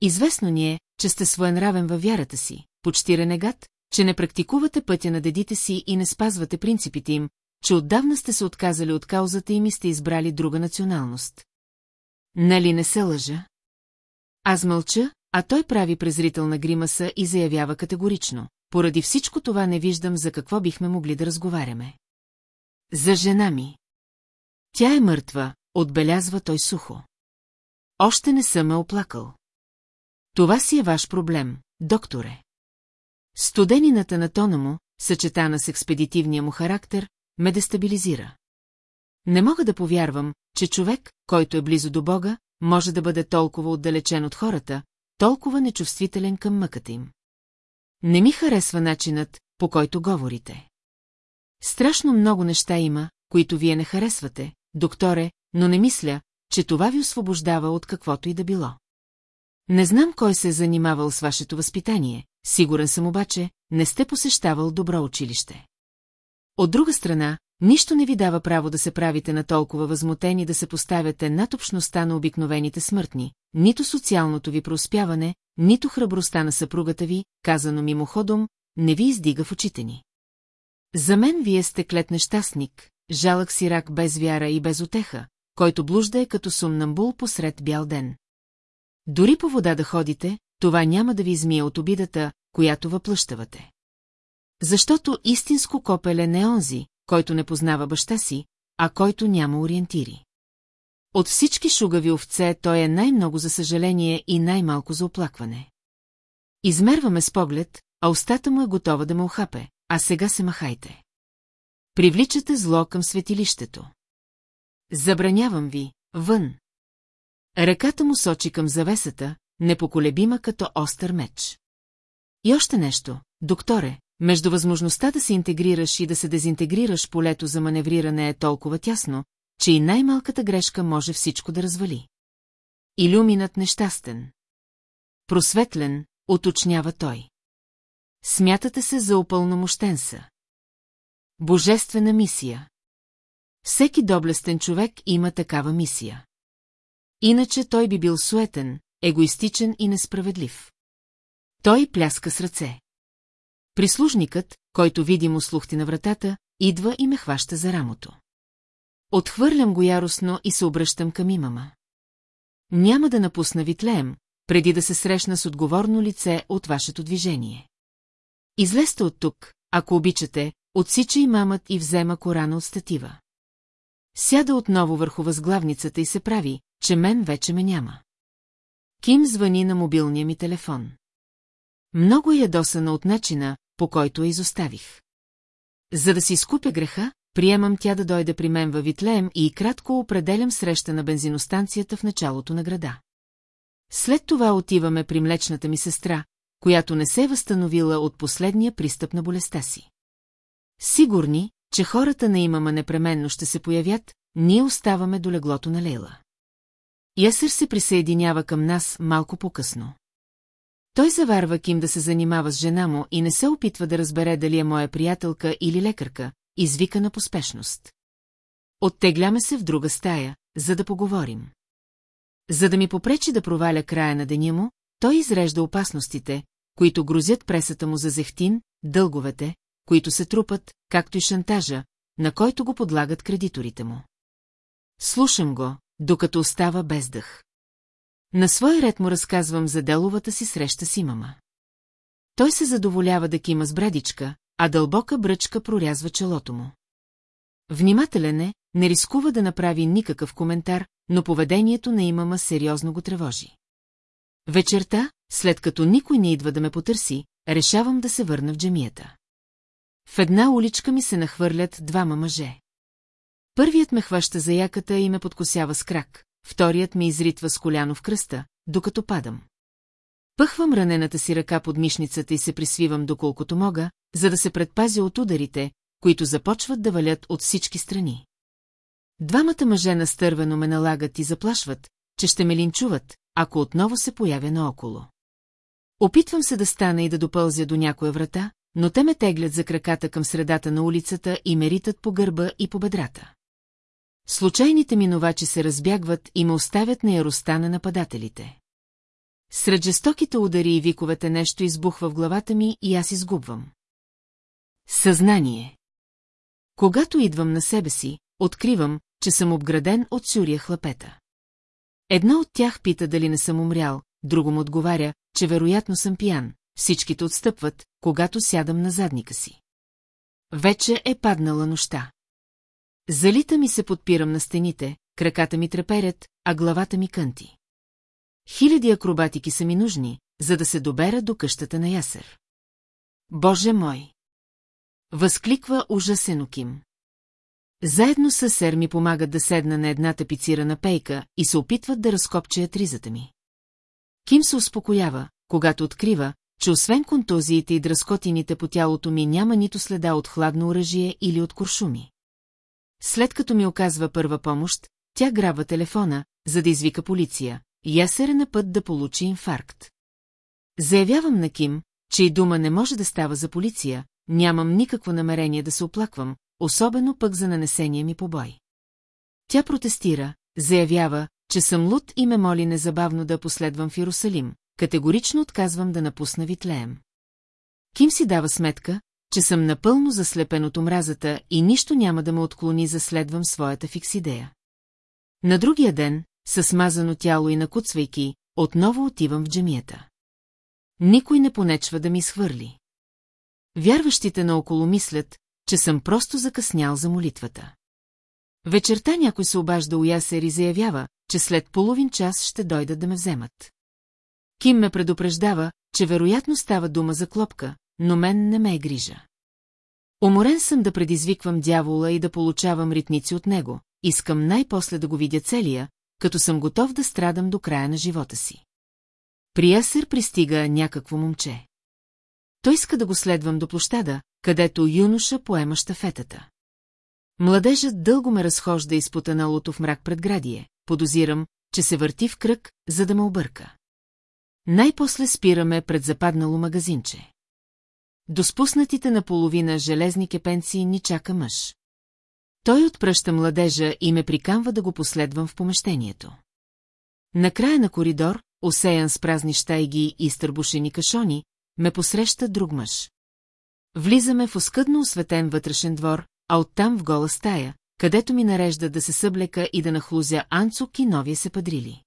Известно ни е, че сте своенравен във вярата си, почти ренегат, че не практикувате пътя на дедите си и не спазвате принципите им, че отдавна сте се отказали от каузата им и сте избрали друга националност. Нали не се лъжа? Аз мълча, а той прави презрителна гримаса и заявява категорично. Поради всичко това не виждам за какво бихме могли да разговаряме. За жена ми. Тя е мъртва, отбелязва той сухо. Още не съм ме оплакал. Това си е ваш проблем, докторе. Студенината на тона му, съчетана с експедитивния му характер, ме дестабилизира. Не мога да повярвам, че човек, който е близо до Бога, може да бъде толкова отдалечен от хората, толкова нечувствителен към мъката им. Не ми харесва начинът, по който говорите. Страшно много неща има, които вие не харесвате, докторе, но не мисля, че това ви освобождава от каквото и да било. Не знам кой се е занимавал с вашето възпитание, сигурен съм обаче, не сте посещавал добро училище. От друга страна, нищо не ви дава право да се правите на толкова възмутени да се поставяте над общността на обикновените смъртни, нито социалното ви проспяване, нито храбростта на съпругата ви, казано мимоходом, не ви издига в очите ни. За мен вие сте клет нещастник, жалък сирак без вяра и без отеха, който блужда е като сумнамбул посред бял ден. Дори по вода да ходите, това няма да ви измие от обидата, която въплъщавате. Защото истинско копеле не е онзи, който не познава баща си, а който няма ориентири. От всички шугави овце той е най-много за съжаление и най-малко за оплакване. Измерваме с поглед, а устата му е готова да ме охапе, а сега се махайте. Привличате зло към светилището. Забранявам ви, вън. Ръката му сочи към завесата, непоколебима като остър меч. И още нещо, докторе, между възможността да се интегрираш и да се дезинтегрираш полето за маневриране е толкова тясно, че и най-малката грешка може всичко да развали. Илюминът нещастен. Просветлен, уточнява той. Смятате се за опълномощен са. Божествена мисия. Всеки доблестен човек има такава мисия. Иначе той би бил суетен, егоистичен и несправедлив. Той пляска с ръце. Прислужникът, който видимо слухти на вратата, идва и ме хваща за рамото. Отхвърлям го яростно и се обръщам към имама. Няма да напусна Витлеем, преди да се срещна с отговорно лице от вашето движение. Излезте от тук, ако обичате, отсича и мамът и взема корана от статива. Сяда отново върху възглавницата и се прави, че мен вече ме няма. Ким звъни на мобилния ми телефон. Много е ядосана от начина, по който я изоставих. За да си изкупя греха, приемам тя да дойде при мен във Витлеем и кратко определям среща на бензиностанцията в началото на града. След това отиваме при млечната ми сестра, която не се е възстановила от последния пристъп на болестта си. Сигурни, че хората на имама непременно ще се появят, ние оставаме до леглото на Лейла. Ясър се присъединява към нас малко по-късно. Той заварва Ким да се занимава с жена му и не се опитва да разбере дали е моя приятелка или лекарка, извика на поспешност. Оттегляме се в друга стая, за да поговорим. За да ми попречи да проваля края на деня му, той изрежда опасностите, които грозят пресата му за зехтин, дълговете, които се трупат, както и шантажа, на който го подлагат кредиторите му. Слушам го, докато остава без дъх. На свой ред му разказвам за деловата си среща с имама. Той се задоволява да кима с брадичка, а дълбока бръчка прорязва челото му. Внимателен е, не рискува да направи никакъв коментар, но поведението на имама сериозно го тревожи. Вечерта, след като никой не идва да ме потърси, решавам да се върна в джемията. В една уличка ми се нахвърлят двама мъже. Първият ме хваща за яката и ме подкосява с крак, вторият ме изритва с коляно в кръста, докато падам. Пъхвам ранената си ръка под мишницата и се присвивам доколкото мога, за да се предпазя от ударите, които започват да валят от всички страни. Двамата мъже настървено ме налагат и заплашват, че ще ме линчуват, ако отново се появя наоколо. Опитвам се да стана и да допълзя до някоя врата, но те ме теглят за краката към средата на улицата и меритат по гърба и по бедрата. Случайните минувачи се разбягват и ме оставят на яроста на нападателите. Сред жестоките удари и виковете нещо избухва в главата ми и аз изгубвам. Съзнание. Когато идвам на себе си, откривам, че съм обграден от сюрия хлапета. Едно от тях пита дали не съм умрял, друго му отговаря, че вероятно съм пиян. Всичките отстъпват, когато сядам на задника си. Вече е паднала нощта. Залита ми се подпирам на стените, краката ми треперят, а главата ми кънти. Хиляди акробатики са ми нужни, за да се добера до къщата на Ясер. Боже мой! Възкликва ужасено Ким. Заедно с Сер ми помагат да седна на една тапицирана пейка и се опитват да разкопчеят ризата ми. Ким се успокоява, когато открива, че освен контузиите и дръскотините по тялото ми няма нито следа от хладно оръжие или от куршуми. След като ми оказва първа помощ, тя грабва телефона, за да извика полиция. Ясер е на път да получи инфаркт. Заявявам на Ким, че и дума не може да става за полиция, нямам никакво намерение да се оплаквам, особено пък за нанесения ми побой. Тя протестира, заявява, че съм луд и ме моли незабавно да последвам в Иерусалим, категорично отказвам да напусна Витлеем. Ким си дава сметка, че съм напълно заслепен от омразата и нищо няма да ме отклони за следвам своята фикс идея. На другия ден, със смазано тяло и накуцвайки, отново отивам в джемията. Никой не понечва да ми схвърли. Вярващите наоколо мислят, че съм просто закъснял за молитвата. Вечерта някой се обажда у Ясер и заявява, че след половин час ще дойдат да ме вземат. Ким ме предупреждава, че вероятно става дума за клопка, но мен не ме е грижа. Уморен съм да предизвиквам дявола и да получавам ритници от него, искам най-после да го видя целия, като съм готов да страдам до края на живота си. При Ясер пристига някакво момче. Той иска да го следвам до площада, където юноша поема щафетата. Младежът дълго ме разхожда из потаналото в мрак предградие, подозирам, че се върти в кръг, за да ме обърка. Най-после спираме пред западнало магазинче. До спуснатите наполовина железни кепенци ни чака мъж. Той отпръща младежа и ме прикамва да го последвам в помещението. Накрая на коридор, осеян с празни щайги и стърбушени кашони, ме посреща друг мъж. Влизаме в оскъдно осветен вътрешен двор, а оттам в гола стая, където ми нарежда да се съблека и да нахлузя анцук и новия се падрили.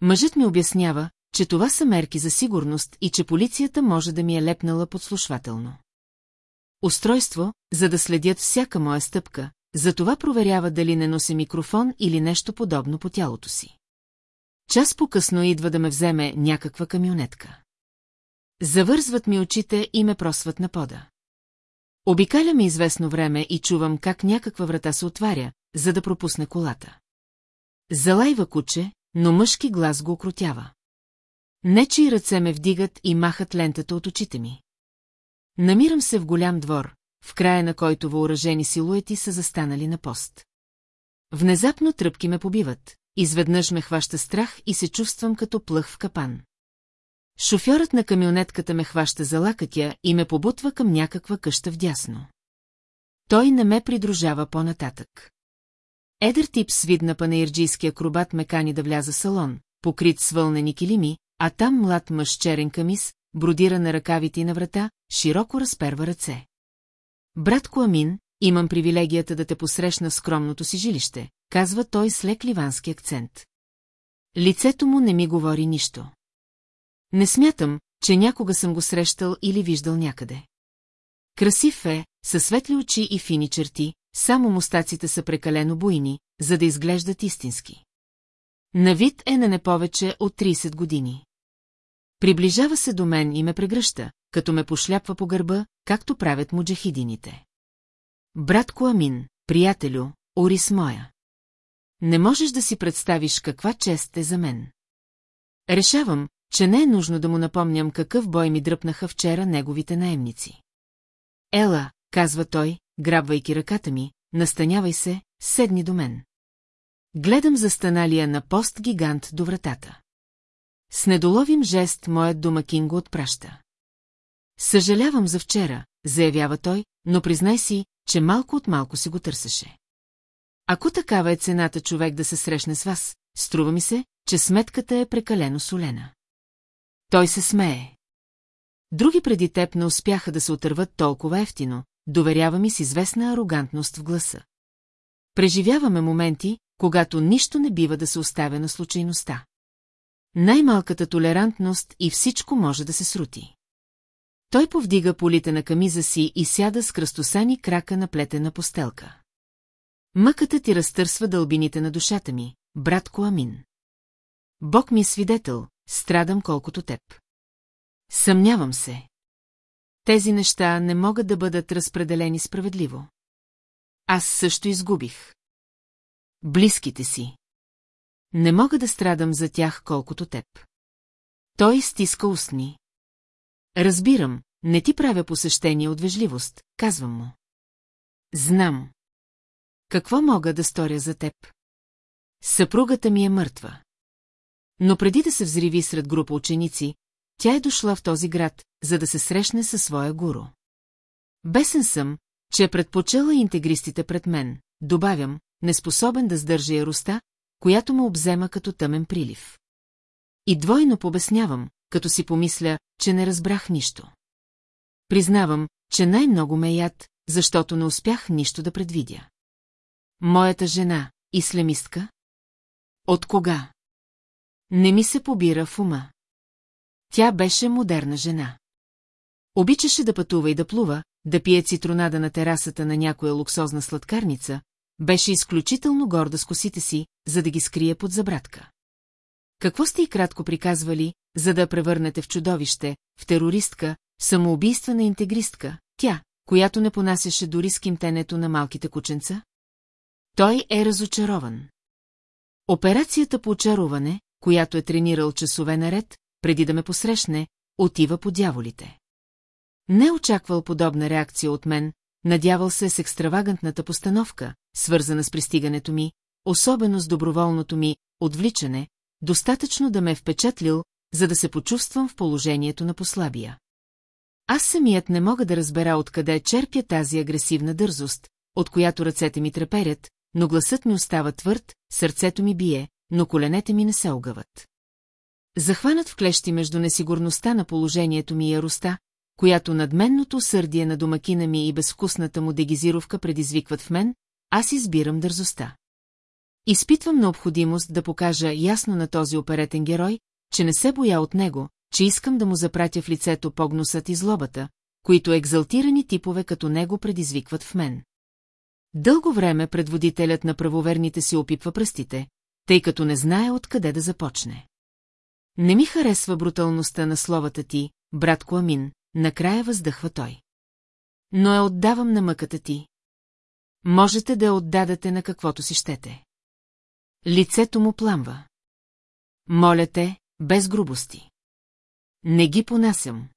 Мъжът ми обяснява, че това са мерки за сигурност и че полицията може да ми е лепнала подслушвателно. Устройство, за да следят всяка моя стъпка, затова проверява дали не нося микрофон или нещо подобно по тялото си. Час по-късно идва да ме вземе някаква камионетка. Завързват ми очите и ме просват на пода. Обикаля ми известно време и чувам как някаква врата се отваря, за да пропусне колата. Залайва куче, но мъжки глас го окротява. Нечи ръце ме вдигат и махат лентата от очите ми. Намирам се в голям двор, в края на който въоръжени силуети са застанали на пост. Внезапно тръпки ме побиват, изведнъж ме хваща страх и се чувствам като плъх в капан. Шофьорът на камионетката ме хваща за лакътя и ме побутва към някаква къща вдясно. Той не ме придружава по-нататък. Едър тип с вид на панаирджийски акробат ме кани да вляза салон, покрит с вълнени килими, а там млад мъж черен камис, бродира на ръкавите и на врата, широко разперва ръце. Братко Амин, имам привилегията да те посрещна в скромното си жилище, казва той с лек ливански акцент. Лицето му не ми говори нищо. Не смятам, че някога съм го срещал или виждал някъде. Красив е, със светли очи и фини черти, само мустаците са прекалено буйни, за да изглеждат истински. На вид е на не повече от 30 години. Приближава се до мен и ме прегръща, като ме пошляпва по гърба, както правят муджахидините. Братко Амин, приятелю, Орис моя. Не можеш да си представиш каква чест е за мен. Решавам, че не е нужно да му напомням какъв бой ми дръпнаха вчера неговите наемници. Ела, казва той, грабвайки ръката ми, настанявай се, седни до мен. Гледам застаналия на пост гигант до вратата. С недоловим жест моят домакин го отпраща. Съжалявам за вчера, заявява той, но признай си, че малко от малко си го търсеше. Ако такава е цената човек да се срещне с вас, струва ми се, че сметката е прекалено солена. Той се смее. Други преди теб не успяха да се отърват толкова ефтино, доверява ми с известна арогантност в гласа. Преживяваме моменти, когато нищо не бива да се оставя на случайността. Най-малката толерантност и всичко може да се срути. Той повдига полите на камиза си и сяда с кръстосани крака на плетена постелка. Мъката ти разтърсва дълбините на душата ми, братко Амин. Бог ми е свидетел, страдам колкото теб. Съмнявам се. Тези неща не могат да бъдат разпределени справедливо. Аз също изгубих. Близките си. Не мога да страдам за тях колкото теб. Той стиска устни. Разбирам, не ти правя посещение от вежливост, казвам му. Знам. Какво мога да сторя за теб? Съпругата ми е мъртва. Но преди да се взриви сред група ученици, тя е дошла в този град, за да се срещне със своя гуру. Бесен съм, че е предпочела интегристите пред мен, добавям, неспособен да сдържа яроста, която му обзема като тъмен прилив. И двойно побеснявам, като си помисля, че не разбрах нищо. Признавам, че най-много ме яд, защото не успях нищо да предвидя. Моята жена, ислямистка? От кога? Не ми се побира в ума. Тя беше модерна жена. Обичаше да пътува и да плува, да пие цитронада на терасата на някоя луксозна сладкарница, беше изключително горда с косите си, за да ги скрие под забратка. Какво сте и кратко приказвали, за да превърнете в чудовище, в терористка, самоубийствена интегристка, тя, която не понасяше дори скимтенето на малките кученца? Той е разочарован. Операцията по очаруване, която е тренирал часове наред, преди да ме посрещне, отива по дяволите. Не очаквал подобна реакция от мен, надявал се с екстравагантната постановка, свързана с пристигането ми, особено с доброволното ми отвличане, достатъчно да ме е впечатлил, за да се почувствам в положението на послабия. Аз самият не мога да разбера откъде черпя тази агресивна дързост, от която ръцете ми треперят, но гласът ми остава твърд, сърцето ми бие, но коленете ми не се огъват. Захванат в клещи между несигурността на положението ми и яроста, която надменното сърдие на домакина ми и безвкусната му дегизировка предизвикват в мен, аз избирам дързостта. Изпитвам необходимост да покажа ясно на този оперетен герой, че не се боя от него, че искам да му запратя в лицето погносът и злобата, които екзалтирани типове като него предизвикват в мен. Дълго време предводителят на правоверните си опипва пръстите, тъй като не знае откъде да започне. Не ми харесва бруталността на словата ти, братко Амин, накрая въздъхва той. Но я отдавам на мъката ти. Можете да я отдадете на каквото си щете. Лицето му пламва. Моля те, без грубости. Не ги понасям.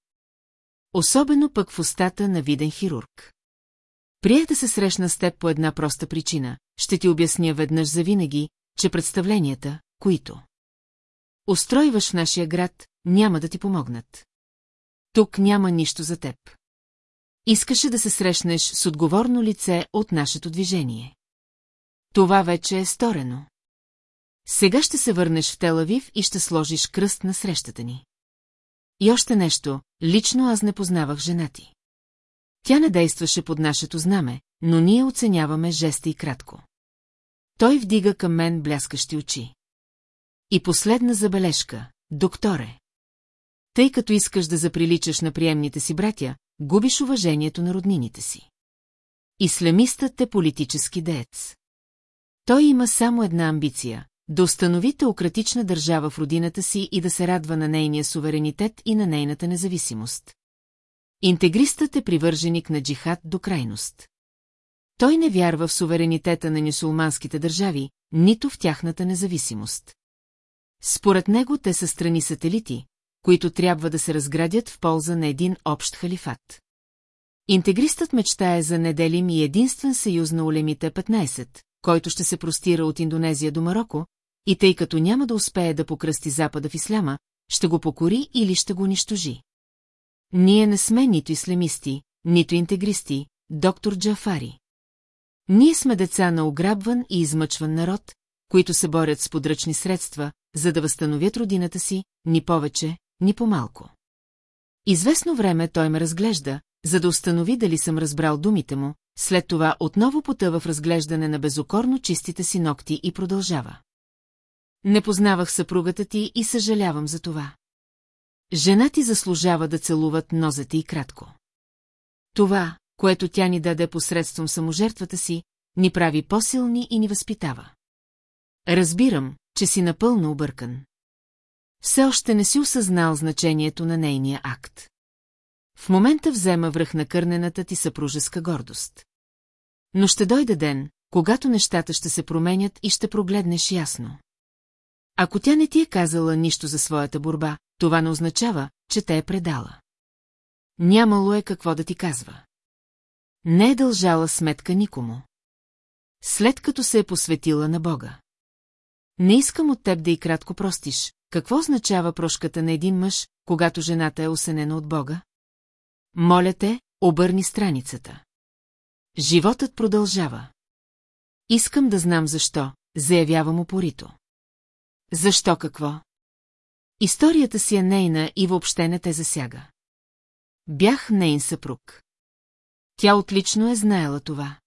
Особено пък в устата на виден хирург. Приех да се срещна с теб по една проста причина. Ще ти обясня веднъж за винаги, че представленията, които устройваш нашия град, няма да ти помогнат. Тук няма нищо за теб. Искаше да се срещнеш с отговорно лице от нашето движение. Това вече е сторено. Сега ще се върнеш в Телавив и ще сложиш кръст на срещата ни. И още нещо, лично аз не познавах жена ти. Тя не действаше под нашето знаме, но ние оценяваме жеста и кратко. Той вдига към мен бляскащи очи. И последна забележка, докторе. Тъй като искаш да заприличаш на приемните си братя, губиш уважението на роднините си. Ислямистът е политически деец. Той има само една амбиция – да установи теократична държава в родината си и да се радва на нейния суверенитет и на нейната независимост. Интегристът е привърженик на джихад до крайност. Той не вярва в суверенитета на нюсулманските държави, нито в тяхната независимост. Според него те са страни сателити, които трябва да се разградят в полза на един общ халифат. Интегристът мечтае за неделим и единствен съюз на улемите 15, който ще се простира от Индонезия до Марокко, и тъй като няма да успее да покръсти Запада в исляма, ще го покори или ще го унищожи. Ние не сме нито ислямисти, нито интегристи, доктор Джафари. Ние сме деца на ограбван и измъчван народ, които се борят с подръчни средства, за да възстановят родината си, ни повече, ни по-малко. Известно време той ме разглежда, за да установи дали съм разбрал думите му, след това отново потъва в разглеждане на безокорно чистите си ногти и продължава. Не познавах съпругата ти и съжалявам за това. Жена ти заслужава да целуват нозете и кратко. Това, което тя ни даде посредством саможертвата си, ни прави по-силни и ни възпитава. Разбирам, че си напълно объркан. Все още не си осъзнал значението на нейния акт. В момента взема връх на кърнената ти съпружеска гордост. Но ще дойде ден, когато нещата ще се променят и ще прогледнеш ясно. Ако тя не ти е казала нищо за своята борба, това не означава, че те е предала. Нямало е какво да ти казва. Не е дължала сметка никому. След като се е посветила на Бога. Не искам от теб да и кратко простиш. Какво означава прошката на един мъж, когато жената е осенена от Бога? Моля те, обърни страницата. Животът продължава. Искам да знам защо, заявявам упорито. Защо какво? Историята си е нейна и въобще не те засяга. Бях нейн съпруг. Тя отлично е знаела това.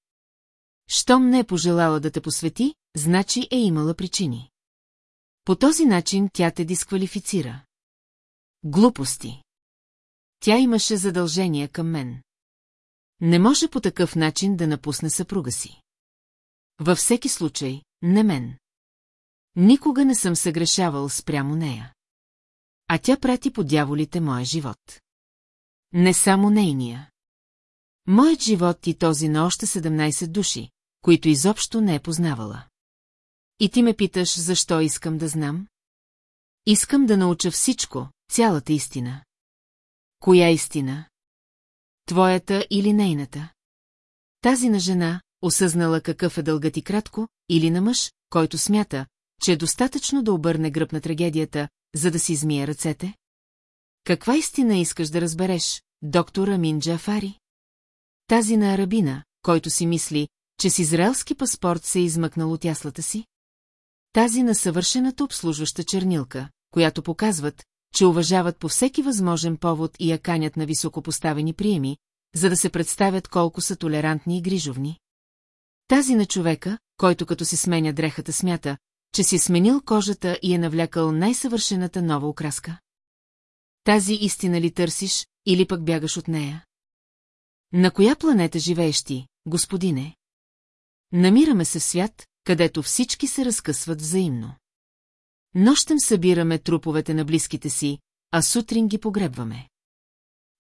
Щом не е пожелала да те посвети, значи е имала причини. По този начин тя те дисквалифицира. Глупости. Тя имаше задължения към мен. Не може по такъв начин да напусне съпруга си. Във всеки случай, не мен. Никога не съм съгрешавал спрямо нея. А тя прати по дяволите моя живот. Не само нейния. Моят живот и този на още 17 души, които изобщо не е познавала. И ти ме питаш, защо искам да знам? Искам да науча всичко, цялата истина. Коя истина? Твоята или нейната? Тази на жена, осъзнала какъв е дългът и кратко, или на мъж, който смята, че е достатъчно да обърне гръб на трагедията, за да си измие ръцете? Каква истина искаш да разбереш, доктор Амин Джафари? Тази на арабина, който си мисли, че с израелски паспорт се е измъкнал от яслата си? Тази на съвършената обслужваща чернилка, която показват, че уважават по всеки възможен повод и я канят на високопоставени приеми, за да се представят колко са толерантни и грижовни? Тази на човека, който като си сменя дрехата смята, че си сменил кожата и е навлякал най-съвършената нова окраска. Тази истина ли търсиш, или пък бягаш от нея? На коя планета живееш ти, господине? Намираме се в свят, където всички се разкъсват взаимно. Нощем събираме труповете на близките си, а сутрин ги погребваме.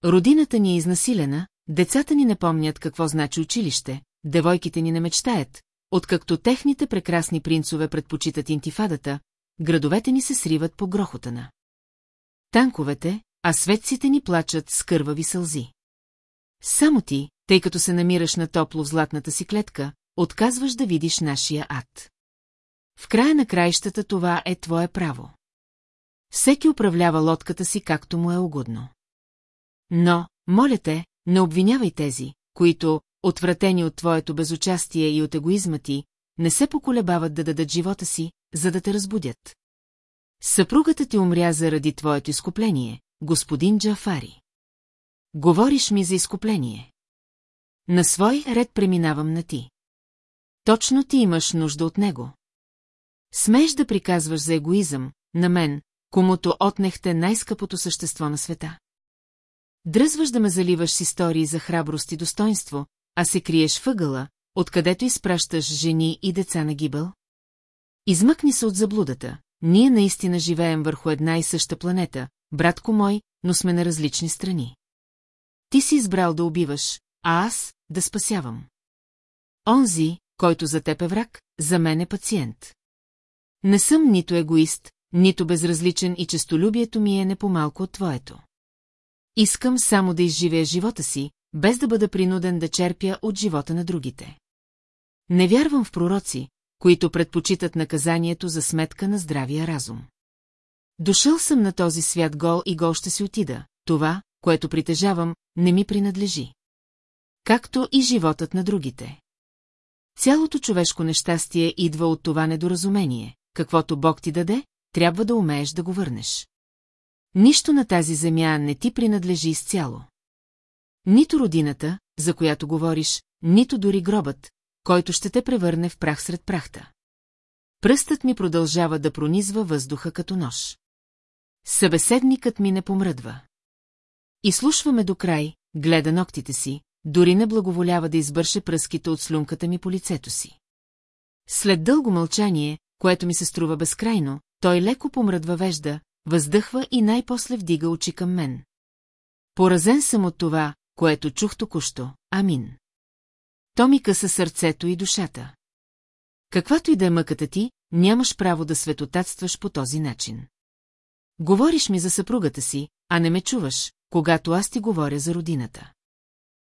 Родината ни е изнасилена, децата ни не помнят какво значи училище, девойките ни не мечтаят, откакто техните прекрасни принцове предпочитат интифадата, градовете ни се сриват по грохота на. Танковете, а светците ни плачат с кървави сълзи. Само ти, тъй като се намираш на топло в златната си клетка, отказваш да видиш нашия ад. В края на краищата това е твое право. Всеки управлява лодката си както му е угодно. Но, моля те, не обвинявай тези, които, отвратени от твоето безучастие и от егоизма ти, не се поколебават да дадат живота си, за да те разбудят. Съпругата ти умря заради твоето изкупление, господин Джафари. Говориш ми за изкупление. На свой ред преминавам на ти. Точно ти имаш нужда от него. Смееш да приказваш за егоизъм, на мен, комуто отнехте най-скъпото същество на света. Дръзваш да ме заливаш с истории за храброст и достоинство, а се криеш въгъла, откъдето изпращаш жени и деца на гибел? Измъкни се от заблудата. Ние наистина живеем върху една и съща планета, братко мой, но сме на различни страни. Ти си избрал да убиваш, а аз да спасявам. Онзи, който за теб е враг, за мен е пациент. Не съм нито егоист, нито безразличен и честолюбието ми е не по-малко от твоето. Искам само да изживея живота си, без да бъда принуден да черпя от живота на другите. Не вярвам в пророци, които предпочитат наказанието за сметка на здравия разум. Дошъл съм на този свят гол и гол ще си отида. Това, което притежавам, не ми принадлежи. Както и животът на другите. Цялото човешко нещастие идва от това недоразумение. Каквото Бог ти даде, трябва да умееш да го върнеш. Нищо на тази земя не ти принадлежи изцяло. Нито родината, за която говориш, нито дори гробът, който ще те превърне в прах сред прахта. Пръстът ми продължава да пронизва въздуха като нож. Събеседникът ми не помръдва. Изслушваме до край, гледа ногтите си, дори не благоволява да избърше пръските от слюнката ми по лицето си. След дълго мълчание, което ми се струва безкрайно, той леко помръдва вежда, въздъхва и най-после вдига очи към мен. Поразен съм от това, което чух току-що, амин. То ми къса сърцето и душата. Каквато и да е мъката ти, нямаш право да светотатстваш по този начин. Говориш ми за съпругата си, а не ме чуваш, когато аз ти говоря за родината.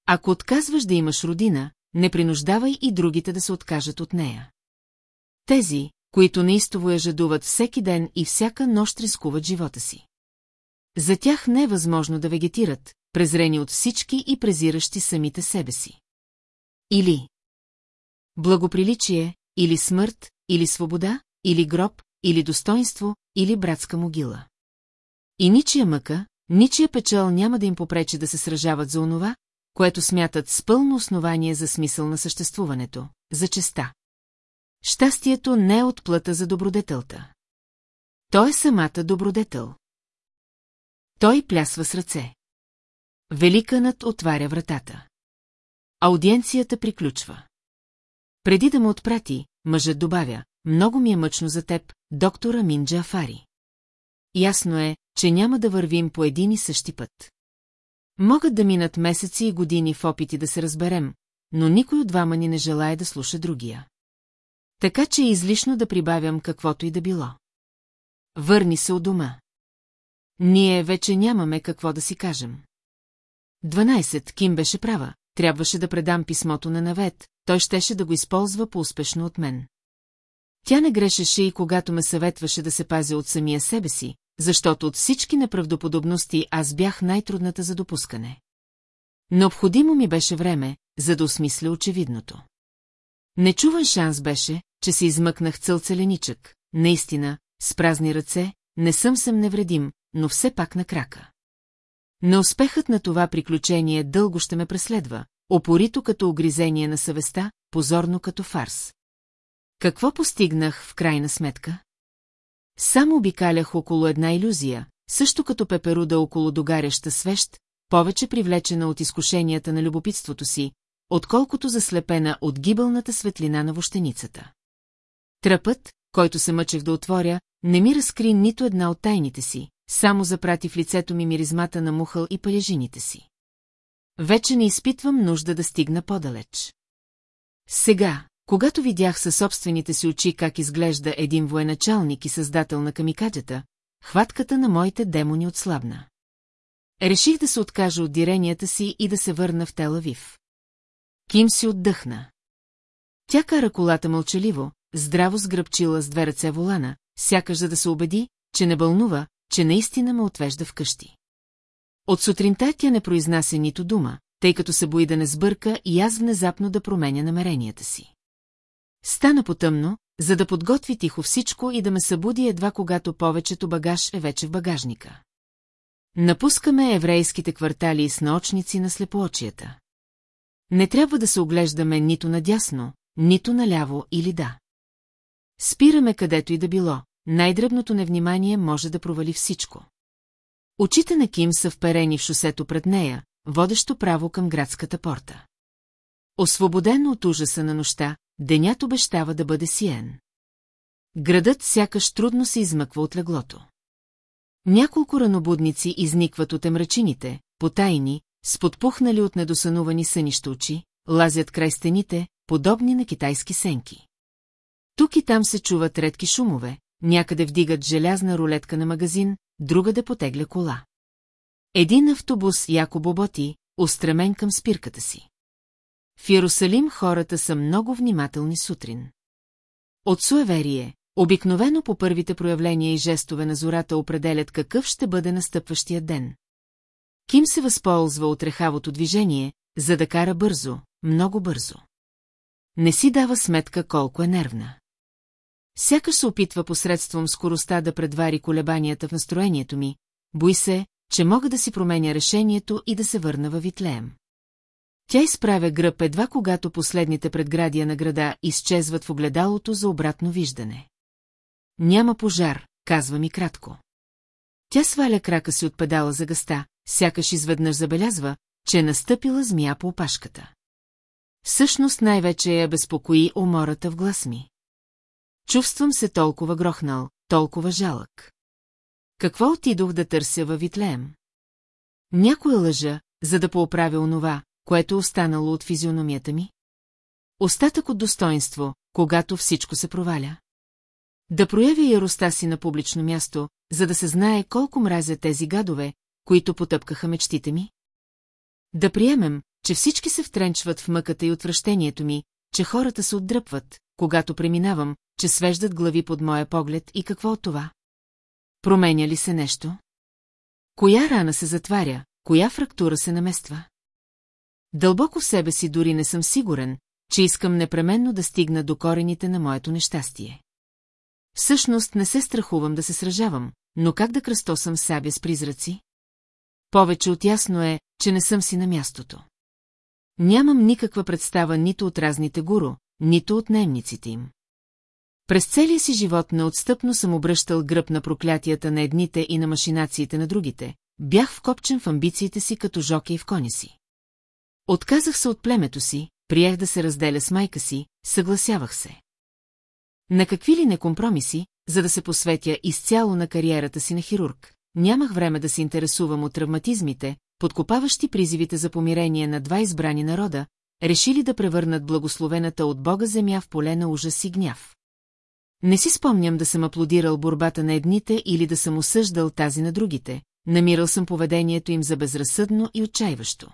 Ако отказваш да имаш родина, не принуждавай и другите да се откажат от нея. Тези, които неистово я жадуват всеки ден и всяка нощ рискуват живота си. За тях не е възможно да вегетират, презрени от всички и презиращи самите себе си. Или благоприличие, или смърт, или свобода, или гроб, или достоинство, или братска могила. И ничия мъка, ничия печал няма да им попречи да се сражават за онова, което смятат с пълно основание за смисъл на съществуването, за честа. Щастието не е от плата за добродетелта. Той е самата добродетел. Той плясва с ръце. Великанът отваря вратата. Аудиенцията приключва. Преди да му отпрати, мъжът добавя, много ми е мъчно за теб, доктор Амин Джафари. Ясно е, че няма да вървим по един и същи път. Могат да минат месеци и години в опити да се разберем, но никой от двама ни не желая да слуша другия. Така че е излишно да прибавям каквото и да било. Върни се от дома. Ние вече нямаме какво да си кажем. 12. Ким беше права. Трябваше да предам писмото на Навет, той щеше да го използва по-успешно от мен. Тя не грешеше и когато ме съветваше да се пазя от самия себе си, защото от всички неправдоподобности аз бях най-трудната за допускане. Необходимо ми беше време, за да осмисля очевидното. Нечуван шанс беше, че се измъкнах целцеленичък. Наистина, с празни ръце, не съм съм невредим, но все пак на крака. Неуспехът на това приключение дълго ще ме преследва, опорито като огризение на съвестта, позорно като фарс. Какво постигнах в крайна сметка? Само обикалях около една иллюзия, също като пеперуда около догаряща свещ, повече привлечена от изкушенията на любопитството си, отколкото заслепена от гибълната светлина на вощеницата. Тръпът, който се мъчех да отворя, не ми разкри нито една от тайните си, само запрати в лицето ми миризмата на мухъл и палежините си. Вече не изпитвам нужда да стигна по-далеч. Сега, когато видях със собствените си очи как изглежда един военачалник и създател на камикаджата, хватката на моите демони отслабна. Реших да се откажа от диренията си и да се върна в Телавив. Ким си отдъхна. Тя кара колата мълчаливо, здраво сгръбчила с две ръце волана, сякаш за да се убеди, че не бълнува, че наистина ме отвежда вкъщи. От сутринта тя не произнася нито дума, тъй като се бои да не сбърка и аз внезапно да променя намеренията си. Стана потъмно, за да подготви тихо всичко и да ме събуди едва когато повечето багаж е вече в багажника. Напускаме еврейските квартали с наочници на слепоочията. Не трябва да се оглеждаме нито надясно, нито наляво или да. Спираме където и да било, най-дръбното невнимание може да провали всичко. Очите на Ким са вперени в шосето пред нея, водещо право към градската порта. Освободен от ужаса на нощта, денят обещава да бъде сиен. Градът сякаш трудно се измъква от леглото. Няколко ранобудници изникват от емрачините, потайни, с подпухнали от недосънувани сънища очи, лазят край стените, подобни на китайски сенки. Тук и там се чуват редки шумове, някъде вдигат желязна рулетка на магазин, друга да потегля кола. Един автобус яко боботи, устремен към спирката си. В Иерусалим хората са много внимателни сутрин. От суеверие, обикновено по първите проявления и жестове на зората определят какъв ще бъде настъпващия ден. Ким се възползва от рехавото движение, за да кара бързо, много бързо. Не си дава сметка колко е нервна. Сякаш се опитва посредством скоростта да предвари колебанията в настроението ми, бои се, че мога да си променя решението и да се върна във Витлеем. Тя изправя гръб едва когато последните предградия на града изчезват в огледалото за обратно виждане. Няма пожар, казва ми кратко. Тя сваля крака си от педала за гъста, сякаш изведнъж забелязва, че е настъпила змия по опашката. Всъщност най-вече я безпокои умората в глас ми. Чувствам се толкова грохнал, толкова жалък. Какво отидох да търся във Витлеем? Някоя лъжа, за да поуправя онова, което е останало от физиономията ми? Остатък от достоинство, когато всичко се проваля. Да проявя яроста си на публично място, за да се знае колко мразя тези гадове, които потъпкаха мечтите ми? Да приемем, че всички се втренчват в мъката и отвращението ми, че хората се отдръпват, когато преминавам, че свеждат глави под моя поглед и какво от това? Променя ли се нещо? Коя рана се затваря, коя фрактура се намества? Дълбоко в себе си дори не съм сигурен, че искам непременно да стигна до корените на моето нещастие. Всъщност не се страхувам да се сражавам, но как да кръстосам сабя с призраци? Повече от ясно е, че не съм си на мястото. Нямам никаква представа нито от разните гуру, нито от наемниците им. През целия си живот неотстъпно съм обръщал гръб на проклятията на едните и на машинациите на другите, бях вкопчен в амбициите си като жокей в коня си. Отказах се от племето си, приех да се разделя с майка си, съгласявах се. На какви ли не компромиси, за да се посветя изцяло на кариерата си на хирург. Нямах време да се интересувам от травматизмите, подкопаващи призивите за помирение на два избрани народа, решили да превърнат благословената от Бога земя в поле на ужас и гняв. Не си спомням да съм аплодирал борбата на едните или да съм осъждал тази на другите, намирал съм поведението им за безразсъдно и отчаиващо.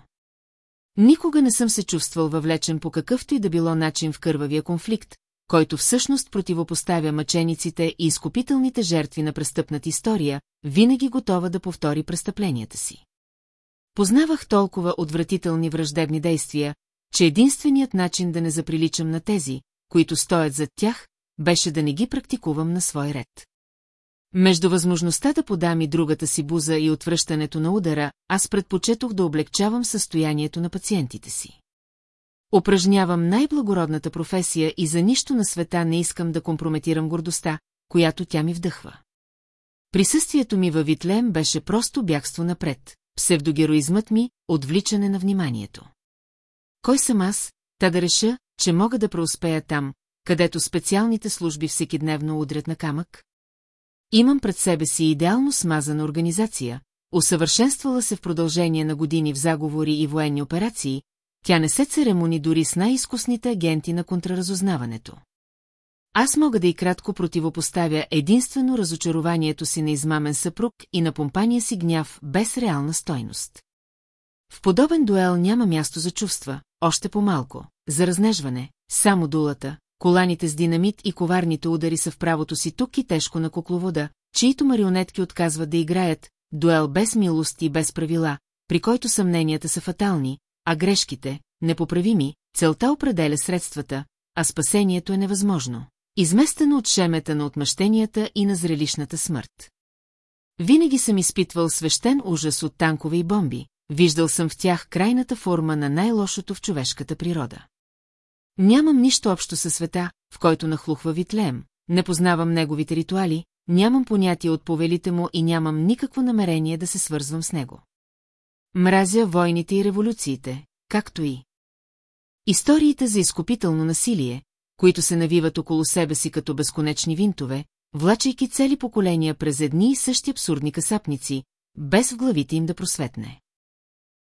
Никога не съм се чувствал въвлечен по какъвто и да било начин в кървавия конфликт, който всъщност противопоставя мъчениците и изкупителните жертви на престъпната история, винаги готова да повтори престъпленията си. Познавах толкова отвратителни враждебни действия, че единственият начин да не заприличам на тези, които стоят зад тях, беше да не ги практикувам на свой ред. Между възможността да подам и другата си буза и отвръщането на удара, аз предпочетох да облегчавам състоянието на пациентите си. Упражнявам най-благородната професия и за нищо на света не искам да компрометирам гордостта, която тя ми вдъхва. Присъствието ми във Витлеем беше просто бягство напред, псевдогероизмът ми – отвличане на вниманието. Кой съм аз, та да реша, че мога да преуспея там, където специалните служби всекидневно удрят на камък? Имам пред себе си идеално смазана организация, усъвършенствала се в продължение на години в заговори и военни операции, тя не се церемони дори с най-изкусните агенти на контраразузнаването. Аз мога да и кратко противопоставя единствено разочарованието си на измамен съпруг и на помпания си гняв без реална стойност. В подобен дуел няма място за чувства, още по-малко, за разнежване, само дулата, коланите с динамит и коварните удари са в правото си тук и тежко на кукловода, чието марионетки отказват да играят, дуел без милост и без правила, при който съмненията са фатални, а грешките, непоправими, целта определя средствата, а спасението е невъзможно. Изместено от шемета на отмъщенията и на зрелищната смърт. Винаги съм изпитвал свещен ужас от танкове и бомби, виждал съм в тях крайната форма на най-лошото в човешката природа. Нямам нищо общо със света, в който нахлухва Витлеем, не познавам неговите ритуали, нямам понятие от повелите му и нямам никакво намерение да се свързвам с него. Мразя войните и революциите, както и историите за изкупително насилие, които се навиват около себе си като безконечни винтове, влачайки цели поколения през едни и същи абсурдни касапници, без в главите им да просветне.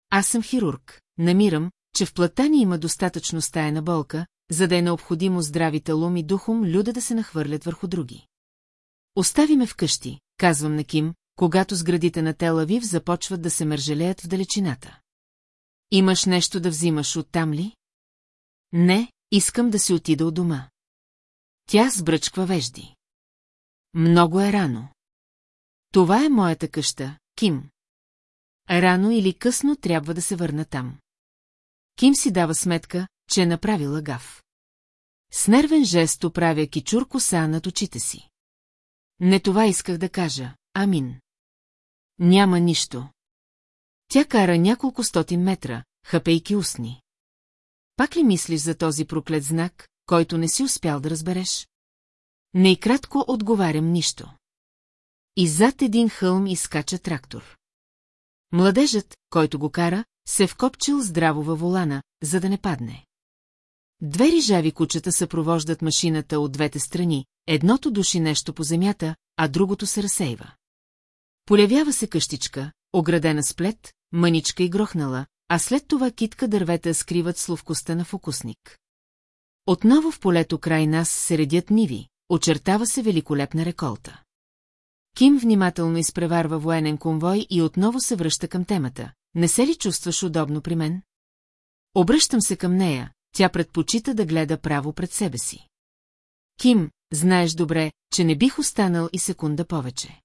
Аз съм хирург, намирам, че в плътта ни има достатъчно стая на болка, за да е необходимо здравите лум и духом люда да се нахвърлят върху други. Остави ме вкъщи, казвам на Ким, когато сградите на Телавив започват да се мържелеят в далечината. Имаш нещо да взимаш оттам ли? Не, искам да си отида от дома. Тя сбръчква вежди. Много е рано. Това е моята къща, Ким. Рано или късно трябва да се върна там. Ким си дава сметка, че е направила гав. С нервен жест оправя кичур коса над очите си. Не това исках да кажа, амин. Няма нищо. Тя кара няколко стотин метра, хапейки устни. Пак ли мислиш за този проклет знак, който не си успял да разбереш? Не и кратко отговарям нищо. И зад един хълм изкача трактор. Младежът, който го кара, се вкопчил здраво във волана, за да не падне. Две рижави кучета съпровождат машината от двете страни, едното души нещо по земята, а другото се разсейва. Полявява се къщичка, оградена с плет, мъничка и грохнала, а след това китка дървета скриват словкостта на фокусник. Отново в полето край нас се редят ниви, очертава се великолепна реколта. Ким внимателно изпреварва военен конвой и отново се връща към темата. Не се ли чувстваш удобно при мен? Обръщам се към нея, тя предпочита да гледа право пред себе си. Ким, знаеш добре, че не бих останал и секунда повече.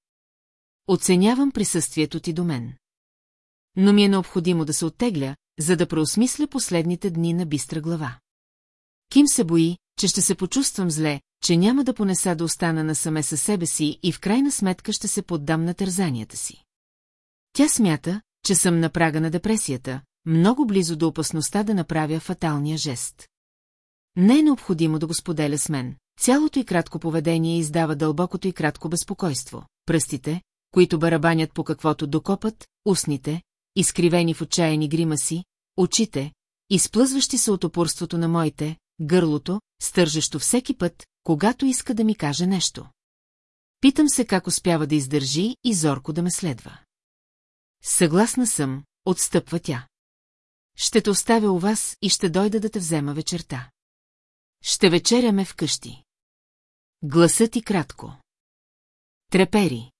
Оценявам присъствието ти до мен. Но ми е необходимо да се оттегля, за да преосмисля последните дни на бистра глава. Ким се бои, че ще се почувствам зле, че няма да понеса да остана насаме със себе си и в крайна сметка ще се поддам на тързанията си. Тя смята, че съм на прага на депресията, много близо до опасността да направя фаталния жест. Не е необходимо да го споделя с мен. Цялото и кратко поведение издава дълбокото и кратко безпокойство. Пръстите, които барабанят по каквото докопат, устните, изкривени в отчаяни гримаси, очите, изплъзващи се от опорството на моите, гърлото, стържещо всеки път, когато иска да ми каже нещо. Питам се как успява да издържи и зорко да ме следва. Съгласна съм, отстъпва тя. Ще те оставя у вас и ще дойда да те взема вечерта. Ще вечеряме вкъщи. Гласът ти кратко. Трепери.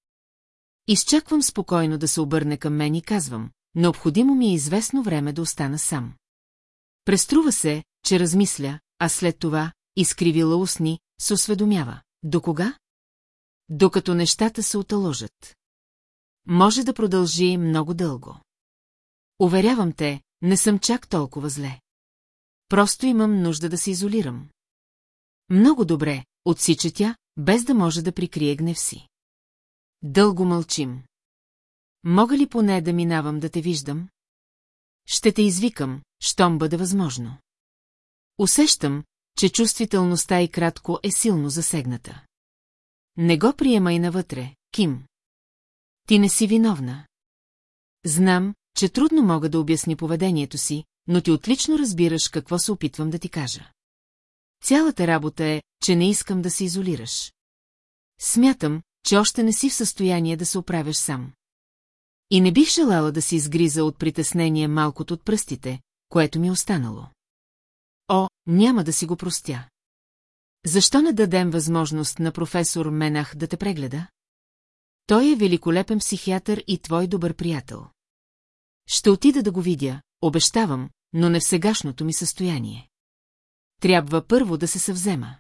Изчаквам спокойно да се обърне към мен и казвам, необходимо ми е известно време да остана сам. Преструва се, че размисля, а след това, изкривила устни, се осведомява. До кога? Докато нещата се оталожат. Може да продължи много дълго. Уверявам те, не съм чак толкова зле. Просто имам нужда да се изолирам. Много добре, отсича тя, без да може да прикрие гнев си. Дълго мълчим. Мога ли поне да минавам да те виждам? Ще те извикам, щом бъде възможно. Усещам, че чувствителността и кратко е силно засегната. Не го приемай навътре, Ким. Ти не си виновна. Знам, че трудно мога да обясни поведението си, но ти отлично разбираш какво се опитвам да ти кажа. Цялата работа е, че не искам да се изолираш. Смятам, че още не си в състояние да се оправяш сам. И не бих желала да си изгриза от притеснение малкото от пръстите, което ми е останало. О, няма да си го простя. Защо не дадем възможност на професор Менах да те прегледа? Той е великолепен психиатър и твой добър приятел. Ще отида да го видя, обещавам, но не в сегашното ми състояние. Трябва първо да се съвзема.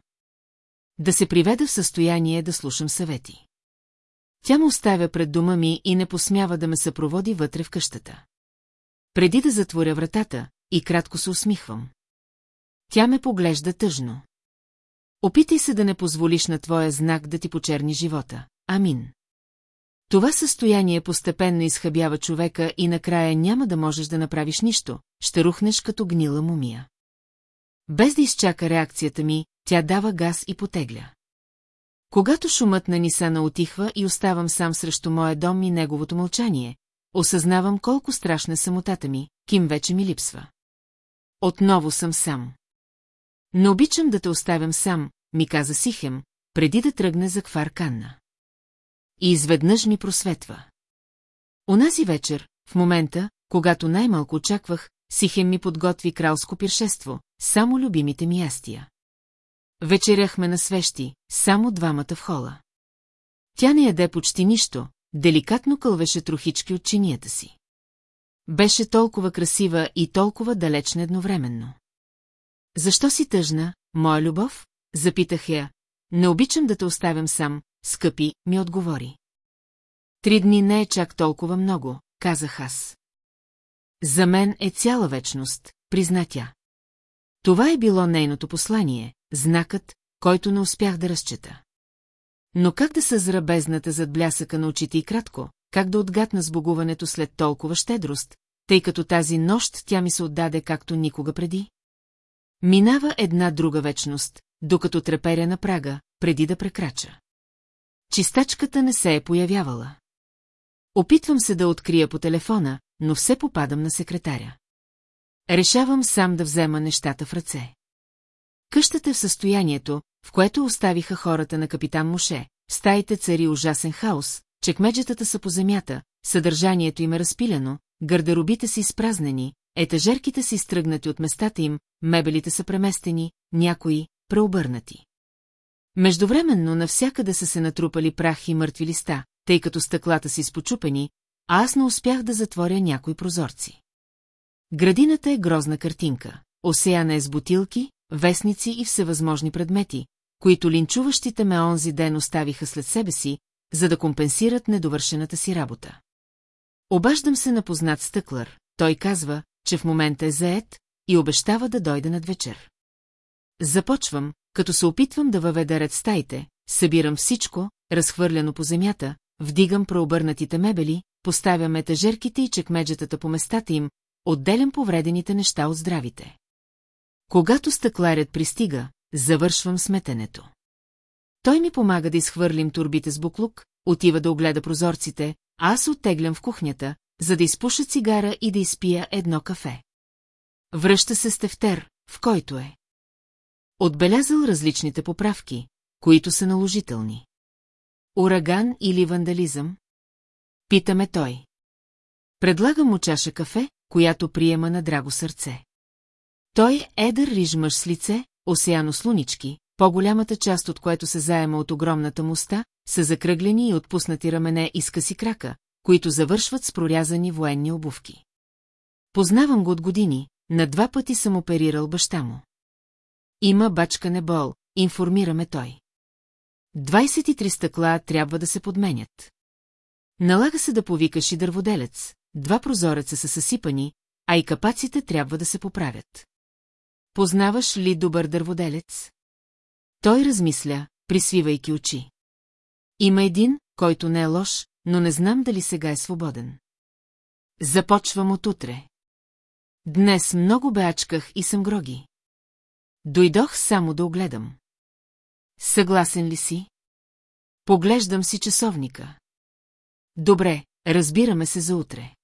Да се приведа в състояние да слушам съвети. Тя му оставя пред дома ми и не посмява да ме съпроводи вътре в къщата. Преди да затворя вратата, и кратко се усмихвам. Тя ме поглежда тъжно. Опитай се да не позволиш на твоя знак да ти почерни живота. Амин. Това състояние постепенно изхъбява човека и накрая няма да можеш да направиш нищо, ще рухнеш като гнила мумия. Без да изчака реакцията ми, тя дава газ и потегля. Когато шумът на Нисана отихва и оставам сам срещу моя дом и неговото мълчание, осъзнавам колко страшна е самотата ми, Ким вече ми липсва. Отново съм сам. Не обичам да те оставям сам, ми каза Сихем, преди да тръгне за квар Канна. И изведнъж ми просветва. Онази вечер, в момента, когато най-малко очаквах, Сихем ми подготви кралско пиршество, само любимите ми ястия. Вечеряхме на свещи, само двамата в хола. Тя не яде почти нищо, деликатно кълвеше трохички от чинията си. Беше толкова красива и толкова далечна едновременно. Защо си тъжна, моя любов? Запитах я. Не обичам да те оставям сам, скъпи, ми отговори. Три дни не е чак толкова много, казах аз. За мен е цяла вечност, призна тя. Това е било нейното послание, знакът, който не успях да разчета. Но как да съзра бездната зад блясъка на очите и кратко, как да отгадна сбогуването след толкова щедрост, тъй като тази нощ тя ми се отдаде както никога преди? Минава една друга вечност, докато треперя на прага, преди да прекрача. Чистачката не се е появявала. Опитвам се да открия по телефона, но все попадам на секретаря. Решавам сам да взема нещата в ръце. Къщата е в състоянието, в което оставиха хората на капитан Моше, стаите цари ужасен хаос, чекмеджетата са по земята, съдържанието им е разпилено, гардеробите са изпразнени, етажерките са изтръгнати от местата им, мебелите са преместени, някои – преобърнати. Междувременно навсякъде са се натрупали прах и мъртви листа, тъй като стъклата са изпочупени, а аз не успях да затворя някои прозорци. Градината е грозна картинка, осеяна е с бутилки, вестници и всевъзможни предмети, които линчуващите ме онзи ден оставиха след себе си, за да компенсират недовършената си работа. Обаждам се на познат стъклър, той казва, че в момента е заед и обещава да дойде над вечер. Започвам, като се опитвам да въведа ред стаите, събирам всичко, разхвърляно по земята, вдигам прообърнатите мебели, поставям етажерките и чекмеджетата по местата им, отделям повредените неща от здравите. Когато стъкларят пристига, завършвам сметенето. Той ми помага да изхвърлим турбите с буклук, отива да огледа прозорците, а аз оттеглям в кухнята, за да изпуша цигара и да изпия едно кафе. Връща се с в който е. Отбелязал различните поправки, които са наложителни. Ураган или вандализъм? Питаме той. Предлагам му чаша кафе, която приема на драго сърце. Той е едър риж мъж с лице, осеяно с по-голямата част от което се заема от огромната муста, са закръглени и отпуснати рамене и скъси крака, които завършват с прорязани военни обувки. Познавам го от години, на два пъти съм оперирал баща му. Има бачка не бол, информираме той. 23 стъкла трябва да се подменят. Налага се да повикаш и дърводелец, два прозореца са съсипани, а и капаците трябва да се поправят. Познаваш ли добър дърводелец? Той размисля, присвивайки очи. Има един, който не е лош, но не знам дали сега е свободен. Започвам от утре. Днес много беачках и съм гроги. Дойдох само да огледам. Съгласен ли си? Поглеждам си часовника. Добре, разбираме се за утре.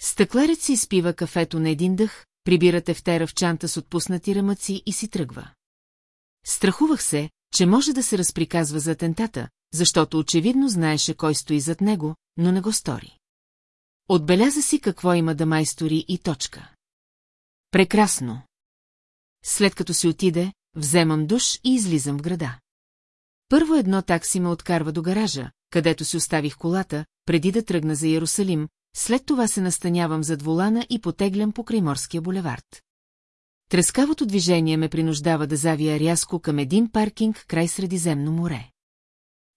Стъкларец си изпива кафето на един дъх, прибира тефтера в чанта с отпуснати рамъци и си тръгва. Страхувах се, че може да се разприказва за атентата, защото очевидно знаеше кой стои зад него, но не го стори. Отбеляза си какво има да майстори и точка. Прекрасно. След като си отиде, вземам душ и излизам в града. Първо едно такси ме откарва до гаража, където си оставих колата, преди да тръгна за Иерусалим, след това се настанявам зад волана и потеглям по Крайморския булевард. Трескавото движение ме принуждава да завия рязко към един паркинг край Средиземно море.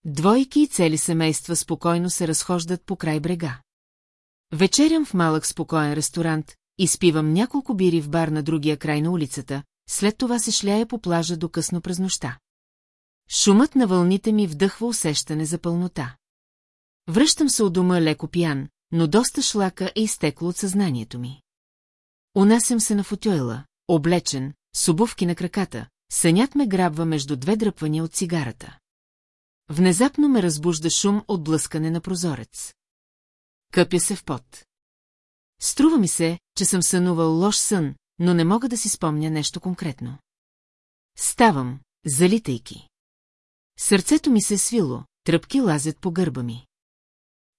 Двойки и цели семейства спокойно се разхождат по край брега. Вечерям в малък спокоен ресторант, изпивам няколко бири в бар на другия край на улицата, след това се шляя по плажа до късно през нощта. Шумът на вълните ми вдъхва усещане за пълнота. Връщам се от дома леко пиян, но доста шлака е изтекло от съзнанието ми. Унасям се на футюела, облечен, с обувки на краката, сънят ме грабва между две дръпвания от цигарата. Внезапно ме разбужда шум от блъскане на прозорец. Къпя се в пот. Струва ми се, че съм сънувал лош сън, но не мога да си спомня нещо конкретно. Ставам, залитайки. Сърцето ми се е свило, тръпки лазят по гърба ми.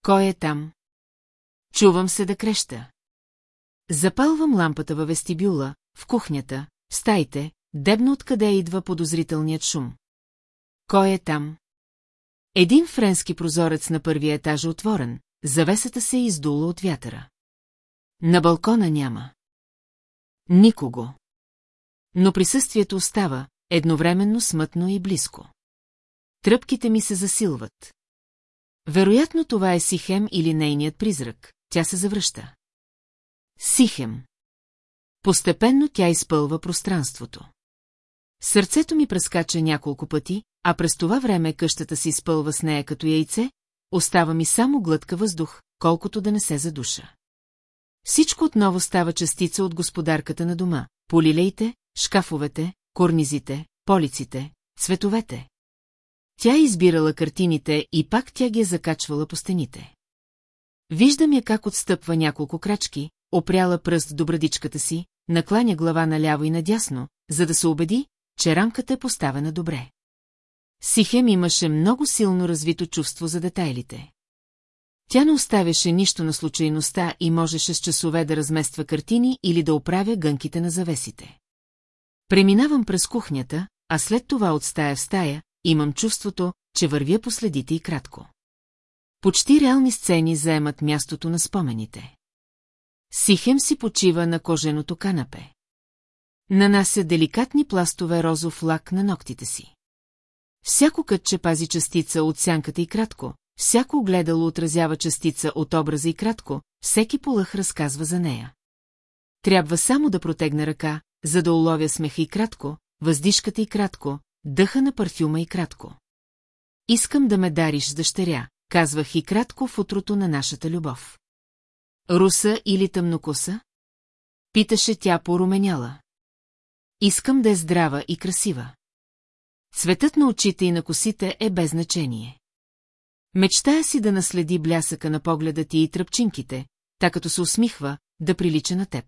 Кой е там? Чувам се да креща. Запалвам лампата във вестибюла, в кухнята, в стаите, дебно откъде идва подозрителният шум. Кой е там? Един френски прозорец на първия етаж е отворен, завесата се е издула от вятъра. На балкона няма. Никого. Но присъствието остава, едновременно смътно и близко. Тръпките ми се засилват. Вероятно това е Сихем или нейният призрак, тя се завръща. Сихем. Постепенно тя изпълва пространството. Сърцето ми прескача няколко пъти, а през това време къщата се изпълва с нея като яйце, остава ми само глътка въздух, колкото да не се задуша. Всичко отново става частица от господарката на дома. Полилеите, шкафовете, корнизите, полиците, цветовете. Тя е избирала картините и пак тя ги е закачвала по стените. Виждам я как отстъпва няколко крачки, опряла пръст до брадичката си, накланя глава наляво и надясно, за да се убеди, че рамката е поставена добре. Сихем имаше много силно развито чувство за детайлите. Тя не оставяше нищо на случайността и можеше с часове да размества картини или да оправя гънките на завесите. Преминавам през кухнята, а след това от стая в стая, имам чувството, че вървя по следите и кратко. Почти реални сцени заемат мястото на спомените. Сихем си почива на коженото канапе. Нанася деликатни пластове розов лак на ногтите си. Всяко кътче пази частица от сянката и кратко, всяко огледало отразява частица от образа и кратко, всеки полъх разказва за нея. Трябва само да протегна ръка, за да уловя смеха и кратко, въздишката и кратко, дъха на парфюма и кратко. Искам да ме дариш с дъщеря, казвах и кратко в утрото на нашата любов. Руса или тъмнокоса? Питаше тя поруменяла. Искам да е здрава и красива. Цветът на очите и на косите е без значение. Мечтая си да наследи блясъка на погледа ти и тръпчинките, така като се усмихва, да прилича на теб.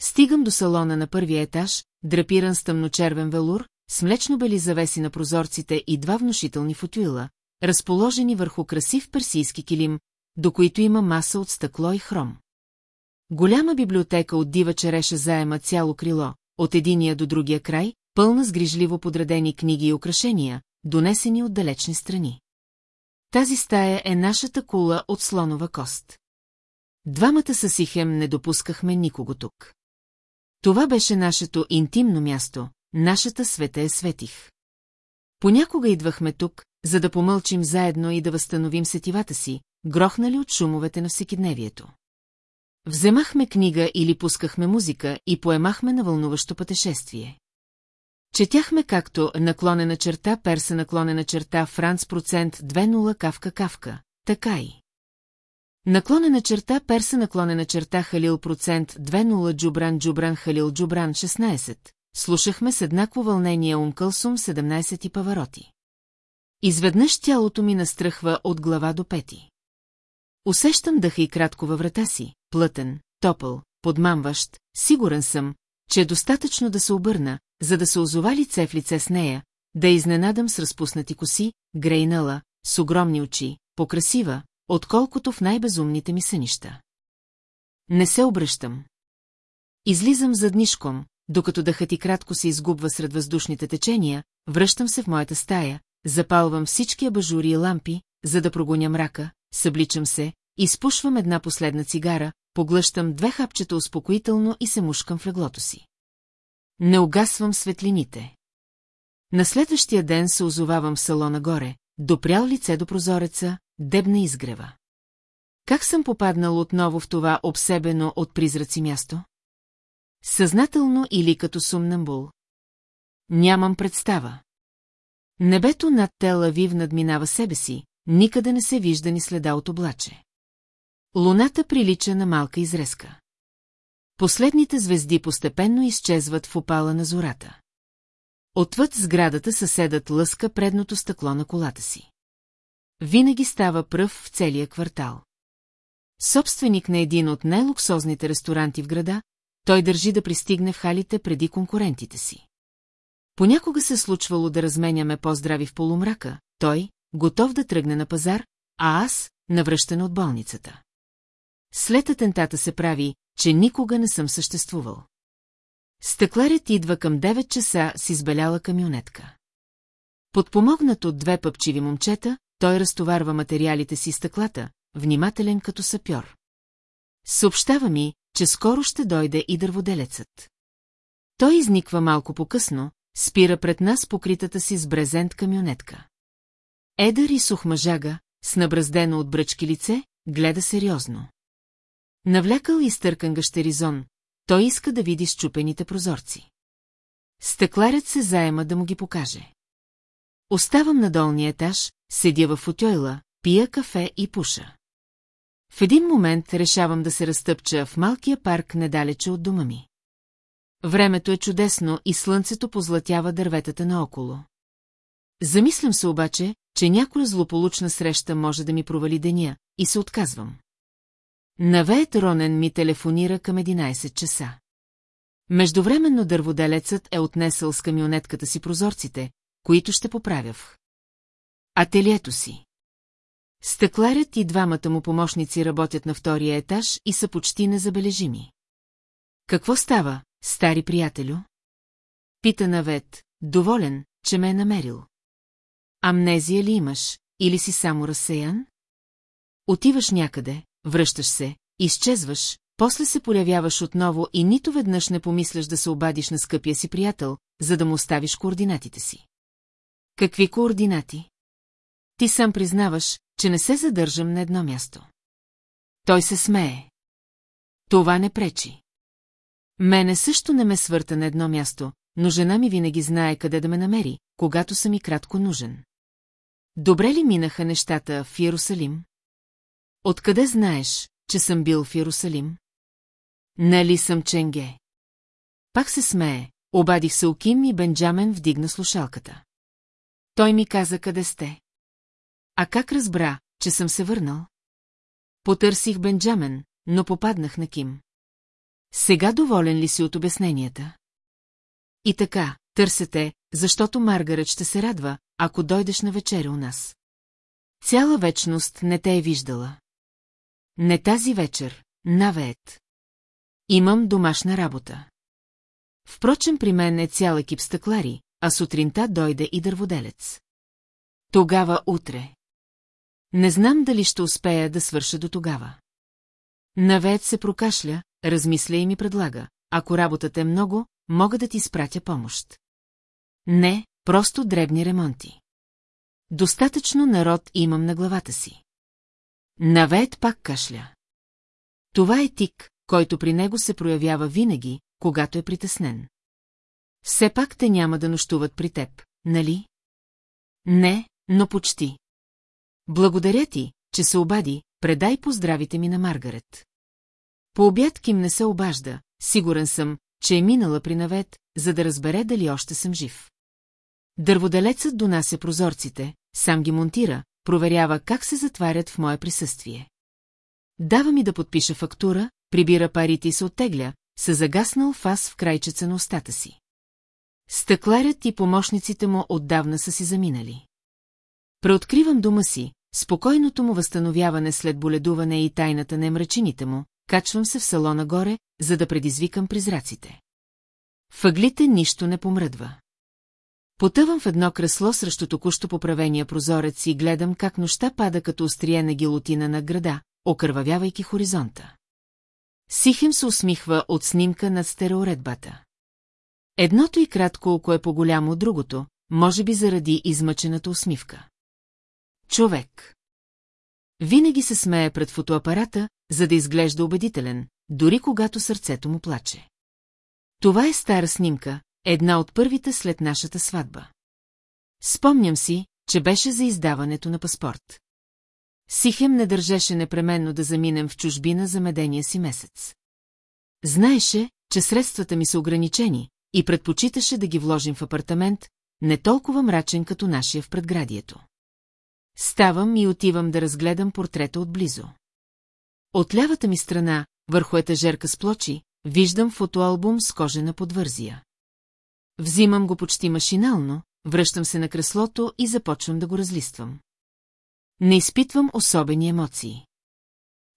Стигам до салона на първия етаж, драпиран с тъмночервен велур, с млечно-бели завеси на прозорците и два внушителни футюила, разположени върху красив персийски килим, до които има маса от стъкло и хром. Голяма библиотека от дива череша заема цяло крило, от единия до другия край, пълна с грижливо подредени книги и украшения, донесени от далечни страни. Тази стая е нашата кула от слонова кост. Двамата с Сихем не допускахме никого тук. Това беше нашето интимно място, нашата света е светих. Понякога идвахме тук, за да помълчим заедно и да възстановим сетивата си, грохнали от шумовете на всекидневието. Вземахме книга или пускахме музика и поемахме на вълнуващо пътешествие. Четяхме както наклонена черта перса наклонена черта Франц процент 2.0 кавка кавка, така и. Наклонена черта перса наклонена черта Халил процент 2.0 Джубран Джубран Халил Джубран 16, слушахме с еднакво вълнение Умкълсум 17 и Павароти. Изведнъж тялото ми настръхва от глава до пети. Усещам дъха и кратко във врата си, плътен, топъл, подмамващ, сигурен съм, че е достатъчно да се обърна, за да се озова лице в лице с нея, да изненадам с разпуснати коси, грейнала, с огромни очи, покрасива, отколкото в най-безумните ми сънища. Не се обръщам. Излизам заднишком, докато дъхът и кратко се изгубва сред въздушните течения, връщам се в моята стая, запалвам всички абажури и лампи, за да прогоня мрака, събличам се, изпушвам една последна цигара, поглъщам две хапчета успокоително и се мушкам в леглото си. Не угасвам светлините. На следващия ден се озовавам в салона горе, допрял лице до прозореца, дебна изгрева. Как съм попаднал отново в това обсебено от призраци място? Съзнателно или като сумнамбул? Нямам представа. Небето над Тела Вив надминава себе си, никъде не се вижда ни следа от облаче. Луната прилича на малка изрезка. Последните звезди постепенно изчезват в опала на зората. Отвъд сградата съседът лъска предното стъкло на колата си. Винаги става пръв в целия квартал. Собственик на един от най-луксозните ресторанти в града, той държи да пристигне в халите преди конкурентите си. Понякога се случвало да разменяме по-здрави в полумрака, той, готов да тръгне на пазар, а аз, навръщане от болницата. След атентата се прави, че никога не съм съществувал. Стъкларят идва към 9 часа с избеляла камионетка. Подпомогнат от две пъпчиви момчета, той разтоварва материалите си стъклата, внимателен като сапьор. Съобщава ми, че скоро ще дойде и дърводелецът. Той изниква малко по-късно, спира пред нас покритата си с брезент камионетка. Едър и сух мъжага, с набраздено от бръчки лице, гледа сериозно. Навлякал и стъркан гащеризон, той иска да види щупените прозорци. Стъкларят се заема да му ги покаже. Оставам на долния етаж, седя в футойла, пия кафе и пуша. В един момент решавам да се разтъпча в малкия парк недалече от дома ми. Времето е чудесно и слънцето позлатява дърветата наоколо. Замислям се обаче, че някоя злополучна среща може да ми провали деня, и се отказвам. Навеет Ронен ми телефонира към 11 часа. Междувременно дърводелецът е отнесъл с камионетката си прозорците, които ще поправя в ателието си. Стъкларят и двамата му помощници работят на втория етаж и са почти незабележими. Какво става, стари приятелю? Пита Навет, доволен, че ме е намерил. Амнезия ли имаш, или си само разсеян? Отиваш някъде, връщаш се, изчезваш, после се появяваш отново и нито веднъж не помисляш да се обадиш на скъпия си приятел, за да му оставиш координатите си. Какви координати? Ти сам признаваш, че не се задържам на едно място. Той се смее. Това не пречи. Мене също не ме свърта на едно място, но жена ми винаги знае къде да ме намери, когато съм и кратко нужен. Добре ли минаха нещата в Иерусалим? Откъде знаеш, че съм бил в Иерусалим? Нали съм Ченге? Пак се смее, обадих се Оким и Бенджамен вдигна слушалката. Той ми каза къде сте. А как разбра, че съм се върнал? Потърсих Бенджамен, но попаднах на Ким. Сега доволен ли си от обясненията? И така, търсете, защото Маргарет ще се радва, ако дойдеш на вечеря у нас. Цяла вечност не те е виждала. Не тази вечер, навеет. Имам домашна работа. Впрочем, при мен е цял екип стъклари, а сутринта дойде и дърводелец. Тогава утре. Не знам дали ще успея да свърша до тогава. Навеет се прокашля, размисля и ми предлага. Ако работата е много, мога да ти спратя помощ. Не, просто дребни ремонти. Достатъчно народ имам на главата си. Навет пак кашля. Това е тик, който при него се проявява винаги, когато е притеснен. Все пак те няма да нощуват при теб, нали? Не, но почти. Благодаря ти, че се обади, предай поздравите ми на Маргарет. По обяд Ким не се обажда, сигурен съм, че е минала при навет, за да разбере дали още съм жив. Дърводелецът донася прозорците, сам ги монтира, проверява как се затварят в мое присъствие. Дава ми да подпиша фактура, прибира парите и се оттегля, се загаснал фас в крайчеца на устата си. Стъкларят и помощниците му отдавна са си заминали. Преоткривам дома си, спокойното му възстановяване след боледуване и тайната на мрачините му, качвам се в салона горе, за да предизвикам призраците. Въглите нищо не помръдва. Потъвам в едно кресло срещу току-що поправения прозорец и гледам как нощта пада като острие на гилотина на града, окървавявайки хоризонта. Сихим се усмихва от снимка над стереоредбата. Едното и кратко око е по-голямо от другото, може би заради измъчената усмивка. Човек. Винаги се смее пред фотоапарата, за да изглежда убедителен, дори когато сърцето му плаче. Това е стара снимка, една от първите след нашата сватба. Спомням си, че беше за издаването на паспорт. Сихем не държеше непременно да заминем в чужбина за медения си месец. Знаеше, че средствата ми са ограничени и предпочиташе да ги вложим в апартамент, не толкова мрачен като нашия в предградието. Ставам и отивам да разгледам портрета отблизо. От лявата ми страна, върху етажерка с плочи, виждам фотоалбум с кожена подвързия. Взимам го почти машинално, връщам се на креслото и започвам да го разлиствам. Не изпитвам особени емоции.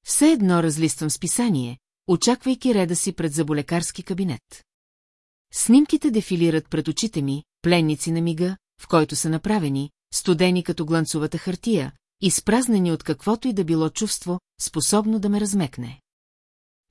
Все едно разлиствам списание, очаквайки реда си пред заболекарски кабинет. Снимките дефилират пред очите ми, пленници на мига, в който са направени, студени като гланцовата хартия, изпразнени от каквото и да било чувство, способно да ме размекне.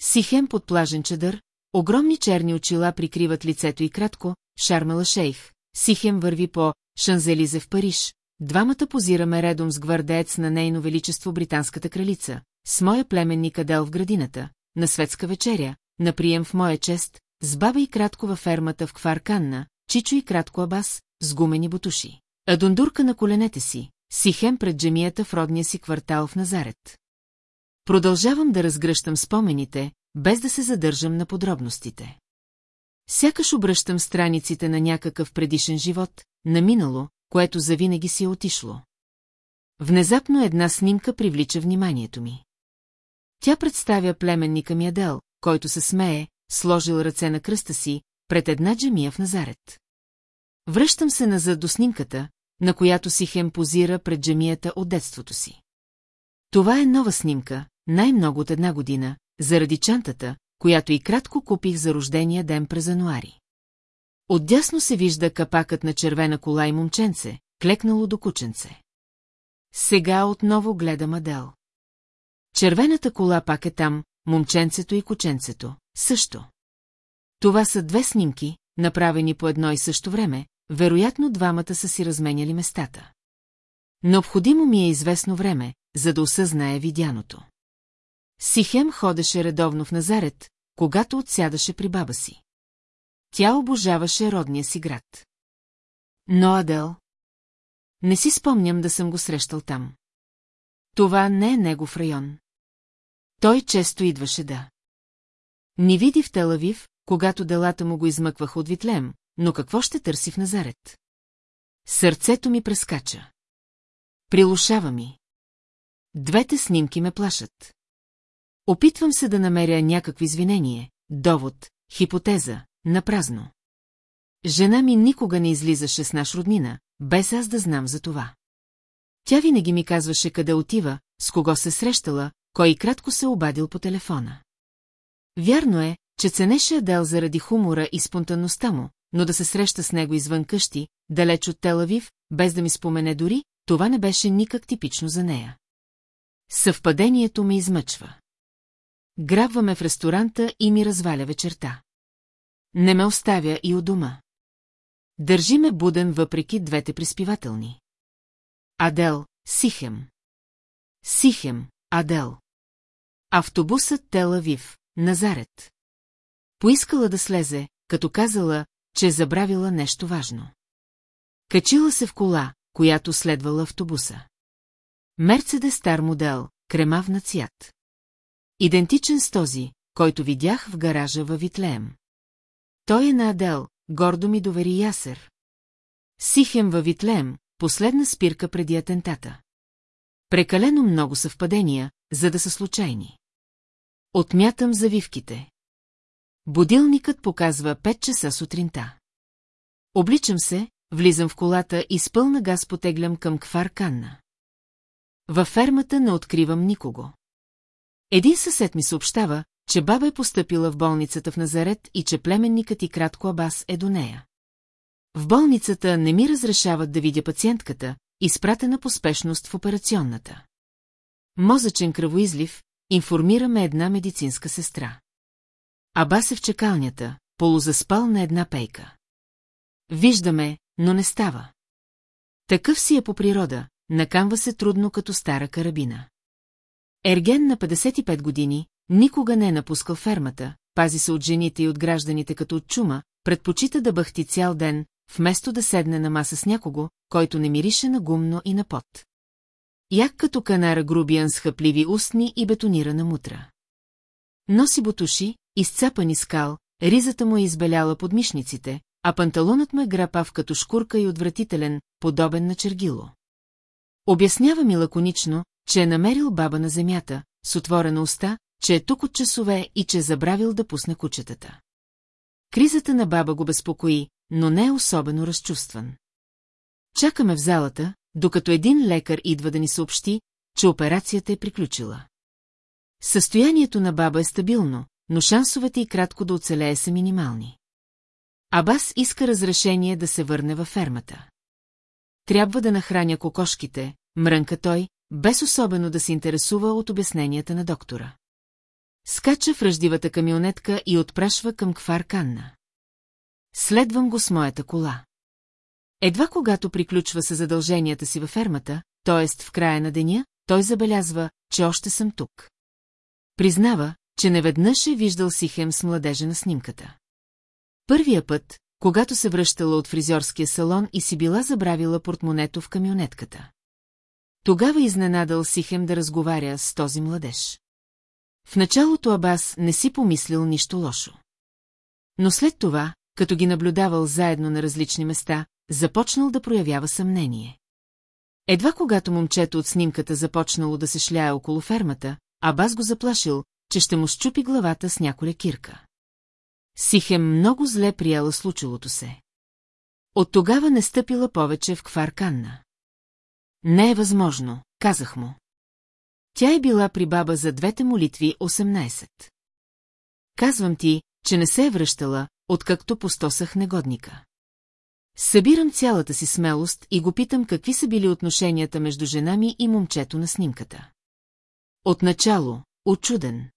Сихем под плажен чадър, огромни черни очила прикриват лицето и кратко, Шармела Шейх, Сихем върви по Шанзелизе в Париж, двамата позираме редом с гвардеец на нейно величество британската кралица, с моя племенник Адел в градината, на светска вечеря, на прием в моя чест, с баба и кратко във фермата в Кварканна, Чичо и кратко Абас, с гумени бутуши. А дундурка на коленете си, Сихем пред джемията в родния си квартал в Назарет. Продължавам да разгръщам спомените, без да се задържам на подробностите. Сякаш обръщам страниците на някакъв предишен живот, на минало, което завинаги си е отишло. Внезапно една снимка привлича вниманието ми. Тя представя племенника ми който се смее, сложил ръце на кръста си, пред една джемия в Назарет. Връщам се назад до снимката, на която си хем позира пред джемията от детството си. Това е нова снимка, най-много от една година, заради чантата, която и кратко купих за рождения ден през януари. Отдясно се вижда капакът на червена кола и момченце, клекнало до кученце. Сега отново гледам Адел. Червената кола пак е там, момченцето и кученцето, също. Това са две снимки, направени по едно и също време, вероятно двамата са си разменяли местата. Необходимо ми е известно време, за да осъзнае видяното. Сихем ходеше редовно в Назарет, когато отсядаше при баба си. Тя обожаваше родния си град. Но Адел... Не си спомням да съм го срещал там. Това не е негов район. Той често идваше да. Ни види в Телавив, когато делата му го измъкваха от Витлем, но какво ще търси в Назарет? Сърцето ми прескача. Прилушава ми. Двете снимки ме плашат. Опитвам се да намеря някакво извинение, довод, хипотеза, на празно. Жена ми никога не излизаше с наш роднина, без аз да знам за това. Тя винаги ми казваше къде отива, с кого се срещала, кой кратко се обадил по телефона. Вярно е, че ценеше Адел заради хумора и спонтанността му, но да се среща с него извън къщи, далеч от Телавив, без да ми спомене дори, това не беше никак типично за нея. Съвпадението ме измъчва. Грабваме в ресторанта и ми разваля вечерта. Не ме оставя и у дома. Държи ме буден въпреки двете приспивателни. Адел, Сихем. Сихем, Адел. Автобусът Телавив, Назарет. Поискала да слезе, като казала, че забравила нещо важно. Качила се в кола, която следвала автобуса. Мерцедес стар модел, кремав на цвят. Идентичен с този, който видях в гаража във Витлеем. Той е на Адел, гордо ми довери Ясер. Сихем във Витлем, последна спирка преди атентата. Прекалено много съвпадения, за да са случайни. Отмятам завивките. Будилникът показва 5 часа сутринта. Обличам се, влизам в колата и с пълна газ потеглям към Кфар Канна. Във фермата не откривам никого. Един съсед ми съобщава, че баба е поступила в болницата в Назарет и че племенникът и кратко Абас е до нея. В болницата не ми разрешават да видя пациентката, изпратена по спешност в операционната. Мозъчен кръвоизлив, информираме една медицинска сестра. Абас е в чекалнята, полузаспал на една пейка. Виждаме, но не става. Такъв си е по природа, накамва се трудно като стара карабина. Ерген на 55 години, никога не е напускал фермата, пази се от жените и от гражданите като от чума, предпочита да бъхти цял ден, вместо да седне на маса с някого, който не мирише на гумно и на пот. Як като канара грубиян с хъпливи устни и бетонирана мутра. Носи бутуши, изцапани скал, ризата му е избеляла под мишниците, а панталонът му е грапав като шкурка и отвратителен, подобен на чергило. Обяснява ми лаконично, че е намерил баба на земята, с отворена уста, че е тук от часове и че е забравил да пусне кучетата. Кризата на баба го безпокои, но не е особено разчувстван. Чакаме в залата, докато един лекар идва да ни съобщи, че операцията е приключила. Състоянието на баба е стабилно, но шансовете и кратко да оцелее са минимални. Абас иска разрешение да се върне във фермата. Трябва да нахраня кокошките, мрънка той, без особено да се интересува от обясненията на доктора. Скача в ръждивата камионетка и отпрашва към Кфар Канна. Следвам го с моята кола. Едва когато приключва се задълженията си във фермата, т.е. в края на деня, той забелязва, че още съм тук. Признава, че неведнъж е виждал Сихем с младежа на снимката. Първия път, когато се връщала от фризьорския салон и си била забравила портмонето в камионетката. Тогава изненадал Сихем да разговаря с този младеж. В началото Абас не си помислил нищо лошо. Но след това, като ги наблюдавал заедно на различни места, започнал да проявява съмнение. Едва когато момчето от снимката започнало да се шляе около фермата, Абас го заплашил, че ще му щупи главата с няколя кирка. Сихем много зле прияла случилото се. От тогава не стъпила повече в Кфарканна. Не е възможно, казах му. Тя е била при баба за двете молитви 18. Казвам ти, че не се е връщала, откакто постосах негодника. Събирам цялата си смелост и го питам какви са били отношенията между жена ми и момчето на снимката. Отначало, очуден.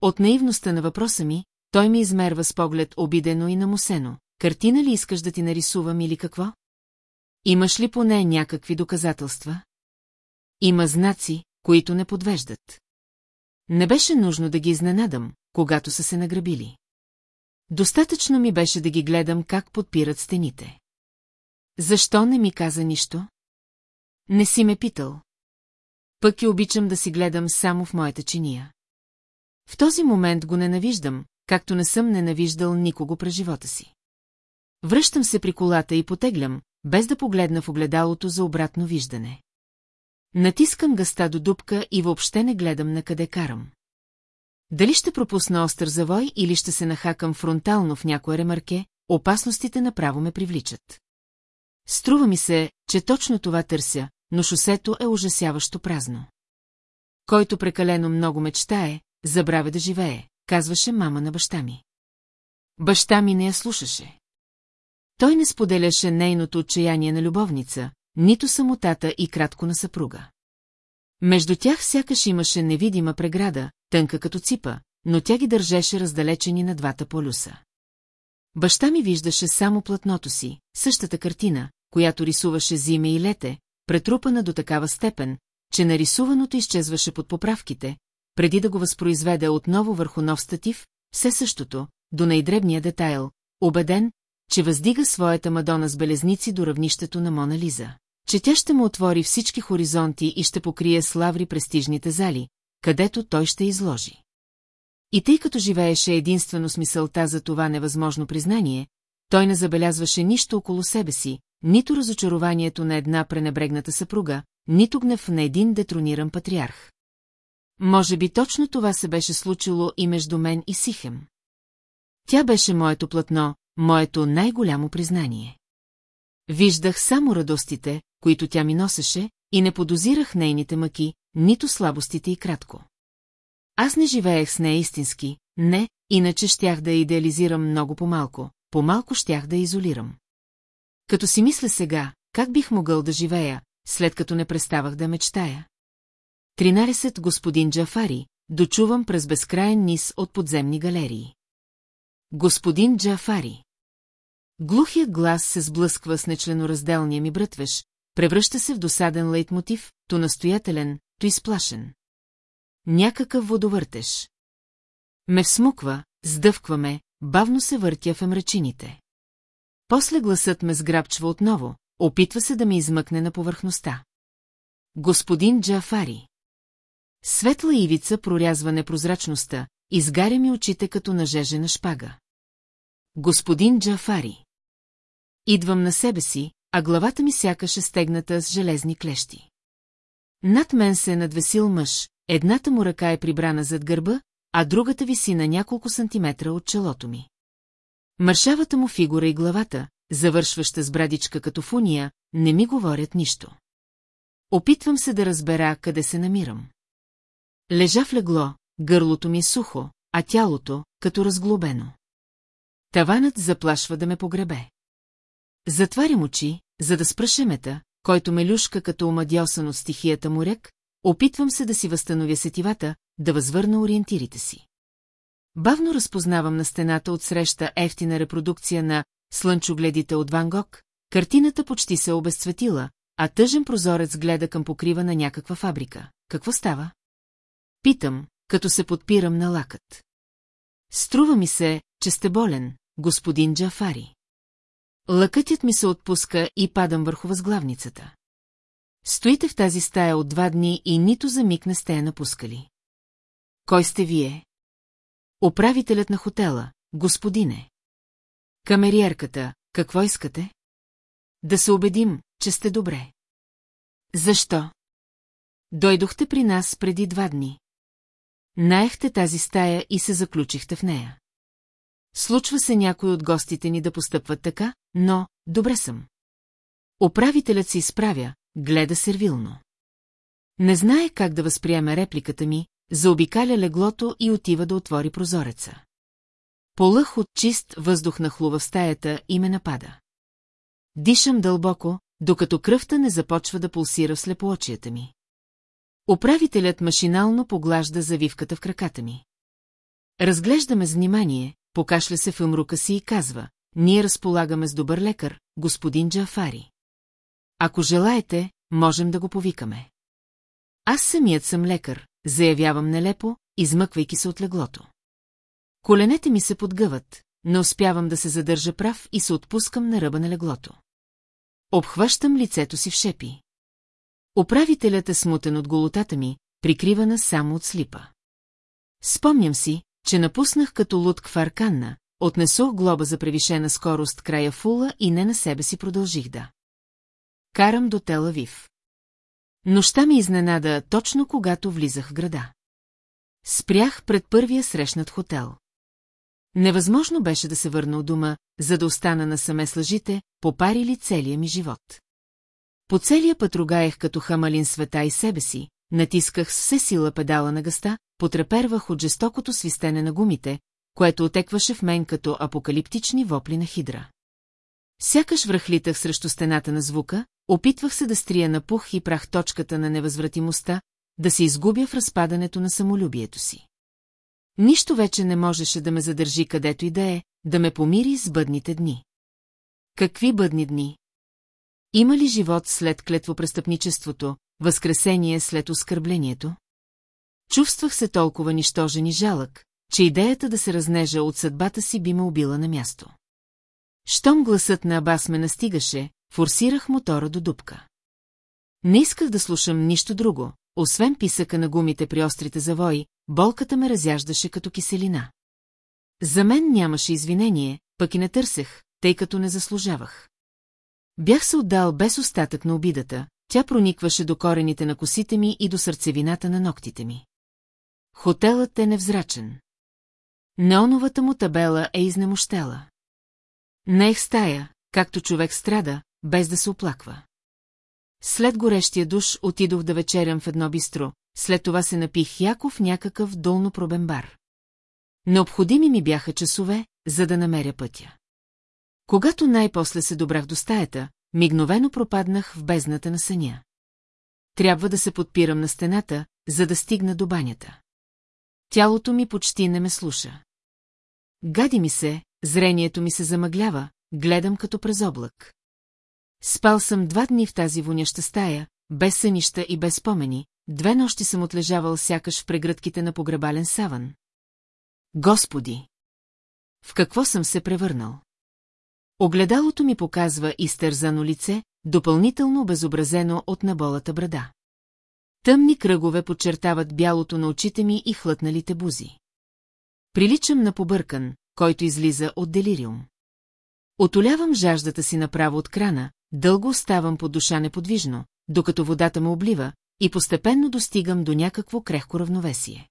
От наивността на въпроса ми, той ми измерва с поглед обидено и намусено. Картина ли искаш да ти нарисувам или какво? Имаш ли поне някакви доказателства? Има знаци, които не подвеждат. Не беше нужно да ги изненадам, когато са се награбили. Достатъчно ми беше да ги гледам как подпират стените. Защо не ми каза нищо? Не си ме питал. Пък и обичам да си гледам само в моята чиния. В този момент го ненавиждам, както не съм ненавиждал никого през живота си. Връщам се при колата и потеглям, без да погледна в огледалото за обратно виждане. Натискам гъста до дупка и въобще не гледам на къде карам. Дали ще пропусна остър завой или ще се нахакам фронтално в някое ремарке, опасностите направо ме привличат. Струва ми се, че точно това търся, но шосето е ужасяващо празно. Който прекалено много мечтае, забравя да живее, казваше мама на баща ми. Баща ми не я слушаше. Той не споделяше нейното отчаяние на любовница, нито самотата и кратко на съпруга. Между тях сякаш имаше невидима преграда, тънка като ципа, но тя ги държеше раздалечени на двата полюса. Баща ми виждаше само платното си, същата картина, която рисуваше зиме и лете, претрупана до такава степен, че нарисуваното изчезваше под поправките, преди да го възпроизведе отново върху нов статив, все същото, до най-дребния детайл, убеден, че въздига своята Мадона с белезници до равнището на Мона Лиза. Че тя ще му отвори всички хоризонти и ще покрие славри престижните зали, където той ще изложи. И тъй като живееше единствено с мисълта за това невъзможно признание, той не забелязваше нищо около себе си, нито разочарованието на една пренебрегната съпруга, нито гнев на един детрониран патриарх. Може би точно това се беше случило и между мен и Сихем. Тя беше моето платно, моето най-голямо признание. Виждах само радостите, които тя ми носеше, и не подозирах нейните мъки, нито слабостите и кратко. Аз не живеех с нея истински, не, иначе щях да я идеализирам много по-малко, по-малко щях да я изолирам. Като си мисля сега, как бих могъл да живея, след като не преставах да мечтая? 13. Господин Джафари, дочувам през безкрайен низ от подземни галерии. Господин Джафари. Глухият глас се сблъсква с нечленоразделния ми брътвеж, превръща се в досаден лейтмотив, то настоятелен, то изплашен. Някакъв водовъртеж. Ме всмуква, сдъвква ме, бавно се въртя в емрачините. После гласът ме сграбчва отново, опитва се да ме измъкне на повърхността. Господин Джафари. Светла ивица прорязва непрозрачността, изгаря ми очите като нажежена шпага. Господин Джафари. Идвам на себе си, а главата ми сякаш е стегната с железни клещи. Над мен се е надвесил мъж, едната му ръка е прибрана зад гърба, а другата виси на няколко сантиметра от челото ми. Мършавата му фигура и главата, завършваща с брадичка като фуния, не ми говорят нищо. Опитвам се да разбера къде се намирам. Лежа в легло, гърлото ми е сухо, а тялото, като разглобено. Таванът заплашва да ме погребе. Затварям очи, за да спра шемета, който ме люшка като омадьосан от стихията му рек, опитвам се да си възстановя сетивата, да възвърна ориентирите си. Бавно разпознавам на стената от среща ефтина репродукция на «Слънчогледите от Ван Гог», картината почти се обезцветила, а тъжен прозорец гледа към покрива на някаква фабрика. Какво става? Питам, като се подпирам на лакът. Струва ми се, че сте болен, господин Джафари. Лъкътят ми се отпуска и падам върху възглавницата. Стоите в тази стая от два дни и нито за миг не сте я напускали. Кой сте вие? Управителят на хотела, господине. Камериерката, какво искате? Да се убедим, че сте добре. Защо? Дойдохте при нас преди два дни. Наехте тази стая и се заключихте в нея. Случва се някой от гостите ни да постъпват така, но добре съм. Управителят се изправя, гледа сервилно. Не знае как да възприеме репликата ми, заобикаля леглото и отива да отвори прозореца. Полъх от чист въздух нахлува в стаята и ме напада. Дишам дълбоко, докато кръвта не започва да пулсира в слепоочията ми. Управителят машинално поглажда завивката в краката ми. Разглеждаме с внимание, покашля се в умрука си и казва, ние разполагаме с добър лекар, господин Джафари. Ако желаете, можем да го повикаме. Аз самият съм лекар, заявявам нелепо, измъквайки се от леглото. Коленете ми се подгъват, не успявам да се задържа прав и се отпускам на ръба на леглото. Обхващам лицето си в шепи. Управителят е смутен от голотата ми, прикривана само от слипа. Спомням си, че напуснах като луд в Арканна, отнесох глоба за превишена скорост края фула и не на себе си продължих да. Карам до Телавив. Нощта ми изненада точно когато влизах в града. Спрях пред първия срещнат хотел. Невъзможно беше да се върна от дома, за да остана насаме с лъжите, попарили целия ми живот. По целия път ругаех като хамалин света и себе си, натисках с все сила педала на гъста, потрепервах от жестокото свистене на гумите, което отекваше в мен като апокалиптични вопли на хидра. Сякаш връхлитах срещу стената на звука, опитвах се да стрия на пух и прах точката на невъзвратимостта, да се изгубя в разпадането на самолюбието си. Нищо вече не можеше да ме задържи където и да е, да ме помири с бъдните дни. Какви бъдни дни? Има ли живот след клетвопрестъпничеството, възкресение след оскърблението? Чувствах се толкова нищожен и жалък, че идеята да се разнежа от съдбата си би ме убила на място. Щом гласът на Абас ме настигаше, форсирах мотора до дупка. Не исках да слушам нищо друго, освен писъка на гумите при острите завои, болката ме разяждаше като киселина. За мен нямаше извинение, пък и не търсех, тъй като не заслужавах. Бях се отдал без остатък на обидата, тя проникваше до корените на косите ми и до сърцевината на ногтите ми. Хотелът е невзрачен. Неоновата му табела е изнемощела. Нех стая, както човек страда, без да се оплаква. След горещия душ отидох да вечерям в едно бистро, след това се напих яко в някакъв долно бар. Необходими ми бяха часове, за да намеря пътя. Когато най-после се добрах до стаята, мигновено пропаднах в бездната на съня. Трябва да се подпирам на стената, за да стигна до банята. Тялото ми почти не ме слуша. Гади ми се, зрението ми се замъглява, гледам като през облак. Спал съм два дни в тази воняща стая, без сънища и без спомени, две нощи съм отлежавал сякаш в прегръдките на погребален саван. Господи! В какво съм се превърнал? Огледалото ми показва изтързано лице, допълнително обезобразено от наболата брада. Тъмни кръгове подчертават бялото на очите ми и хлътналите бузи. Приличам на побъркан, който излиза от делириум. Отолявам жаждата си направо от крана, дълго оставам под душа неподвижно, докато водата ме облива, и постепенно достигам до някакво крехко равновесие.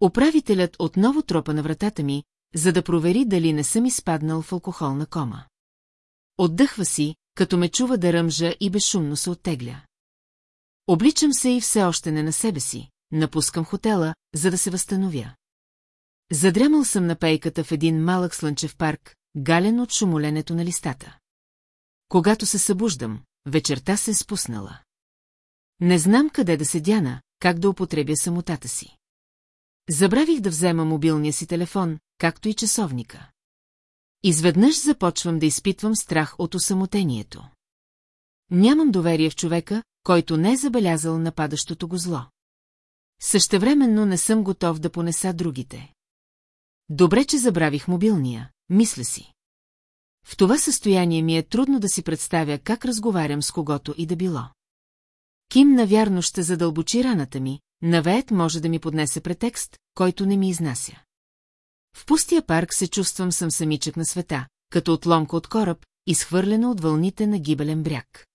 Управителят отново тропа на вратата ми, за да провери дали не съм изпаднал в алкохолна кома. Отдъхва си, като ме чува да ръмжа и безшумно се оттегля. Обличам се и все още не на себе си, напускам хотела, за да се възстановя. Задрямал съм на пейката в един малък слънчев парк, гален от шумоленето на листата. Когато се събуждам, вечерта се е спуснала. Не знам къде да се дяна, как да употребя самотата си. Забравих да взема мобилния си телефон, както и часовника. Изведнъж започвам да изпитвам страх от осамотението. Нямам доверие в човека, който не е забелязал нападащото го зло. Същевременно не съм готов да понеса другите. Добре, че забравих мобилния, мисля си. В това състояние ми е трудно да си представя как разговарям с когото и да било. Ким навярно ще задълбочи раната ми, навеят може да ми поднесе претекст, който не ми изнася. В пустия парк се чувствам съм самичък на света, като отломка от кораб, изхвърлена от вълните на гибелен бряг.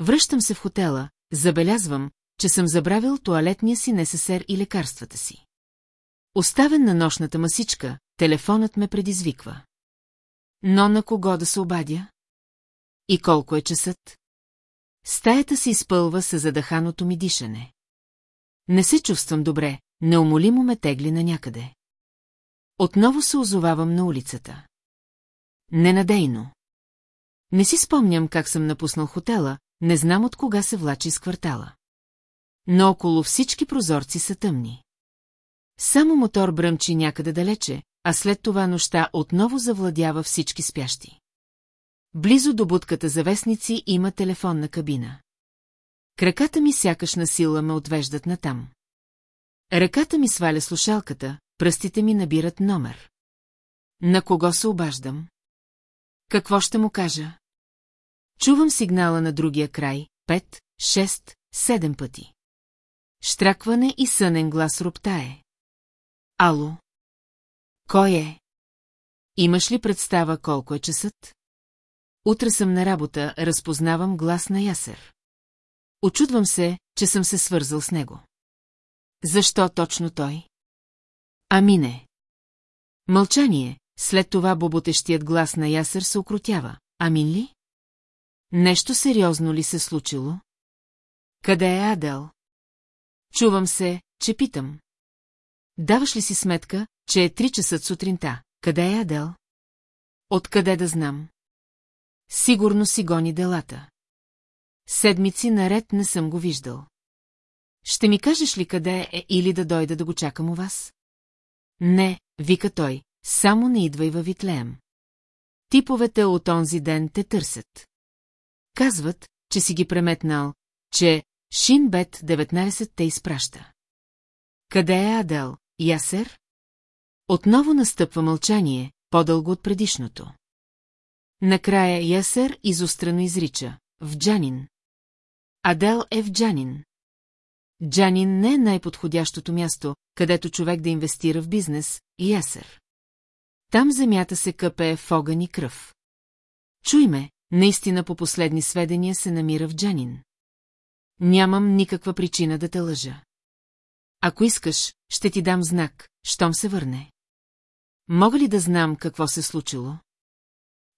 Връщам се в хотела, забелязвам, че съм забравил туалетния си несесер и лекарствата си. Оставен на нощната масичка, телефонът ме предизвиква. Но на кого да се обадя? И колко е часът? Стаята се изпълва с задъханото ми дишане. Не се чувствам добре, неумолимо ме тегли на някъде. Отново се озовавам на улицата. Ненадейно. Не си спомням как съм напуснал хотела, не знам от кога се влачи с квартала. Но около всички прозорци са тъмни. Само мотор бръмчи някъде далече, а след това нощта отново завладява всички спящи. Близо до будката за вестници има телефонна кабина. Краката ми сякаш на сила ме отвеждат натам. Ръката ми сваля слушалката, пръстите ми набират номер. На кого се обаждам? Какво ще му кажа? Чувам сигнала на другия край, пет, шест, седем пъти. Штракване и сънен глас роптае. Ало? Кой е? Имаш ли представа колко е часът? Утре съм на работа, разпознавам глас на Ясер. Очудвам се, че съм се свързал с него. Защо точно той? Ами не. Мълчание, след това боботещият глас на Ясер се окротява. Амин ли? Нещо сериозно ли се случило? Къде е Адел? Чувам се, че питам. Даваш ли си сметка, че е три часа сутринта? Къде е Адел? Откъде да знам? Сигурно си гони делата. Седмици наред не съм го виждал. Ще ми кажеш ли къде е или да дойда да го чакам у вас? Не, вика той, само не идвай във Витлеем. Типовете от онзи ден те търсят. Казват, че си ги преметнал, че Шинбет 19 те изпраща. Къде е Адел, Ясер? Отново настъпва мълчание, по-дълго от предишното. Накрая Ясер изострено изрича. В Джанин. Адел е в Джанин. Джанин не е най-подходящото място, където човек да инвестира в бизнес, и есер. Там земята се къпе в огън и кръв. Чуй ме, наистина по последни сведения се намира в Джанин. Нямам никаква причина да те лъжа. Ако искаш, ще ти дам знак, щом се върне. Мога ли да знам какво се случило?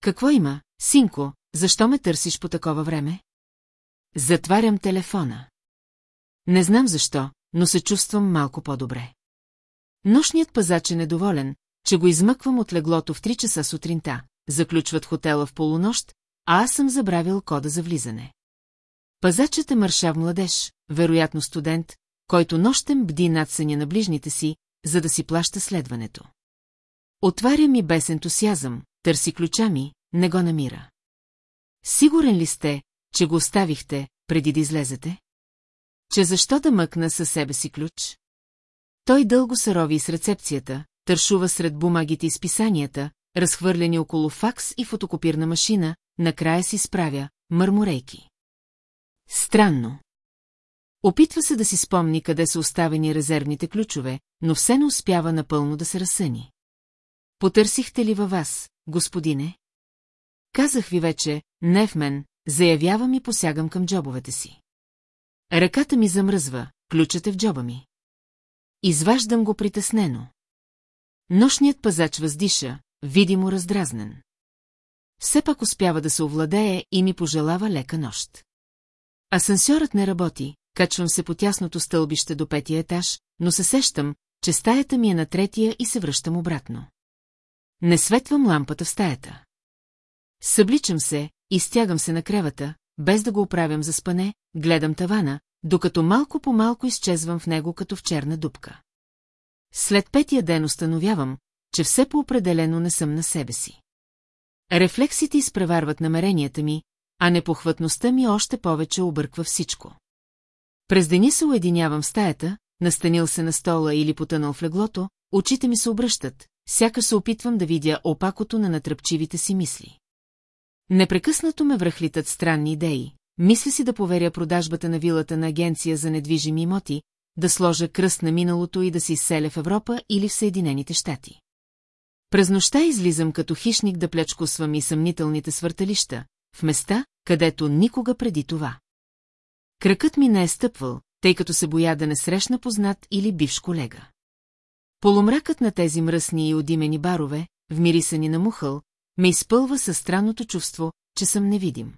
Какво има, синко, защо ме търсиш по такова време? Затварям телефона. Не знам защо, но се чувствам малко по-добре. Нощният пазач е недоволен, че го измъквам от леглото в 3 часа сутринта, заключват хотела в полунощ, а аз съм забравил кода за влизане. Пазачът е мършав младеж, вероятно студент, който нощем бди над съня на ближните си, за да си плаща следването. Отваря ми без ентусиазъм, търси ключа ми, не го намира. Сигурен ли сте, че го оставихте, преди да излезете? Че защо да мъкна със себе си ключ? Той дълго се рови с рецепцията, тършува сред бумагите и списанията, разхвърлени около факс и фотокопирна машина, накрая си справя, мърморейки. Странно. Опитва се да си спомни къде са оставени резервните ключове, но все не успява напълно да се разсъни. Потърсихте ли във вас, господине? Казах ви вече, не в мен, заявявам и посягам към джобовете си. Ръката ми замръзва, ключът е в джоба ми. Изваждам го притеснено. Нощният пазач въздиша, видимо раздразнен. Все пак успява да се овладее и ми пожелава лека нощ. Асансьорът не работи, качвам се по тясното стълбище до петия етаж, но се сещам, че стаята ми е на третия и се връщам обратно. Не светвам лампата в стаята. Събличам се, изтягам се на кревата, без да го оправям за спане, гледам тавана, докато малко по малко изчезвам в него като в черна дупка. След петия ден установявам, че все по-определено не съм на себе си. Рефлексите изпреварват намеренията ми, а непохватността ми още повече обърква всичко. През деня се уединявам в стаята, настанил се на стола или потънал в леглото, очите ми се обръщат, сякаш се опитвам да видя опакото на натръпчивите си мисли. Непрекъснато ме връхлитат странни идеи. Мисля си да поверя продажбата на вилата на агенция за недвижими имоти, да сложа кръст на миналото и да се изселя в Европа или в Съединените щати. През нощта излизам като хищник да плячкосвам и съмнителните свърталища, в места, където никога преди това. Кръкът ми не е стъпвал, тъй като се боя да не срещна познат или бивш колега. Полумракът на тези мръсни и одимени барове, вмирисани на мухъл, ме изпълва със странното чувство, че съм невидим.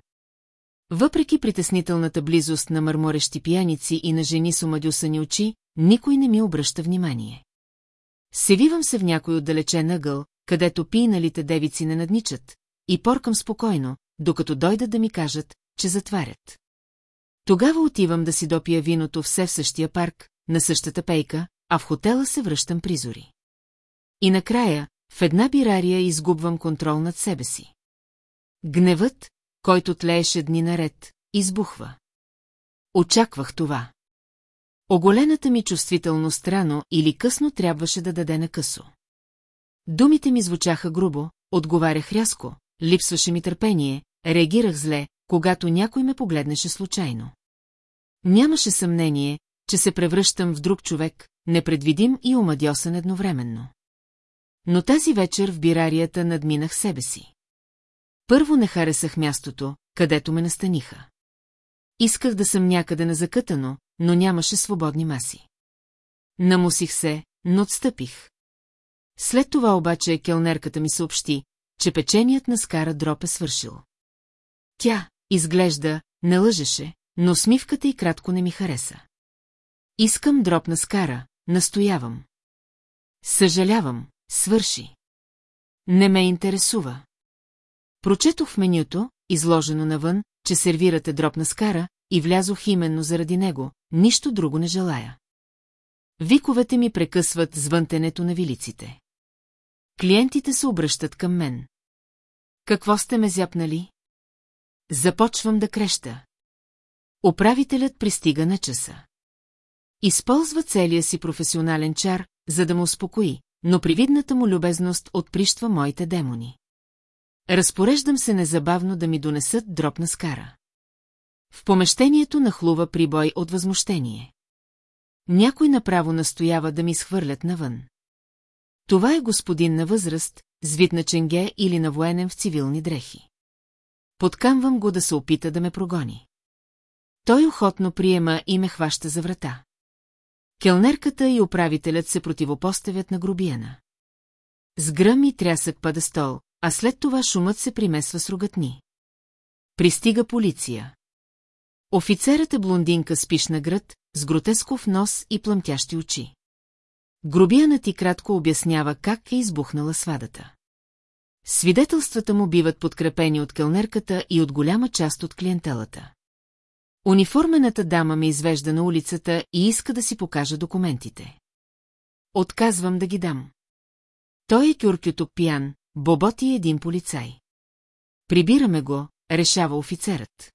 Въпреки притеснителната близост на мърморещи пияници и на жени с омадюсани очи, никой не ми обръща внимание. Севивам се в някой отдалечен ъгъл, където пийналите девици не надничат, и поркам спокойно, докато дойдат да ми кажат, че затварят. Тогава отивам да си допия виното все в същия парк, на същата пейка, а в хотела се връщам призори. И накрая, в една бирария изгубвам контрол над себе си. Гневът, който тлееше дни наред, избухва. Очаквах това. Оголената ми чувствителност рано или късно трябваше да даде на късо. Думите ми звучаха грубо, отговарях рязко, липсваше ми търпение, реагирах зле, когато някой ме погледнеше случайно. Нямаше съмнение, че се превръщам в друг човек, непредвидим и омадьосан едновременно. Но тази вечер в бирарията надминах себе си. Първо не харесах мястото, където ме настаниха. Исках да съм някъде назакътано, но нямаше свободни маси. Намусих се, но отстъпих. След това обаче келнерката ми съобщи, че печеният на скара дроп е свършил. Тя, изглежда, не лъжеше, но усмивката и кратко не ми хареса. Искам дроп на скара, настоявам. Съжалявам, свърши. Не ме интересува. Прочетох в менюто, изложено навън, че сервирате дроп на скара, и влязох именно заради него, нищо друго не желая. Виковете ми прекъсват звънтенето на вилиците. Клиентите се обръщат към мен. Какво сте ме зяпнали? Започвам да креща. Управителят пристига на часа. Използва целия си професионален чар, за да му успокои, но привидната му любезност отприщва моите демони. Разпореждам се незабавно да ми донесат дроп на скара. В помещението нахлува прибой от възмущение. Някой направо настоява да ми схвърлят навън. Това е господин на възраст, с вид на ченге или на военен в цивилни дрехи. Подкамвам го да се опита да ме прогони. Той охотно приема и ме хваща за врата. Келнерката и управителят се противопоставят на грубияна. С гръм и трясък пада стол, а след това шумът се примесва с рогатни. Пристига полиция. Офицерът е блондинка с пишна град, с гротесков нос и плъмтящи очи. Грубиянът ти кратко обяснява как е избухнала свадата. Свидетелствата му биват подкрепени от кълнерката и от голяма част от клиентелата. Униформената дама ме извежда на улицата и иска да си покажа документите. Отказвам да ги дам. Той е кюркюто пиян, Боботи един полицай. Прибираме го, решава офицерът.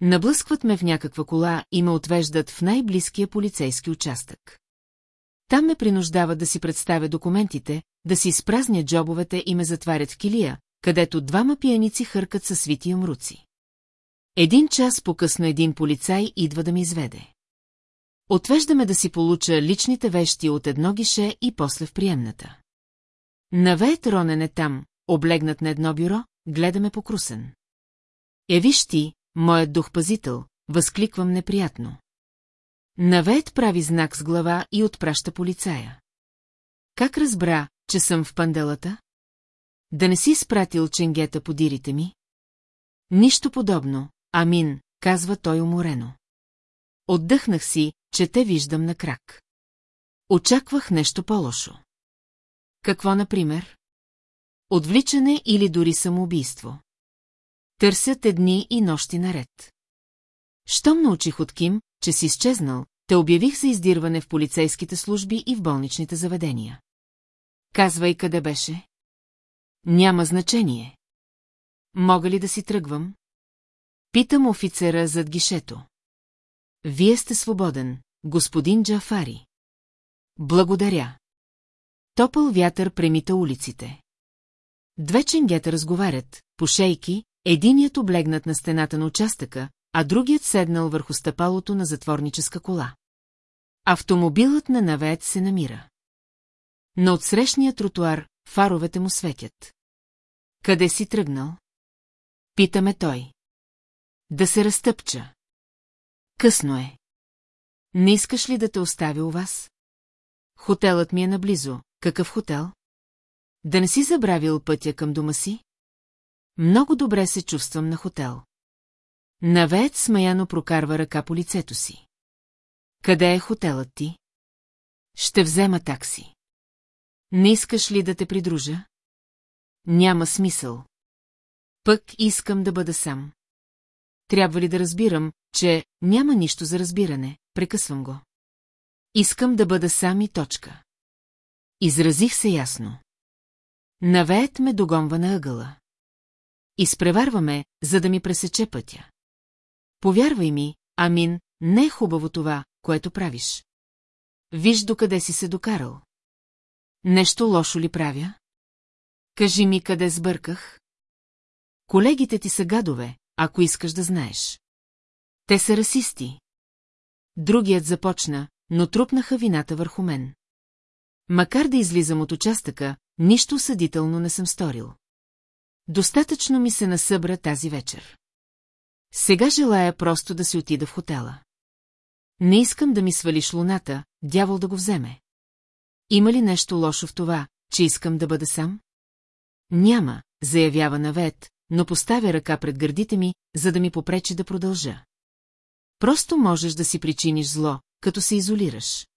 Наблъскват ме в някаква кола и ме отвеждат в най-близкия полицейски участък. Там ме принуждават да си представя документите, да си изпразнят джобовете и ме затварят в килия, където двама пияници хъркат със свити ямруци. Един час по-късно един полицай идва да ми изведе. Отвеждаме да си получа личните вещи от едно гише и после в приемната. Навеет Ронен е там, облегнат на едно бюро, гледаме покрусен. Е, виж ти, моят дух-пазител, възкликвам неприятно. Навет прави знак с глава и отпраща полицая. Как разбра, че съм в панделата? Да не си изпратил ченгета по дирите ми? Нищо подобно, амин, казва той уморено. Отдъхнах си, че те виждам на крак. Очаквах нещо по-лошо. Какво, например? Отвличане или дори самоубийство. Търсят едни и нощи наред. Щом научих от Ким, че си изчезнал, те обявих за издирване в полицейските служби и в болничните заведения. Казвай къде беше. Няма значение. Мога ли да си тръгвам? Питам офицера зад гишето. Вие сте свободен, господин Джафари. Благодаря. Топъл вятър премита улиците. Две ченгета разговарят, по шейки, единият облегнат на стената на участъка, а другият седнал върху стъпалото на затворническа кола. Автомобилът на навет се намира. На отсрещния тротуар фаровете му светят. Къде си тръгнал? Питаме той. Да се разтъпча. Късно е. Не искаш ли да те оставя у вас? Хотелът ми е наблизо. Какъв хотел? Да не си забравил пътя към дома си? Много добре се чувствам на хотел. Навеят смаяно прокарва ръка по лицето си. Къде е хотелът ти? Ще взема такси. Не искаш ли да те придружа? Няма смисъл. Пък искам да бъда сам. Трябва ли да разбирам, че няма нищо за разбиране, прекъсвам го. Искам да бъда сам и точка. Изразих се ясно. Навеят ме догонва на ъгъла. Изпреварваме, за да ми пресече пътя. Повярвай ми, Амин, не е хубаво това, което правиш. Виж докъде си се докарал. Нещо лошо ли правя? Кажи ми къде сбърках. Колегите ти са гадове, ако искаш да знаеш. Те са расисти. Другият започна, но трупнаха вината върху мен. Макар да излизам от участъка, нищо съдително не съм сторил. Достатъчно ми се насъбра тази вечер. Сега желая просто да си отида в хотела. Не искам да ми свалиш луната, дявол да го вземе. Има ли нещо лошо в това, че искам да бъда сам? Няма, заявява Навет, но поставя ръка пред гърдите ми, за да ми попречи да продължа. Просто можеш да си причиниш зло, като се изолираш.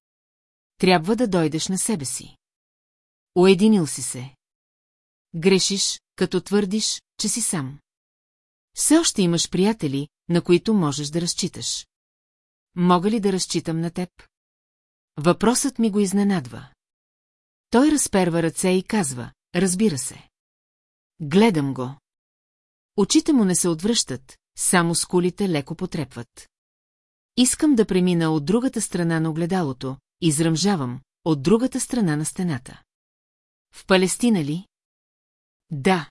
Трябва да дойдеш на себе си. Уединил си се. Грешиш, като твърдиш, че си сам. Все още имаш приятели, на които можеш да разчиташ. Мога ли да разчитам на теб? Въпросът ми го изненадва. Той разперва ръце и казва, разбира се. Гледам го. Очите му не се отвръщат, само скулите леко потрепват. Искам да премина от другата страна на огледалото, изръмжавам, от другата страна на стената. В Палестина ли? Да.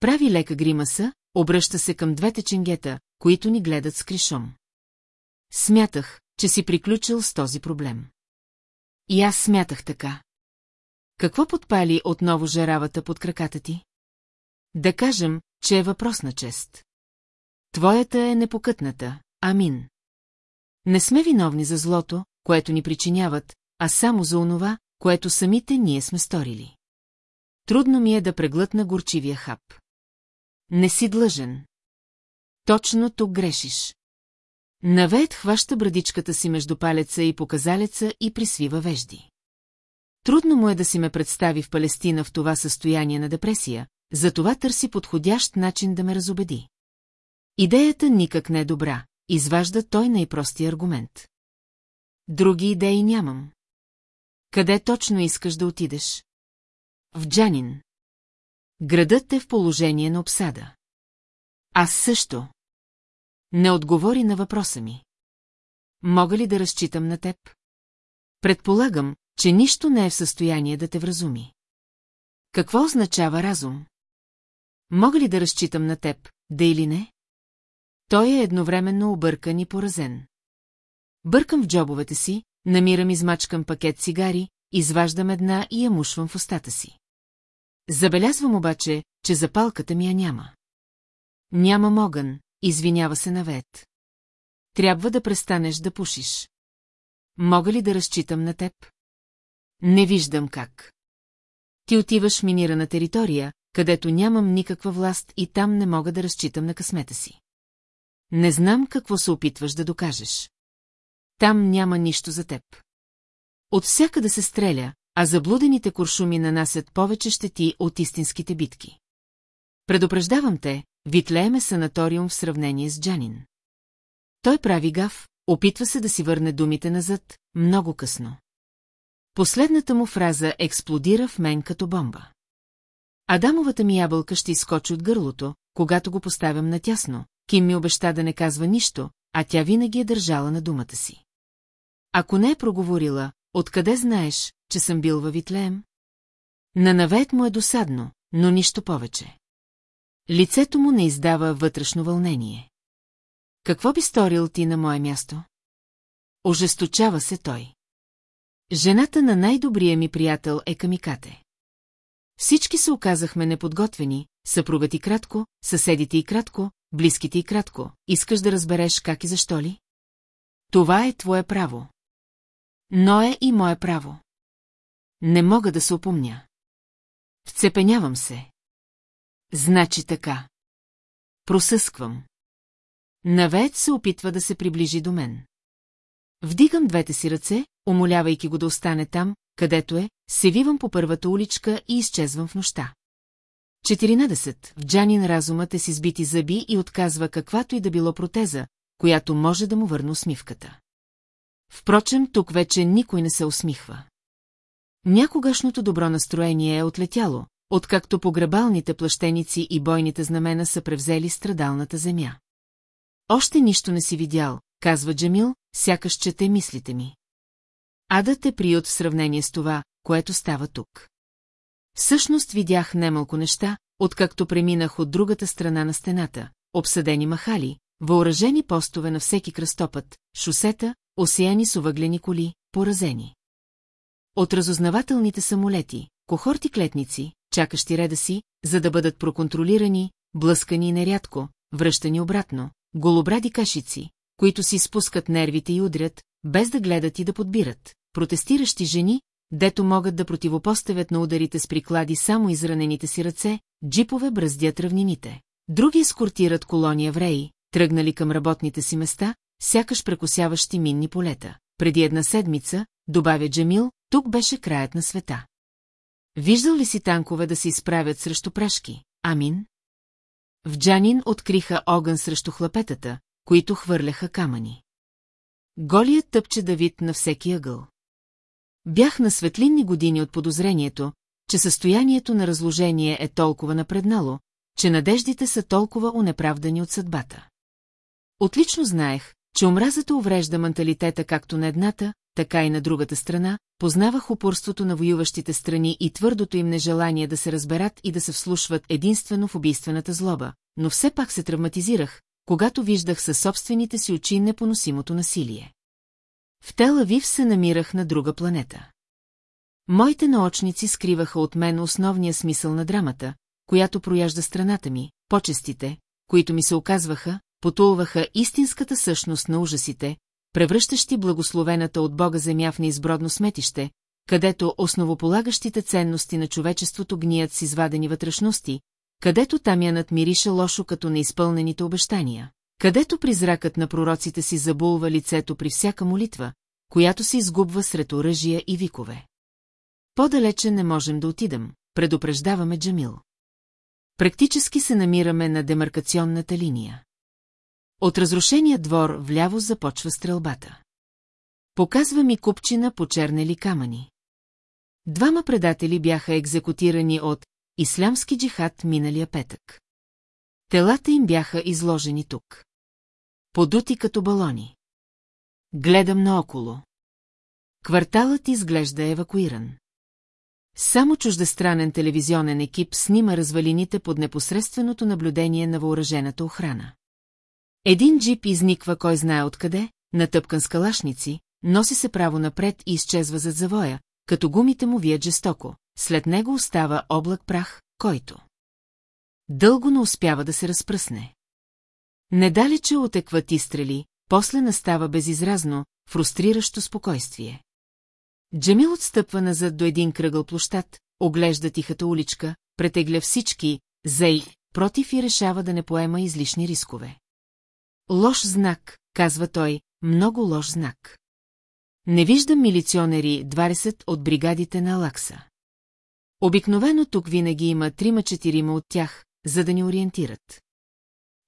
Прави лека гримаса, обръща се към двете ченгета, които ни гледат с кришом. Смятах, че си приключил с този проблем. И аз смятах така. Какво подпали отново жаравата под краката ти? Да кажем, че е въпрос на чест. Твоята е непокътната, амин. Не сме виновни за злото, което ни причиняват, а само за онова, което самите ние сме сторили. Трудно ми е да преглътна горчивия хап. Не си длъжен. Точно тук грешиш. Навет хваща брадичката си между палеца и показалеца и присвива вежди. Трудно му е да си ме представи в Палестина в това състояние на депресия, затова търси подходящ начин да ме разобеди. Идеята никак не е добра, изважда той най-простия аргумент. Други идеи нямам. Къде точно искаш да отидеш? В Джанин. Градът е в положение на обсада. Аз също. Не отговори на въпроса ми. Мога ли да разчитам на теб? Предполагам, че нищо не е в състояние да те вразуми. Какво означава разум? Мога ли да разчитам на теб, да или не? Той е едновременно объркан и поразен. Бъркам в джобовете си, намирам измачкан пакет цигари, изваждам една и я мушвам в устата си. Забелязвам обаче, че запалката ми я няма. Няма могън, извинява се навет. Трябва да престанеш да пушиш. Мога ли да разчитам на теб? Не виждам как. Ти отиваш в минирана територия, където нямам никаква власт и там не мога да разчитам на късмета си. Не знам какво се опитваш да докажеш. Там няма нищо за теб. От всяка да се стреля, а заблудените куршуми нанасят повече щети от истинските битки. Предупреждавам те, Витлеем е санаториум в сравнение с Джанин. Той прави гав, опитва се да си върне думите назад, много късно. Последната му фраза експлодира в мен като бомба. Адамовата ми ябълка ще изкочи от гърлото, когато го поставям натясно. Ким ми обеща да не казва нищо, а тя винаги е държала на думата си. Ако не е проговорила, откъде знаеш, че съм бил във Витлеем? На навет му е досадно, но нищо повече. Лицето му не издава вътрешно вълнение. Какво би сторил ти на мое място? Ожесточава се той. Жената на най-добрия ми приятел е Камикате. Всички се оказахме неподготвени, съпругът и кратко, съседите и кратко, близките и кратко. Искаш да разбереш как и защо ли? Това е твое право. Но е и мое право. Не мога да се опомня. Вцепенявам се. Значи така. Просъсквам. Навет се опитва да се приближи до мен. Вдигам двете си ръце, умолявайки го да остане там, където е, се вивам по първата уличка и изчезвам в нощта. 14. В Джанин разумът е с избити зъби и отказва каквато и да било протеза, която може да му върне усмивката. Впрочем, тук вече никой не се усмихва. Някогашното добро настроение е отлетяло, откакто погребалните плащеници и бойните знамена са превзели страдалната земя. Още нищо не си видял, казва Джамил, сякаш чете мислите ми. Адът е приют в сравнение с това, което става тук. Всъщност видях немалко неща, откакто преминах от другата страна на стената, обсъдени махали, въоръжени постове на всеки кръстопът, шосета, осеяни с овъглени коли, поразени. От разузнавателните самолети, кохорти клетници, чакащи реда си, за да бъдат проконтролирани, блъскани нерядко, връщани обратно, голобради кашици, които си спускат нервите и удрят, без да гледат и да подбират, протестиращи жени, дето могат да противопоставят на ударите с приклади само изранените си ръце, джипове бръздят равнините. Други ескортират колони евреи, тръгнали към работните си места, сякаш прекосяващи минни полета. Преди една седмица, добавя Джамил, тук беше краят на света. Виждал ли си танкове да се изправят срещу прашки? Амин? В Джанин откриха огън срещу хлапетата, които хвърляха камъни. Голият тъпче Давид на всеки ъгъл. Бях на светлинни години от подозрението, че състоянието на разложение е толкова напреднало, че надеждите са толкова унеправдани от съдбата. Отлично знаех, че омразата уврежда менталитета както на едната, така и на другата страна, познавах упорството на воюващите страни и твърдото им нежелание да се разберат и да се вслушват единствено в убийствената злоба, но все пак се травматизирах, когато виждах със собствените си очи непоносимото насилие. В Телавив се намирах на друга планета. Моите наочници скриваха от мен основния смисъл на драмата, която прояжда страната ми, почестите, които ми се оказваха, потулваха истинската същност на ужасите, превръщащи благословената от Бога земя в неизбродно сметище, където основополагащите ценности на човечеството гният с извадени вътрешности, където тамянът мирише лошо като неизпълнените обещания, където призракът на пророците си забулва лицето при всяка молитва, която се изгубва сред оръжия и викове. По-далече не можем да отидем, предупреждаваме Джамил. Практически се намираме на демаркационната линия. От разрушения двор вляво започва стрелбата. Показва ми купчина по чернели камъни. Двама предатели бяха екзекутирани от Ислямски джихад миналия петък. Телата им бяха изложени тук. Подути като балони. Гледам наоколо. Кварталът изглежда евакуиран. Само чуждестранен телевизионен екип снима развалините под непосредственото наблюдение на въоръжената охрана. Един джип изниква кой знае откъде, натъпкан с калашници, носи се право напред и изчезва зад завоя, като гумите му вият жестоко. След него остава облак прах, който дълго не успява да се разпръсне. Недалече от еквати стрели, после настава безизразно, фрустриращо спокойствие. Джамил отстъпва назад до един кръгъл площад, оглежда тихата уличка, претегля всички, зей, против и решава да не поема излишни рискове. Лош знак, казва той, много лош знак. Не виждам милиционери 20 от бригадите на Лакса. Обикновено тук винаги има трима-четирима от тях, за да ни ориентират.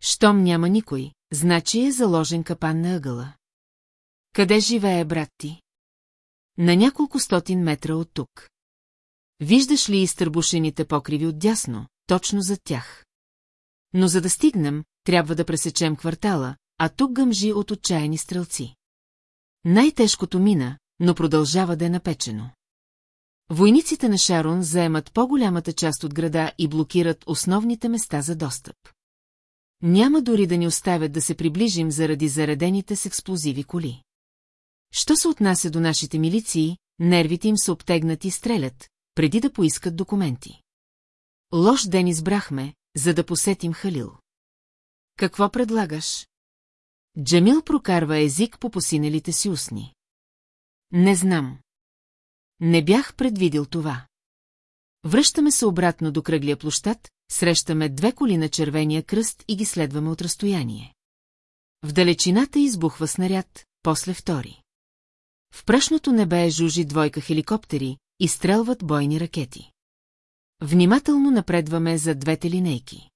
Щом няма никой, значи е заложен капан на ъгъла. Къде живее брат ти? На няколко стотин метра от тук. Виждаш ли изтърбушените покриви отдясно, точно зад тях? Но за да стигнем, трябва да пресечем квартала, а тук гъмжи от отчаяни стрелци. Най-тежкото мина, но продължава да е напечено. Войниците на Шарон заемат по-голямата част от града и блокират основните места за достъп. Няма дори да ни оставят да се приближим заради заредените с експлозиви коли. Що се отнася до нашите милиции, нервите им са обтегнати и стрелят, преди да поискат документи. Лош ден избрахме, за да посетим Халил. Какво предлагаш? Джамил прокарва език по посинелите си устни. Не знам. Не бях предвидил това. Връщаме се обратно до кръглия площад, срещаме две коли на червения кръст и ги следваме от разстояние. В далечината избухва снаряд, после втори. В прашното небе жужи двойка хеликоптери, и стрелват бойни ракети. Внимателно напредваме за двете линейки.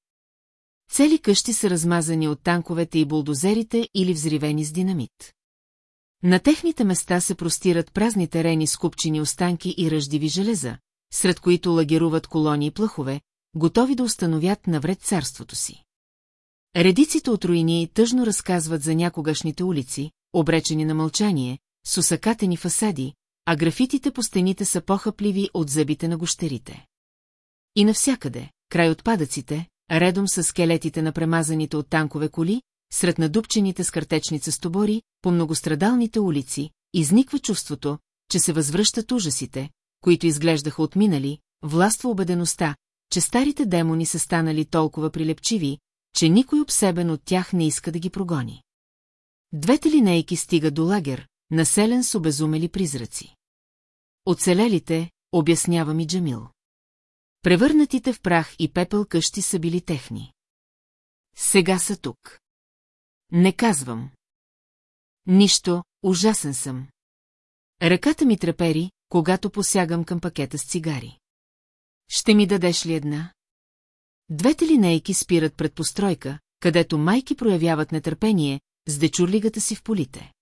Цели къщи са размазани от танковете и булдозерите или взривени с динамит. На техните места се простират празни терени с купчини останки и ръждиви железа, сред които лагеруват колонии плъхове, готови да установят навред царството си. Редиците от руини тъжно разказват за някогашните улици, обречени на мълчание, с усъкатени фасади, а графитите по стените са по-хъпливи от зъбите на гощерите. И навсякъде, край отпадъците, редом с скелетите на премазаните от танкове коли, сред надупчените с картечница стобори, по многострадалните улици, изниква чувството, че се възвръщат ужасите, които изглеждаха отминали, властва убедеността, че старите демони са станали толкова прилепчиви, че никой обсебен от тях не иска да ги прогони. Двете линейки стигат до лагер, населен с обезумели призраци. Оцелелите, обяснява ми Джамил. Превърнатите в прах и пепел къщи са били техни. Сега са тук. Не казвам. Нищо, ужасен съм. Ръката ми трепери, когато посягам към пакета с цигари. Ще ми дадеш ли една? Двете линейки спират пред постройка, където майки проявяват нетърпение с дечурлигата си в полите.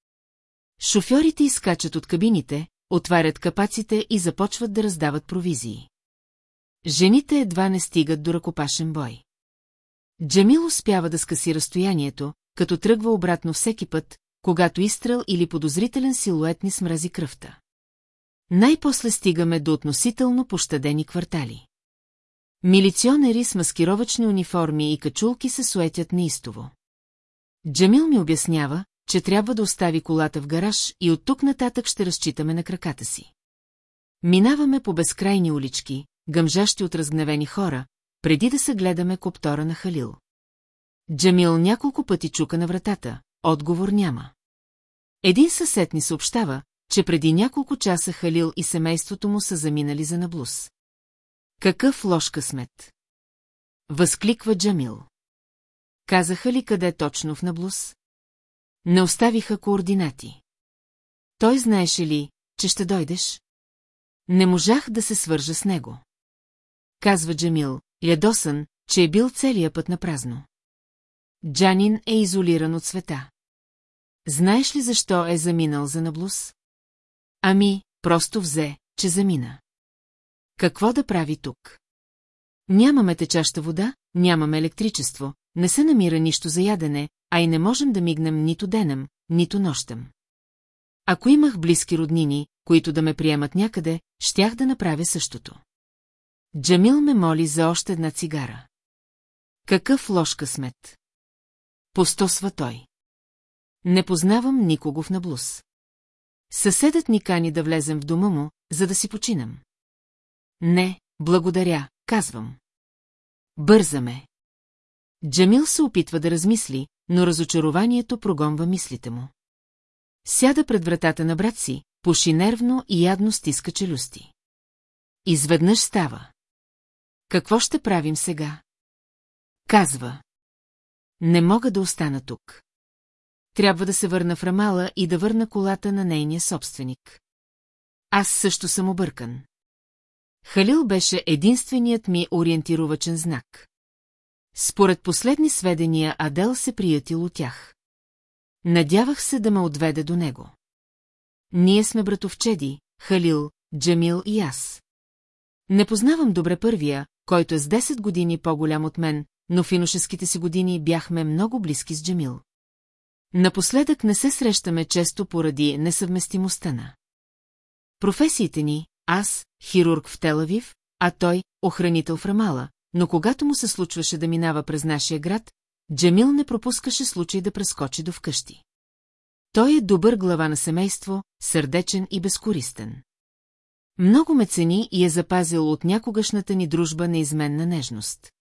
Шофьорите изкачат от кабините, отварят капаците и започват да раздават провизии. Жените едва не стигат до ръкопашен бой. Джамил успява да скъси разстоянието, като тръгва обратно всеки път, когато изстрел или подозрителен силует ни смрази кръвта. Най-после стигаме до относително пощадени квартали. Милиционери с маскировачни униформи и качулки се суетят неистово. Джамил ми обяснява, че трябва да остави колата в гараж и от тук нататък ще разчитаме на краката си. Минаваме по безкрайни улички, гъмжащи от разгневени хора, преди да се гледаме коптора на Халил. Джамил няколко пъти чука на вратата, отговор няма. Един съсед ни съобщава, че преди няколко часа Халил и семейството му са заминали за наблус. Какъв лош късмет! Възкликва Джамил. Казаха ли къде точно в наблус? Не оставиха координати. Той знаеше ли, че ще дойдеш? Не можах да се свържа с него. Казва Джамил, ядосан, че е бил целия път на празно. Джанин е изолиран от света. Знаеш ли защо е заминал за наблус? Ами, просто взе, че замина. Какво да прави тук? Нямаме течаща вода, нямаме електричество, не се намира нищо за ядене, а и не можем да мигнем нито денем, нито нощем. Ако имах близки роднини, които да ме приемат някъде, щях да направя същото. Джамил ме моли за още една цигара. Какъв лош късмет. Постосва той. Не познавам никого в наблус. Съседът ни кани да влезем в дома му, за да си починам. Не, благодаря, казвам. Бързаме. Джамил се опитва да размисли, но разочарованието прогонва мислите му. Сяда пред вратата на брат си, пуши нервно и ядно стиска челюсти. Изведнъж става. Какво ще правим сега? Казва. Не мога да остана тук. Трябва да се върна в Рамала и да върна колата на нейния собственик. Аз също съм объркан. Халил беше единственият ми ориентировачен знак. Според последни сведения Адел се приятил от тях. Надявах се да ме отведе до него. Ние сме братовчеди, Халил, Джамил и аз. Не познавам добре първия, който е с 10 години по-голям от мен, но в иношеските си години бяхме много близки с Джамил. Напоследък не се срещаме често поради несъвместимостта на. Професиите ни, аз, хирург в Телавив, а той, охранител в Рамала, но когато му се случваше да минава през нашия град, Джамил не пропускаше случай да прескочи до вкъщи. Той е добър глава на семейство, сърдечен и безкористен. Много ме цени и е запазил от някогашната ни дружба неизменна нежност.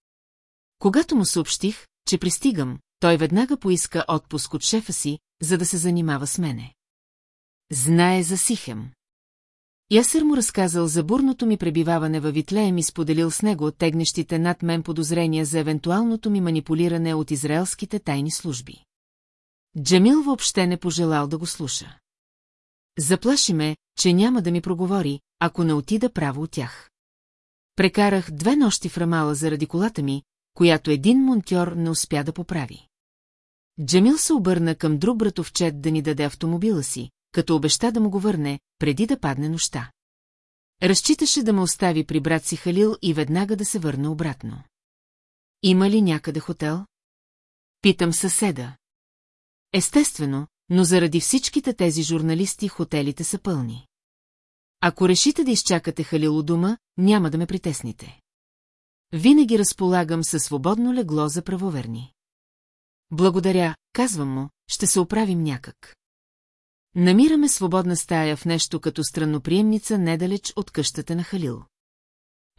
Когато му съобщих, че пристигам, той веднага поиска отпуск от шефа си, за да се занимава с мене. Знае за Сихем. Ясер му разказал за бурното ми пребиваване във Витлеем и споделил с него тегнещите над мен подозрения за евентуалното ми манипулиране от израелските тайни служби. Джамил въобще не пожелал да го слуша. Заплаши ме, че няма да ми проговори, ако не отида право от тях. Прекарах две нощи в Рамала заради колата ми, която един монтьор не успя да поправи. Джамил се обърна към друг братовчет да ни даде автомобила си, като обеща да му го върне, преди да падне нощта. Разчиташе да ме остави при брат си Халил и веднага да се върне обратно. Има ли някъде хотел? Питам съседа. Естествено, но заради всичките тези журналисти хотелите са пълни. Ако решите да изчакате Халил у дома, няма да ме притесните. Винаги разполагам със свободно легло за правоверни. Благодаря, казвам му, ще се оправим някак. Намираме свободна стая в нещо като странноприемница недалеч от къщата на Халил.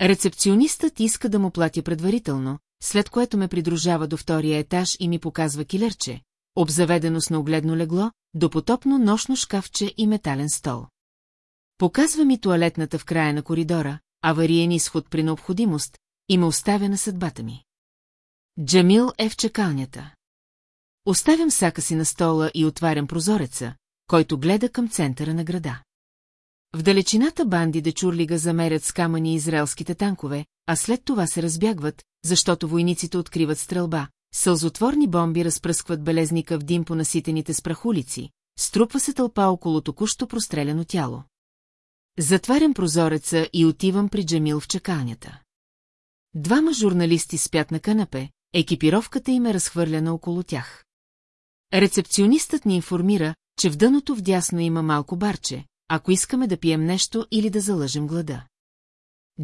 Рецепционистът иска да му платя предварително, след което ме придружава до втория етаж и ми показва килерче, обзаведено с наогледно легло, допотопно нощно шкафче и метален стол. Показва ми туалетната в края на коридора, авариен изход при необходимост, и ме оставя на съдбата ми. Джамил е в чекалнята. Оставям сака си на стола и отварям прозореца, който гледа към центъра на града. В далечината банди дечурлига замерят с камъни израелските танкове, а след това се разбягват, защото войниците откриват стрелба, сълзотворни бомби разпръскват белезника в дим по наситените с прахулици, струпва се тълпа около току-що простреляно тяло. Затварям прозореца и отивам при Джамил в чакалнята. Двама журналисти спят на канапе, екипировката им е разхвърляна около тях. Рецепционистът ни информира, че в дъното вдясно има малко барче, ако искаме да пием нещо или да залъжем глада.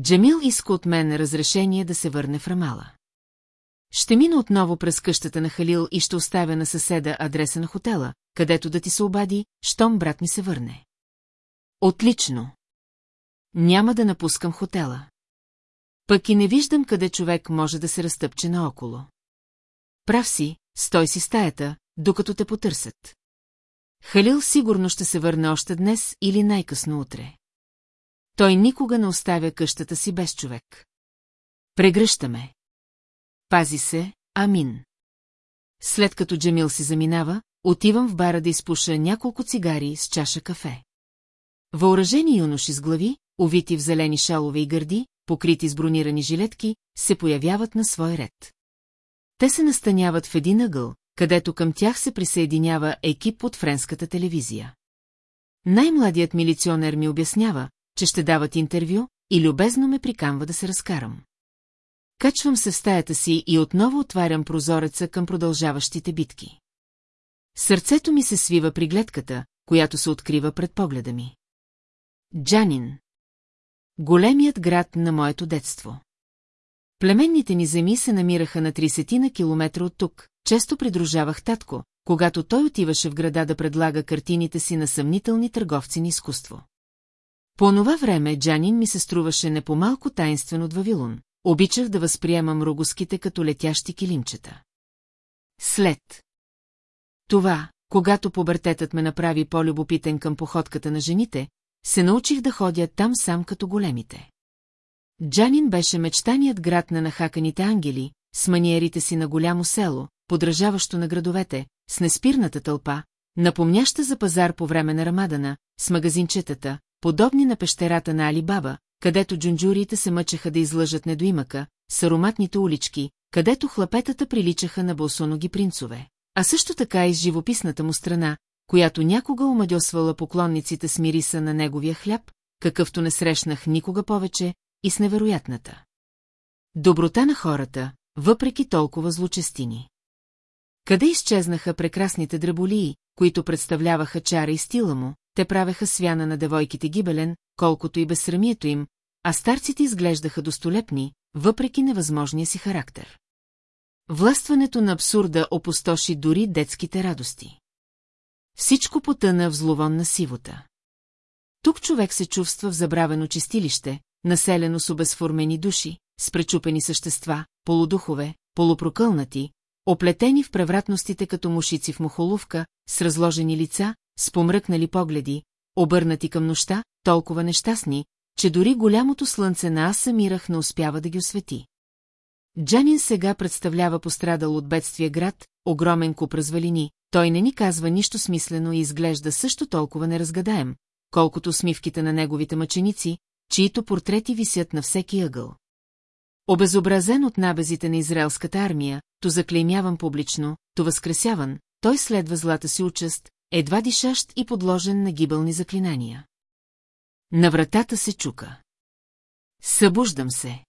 Джамил иска от мен разрешение да се върне в Рамала. Ще мина отново през къщата на Халил и ще оставя на съседа адреса на хотела, където да ти се обади, щом брат ми се върне. Отлично. Няма да напускам хотела. Пък и не виждам къде човек може да се разтъпче наоколо. Прав си, стой си стаята, докато те потърсят. Халил сигурно ще се върне още днес или най-късно утре. Той никога не оставя къщата си без човек. Прегръщаме. Пази се, амин. След като Джамил си заминава, отивам в бара да изпуша няколко цигари с чаша кафе. Въоръжени юноши с глави, увити в зелени шалове и гърди, покрити с бронирани жилетки, се появяват на свой ред. Те се настаняват в един ъгъл, където към тях се присъединява екип от френската телевизия. Най-младият милиционер ми обяснява, че ще дават интервю и любезно ме приканва да се разкарам. Качвам се в стаята си и отново отварям прозореца към продължаващите битки. Сърцето ми се свива при гледката, която се открива пред погледа ми. Джанин. Големият град на моето детство. Племенните ни земи се намираха на 30 на километра от тук, често придружавах татко, когато той отиваше в града да предлага картините си на съмнителни търговци на изкуство. По онова време Джанин ми се струваше не по-малко таинствен от Вавилон. Обичах да възприемам рогоските като летящи килимчета. След това, когато побъртетът ме направи по-любопитен към походката на жените, се научих да ходя там сам като големите. Джанин беше мечтаният град на нахаканите ангели, с маниерите си на голямо село, подражаващо на градовете, с неспирната тълпа, напомняща за пазар по време на Рамадана, с магазинчетата, подобни на пещерата на Али Баба, където джунджуриите се мъчеха да излъжат недоимъка, с ароматните улички, където хлапетата приличаха на босоноги принцове, а също така и с живописната му страна, която някога омадьосвала поклонниците с мириса на неговия хляб, какъвто не срещнах никога повече, и с невероятната. Доброта на хората, въпреки толкова злочестини. Къде изчезнаха прекрасните дреболии, които представляваха чара и стила му, те правеха свяна на девойките гибелен, колкото и безсрамието им, а старците изглеждаха достолепни, въпреки невъзможния си характер. Властването на абсурда опустоши дори детските радости. Всичко потъна в зловонна сивота. Тук човек се чувства в забравено чистилище, населено с обезформени души, с пречупени същества, полудухове, полупрокълнати, оплетени в превратностите като мушици в мухоловка, с разложени лица, с помръкнали погледи, обърнати към нощта, толкова нещастни, че дори голямото слънце на аз самирах не успява да ги освети. Джанин сега представлява пострадал от бедствие град, огромен куп развалини, той не ни казва нищо смислено и изглежда също толкова неразгадаем, колкото смивките на неговите мъченици, чието портрети висят на всеки ъгъл. Обезобразен от набезите на израелската армия, то заклеймяван публично, то възкресяван, той следва злата си участ, едва дишащ и подложен на гибелни заклинания. На вратата се чука. Събуждам се.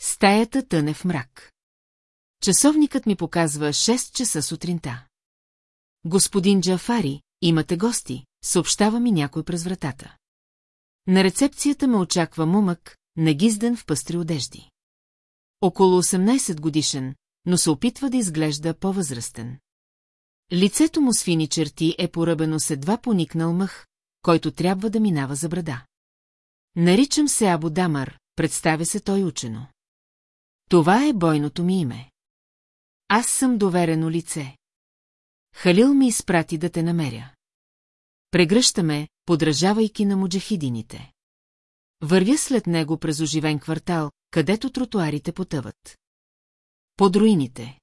Стаята тъне в мрак. Часовникът ми показва 6 часа сутринта. Господин Джафари, имате гости, съобщава ми някой през вратата. На рецепцията ме очаква мумък, нагизден в пъстри одежди. Около 18 годишен, но се опитва да изглежда по-възрастен. Лицето му с фини черти е поръбено с едва поникнал мъх, който трябва да минава за брада. Наричам се Або Дамар, представя се той учено. Това е бойното ми име. Аз съм доверено лице. Халил ми изпрати да те намеря. Прегръщаме, подражавайки на муджахидините. Вървя след него през оживен квартал, където тротуарите потъват. Под руините.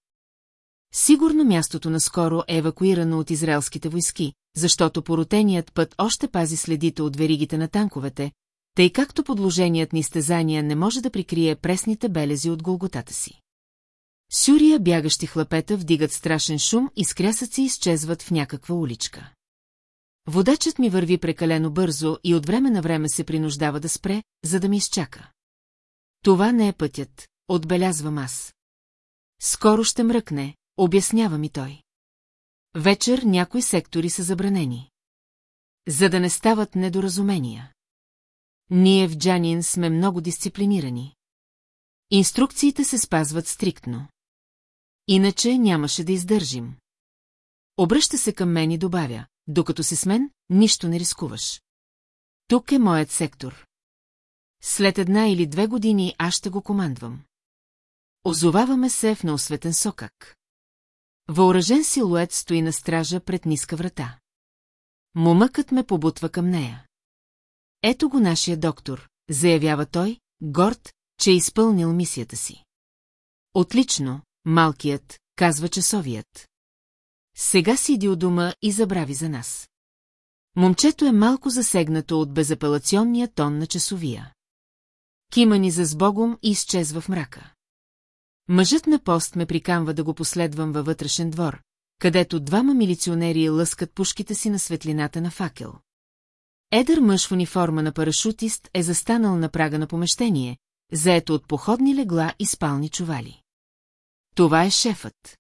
Сигурно мястото наскоро е евакуирано от израелските войски, защото поротеният път още пази следите от веригите на танковете, тъй както подложеният ни стезания не може да прикрие пресните белези от голготата си. Сюрия бягащи хлапета вдигат страшен шум и скрясъци изчезват в някаква уличка. Водачът ми върви прекалено бързо и от време на време се принуждава да спре, за да ми изчака. Това не е пътят, отбелязвам аз. Скоро ще мръкне, обяснява ми той. Вечер някои сектори са забранени. За да не стават недоразумения. Ние в Джанин сме много дисциплинирани. Инструкциите се спазват стриктно. Иначе нямаше да издържим. Обръща се към мен и добавя, докато си с мен, нищо не рискуваш. Тук е моят сектор. След една или две години аз ще го командвам. Озоваваме се в неосветен сокак. Въоръжен силует стои на стража пред ниска врата. Момъкът ме побутва към нея. Ето го нашия доктор, заявява той, горд, че е изпълнил мисията си. Отлично, малкият, казва часовият. Сега си иди у дома и забрави за нас. Момчето е малко засегнато от безапелационния тон на часовия. Кима ни за сбогом и изчезва в мрака. Мъжът на пост ме прикамва да го последвам във вътрешен двор, където двама милиционери лъскат пушките си на светлината на факел. Едър мъж в униформа на парашутист е застанал на прага на помещение, заето от походни легла и спални чували. Това е шефът.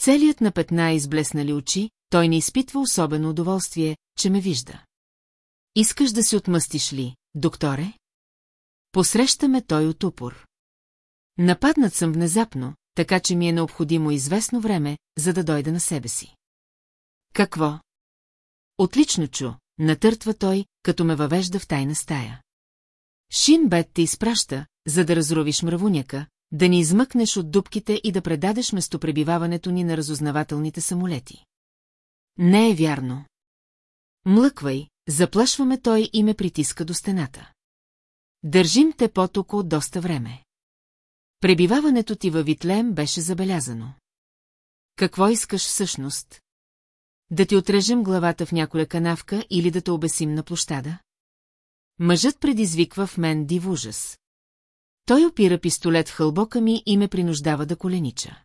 Целият на петна изблеснали очи, той не изпитва особено удоволствие, че ме вижда. Искаш да си отмъстиш ли, докторе? Посрещаме той от упор. Нападнат съм внезапно, така че ми е необходимо известно време, за да дойда на себе си. Какво? Отлично чу, натъртва той, като ме въвежда в тайна стая. Шинбет те изпраща, за да разровиш мравуняка, да ни измъкнеш от дубките и да предадеш местопребиваването ни на разузнавателните самолети. Не е вярно. Млъквай, заплашваме той и ме притиска до стената. Държим те по-токо от доста време. Пребиваването ти във Витлеем беше забелязано. Какво искаш всъщност? Да ти отрежем главата в някоя канавка или да те обесим на площада? Мъжът предизвиква в мен див ужас. Той опира пистолет в хълбока ми и ме принуждава да коленича.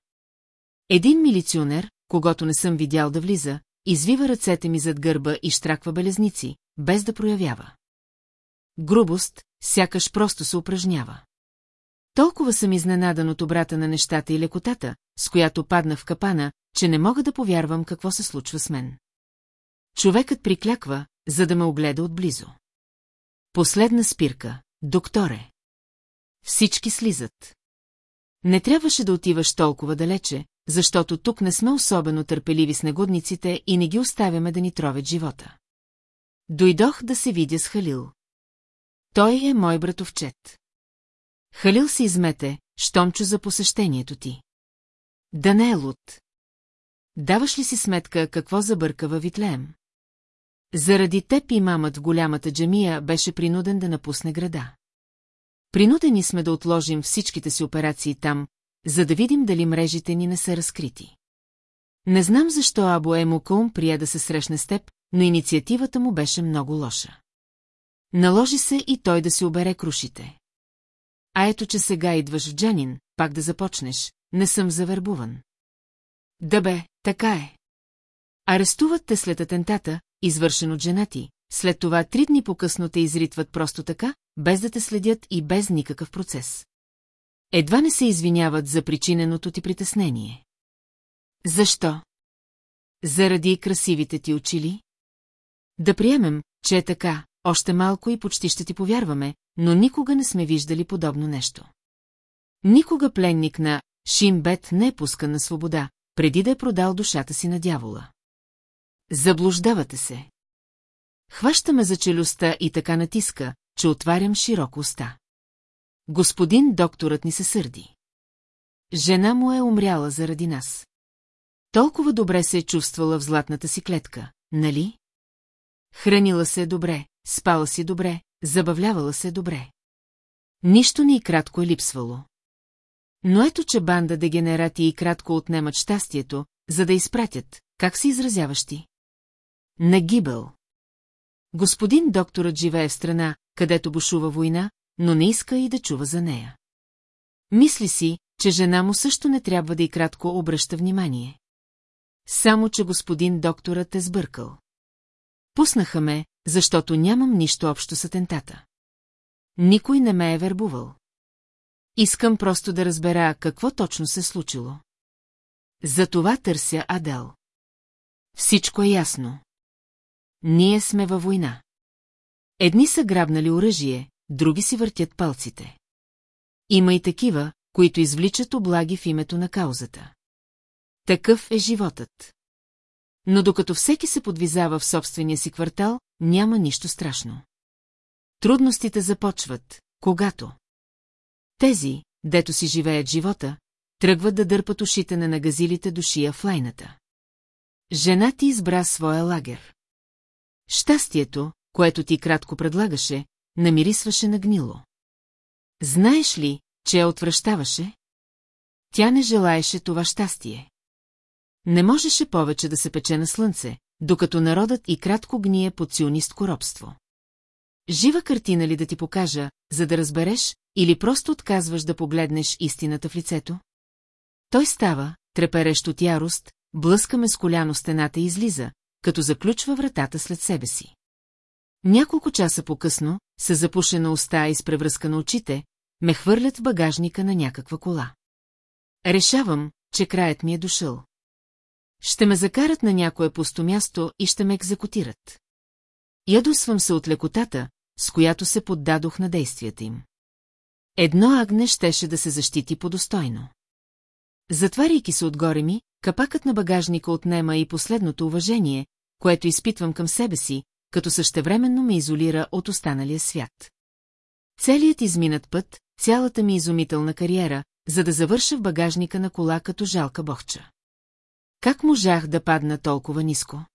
Един милиционер, когато не съм видял да влиза, извива ръцете ми зад гърба и штраква белезници, без да проявява. Грубост, сякаш просто се упражнява. Толкова съм изненадан от обрата на нещата и лекотата, с която паднах в капана, че не мога да повярвам какво се случва с мен. Човекът прикляква, за да ме огледа отблизо. Последна спирка, докторе. Всички слизат. Не трябваше да отиваш толкова далече, защото тук не сме особено търпеливи с негодниците и не ги оставяме да ни тровят живота. Дойдох да се видя с Халил. Той е мой братовчет. Халил се измете, щомчо за посещението ти. Да не е луд. Даваш ли си сметка какво забърка във Витлеем? Заради теб и мамът в голямата джамия беше принуден да напусне града. Принудени сме да отложим всичките си операции там, за да видим дали мрежите ни не са разкрити. Не знам защо Або Емукаум прия да се срещне с теб, но инициативата му беше много лоша. Наложи се и той да си обере крушите. А ето, че сега идваш в Джанин, пак да започнеш, не съм завербуван. Да бе, така е. Арестуват те след атентата, извършен от жена ти, след това три дни по-късно те изритват просто така, без да те следят и без никакъв процес. Едва не се извиняват за причиненото ти притеснение. Защо? Заради красивите ти очили? Да приемем, че е така, още малко и почти ще ти повярваме, но никога не сме виждали подобно нещо. Никога пленник на Шимбет не е пускан на свобода, преди да е продал душата си на дявола. Заблуждавате се. Хващаме за челюстта и така натиска, че отварям широко уста. Господин докторът ни се сърди. Жена му е умряла заради нас. Толкова добре се е чувствала в златната си клетка, нали? Хранила се добре, спала си добре, забавлявала се добре. Нищо ни и кратко е липсвало. Но ето, че банда дегенерати и кратко отнемат щастието, за да изпратят, как се изразяваш ти? На гибел. Господин докторът живее в страна, където бушува война, но не иска и да чува за нея. Мисли си, че жена му също не трябва да и кратко обръща внимание. Само, че господин докторът е сбъркал. Пуснаха ме, защото нямам нищо общо с атентата. Никой не ме е вербувал. Искам просто да разбера какво точно се случило. Затова търся Адел. Всичко е ясно. Ние сме във война. Едни са грабнали оръжие, други си въртят палците. Има и такива, които извличат облаги в името на каузата. Такъв е животът. Но докато всеки се подвизава в собствения си квартал, няма нищо страшно. Трудностите започват, когато. Тези, дето си живеят живота, тръгват да дърпат ушите на нагазилите душия в лайната. Жена ти избра своя лагер. Щастието, което ти кратко предлагаше, намирисваше на гнило. Знаеш ли, че я отвръщаваше? Тя не желаеше това щастие. Не можеше повече да се пече на слънце, докато народът и кратко гние под сионистко робство. Жива картина ли да ти покажа, за да разбереш, или просто отказваш да погледнеш истината в лицето? Той става, треперещ от ярост, блъскаме с коляно стената и излиза, като заключва вратата след себе си. Няколко часа по-късно, с запушена уста и с превръзка на очите, ме хвърлят в багажника на някаква кола. Решавам, че краят ми е дошъл. Ще ме закарат на някое пусто място и ще ме екзекутират. Ядосвам се от лекотата, с която се поддадох на действията им. Едно агне щеше да се защити подостойно. Затваряйки се отгоре ми, капакът на багажника отнема и последното уважение, което изпитвам към себе си, като същевременно ме изолира от останалия свят. Целият изминат път, цялата ми изумителна кариера, за да завърша в багажника на кола като жалка бохча. Как можах да падна толкова ниско?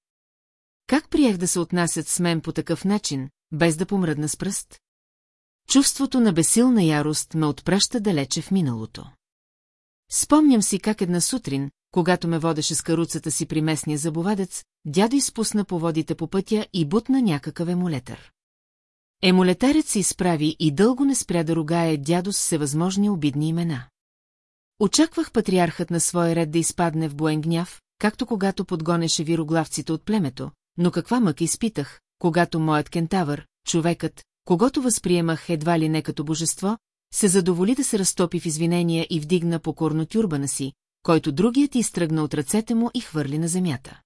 Как приех да се отнасят с мен по такъв начин, без да помръдна с пръст? Чувството на бесилна ярост ме отпраща далече в миналото. Спомням си как една сутрин, когато ме водеше с каруцата си при местния забовадец, дядо изпусна поводите по пътя и бутна някакъв емулетър. Емулетарят се изправи и дълго не спря да ругае дядо с всевъзможни обидни имена. Очаквах патриархът на своя ред да изпадне в боен гняв, както когато подгонеше вироглавците от племето, но каква мъка изпитах, когато моят кентавър, човекът, когато възприемах едва ли не като божество, се задоволи да се разтопи в извинения и вдигна покорно тюрбана си, който другият изтръгна от ръцете му и хвърли на земята.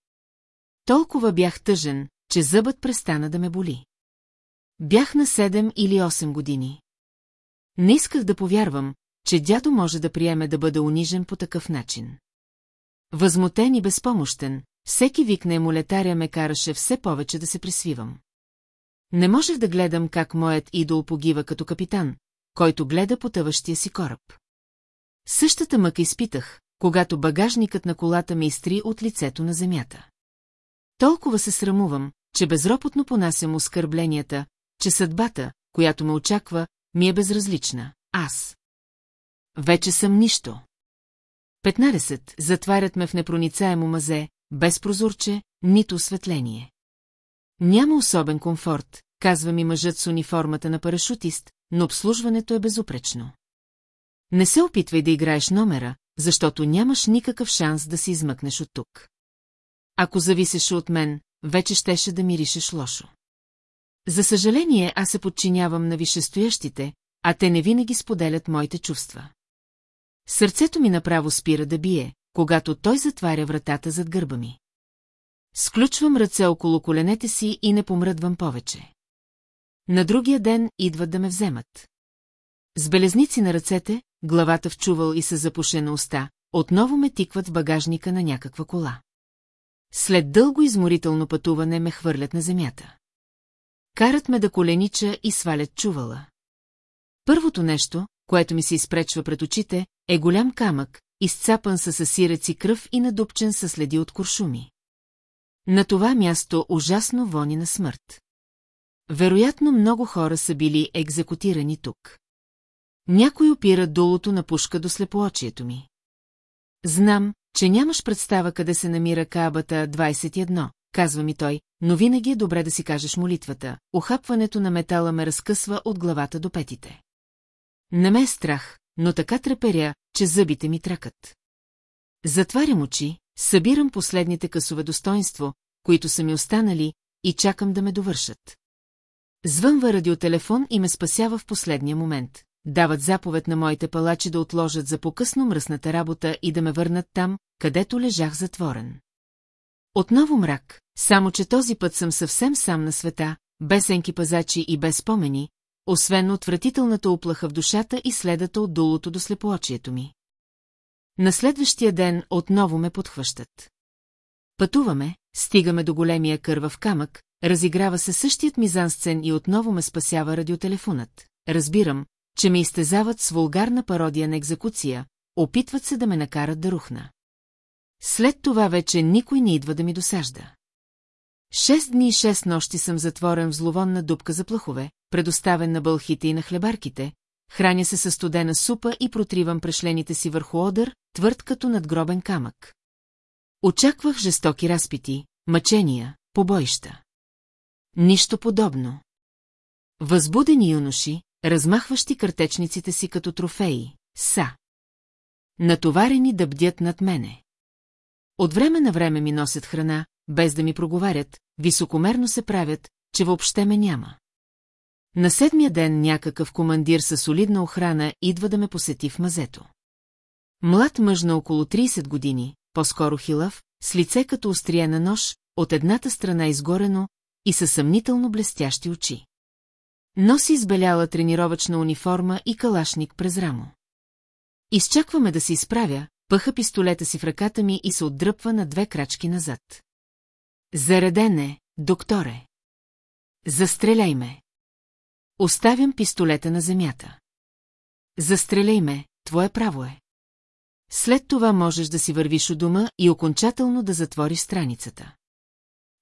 Толкова бях тъжен, че зъбът престана да ме боли. Бях на 7 или 8 години. Не исках да повярвам, че дядо може да приеме да бъде унижен по такъв начин. Възмутен и безпомощен, всеки вик на емулетаря ме караше все повече да се присвивам. Не можех да гледам как моят идол погива като капитан, който гледа потъващия си кораб. Същата мъка изпитах, когато багажникът на колата ми изтри от лицето на земята. Толкова се срамувам, че безропотно понасям оскърбленията, че съдбата, която ме очаква, ми е безразлична. Аз. Вече съм нищо. 15. Затварят ме в непроницаемо мазе, без прозорче, нито осветление. Няма особен комфорт, казва ми мъжът с униформата на парашутист, но обслужването е безупречно. Не се опитвай да играеш номера, защото нямаш никакъв шанс да се измъкнеш от тук. Ако зависеше от мен, вече щеше да миришеш лошо. За съжаление, аз се подчинявам на висшестоящите, а те не винаги споделят моите чувства. Сърцето ми направо спира да бие, когато той затваря вратата зад гърба ми. Сключвам ръце около коленете си и не помръдвам повече. На другия ден идват да ме вземат. С белезници на ръцете, главата в чувал и с запушена уста, отново ме тикват в багажника на някаква кола. След дълго изморително пътуване ме хвърлят на земята. Карат ме да коленича и свалят чувала. Първото нещо, което ми се изпречва пред очите, е голям камък, изцапан със сирец и кръв и надупчен със следи от куршуми. На това място ужасно вони на смърт. Вероятно много хора са били екзекутирани тук. Някой опира долото на пушка до слепоочието ми. Знам, че нямаш представа къде се намира кабата 21, казва ми той, но винаги е добре да си кажеш молитвата. Охапването на метала ме разкъсва от главата до петите. Не ме е страх, но така треперя, че зъбите ми тракат. Затварям очи, събирам последните късове достоинство, които са ми останали, и чакам да ме довършат. Звънва радиотелефон и ме спасява в последния момент. Дават заповед на моите палачи да отложат за покъсно мръсната работа и да ме върнат там, където лежах затворен. Отново мрак, само че този път съм съвсем сам на света, без енки пазачи и без спомени, освен отвратителната оплаха в душата и следата от дулото до слепоочието ми. На следващия ден отново ме подхващат. Пътуваме, стигаме до големия кървав камък, разиграва се същият мизансцен и отново ме спасява радиотелефонът. Разбирам, че ме изтезават с вулгарна пародия на екзекуция, опитват се да ме накарат да рухна. След това вече никой не идва да ми досажда. Шест дни и шест нощи съм затворен в зловонна дупка за плахове, предоставен на бълхите и на хлебарките, храня се със студена супа и протривам прешлените си върху одър, твърд като надгробен камък. Очаквах жестоки разпити, мъчения, побоища. Нищо подобно. Възбудени юноши, размахващи картечниците си като трофеи, са. Натоварени да бдят над мене. От време на време ми носят храна, без да ми проговарят, високомерно се правят, че въобще ме няма. На седмия ден някакъв командир със солидна охрана идва да ме посети в мазето. Млад мъж на около 30 години, по-скоро хилав, с лице като острие на нож, от едната страна изгорено и със съмнително блестящи очи. Носи избеляла тренировъчна униформа и калашник през рамо. Изчакваме да се изправя, пъха пистолета си в ръката ми и се отдръпва на две крачки назад. Зареден е, докторе. Застреляй ме. Оставям пистолета на земята. Застреляй ме, твое право е. След това можеш да си вървиш у дома и окончателно да затвориш страницата.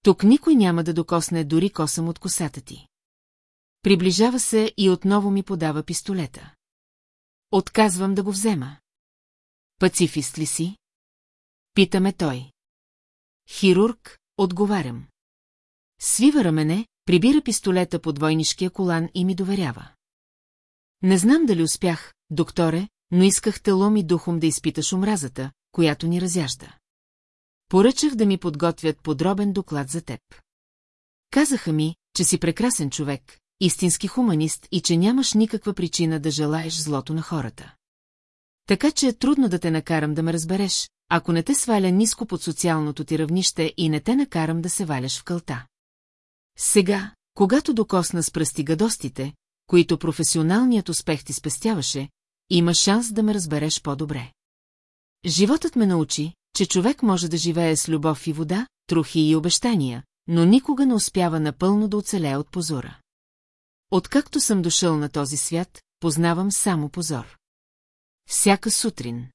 Тук никой няма да докосне дори косъм от косата ти. Приближава се и отново ми подава пистолета. Отказвам да го взема. Пацифист ли си? Питаме той. Хирург, отговарям. Свива рамене, прибира пистолета под двойнишкия колан и ми доверява. Не знам дали успях, докторе, но исках телом и духом да изпиташ омразата, която ни разяжда. Поръчах да ми подготвят подробен доклад за теб. Казаха ми, че си прекрасен човек, истински хуманист и че нямаш никаква причина да желаеш злото на хората. Така че е трудно да те накарам да ме разбереш, ако не те сваля ниско под социалното ти равнище и не те накарам да се валяш в кълта. Сега, когато докосна с пръсти гадостите, които професионалният успех ти спестяваше, има шанс да ме разбереш по-добре. Животът ме научи, че човек може да живее с любов и вода, трухи и обещания, но никога не успява напълно да оцелее от позора. Откакто съм дошъл на този свят, познавам само позор. Всяка сутрин.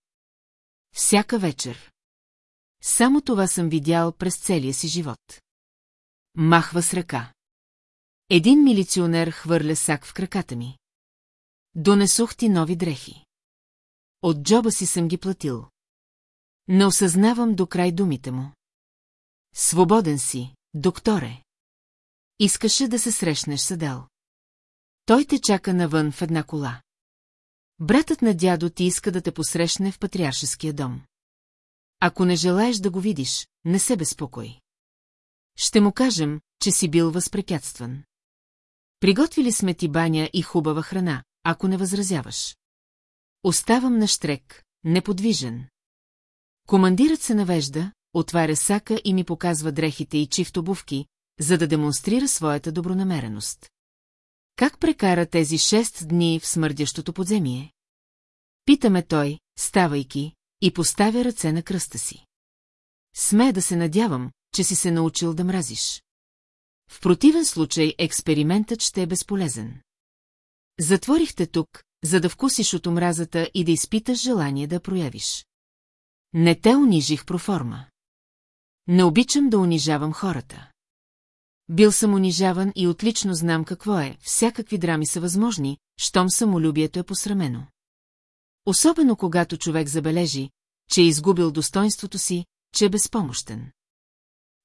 Всяка вечер. Само това съм видял през целия си живот. Махва с ръка. Един милиционер хвърля сак в краката ми. Донесох ти нови дрехи. От джоба си съм ги платил. Не осъзнавам до край думите му. Свободен си, докторе. Искаше да се срещнеш с Адел. Той те чака навън в една кола. Братът на дядо ти иска да те посрещне в патриаршеския дом. Ако не желаеш да го видиш, не се безпокой. Ще му кажем, че си бил възпрепятстван. Приготвили сме ти баня и хубава храна, ако не възразяваш. Оставам на штрек, неподвижен. Командирът се навежда, отваря сака и ми показва дрехите и чифт обувки, за да демонстрира своята добронамереност. Как прекара тези шест дни в смърдящото подземие? Питаме той, ставайки, и поставя ръце на кръста си. Сме да се надявам, че си се научил да мразиш. В противен случай експериментът ще е безполезен. Затворихте тук, за да вкусиш от омразата и да изпиташ желание да проявиш. Не те унижих проформа. Не обичам да унижавам хората. Бил съм унижаван и отлично знам какво е, всякакви драми са възможни, щом самолюбието е посрамено. Особено когато човек забележи, че е изгубил достоинството си, че е безпомощен.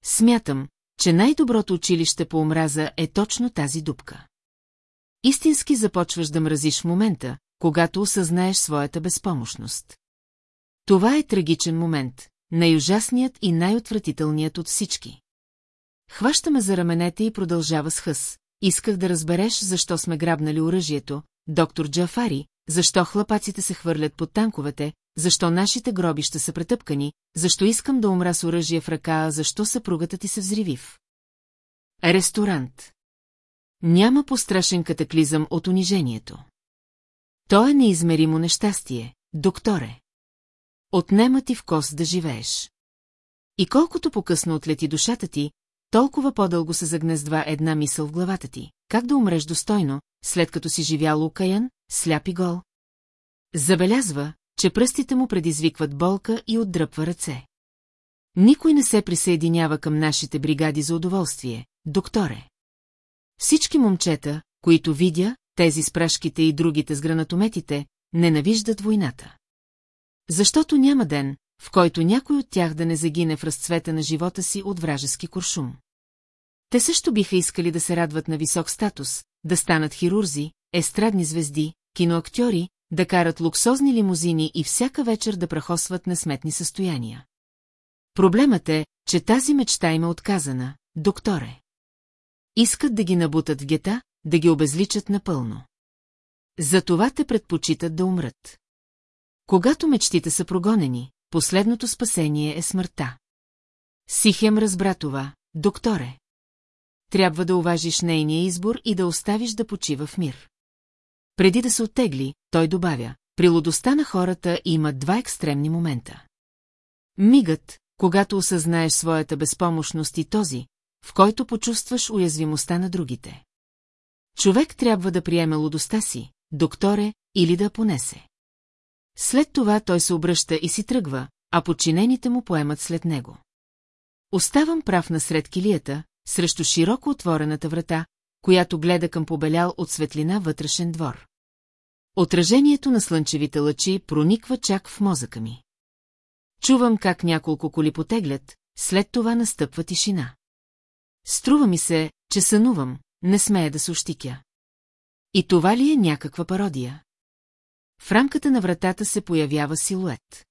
Смятам, че най-доброто училище по омраза е точно тази дупка. Истински започваш да мразиш момента, когато осъзнаеш своята безпомощност. Това е трагичен момент, най-ужасният и най-отвратителният от всички. Хващаме за раменете и продължава с хъс. Исках да разбереш, защо сме грабнали оръжието, доктор Джафари, защо хлапаците се хвърлят под танковете, защо нашите гробища са претъпкани, защо искам да умра с оръжие в ръка, а защо съпругата ти се взривив. Ресторант. Няма пострашен катаклизъм от унижението. То е неизмеримо нещастие, докторе. отнема ти в кос да живееш. И колкото по-късно отлети душата ти, толкова по-дълго се загнездва една мисъл в главата ти. Как да умреш достойно, след като си живял окаян, сляп и гол? Забелязва, че пръстите му предизвикват болка и отдръпва ръце. Никой не се присъединява към нашите бригади за удоволствие, докторе. Всички момчета, които видя, тези с прашките и другите с гранатометите, ненавиждат войната. Защото няма ден, в който някой от тях да не загине в разцвета на живота си от вражески куршум. Те също биха искали да се радват на висок статус, да станат хирурзи, естрадни звезди, киноактьори, да карат луксозни лимузини и всяка вечер да прахосват несметни състояния. Проблемът е, че тази мечта им е отказана, докторе. Искат да ги набутат в гета, да ги обезличат напълно. Затова те предпочитат да умрат. Когато мечтите са прогонени, последното спасение е смъртта. Сихем разбра това, докторе. Трябва да уважиш нейния избор и да оставиш да почива в мир. Преди да се оттегли, той добавя, при лудостта на хората има два екстремни момента. Мигът, когато осъзнаеш своята безпомощност и този, в който почувстваш уязвимостта на другите. Човек трябва да приеме лудостта си, докторе, или да понесе. След това той се обръща и си тръгва, а подчинените му поемат след него. Оставам прав насред килията, срещу широко отворената врата, която гледа към побелял от светлина вътрешен двор. Отражението на слънчевите лъчи прониква чак в мозъка ми. Чувам как няколко коли потеглят, след това настъпва тишина. Струва ми се, че сънувам, не смея да се ощикя. И това ли е някаква пародия? В рамката на вратата се появява силует.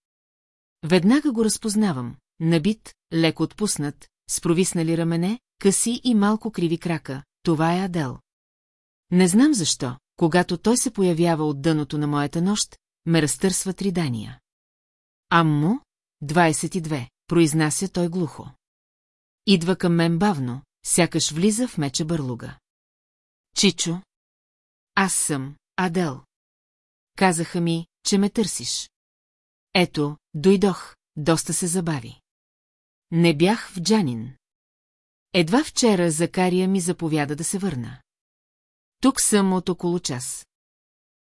Веднага го разпознавам, набит, леко отпуснат, с провиснали рамене, къси и малко криви крака. Това е Адел. Не знам защо, когато той се появява от дъното на моята нощ, ме разтърсва ридания. Аммо, 22, произнася той глухо. Идва към мен бавно, сякаш влиза в меча бърлуга. Чичо? Аз съм, Адел. Казаха ми, че ме търсиш. Ето, дойдох, доста се забави. Не бях в Джанин. Едва вчера Закария ми заповяда да се върна. Тук съм от около час.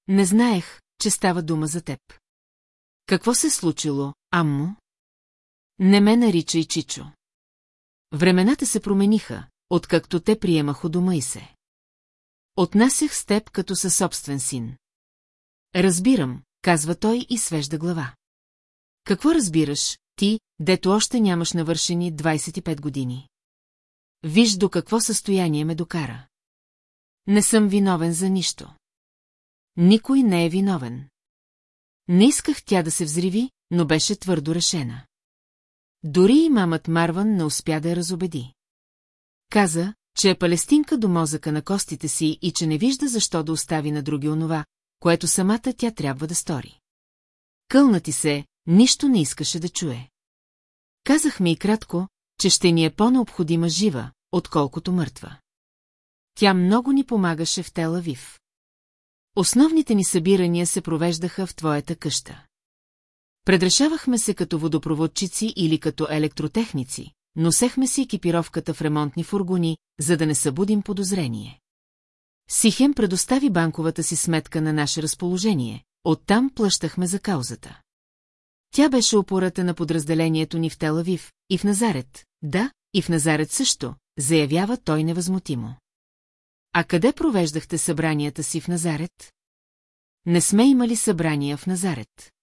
Не знаех, че става дума за теб. Какво се случило, Аммо? Не ме наричай Чичо. Времената се промениха, откакто те приемах у дома и се. Отнасях с теб като със собствен син. Разбирам, казва той и свежда глава. Какво разбираш, ти, дето още нямаш навършени 25 години? Виж до какво състояние ме докара. Не съм виновен за нищо. Никой не е виновен. Не исках тя да се взриви, но беше твърдо решена. Дори и мамът Марван не успя да я разобеди. Каза, че е палестинка до мозъка на костите си и че не вижда защо да остави на други онова, което самата тя трябва да стори. Кълна ти се, нищо не искаше да чуе. Казах ми и кратко, че ще ни е по-необходима жива, отколкото мъртва. Тя много ни помагаше в Телавив. Основните ни събирания се провеждаха в твоята къща. Предрешавахме се като водопроводчици или като електротехници, носехме си екипировката в ремонтни фургони, за да не събудим подозрение. Сихем предостави банковата си сметка на наше разположение, оттам плащахме за каузата. Тя беше опората на подразделението ни в Телавив и в Назарет, да, и в Назарет също, заявява той невъзмутимо. А къде провеждахте събранията си в Назарет? Не сме имали събрания в Назарет.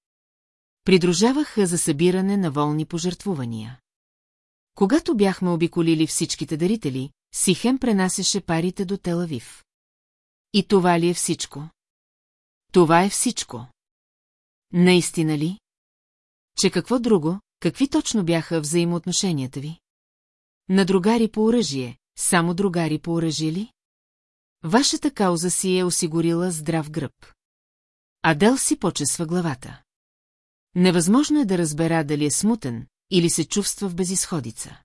Придружаваха за събиране на волни пожертвувания. Когато бяхме обиколили всичките дарители, Сихем пренасяше парите до Телавив. И това ли е всичко? Това е всичко. Наистина ли? Че какво друго, какви точно бяха взаимоотношенията ви? На другари по оръжие, само другари по оръжие ли? Вашата кауза си е осигурила здрав гръб. Адел си почесва главата. Невъзможно е да разбера дали е смутен или се чувства в безисходица.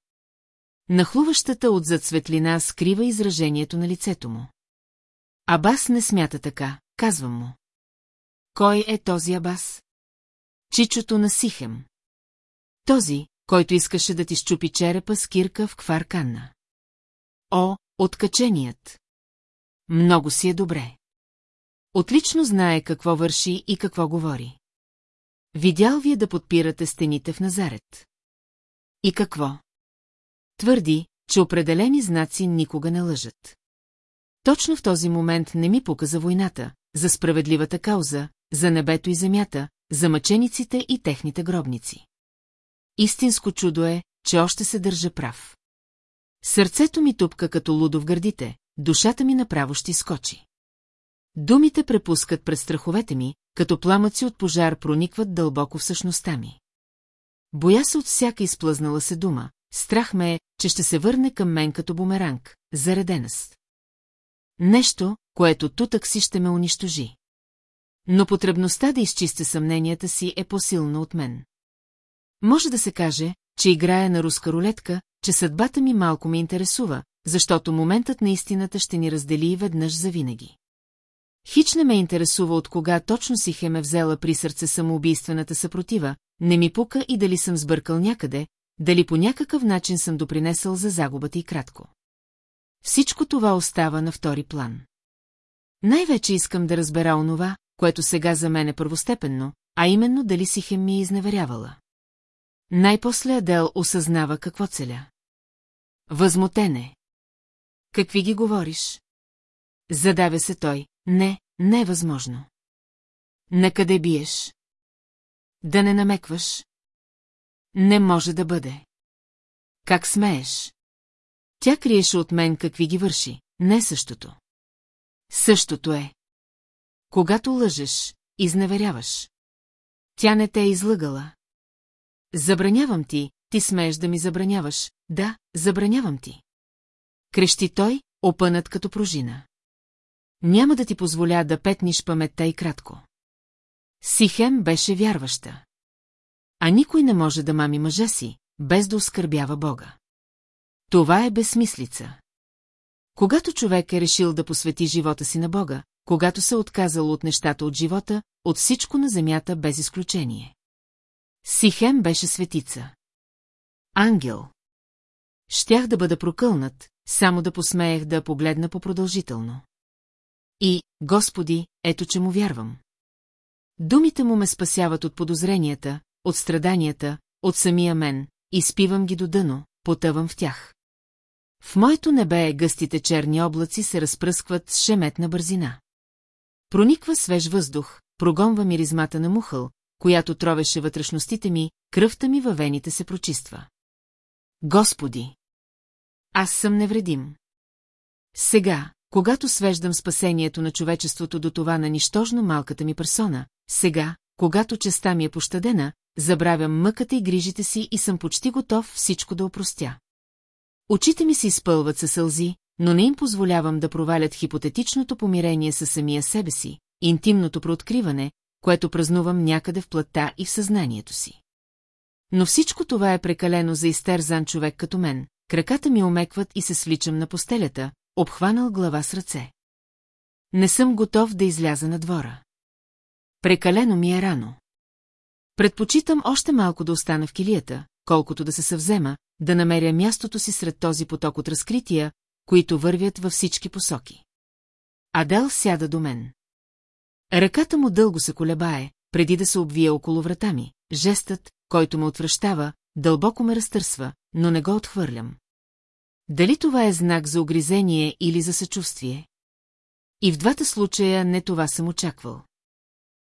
Нахлуващата отзад светлина скрива изражението на лицето му. Абас не смята така, казвам му. Кой е този Абас? Чичото на Сихем. Този, който искаше да ти щупи черепа с кирка в кварканна. О, откаченият! Много си е добре. Отлично знае какво върши и какво говори. Видял ви е да подпирате стените в Назарет. И какво? Твърди, че определени знаци никога не лъжат. Точно в този момент не ми пука за войната, за справедливата кауза, за небето и земята, за мъчениците и техните гробници. Истинско чудо е, че още се държа прав. Сърцето ми тупка като лудо в гърдите, душата ми направо ще скочи. Думите препускат пред страховете ми, като пламъци от пожар проникват дълбоко в същността ми. Боя се от всяка изплъзнала се дума, страх ме е, че ще се върне към мен като бумеранг, заредена с. Нещо, което тутък си ще ме унищожи. Но потребността да изчистя съмненията си е по-силна от мен. Може да се каже, че играя на руска рулетка, че съдбата ми малко ме интересува, защото моментът на истината ще ни раздели и веднъж завинаги. Хич не ме интересува от кога точно си хе ме взела при сърце самоубийствената съпротива, не ми пука и дали съм сбъркал някъде, дали по някакъв начин съм допринесъл за загубата и кратко. Всичко това остава на втори план. Най-вече искам да разбера онова, което сега за мен е първостепенно, а именно дали си хем ми е изневерявала. Най-после Адел осъзнава какво целя. Възмутене. Какви ги говориш? Задавя се той. Не, не е възможно. Накъде биеш? Да не намекваш? Не може да бъде. Как смееш? Тя криеше от мен какви ги върши, не същото. Същото е. Когато лъжеш, изневеряваш. Тя не те е излъгала. Забранявам ти, ти смееш да ми забраняваш. Да, забранявам ти. Крещи той, опънат като пружина. Няма да ти позволя да петниш паметта и кратко. Сихем беше вярваща. А никой не може да мами мъжа си, без да оскърбява Бога. Това е безсмислица. Когато човек е решил да посвети живота си на Бога, когато се е отказал от нещата от живота, от всичко на земята без изключение. Сихем беше светица. Ангел. Щях да бъда прокълнат, само да посмеех да погледна по-продължително. И, Господи, ето че му вярвам. Думите му ме спасяват от подозренията, от страданията, от самия мен, изпивам ги до дъно, потъвам в тях. В моето небе гъстите черни облаци се разпръскват с шеметна бързина. Прониква свеж въздух, прогонва миризмата на мухъл, която тровеше вътрешностите ми, кръвта ми във вените се прочиства. Господи! Аз съм невредим. Сега, когато свеждам спасението на човечеството до това на нищожно малката ми персона, сега, когато честа ми е пощадена, забравям мъката и грижите си и съм почти готов всичко да опростя. Очите ми се изпълват със сълзи, но не им позволявам да провалят хипотетичното помирение със самия себе си, интимното прооткриване, което празнувам някъде в плътта и в съзнанието си. Но всичко това е прекалено за изтерзан човек като мен, краката ми омекват и се свличам на постелята, обхванал глава с ръце. Не съм готов да изляза на двора. Прекалено ми е рано. Предпочитам още малко да остана в килията, колкото да се съвзема, да намеря мястото си сред този поток от разкрития, които вървят във всички посоки. Адел сяда до мен. Ръката му дълго се колебае, преди да се обвие около врата ми. Жестът, който ме отвръщава, дълбоко ме разтърсва, но не го отхвърлям. Дали това е знак за огризение или за съчувствие? И в двата случая не това съм очаквал.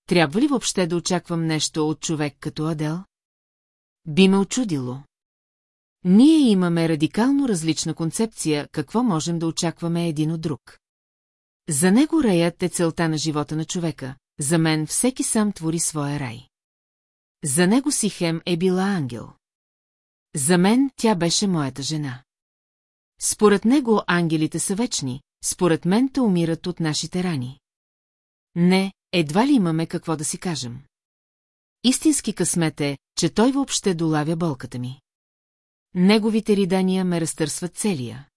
Трябва ли въобще да очаквам нещо от човек като Адел? Би ме очудило. Ние имаме радикално различна концепция, какво можем да очакваме един от друг. За него раят е целта на живота на човека, за мен всеки сам твори своя рай. За него Сихем е била ангел. За мен тя беше моята жена. Според него ангелите са вечни, според мен те умират от нашите рани. Не, едва ли имаме какво да си кажем. Истински късмет е, че той въобще долавя болката ми. Неговите ридания ме разтърсват целия.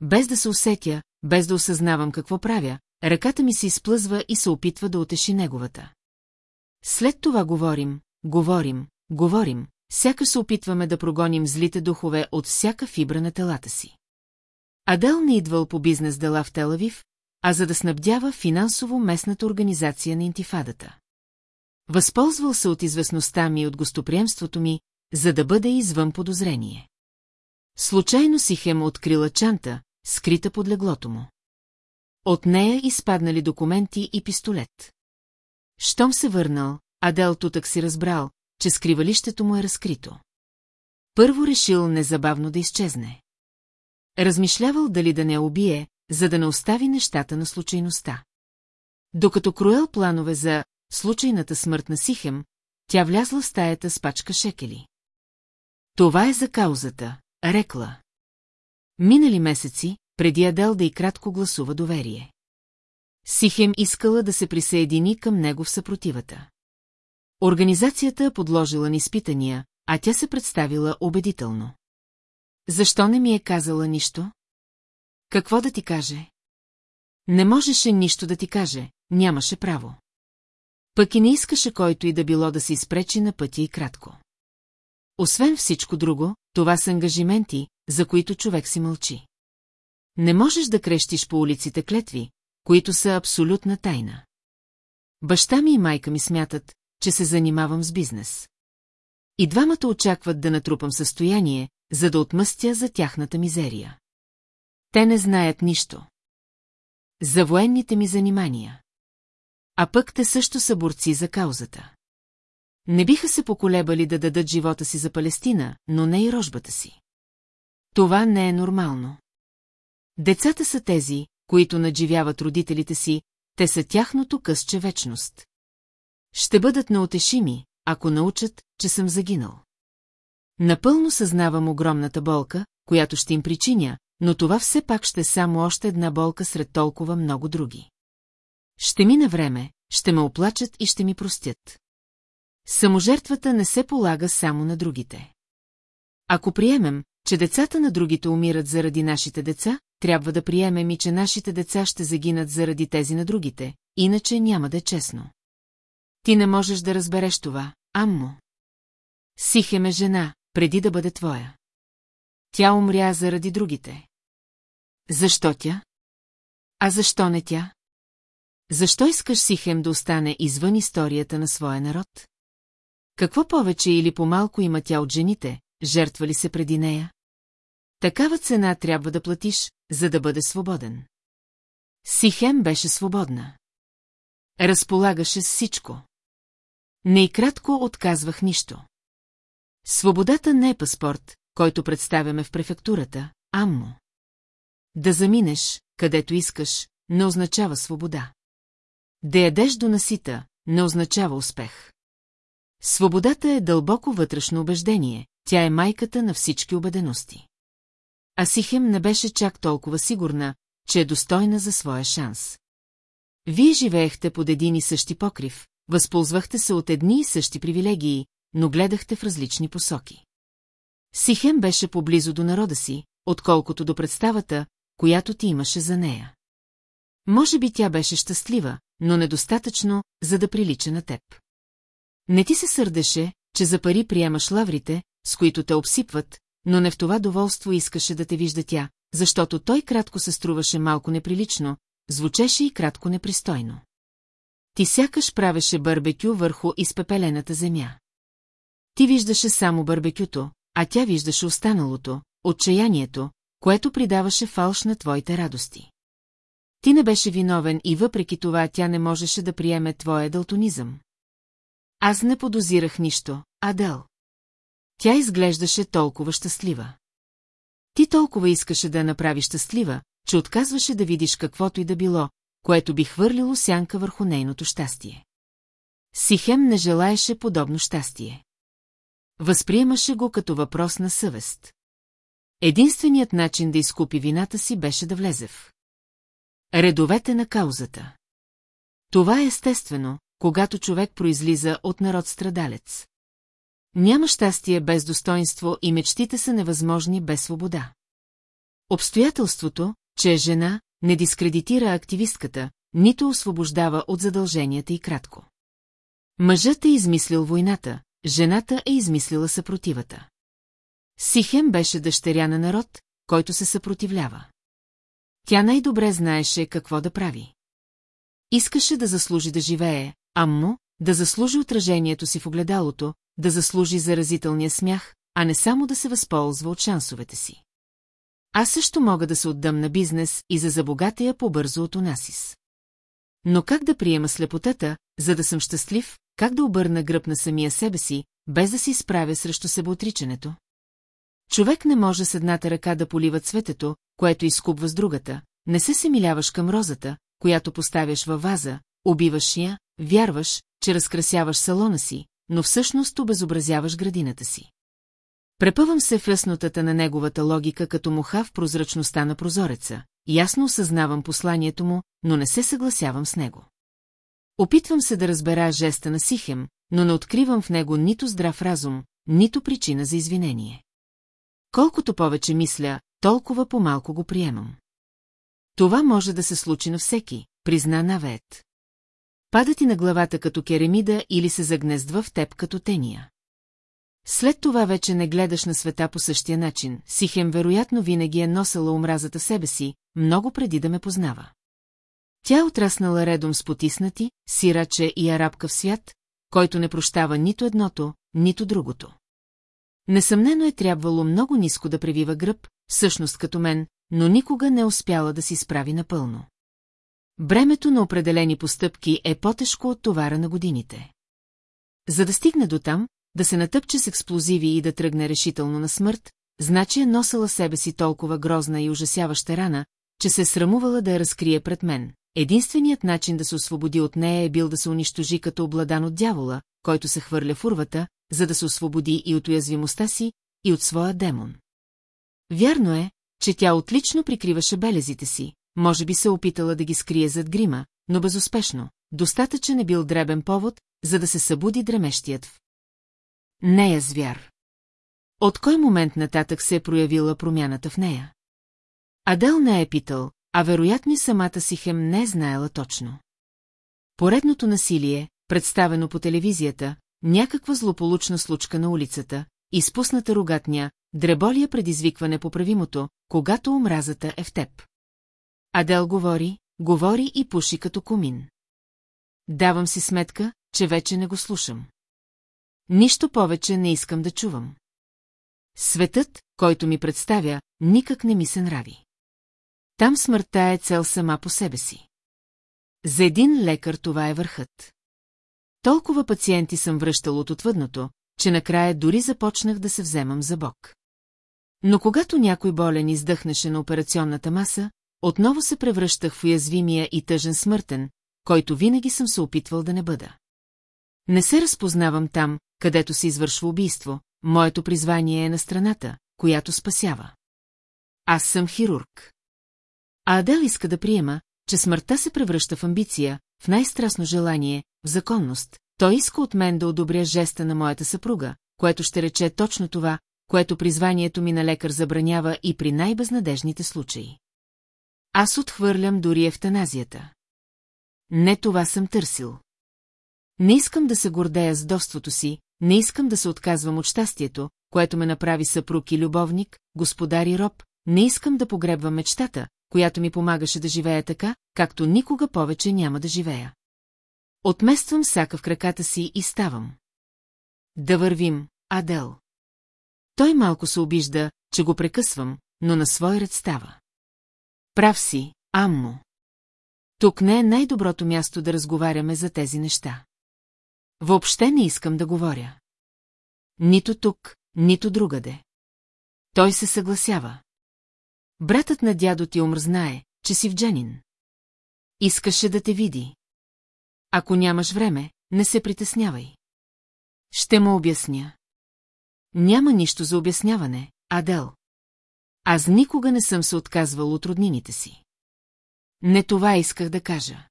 Без да се усетя, без да осъзнавам какво правя, ръката ми се изплъзва и се опитва да отеши неговата. След това говорим, говорим, говорим, сякаш се опитваме да прогоним злите духове от всяка фибра на телата си. Адел не идвал по бизнес дела в Телавив, а за да снабдява финансово местната организация на интифадата. Възползвал се от известността ми и от гостоприемството ми, за да бъде извън подозрение. Случайно си хем открила чанта, скрита под леглото му. От нея изпаднали документи и пистолет. Щом се върнал, Адел тутък си разбрал, че скривалището му е разкрито. Първо решил незабавно да изчезне. Размишлявал дали да не убие, за да не остави нещата на случайността. Докато кроел планове за случайната смърт на Сихем, тя влязла в стаята с пачка шекели. Това е за каузата, рекла. Минали месеци, преди Адел да и кратко гласува доверие. Сихем искала да се присъедини към него в съпротивата. Организацията е подложила ни изпитания, а тя се представила убедително. Защо не ми е казала нищо? Какво да ти каже? Не можеше нищо да ти каже, нямаше право. Пък и не искаше който и да било да се изпречи на пътя и кратко. Освен всичко друго, това са ангажименти, за които човек си мълчи. Не можеш да крещиш по улиците клетви, които са абсолютна тайна. Баща ми и майка ми смятат, че се занимавам с бизнес. И двамата очакват да натрупам състояние, за да отмъстя за тяхната мизерия. Те не знаят нищо. За военните ми занимания. А пък те също са борци за каузата. Не биха се поколебали да дадат живота си за Палестина, но не и рожбата си. Това не е нормално. Децата са тези, които надживяват родителите си, те са тяхното късче вечност. Ще бъдат неотешими, ако научат, че съм загинал. Напълно съзнавам огромната болка, която ще им причиня, но това все пак ще е само още една болка сред толкова много други. Ще мине време, ще ме оплачат и ще ми простят. Саможертвата не се полага само на другите. Ако приемем, че децата на другите умират заради нашите деца, трябва да приемем и че нашите деца ще загинат заради тези на другите, иначе няма да е честно. Ти не можеш да разбереш това, аммо. Сихем е жена, преди да бъде твоя. Тя умря заради другите. Защо тя? А защо не тя? Защо искаш Сихем да остане извън историята на своя народ? Какво повече или по-малко има тя от жените, жертвали се преди нея? Такава цена трябва да платиш, за да бъде свободен. Сихем беше свободна. Разполагаше с всичко. Не и кратко отказвах нищо. Свободата не е паспорт, който представяме в префектурата, аммо. Да заминеш, където искаш, не означава свобода. Да ядеш до насита, не означава успех. Свободата е дълбоко вътрешно убеждение, тя е майката на всички убедености. А Сихем не беше чак толкова сигурна, че е достойна за своя шанс. Вие живеехте под един и същи покрив, възползвахте се от едни и същи привилегии, но гледахте в различни посоки. Сихем беше поблизо до народа си, отколкото до представата, която ти имаше за нея. Може би тя беше щастлива, но недостатъчно, за да прилича на теб. Не ти се сърдеше, че за пари приемаш лаврите, с които те обсипват, но не в това доволство искаше да те вижда тя, защото той кратко се струваше малко неприлично, звучеше и кратко непристойно. Ти сякаш правеше барбекю върху изпепелената земя. Ти виждаше само барбекюто, а тя виждаше останалото, отчаянието, което придаваше фалш на твоите радости. Ти не беше виновен и въпреки това тя не можеше да приеме твоя далтонизъм. Аз не подозирах нищо, Адел. Тя изглеждаше толкова щастлива. Ти толкова искаше да я направи щастлива, че отказваше да видиш каквото и да било, което би хвърлило сянка върху нейното щастие. Сихем не желаеше подобно щастие. Възприемаше го като въпрос на съвест. Единственият начин да изкупи вината си беше да влезе в редовете на каузата. Това е естествено, когато човек произлиза от народ страдалец. Няма щастие без достоинство и мечтите са невъзможни без свобода. Обстоятелството, че е жена, не дискредитира активистката, нито освобождава от задълженията и кратко. Мъжът е измислил войната, жената е измислила съпротивата. Сихем беше дъщеря на народ, който се съпротивлява. Тя най-добре знаеше какво да прави. Искаше да заслужи да живее, аммо, да заслужи отражението си в огледалото, да заслужи заразителния смях, а не само да се възползва от шансовете си. Аз също мога да се отдам на бизнес и за забогатея по-бързо от Онасис. Но как да приема слепотата, за да съм щастлив, как да обърна гръб на самия себе си, без да се изправя срещу себеотричането? Човек не може с едната ръка да полива цветето, което изкупва с другата, не се семиляваш към розата, която поставяш във ваза, убиваш я, вярваш, че разкрасяваш салона си, но всъщност обезобразяваш градината си. Препъвам се в яснотата на неговата логика като муха в прозрачността на прозореца, ясно осъзнавам посланието му, но не се съгласявам с него. Опитвам се да разбера жеста на Сихем, но не откривам в него нито здрав разум, нито причина за извинение. Колкото повече мисля, толкова по-малко го приемам. Това може да се случи на всеки, призна Навет. Пада ти на главата като керемида или се загнездва в теб като тения. След това вече не гледаш на света по същия начин, Сихем вероятно винаги е носила омразата себе си, много преди да ме познава. Тя е отраснала редом с потиснати, сираче и арабка в свят, който не прощава нито едното, нито другото. Несъмнено е трябвало много ниско да превива гръб, всъщност като мен, но никога не успяла да си справи напълно. Бремето на определени постъпки е по-тежко от товара на годините. За да стигне до там, да се натъпче с експлозиви и да тръгне решително на смърт, значи е носила себе си толкова грозна и ужасяваща рана, че се е срамувала да я разкрие пред мен. Единственият начин да се освободи от нея е бил да се унищожи като обладан от дявола, който се хвърля в урвата, за да се освободи и от уязвимостта си, и от своя демон. Вярно е, че тя отлично прикриваше белезите си, може би се опитала да ги скрие зад грима, но безуспешно, достатъчен е бил дребен повод, за да се събуди дремещият в. Нея звяр. От кой момент нататък се е проявила промяната в нея? Адел не е питал, а вероятно и самата си хем не е знаела точно. Поредното насилие, представено по телевизията, някаква злополучна случка на улицата, изпусната рогатня, дреболия предизвикване поправимото, когато омразата е в теб. Адел говори, говори и пуши като комин. Давам си сметка, че вече не го слушам. Нищо повече не искам да чувам. Светът, който ми представя, никак не ми се нрави. Там смъртта е цел сама по себе си. За един лекар това е върхът. Толкова пациенти съм връщал от отвъдното, че накрая дори започнах да се вземам за бок. Но когато някой болен издъхнеше на операционната маса, отново се превръщах в уязвимия и тъжен смъртен, който винаги съм се опитвал да не бъда. Не се разпознавам там, където се извършва убийство, моето призвание е на страната, която спасява. Аз съм хирург. А Адел иска да приема, че смъртта се превръща в амбиция, в най-страстно желание, в законност. Той иска от мен да одобря жеста на моята съпруга, което ще рече точно това, което призванието ми на лекар забранява и при най-безнадежните случаи. Аз отхвърлям дори ефтаназията. Не това съм търсил. Не искам да се гордея с доството си, не искам да се отказвам от щастието, което ме направи съпруг и любовник, господар и роб, не искам да погребвам мечтата, която ми помагаше да живея така, както никога повече няма да живея. Отмествам сака в краката си и ставам. Да вървим, Адел. Той малко се обижда, че го прекъсвам, но на свой ред става. Прав си, Аммо. Тук не е най-доброто място да разговаряме за тези неща. Въобще не искам да говоря. Нито тук, нито другаде. Той се съгласява. Братът на дядо ти омрзнае, че си в Джанин. Искаше да те види. Ако нямаш време, не се притеснявай. Ще му обясня. Няма нищо за обясняване, Адел. Аз никога не съм се отказвал от роднините си. Не това исках да кажа.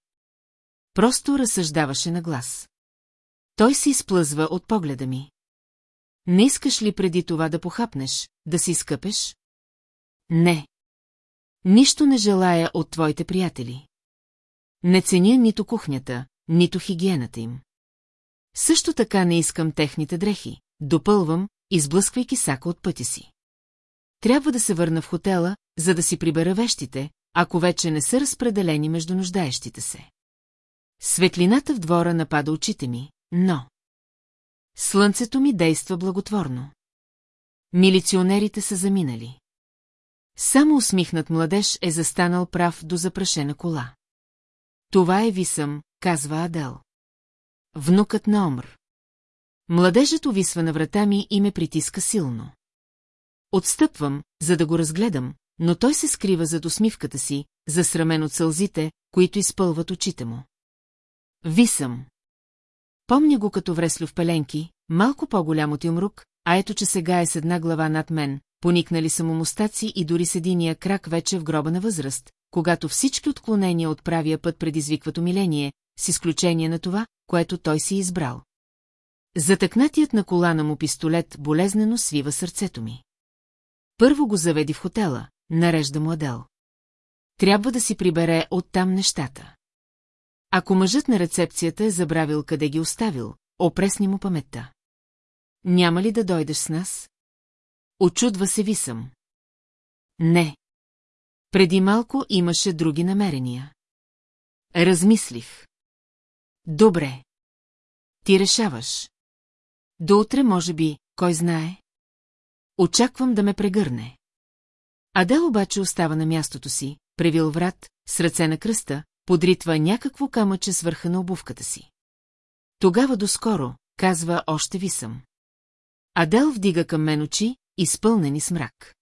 Просто разсъждаваше на глас. Той се изплъзва от погледа ми. Не искаш ли преди това да похапнеш, да си изкъпеш? Не. Нищо не желая от твоите приятели. Не ценя нито кухнята, нито хигиената им. Също така не искам техните дрехи, допълвам, изблъсквайки сака от пътя си. Трябва да се върна в хотела, за да си прибера вещите, ако вече не са разпределени между нуждаещите се. Светлината в двора напада очите ми, но... Слънцето ми действа благотворно. Милиционерите са заминали. Само усмихнат младеж е застанал прав до запрашена кола. Това е Висъм, казва Адел. Внукът на Омр. Младежът увисва на врата ми и ме притиска силно. Отстъпвам, за да го разгледам, но той се скрива зад усмивката си, засрамен от сълзите, които изпълват очите му. Висъм. Помня го като вреслив пеленки, малко по-голям от Юмрук, а ето че сега е с една глава над мен, поникнали са му мустаци и дори с единия крак вече в гроба на възраст, когато всички отклонения от правия път предизвикват умиление, с изключение на това, което той си избрал. Затъкнатият на колана му пистолет болезнено свива сърцето ми. Първо го заведи в хотела, нарежда му Адел. Трябва да си прибере оттам нещата. Ако мъжът на рецепцията е забравил къде ги оставил, опресни му паметта. Няма ли да дойдеш с нас? Очудва се висъм. Не. Преди малко имаше други намерения. Размислих. Добре. Ти решаваш. До утре, може би, кой знае? Очаквам да ме прегърне. Адел обаче остава на мястото си, превил врат, с ръце на кръста, подритва някакво камъче с върха на обувката си. Тогава доскоро, казва, още ви съм. Адел вдига към мен очи, изпълнени с мрак.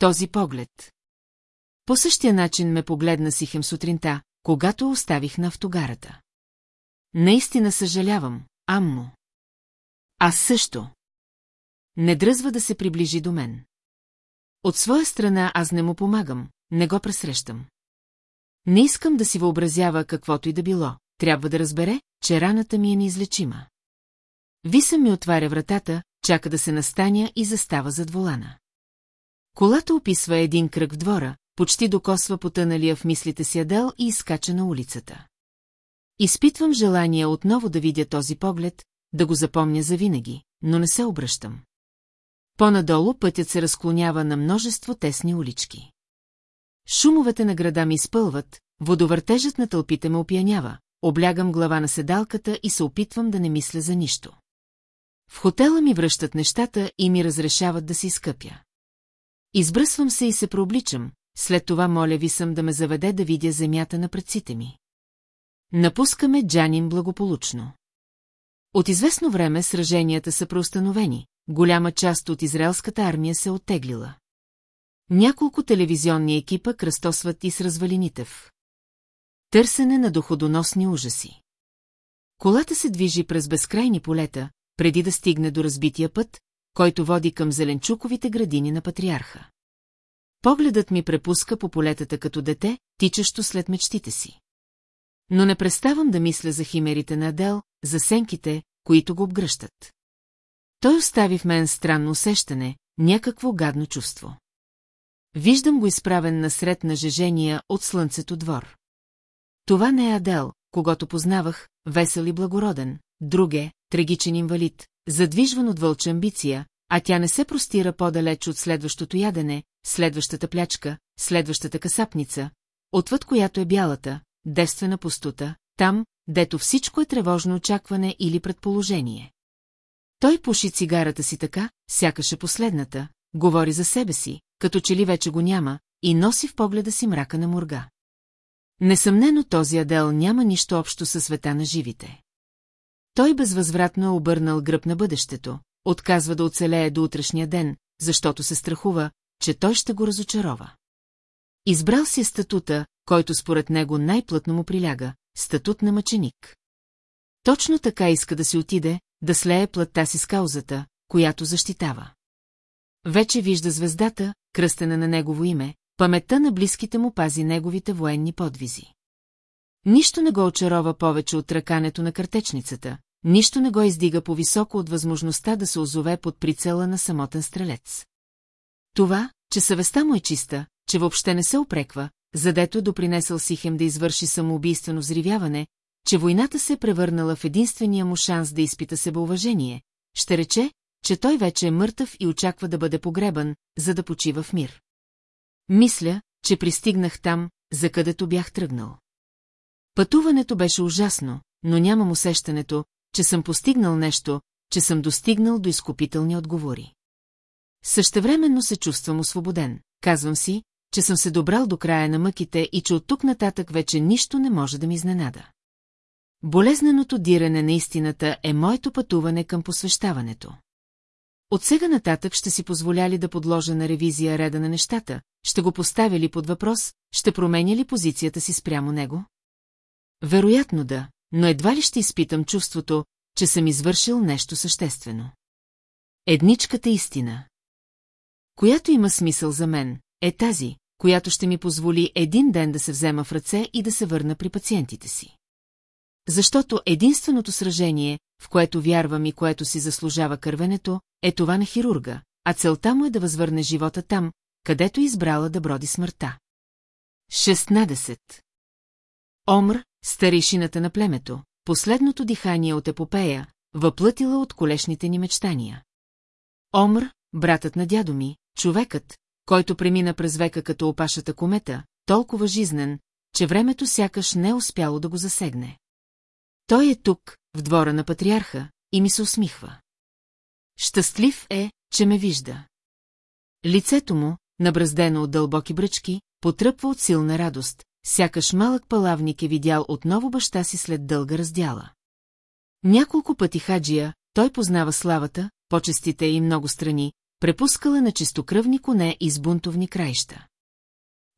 Този поглед. По същия начин ме погледна Сихем сутринта, когато оставих на автогарата. Наистина съжалявам, аммо. Аз също. Не дръзва да се приближи до мен. От своя страна аз не му помагам, не го пресрещам. Не искам да си въобразява каквото и да било, трябва да разбере, че раната ми е неизлечима. Виса ми отваря вратата, чака да се настаня и застава зад волана. Колата описва един кръг в двора, почти докосва потъналия в мислите си Адел и изкача на улицата. Изпитвам желание отново да видя този поглед, да го запомня завинаги, но не се обръщам. По-надолу пътят се разклонява на множество тесни улички. Шумовете на града ми изпълват, водовъртежът на тълпите ме опиянява, облягам глава на седалката и се опитвам да не мисля за нищо. В хотела ми връщат нещата и ми разрешават да се изкъпя. Избръсвам се и се прообличам, след това моля ви съм да ме заведе да видя земята на предците ми. Напускаме Джанин благополучно. От известно време сраженията са преустановени, голяма част от израелската армия се оттеглила. Няколко телевизионни екипа кръстосват и с развалините в. Търсене на доходоносни ужаси. Колата се движи през безкрайни полета, преди да стигне до разбития път, който води към зеленчуковите градини на патриарха. Погледът ми препуска по полетата като дете, тичащо след мечтите си. Но не преставам да мисля за химерите на Адел, за сенките, които го обгръщат. Той остави в мен странно усещане, някакво гадно чувство. Виждам го изправен насред на жежения от слънцето двор. Това не е Адел, когато познавах, весел и благороден, друг е, трагичен инвалид, задвижван от вълча амбиция, а тя не се простира по-далеч от следващото ядене, следващата плячка, следващата касапница, отвъд която е бялата, девствена пустота, там, дето всичко е тревожно очакване или предположение. Той пуши цигарата си така, сякаше последната, говори за себе си, като че ли вече го няма, и носи в погледа си мрака на морга. Несъмнено този Адел няма нищо общо със света на живите. Той безвъзвратно е обърнал гръб на бъдещето, отказва да оцелее до утрешния ден, защото се страхува, че той ще го разочарова. Избрал си е статута, който според него най-плътно му приляга, статут на мъченик. Точно така иска да си отиде, да слее плътта си с каузата, която защитава. Вече вижда звездата, кръстена на негово име, паметта на близките му пази неговите военни подвизи. Нищо не го очарова повече от ръкането на картечницата, нищо не го издига по-високо от възможността да се озове под прицела на самотен стрелец. Това, че съвестта му е чиста, че въобще не се опреква, задето е допринесъл Сихем да извърши самоубийствено взривяване, че войната се е превърнала в единствения му шанс да изпита себеуважение, ще рече, че той вече е мъртъв и очаква да бъде погребан, за да почива в мир. Мисля, че пристигнах там, за където бях тръгнал. Пътуването беше ужасно, но нямам усещането, че съм постигнал нещо, че съм достигнал до изкупителни отговори. Същевременно се чувствам освободен. Казвам си, че съм се добрал до края на мъките и че от тук нататък вече нищо не може да ми изненада. Болезненото диране на истината е моето пътуване към посвещаването. От сега нататък ще си позволя ли да подложа на ревизия реда на нещата, ще го поставя ли под въпрос, ще променя ли позицията си спрямо него? Вероятно да, но едва ли ще изпитам чувството, че съм извършил нещо съществено. Едничката истина, която има смисъл за мен, е тази, която ще ми позволи един ден да се взема в ръце и да се върна при пациентите си. Защото единственото сражение, в което вярвам и което си заслужава кървенето, е това на хирурга, а целта му е да възвърне живота там, където е избрала да броди смъртта. 16. Омр, старейшината на племето, последното дихание от епопея, въплътила от колешните ни мечтания. Омр, братът на дядо ми, човекът, който премина през века като опашата комета, толкова жизнен, че времето сякаш не е успяло да го засегне. Той е тук, в двора на патриарха, и ми се усмихва. Щастлив е, че ме вижда. Лицето му, набраздено от дълбоки бръчки, потръпва от силна радост, сякаш малък палавник е видял отново баща си след дълга раздяла. Няколко пъти хаджия, той познава славата, почестите и много страни, препускала на чистокръвни коне из бунтовни краища.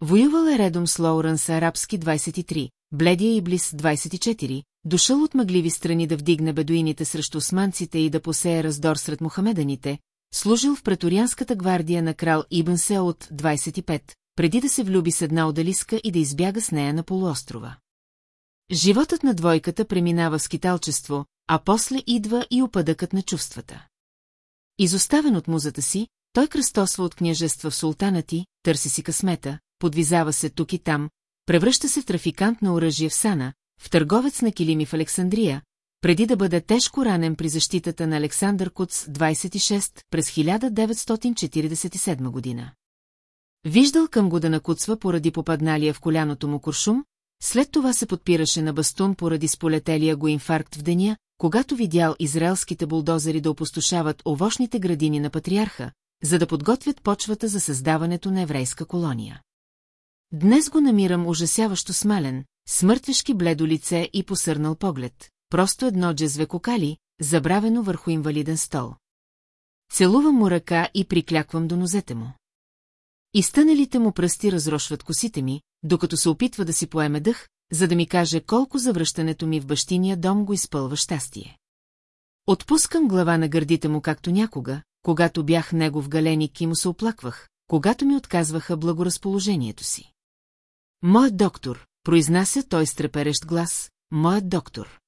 Воювал е редом с Лоуренс арабски 23, бледия и близ 24, дошъл от мъгливи страни да вдигне бедуините срещу османците и да посее раздор сред мухамеданите, служил в преторианската гвардия на крал Ибн Се от 25, преди да се влюби с една одалиска и да избяга с нея на полуострова. Животът на двойката преминава в скиталчество, а после идва и опадъкът на чувствата. Изоставен от музата си, той кръстосва от княжества в султанати, търси си късмета, подвизава се тук и там, превръща се в трафикант на оръжие в Сана, в търговец на килими в Александрия, преди да бъде тежко ранен при защитата на Александър Куц 26 през 1947 година. Виждал към го да накуцва поради попадналия в коляното му куршум, след това се подпираше на бастун поради сполетелия го инфаркт в деня, когато видял израелските булдозери да опустошават овощните градини на патриарха, за да подготвят почвата за създаването на еврейска колония. Днес го намирам ужасяващо смален, смъртвешки бледо лице и посърнал поглед, просто едно джезве кокали, забравено върху инвалиден стол. Целувам му ръка и прикляквам до нозете му. Изтъналите му пръсти разрошват косите ми, докато се опитва да си поеме дъх, за да ми каже колко завръщането ми в бащиния дом го изпълва щастие. Отпускам глава на гърдите му както някога, когато бях негов галеник и му се оплаквах, когато ми отказваха благоразположението си. Моят доктор, произнася той с треперещ глас, моят доктор.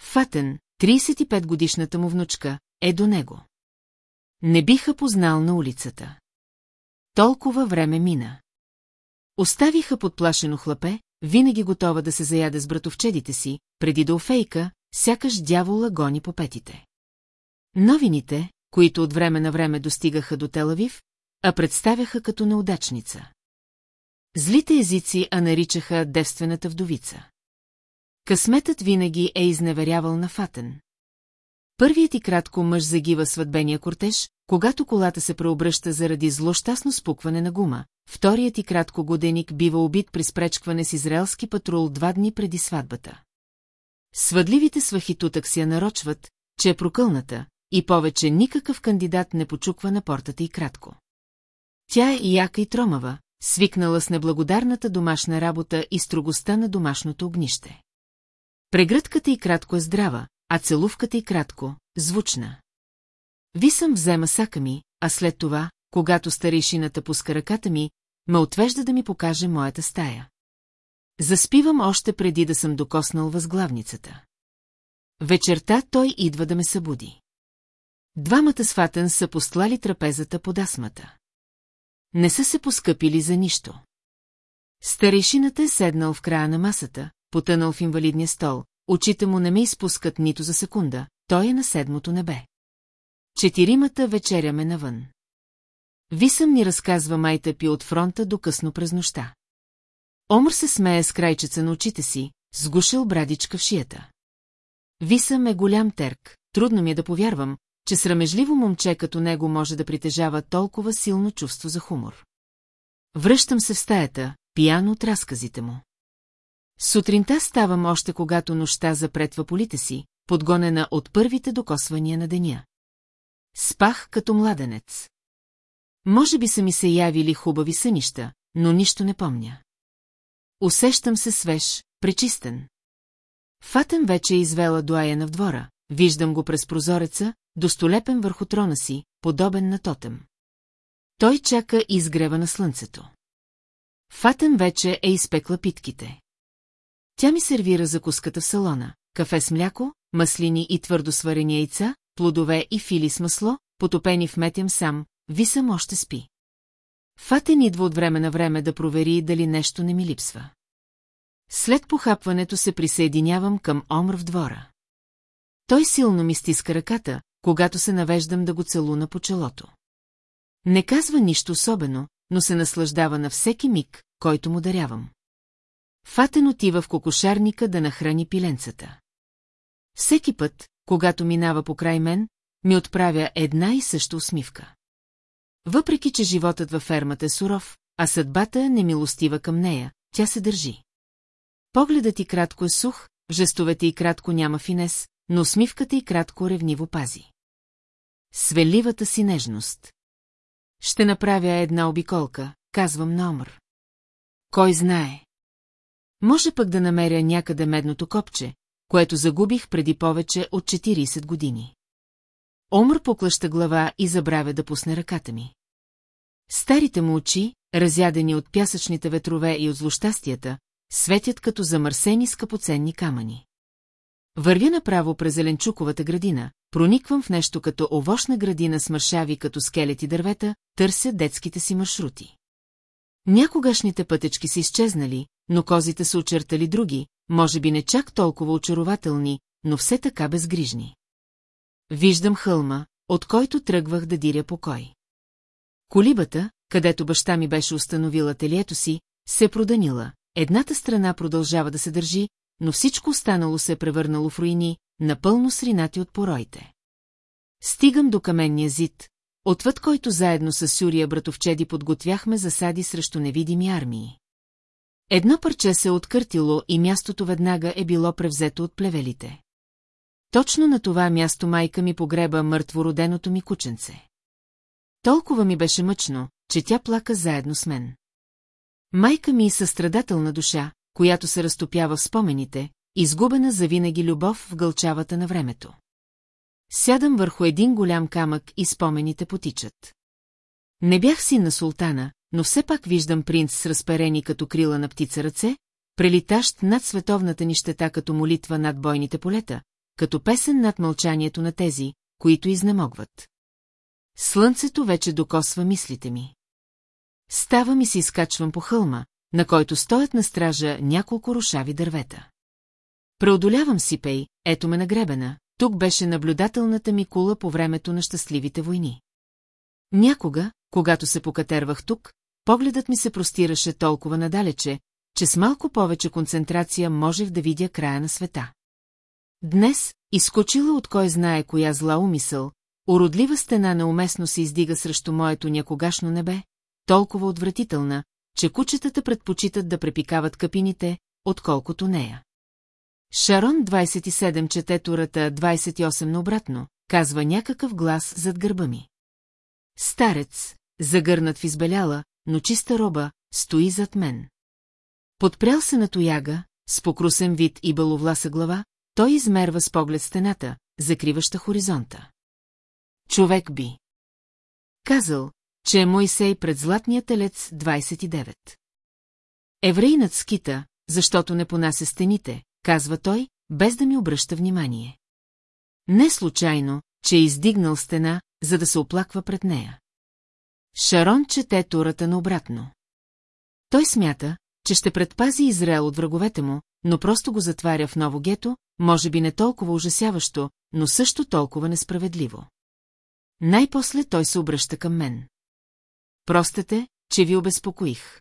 Фатен, 35-годишната му внучка, е до него. Не биха познал на улицата. Толкова време мина. Оставиха подплашено хлапе, винаги готова да се заяде с братовчедите си, преди да офейка, сякаш дявола гони по петите. Новините, които от време на време достигаха до Телавив, а представяха като неудачница. Злите езици а наричаха девствената вдовица. Късметът винаги е изневерявал на Фатен. Първият и кратко мъж загива сватбения кортеж, когато колата се преобръща заради злощастно спукване на гума. Вторият и кратко годеник бива убит при спречкване с израелски патрул два дни преди сватбата. Свъдливите свахи тутък си я нарочват, че е прокълната, и повече никакъв кандидат не почуква на портата и кратко. Тя е яка и тромава, свикнала с неблагодарната домашна работа и строгостта на домашното огнище. Прегръдката и кратко е здрава, а целувката и кратко – звучна. Висъм взема сака ми, а след това, когато старейшината пуска ръката ми, ме отвежда да ми покаже моята стая. Заспивам още преди да съм докоснал възглавницата. Вечерта той идва да ме събуди. Двамата сватен са постлали трапезата под асмата. Не са се поскъпили за нищо. Старейшината е седнал в края на масата, потънал в инвалидния стол, очите му не ме изпускат нито за секунда, той е на седмото небе. Четиримата вечеряме навън. Висъм ни разказва майта пи от фронта до късно през нощта. Омър се смее с крайчеца на очите си, сгушил брадичка в шията. Висъм е голям терк, трудно ми е да повярвам, че срамежливо момче като него може да притежава толкова силно чувство за хумор. Връщам се в стаята, пияно от разказите му. Сутринта ставам още когато нощта запретва полите си, подгонена от първите докосвания на деня. Спах като младенец. Може би са ми се явили хубави сънища, но нищо не помня. Усещам се свеж, пречистен. Фатен вече е извела дуаяна в двора, виждам го през прозореца, достолепен върху трона си, подобен на тотем. Той чака изгрева на слънцето. Фатен вече е изпекла питките. Тя ми сервира закуската в салона, кафе с мляко, маслини и твърдо сварени яйца, плодове и фили с масло, потопени в метям сам, висам още спи. Фатен идва от време на време да провери дали нещо не ми липсва. След похапването се присъединявам към Омр в двора. Той силно ми стиска ръката, когато се навеждам да го целуна по челото. Не казва нищо особено, но се наслаждава на всеки миг, който му дарявам. Фатен отива в кокошарника да нахрани пиленцата. Всеки път, когато минава покрай мен, ми отправя една и съща усмивка. Въпреки, че животът във фермата е суров, а съдбата е немилостива към нея, тя се държи. Погледът и кратко е сух, жестовете и кратко няма финес, но усмивката и кратко ревниво пази. Свеливата си нежност. Ще направя една обиколка, казвам на Омър. Кой знае? Може пък да намеря някъде медното копче, което загубих преди повече от 40 години. Омър поклаща глава и забравя да пусне ръката ми. Старите му очи, разядени от пясъчните ветрове и от злощастията, светят като замърсени скъпоценни камъни. Вървя направо през зеленчуковата градина, прониквам в нещо като овощна градина с мършави като скелети дървета, търся детските си маршрути. Някогашните пътечки са изчезнали, но козите са очертали други, може би не чак толкова очарователни, но все така безгрижни. Виждам хълма, от който тръгвах да диря покой. Колибата, където баща ми беше установил ателието си, се проданила. Едната страна продължава да се държи, но всичко останало се е превърнало в руини, напълно сринати от пороите. Стигам до каменния зид, отвъд който заедно с Сюрия братовчеди подготвяхме засади срещу невидими армии. Едно парче се е откъртило и мястото веднага е било превзето от плевелите. Точно на това място майка ми погреба мъртвороденото ми кученце. Толкова ми беше мъчно, че тя плака заедно с мен. Майка ми е състрадателна душа, която се разтопява в спомените, изгубена за винаги любов в гълчавата на времето. Сядам върху един голям камък и спомените потичат. Не бях син на султана, но все пак виждам принц с разперени като крила на птица ръце, прелитащ над световната нищета като молитва над бойните полета, като песен над мълчанието на тези, които изнемогват. Слънцето вече докосва мислите ми. Ставам и се изкачвам по хълма, на който стоят на стража няколко рушави дървета. Преодолявам си пей, ето ме нагребена, тук беше наблюдателната ми кула по времето на щастливите войни. Някога, когато се покатервах тук, погледът ми се простираше толкова надалече, че с малко повече концентрация можех да видя края на света. Днес, изкочила от кой знае коя зла умисъл, уродлива стена неуместно се издига срещу моето някогашно небе, толкова отвратителна, че кучетата предпочитат да препикават капините, отколкото нея. Шарон 27 чете турата 28 наобратно, казва някакъв глас зад гърба ми. Старец, загърнат в избеляла, но чиста роба, стои зад мен. Подпрял се на тояга, с покрусен вид и баловласа глава, той измерва с поглед стената, закриваща хоризонта. Човек би. Казал, че е Мойсей пред златния телец 29. Еврейнат скита, защото не понася стените, казва той, без да ми обръща внимание. Не случайно, че е издигнал стена, за да се оплаква пред нея. Шарон чете турата наобратно. Той смята, че ще предпази Израел от враговете му, но просто го затваря в ново гето, може би не толкова ужасяващо, но също толкова несправедливо. Най-после той се обръща към мен. Простете, че ви обезпокоих.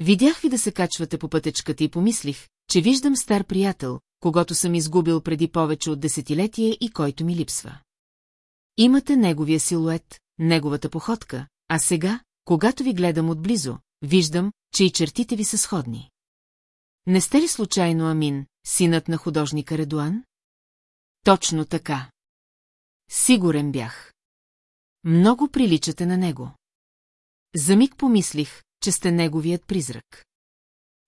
Видях ви да се качвате по пътечката и помислих, че виждам стар приятел, когато съм изгубил преди повече от десетилетие и който ми липсва. Имате неговия силует, неговата походка, а сега, когато ви гледам отблизо, виждам, че и чертите ви са сходни. Не сте ли случайно Амин, синът на художника Редуан? Точно така. Сигурен бях. Много приличате на него. За миг помислих, че сте неговият призрак.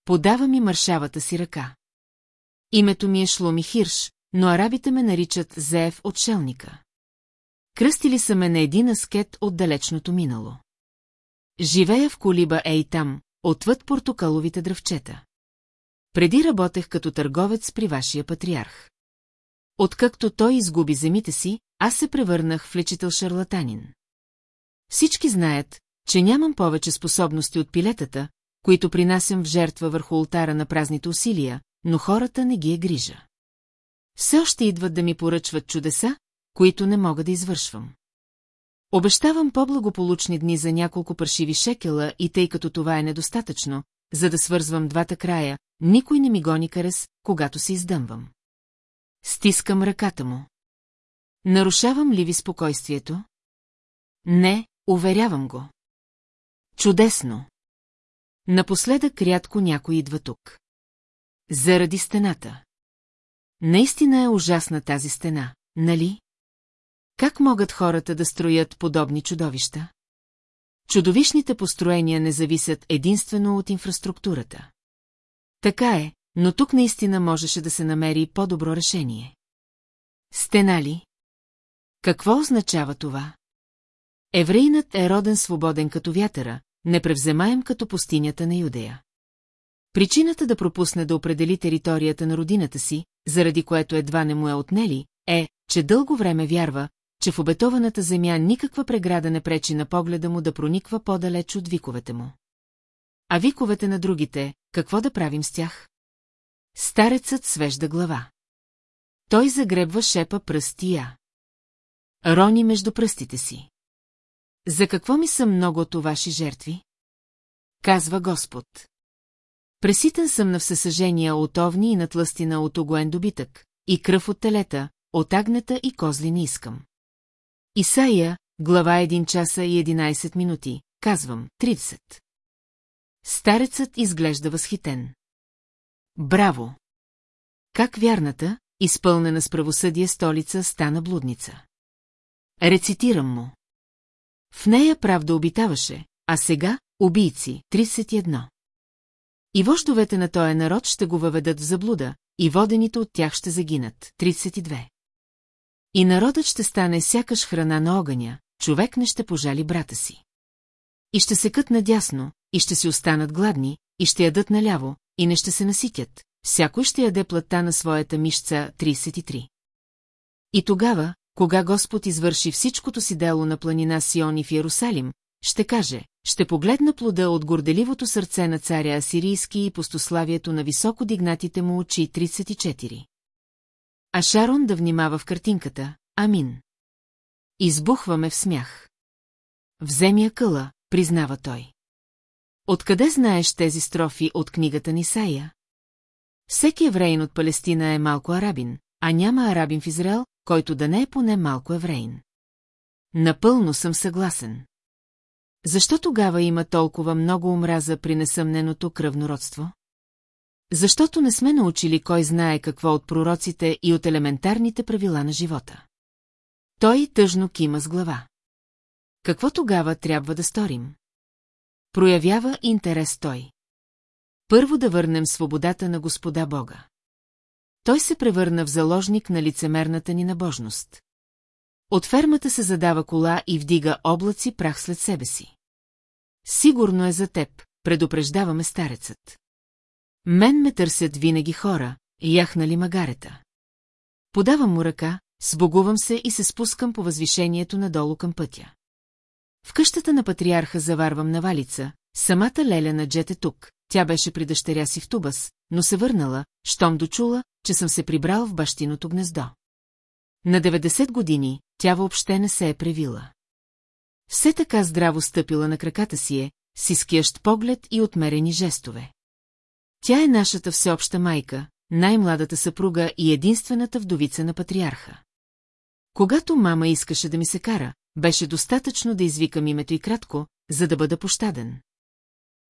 Подава ми мършавата си ръка. Името ми е Шломи Хирш, но арабите ме наричат Зеев отшелника. Кръстили са ме на един аскет от далечното минало. Живея в колиба ей там, отвъд портокаловите дръвчета. Преди работех като търговец при вашия патриарх. Откакто той изгуби земите си, аз се превърнах в лечител шарлатанин. Всички знаят, че нямам повече способности от пилетата, които принасям в жертва върху ултара на празните усилия, но хората не ги е грижа. Все още идват да ми поръчват чудеса, които не мога да извършвам. Обещавам по-благополучни дни за няколко паршиви шекела и тъй като това е недостатъчно, за да свързвам двата края, никой не ми гони карес, когато се издъмвам. Стискам ръката му. Нарушавам ли ви спокойствието? Не, уверявам го. Чудесно. Напоследък рядко някой идва тук. Заради стената. Наистина е ужасна тази стена, нали? Как могат хората да строят подобни чудовища? Чудовищните построения не зависят единствено от инфраструктурата. Така е, но тук наистина можеше да се намери по-добро решение. Стена ли? Какво означава това? Еврейнат е роден свободен като вятъра, непревземаем като пустинята на Юдея. Причината да пропусне да определи територията на родината си, заради което едва не му е отнели, е, че дълго време вярва, че в обетованата земя никаква преграда не пречи на погледа му да прониква по-далеч от виковете му. А виковете на другите, какво да правим с тях? Старецът свежда глава. Той загребва шепа пръстия. Рони между пръстите си. За какво ми са многото ваши жертви? Казва Господ. Преситен съм на всесъжения от овни и на тлъстина от огоен добитък, и кръв от телета, от агнета и козли не искам. Исаия, глава 1 часа и 11 минути, казвам, 30. Старецът изглежда възхитен. Браво! Как вярната, изпълнена с правосъдие столица, стана блудница. Рецитирам му. В нея правда обитаваше, а сега – убийци, 31. И вождовете на този народ ще го въведат в заблуда, и водените от тях ще загинат, 32. И народът ще стане сякаш храна на огъня, човек не ще пожали брата си. И ще се кът надясно, и ще си останат гладни, и ще ядат наляво, и не ще се наситят, всякой ще яде плътта на своята мишца 33. И тогава, кога Господ извърши всичкото си дело на планина Сион и в Иерусалим, ще каже, ще погледна плода от горделивото сърце на царя Асирийски и постославието на високо дигнатите му очи 34. А Шарон да внимава в картинката, амин. Избухваме в смях. Вземи къла, признава той. Откъде знаеш тези строфи от книгата Нисая? Всеки евреин от Палестина е малко арабин, а няма арабин в Израел, който да не е поне малко евреин. Напълно съм съгласен. Защо тогава има толкова много омраза при несъмненото кръвнородство? Защото не сме научили кой знае какво от пророците и от елементарните правила на живота. Той тъжно кима с глава. Какво тогава трябва да сторим? Проявява интерес той. Първо да върнем свободата на Господа Бога. Той се превърна в заложник на лицемерната ни набожност. От фермата се задава кола и вдига облаци прах след себе си. Сигурно е за теб, предупреждаваме старецът. Мен ме търсят винаги хора, яхнали магарета. Подавам му ръка, сбогувам се и се спускам по възвишението надолу към пътя. В къщата на патриарха заварвам на валица, самата Леля на Джет е тук, тя беше при дъщеря си в Тубас, но се върнала, щом дочула, че съм се прибрал в бащиното гнездо. На 90 години тя въобще не се е превила. Все така здраво стъпила на краката си е, с изкиящ поглед и отмерени жестове. Тя е нашата всеобща майка, най-младата съпруга и единствената вдовица на патриарха. Когато мама искаше да ми се кара, беше достатъчно да извикам името и кратко, за да бъда пощаден.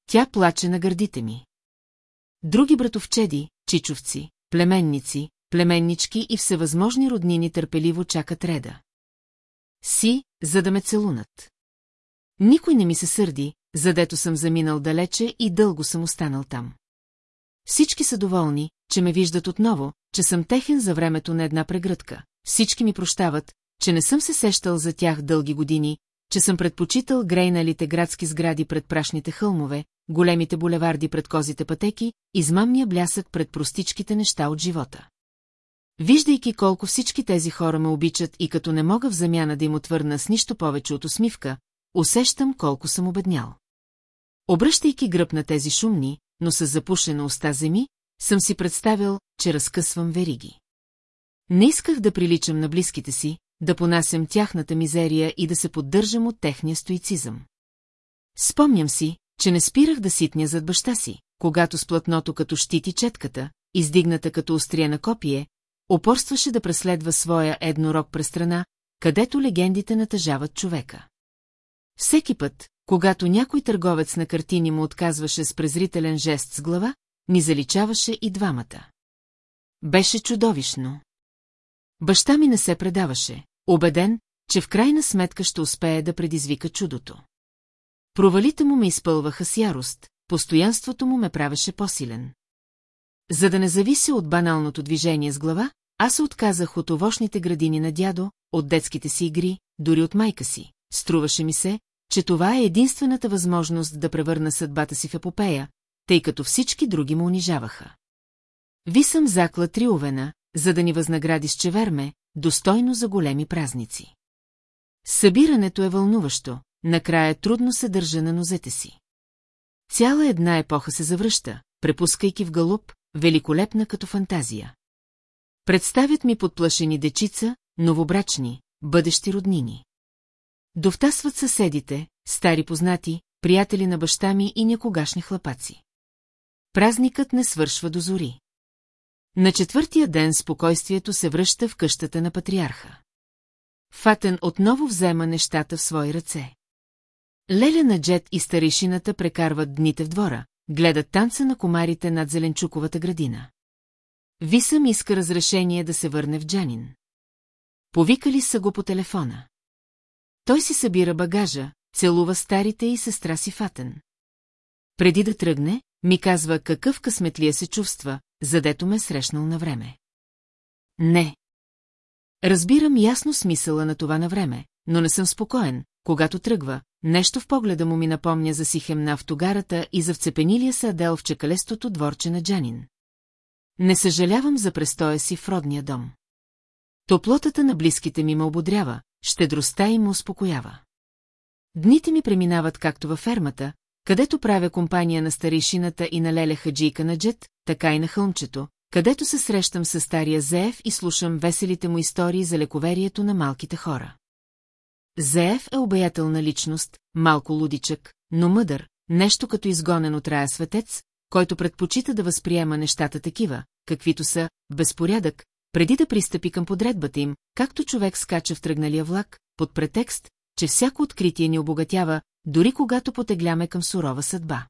Тя плаче на гърдите ми. Други братовчеди, чичовци, племенници, племеннички и всевъзможни роднини търпеливо чакат реда. Си, за да ме целунат. Никой не ми се сърди, задето съм заминал далече и дълго съм останал там. Всички са доволни, че ме виждат отново, че съм техен за времето на една прегръдка. Всички ми прощават, че не съм се сещал за тях дълги години, че съм предпочитал грейналите градски сгради пред прашните хълмове, големите булеварди пред козите пътеки, измамния блясък пред простичките неща от живота. Виждайки колко всички тези хора ме обичат и като не мога в замяна да им отвърна с нищо повече от усмивка, усещам колко съм обеднял. Обръщайки гръб на тези шумни, но с запушена уста земи, съм си представил, че разкъсвам вериги. Не исках да приличам на близките си, да понасям тяхната мизерия и да се поддържам от техния стоицизъм. Спомням си, че не спирах да ситня зад баща си, когато с платното като щити четката, издигната като острия на копие, опорстваше да преследва своя еднорог през страна, където легендите натъжават човека. Всеки път, когато някой търговец на картини му отказваше с презрителен жест с глава, ни заличаваше и двамата. Беше чудовищно. Баща ми не се предаваше, убеден, че в крайна сметка ще успее да предизвика чудото. Провалите му ме изпълваха с ярост, постоянството му ме правеше по-силен. За да не завися от баналното движение с глава, аз се отказах от овощните градини на дядо, от детските си игри, дори от майка си. Струваше ми се, че това е единствената възможност да превърна съдбата си в епопея, тъй като всички други му унижаваха. Ви съм закла триовена, за да ни възнагради с чеверме, достойно за големи празници. Събирането е вълнуващо, накрая трудно се държа на нозете си. Цяла една епоха се завръща, препускайки в галуп, великолепна като фантазия. Представят ми подплашени дечица, новобрачни, бъдещи роднини. Довтасват съседите, стари познати, приятели на баща ми и някогашни хлапаци. Празникът не свършва до зори. На четвъртия ден спокойствието се връща в къщата на патриарха. Фатен отново взема нещата в свои ръце. Леля на Джет и старейшината прекарват дните в двора, гледат танца на комарите над зеленчуковата градина. Висъм иска разрешение да се върне в Джанин. Повикали са го по телефона. Той си събира багажа, целува старите и сестра си Фатен. Преди да тръгне, ми казва какъв късметлия се чувства, задето ме срещнал на време. Не. Разбирам ясно смисъла на това на време, но не съм спокоен, когато тръгва, нещо в погледа му ми напомня за сихемна в тогарата и за вцепенилия се Адел в чекалестото дворче на Джанин. Не съжалявам за престоя си в родния дом. Топлотата на близките ми ме ободрява, щедростта им успокоява. Дните ми преминават както във фермата, където правя компания на старейшината и на Леле Хаджийка на Джет, така и на хълмчето, където се срещам с стария Зеев и слушам веселите му истории за лековерието на малките хора. Зеев е обаятелна личност, малко лудичък, но мъдър, нещо като изгонен от рая светец, който предпочита да възприема нещата такива, каквито са, безпорядък, преди да пристъпи към подредбата им, както човек скача в тръгналия влак, под претекст, че всяко откритие ни обогатява, дори когато потегляме към сурова съдба.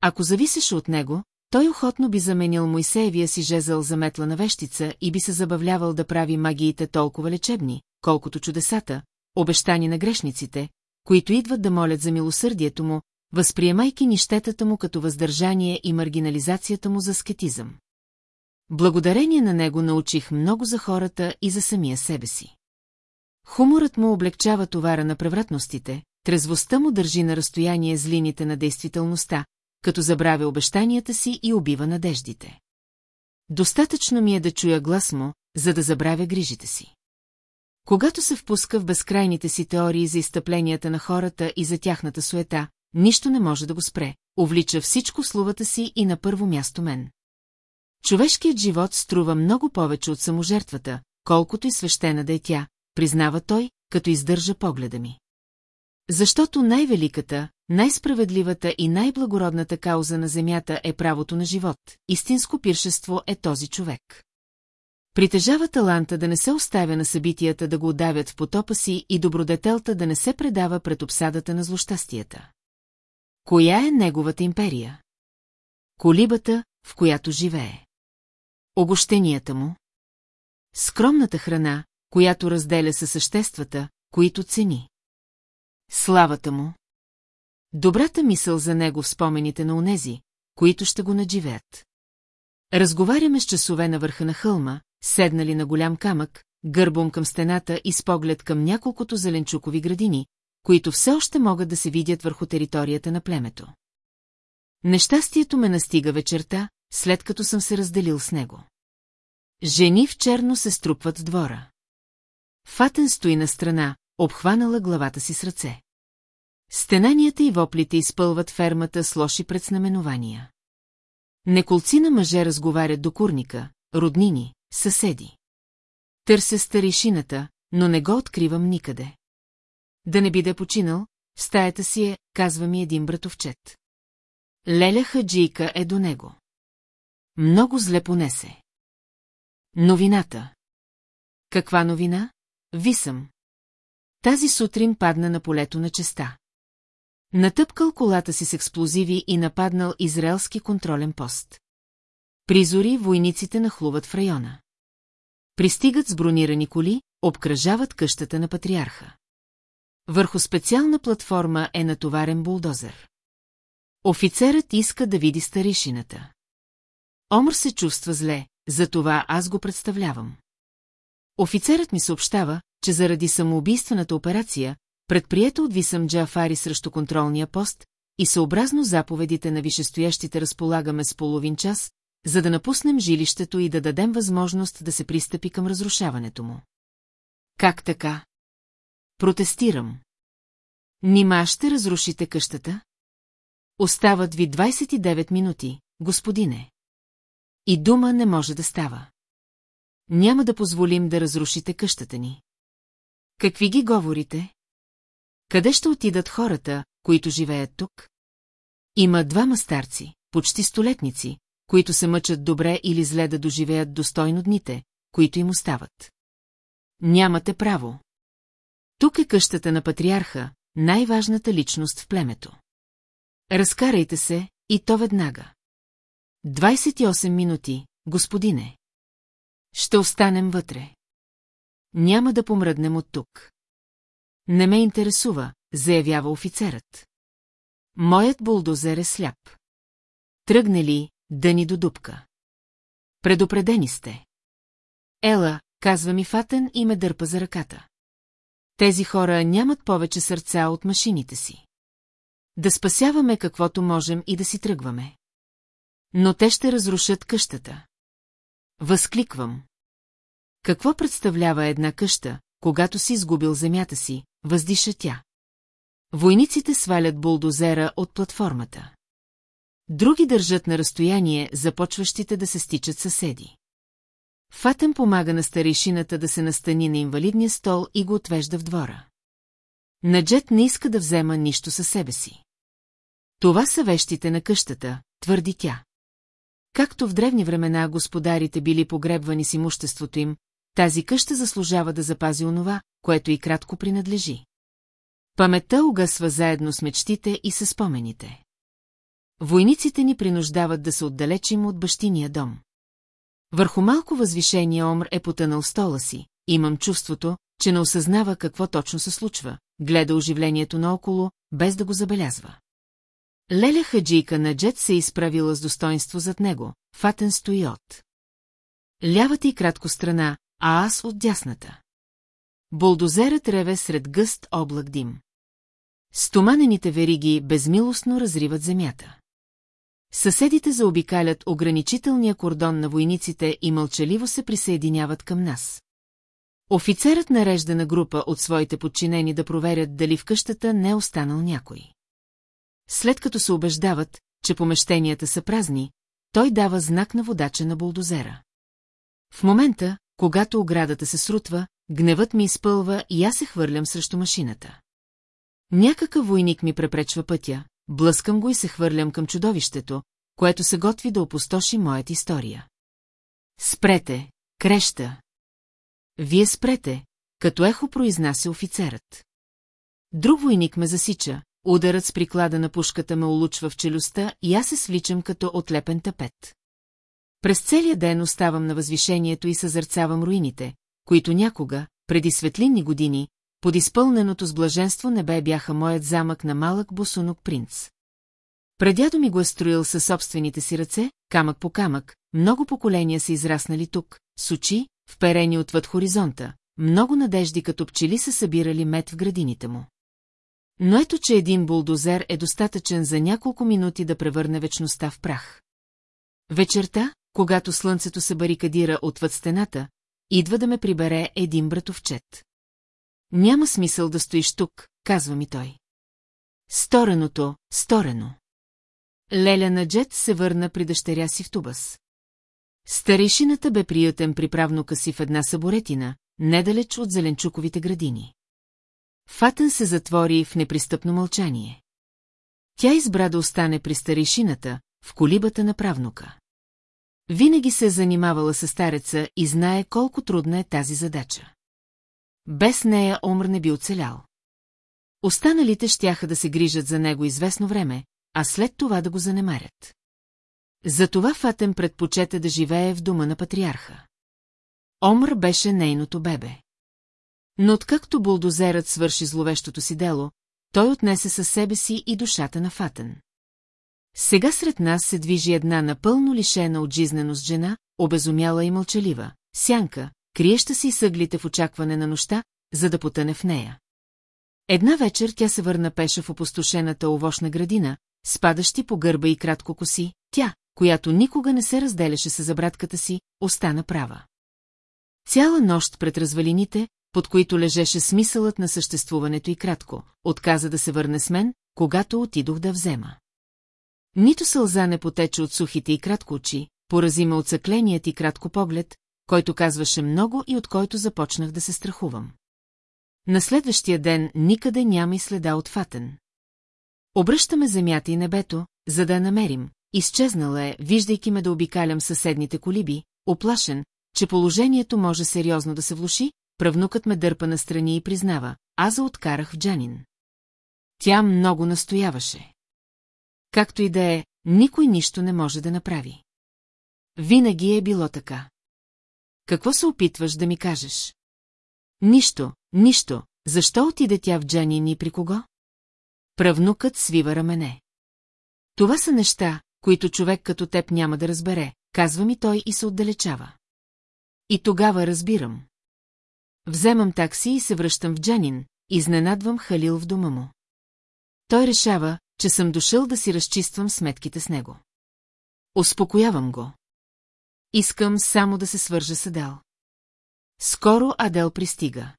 Ако зависеше от него, той охотно би заменил Моисеевия си жезъл за метла на вещица и би се забавлявал да прави магиите толкова лечебни, колкото чудесата, обещани на грешниците, които идват да молят за милосърдието му, възприемайки нищетата му като въздържание и маргинализацията му за скетизъм. Благодарение на него научих много за хората и за самия себе си. Хуморът му облегчава товара на превратностите, трезвостта му държи на разстояние злините на действителността, като забравя обещанията си и убива надеждите. Достатъчно ми е да чуя глас му, за да забравя грижите си. Когато се впуска в безкрайните си теории за изтъпленията на хората и за тяхната суета, нищо не може да го спре, увлича всичко словата си и на първо място мен. Човешкият живот струва много повече от саможертвата, колкото и свещена да е тя, признава той, като издържа погледа ми. Защото най-великата, най-справедливата и най-благородната кауза на земята е правото на живот, истинско пиршество е този човек. Притежава таланта да не се оставя на събитията да го отдавят в потопа си и добродетелта да не се предава пред обсадата на злощастията. Коя е неговата империя? Колибата, в която живее. Огощенията му? Скромната храна, която разделя със съществата, които цени. Славата му? Добрата мисъл за него в спомените на онези, които ще го надживеят. Разговаряме с часове на върха на хълма, седнали на голям камък, гърбом към стената и с поглед към няколкото зеленчукови градини, които все още могат да се видят върху територията на племето. Нещастието ме настига вечерта, след като съм се разделил с него. Жени в черно се струпват в двора. Фатен стои на страна, обхванала главата си с ръце. Стенанията и воплите изпълват фермата с лоши предзнаменования. Неколци на мъже разговарят до курника, роднини, съседи. Търся старишината, но не го откривам никъде. Да не биде починал, в стаята си е, казва ми един братовчет. Леля Хаджийка е до него. Много зле понесе. Новината. Каква новина? Висъм. Тази сутрин падна на полето на честа. Натъпкал колата си с експлозиви и нападнал израелски контролен пост. Призори войниците нахлуват в района. Пристигат с бронирани коли, обкръжават къщата на патриарха. Върху специална платформа е натоварен булдозер. Офицерът иска да види старишината. Омър се чувства зле, затова аз го представлявам. Офицерът ми съобщава, че заради самоубийствената операция, предприета от Висъм Джафари срещу контролния пост и съобразно заповедите на вишестоящите разполагаме с половин час, за да напуснем жилището и да дадем възможност да се пристъпи към разрушаването му. Как така? Протестирам. Нима ще разрушите къщата? Остават ви 29 минути, господине. И дума не може да става. Няма да позволим да разрушите къщата ни. Какви ги говорите? Къде ще отидат хората, които живеят тук? Има двама старци, почти столетници, които се мъчат добре или зле да доживеят достойно дните, които им остават. Нямате право. Тук е къщата на патриарха, най-важната личност в племето. Разкарайте се, и то веднага. 28 минути, господине. Ще останем вътре. Няма да помръднем от тук. Не ме интересува, заявява офицерът. Моят булдозер е сляп. Тръгне ли, да ни додупка. Предупредени сте. Ела, казва ми Фатен и ме дърпа за ръката. Тези хора нямат повече сърца от машините си. Да спасяваме каквото можем и да си тръгваме. Но те ще разрушат къщата. Възкликвам. Какво представлява една къща, когато си изгубил земята си, въздиша тя. Войниците свалят булдозера от платформата. Други държат на разстояние започващите да се стичат съседи. Фатен помага на старейшината да се настани на инвалидния стол и го отвежда в двора. Наджет не иска да взема нищо със себе си. Това са вещите на къщата, твърди тя. Както в древни времена господарите били погребвани с имуществото им, тази къща заслужава да запази онова, което и кратко принадлежи. Паметта угасва заедно с мечтите и със спомените. Войниците ни принуждават да се отдалечим от бащиния дом. Върху малко възвишение Омр е потънал стола си. Имам чувството, че не осъзнава какво точно се случва, гледа оживлението наоколо, без да го забелязва. Леля хаджийка на Джет се изправила с достоинство зад него, фатен стои от. Лявата и кратко страна, а аз от дясната. Болдозерът реве сред гъст облак дим. Стоманените вериги безмилостно разриват земята. Съседите заобикалят ограничителния кордон на войниците и мълчаливо се присъединяват към нас. Офицерът нарежда на група от своите подчинени да проверят дали в къщата не е останал някой. След като се убеждават, че помещенията са празни, той дава знак на водача на булдозера. В момента, когато оградата се срутва, гневът ми изпълва и аз се хвърлям срещу машината. Някакъв войник ми препречва пътя, блъскам го и се хвърлям към чудовището, което се готви да опустоши моята история. Спрете, креща. Вие спрете, като ехо произнася офицерът. Друг войник ме засича, ударът с приклада на пушката ме улучва в челюстта и аз се свличам като отлепен тапет. През целия ден оставам на възвишението и съзърцавам руините, които някога, преди светлинни години, под изпълненото с блаженство небе бяха моят замък на малък босонок принц. Предядо ми го е строил със собствените си ръце, камък по камък, много поколения са израснали тук, с очи, вперени отвъд хоризонта, много надежди като пчели са събирали мед в градините му. Но ето, че един булдозер е достатъчен за няколко минути да превърне вечността в прах. Вечерта, когато слънцето се барикадира отвъд стената, идва да ме прибере един братовчет. Няма смисъл да стоиш тук, казва ми той. Стореното, сторено. Леля на Джет се върна при дъщеря си в Тубас. Старейшината бе приютен при правнука си в една саборетина, недалеч от зеленчуковите градини. Фатън се затвори в непристъпно мълчание. Тя избра да остане при старейшината, в колибата на правнука. Винаги се е занимавала с стареца и знае колко трудна е тази задача. Без нея Омр не би оцелял. Останалите щяха да се грижат за него известно време, а след това да го занемарят. Затова Фатен предпочете да живее в дома на патриарха. Омр беше нейното бебе. Но откакто булдозерът свърши зловещото си дело, той отнесе със себе си и душата на Фатен. Сега сред нас се движи една напълно лишена от жизненост жена, обезумяла и мълчалива, сянка, криеща си съглите в очакване на нощта, за да потъне в нея. Една вечер тя се върна пеша в опустошената овощна градина, спадащи по гърба и кратко коси, тя, която никога не се разделяше с забратката си, остана права. Цяла нощ пред развалините, под които лежеше смисълът на съществуването и кратко, отказа да се върне с мен, когато отидох да взема. Нито сълза не потече от сухите и кратко очи, порази ме отсъкленият и кратко поглед, който казваше много и от който започнах да се страхувам. На следващия ден никъде няма и следа от Фатен. Обръщаме земята и небето, за да я намерим. Изчезнала е, виждайки ме да обикалям съседните колиби, оплашен, че положението може сериозно да се влуши, правнукът ме дърпа настрани и признава, аз за откарах в Джанин. Тя много настояваше. Както и да е, никой нищо не може да направи. Винаги е било така. Какво се опитваш да ми кажеш? Нищо, нищо. Защо отиде тя в Джанин и при кого? Правнукът свива рамене. Това са неща, които човек като теб няма да разбере, казва ми той и се отдалечава. И тогава разбирам. Вземам такси и се връщам в Джанин, изненадвам Халил в дома му. Той решава, че съм дошъл да си разчиствам сметките с него. Успокоявам го. Искам само да се свържа с Адел. Скоро Адел пристига.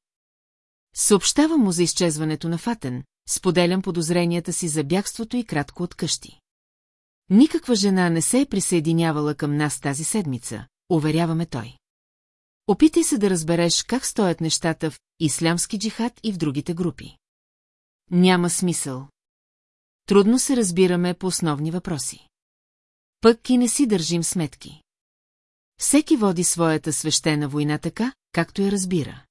Съобщавам му за изчезването на Фатен, споделям подозренията си за бягството и кратко от къщи. Никаква жена не се е присъединявала към нас тази седмица, уверяваме той. Опитай се да разбереш как стоят нещата в ислямски джихад и в другите групи. Няма смисъл. Трудно се разбираме по основни въпроси. Пък и не си държим сметки. Всеки води своята свещена война така, както я разбира.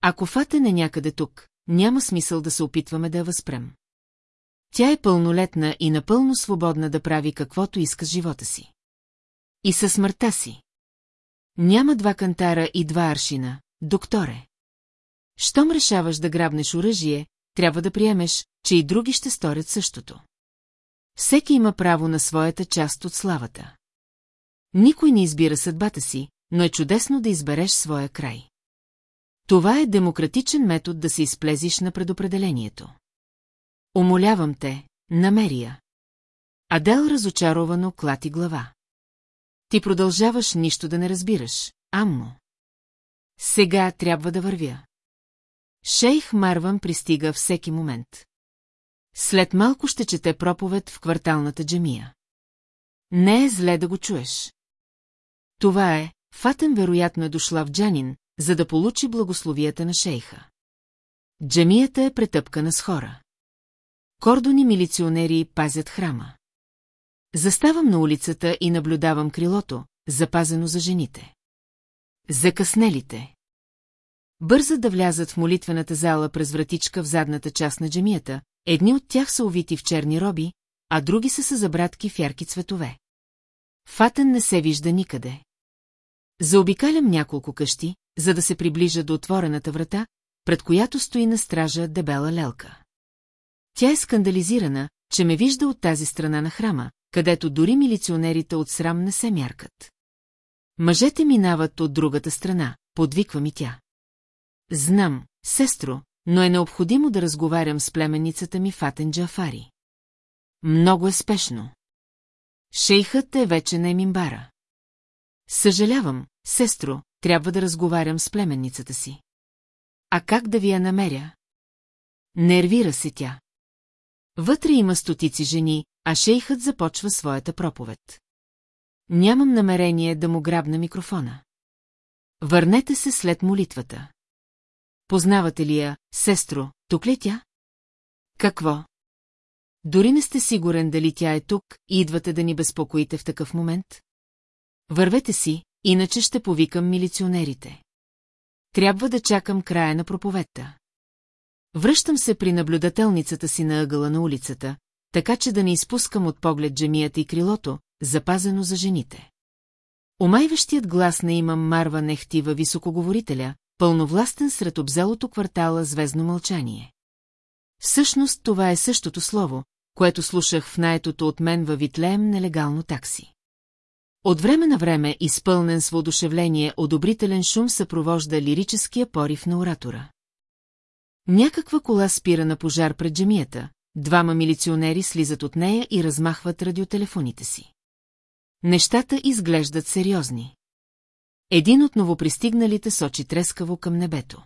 Ако Фатен е някъде тук, няма смисъл да се опитваме да я възпрем. Тя е пълнолетна и напълно свободна да прави каквото иска с живота си. И със смъртта си. Няма два кантара и два аршина, докторе. Щом решаваш да грабнеш оръжие, трябва да приемеш, че и други ще сторят същото. Всеки има право на своята част от славата. Никой не избира съдбата си, но е чудесно да избереш своя край. Това е демократичен метод да се изплезиш на предопределението. Умолявам те, намерия. Адел разочаровано клати глава. Ти продължаваш нищо да не разбираш, аммо. Сега трябва да вървя. Шейх Марван пристига всеки момент. След малко ще чете проповед в кварталната джамия. Не е зле да го чуеш. Това е, Фатен вероятно е дошла в Джанин, за да получи благословията на шейха. Джамията е претъпкана с хора. Кордони милиционери пазят храма. Заставам на улицата и наблюдавам крилото, запазено за жените. Закъснелите. Бързат да влязат в молитвената зала през вратичка в задната част на джемията, едни от тях са увити в черни роби, а други са с забратки в ярки цветове. Фатен не се вижда никъде. Заобикалям няколко къщи, за да се приближа до отворената врата, пред която стои на стража дебела лелка. Тя е скандализирана, че ме вижда от тази страна на храма, където дори милиционерите от срам не се мяркат. Мъжете минават от другата страна, подвиква ми тя. Знам, сестро, но е необходимо да разговарям с племенницата ми Фатен Джафари. Много е спешно. Шейхът е вече на Емимбара. Съжалявам, сестро, трябва да разговарям с племенницата си. А как да ви я намеря? Нервира се тя. Вътре има стотици жени, а шейхът започва своята проповед. Нямам намерение да му грабна микрофона. Върнете се след молитвата. Познавате ли я, сестро, тук ли тя? Какво? Дори не сте сигурен дали тя е тук и идвате да ни безпокоите в такъв момент? Вървете си, иначе ще повикам милиционерите. Трябва да чакам края на проповедта. Връщам се при наблюдателницата си на ъгъла на улицата, така че да не изпускам от поглед джемията и крилото, запазено за жените. Омайващият глас на имам Марва Нехтива високоговорителя, пълновластен сред обзелото квартала звездно мълчание. Всъщност това е същото слово, което слушах в наетото от мен във Витлеем нелегално такси. От време на време, изпълнен с воодушевление, одобрителен шум съпровожда лирическия порив на оратора. Някаква кола спира на пожар пред джемията, двама милиционери слизат от нея и размахват радиотелефоните си. Нещата изглеждат сериозни. Един от новопристигналите сочи трескаво към небето.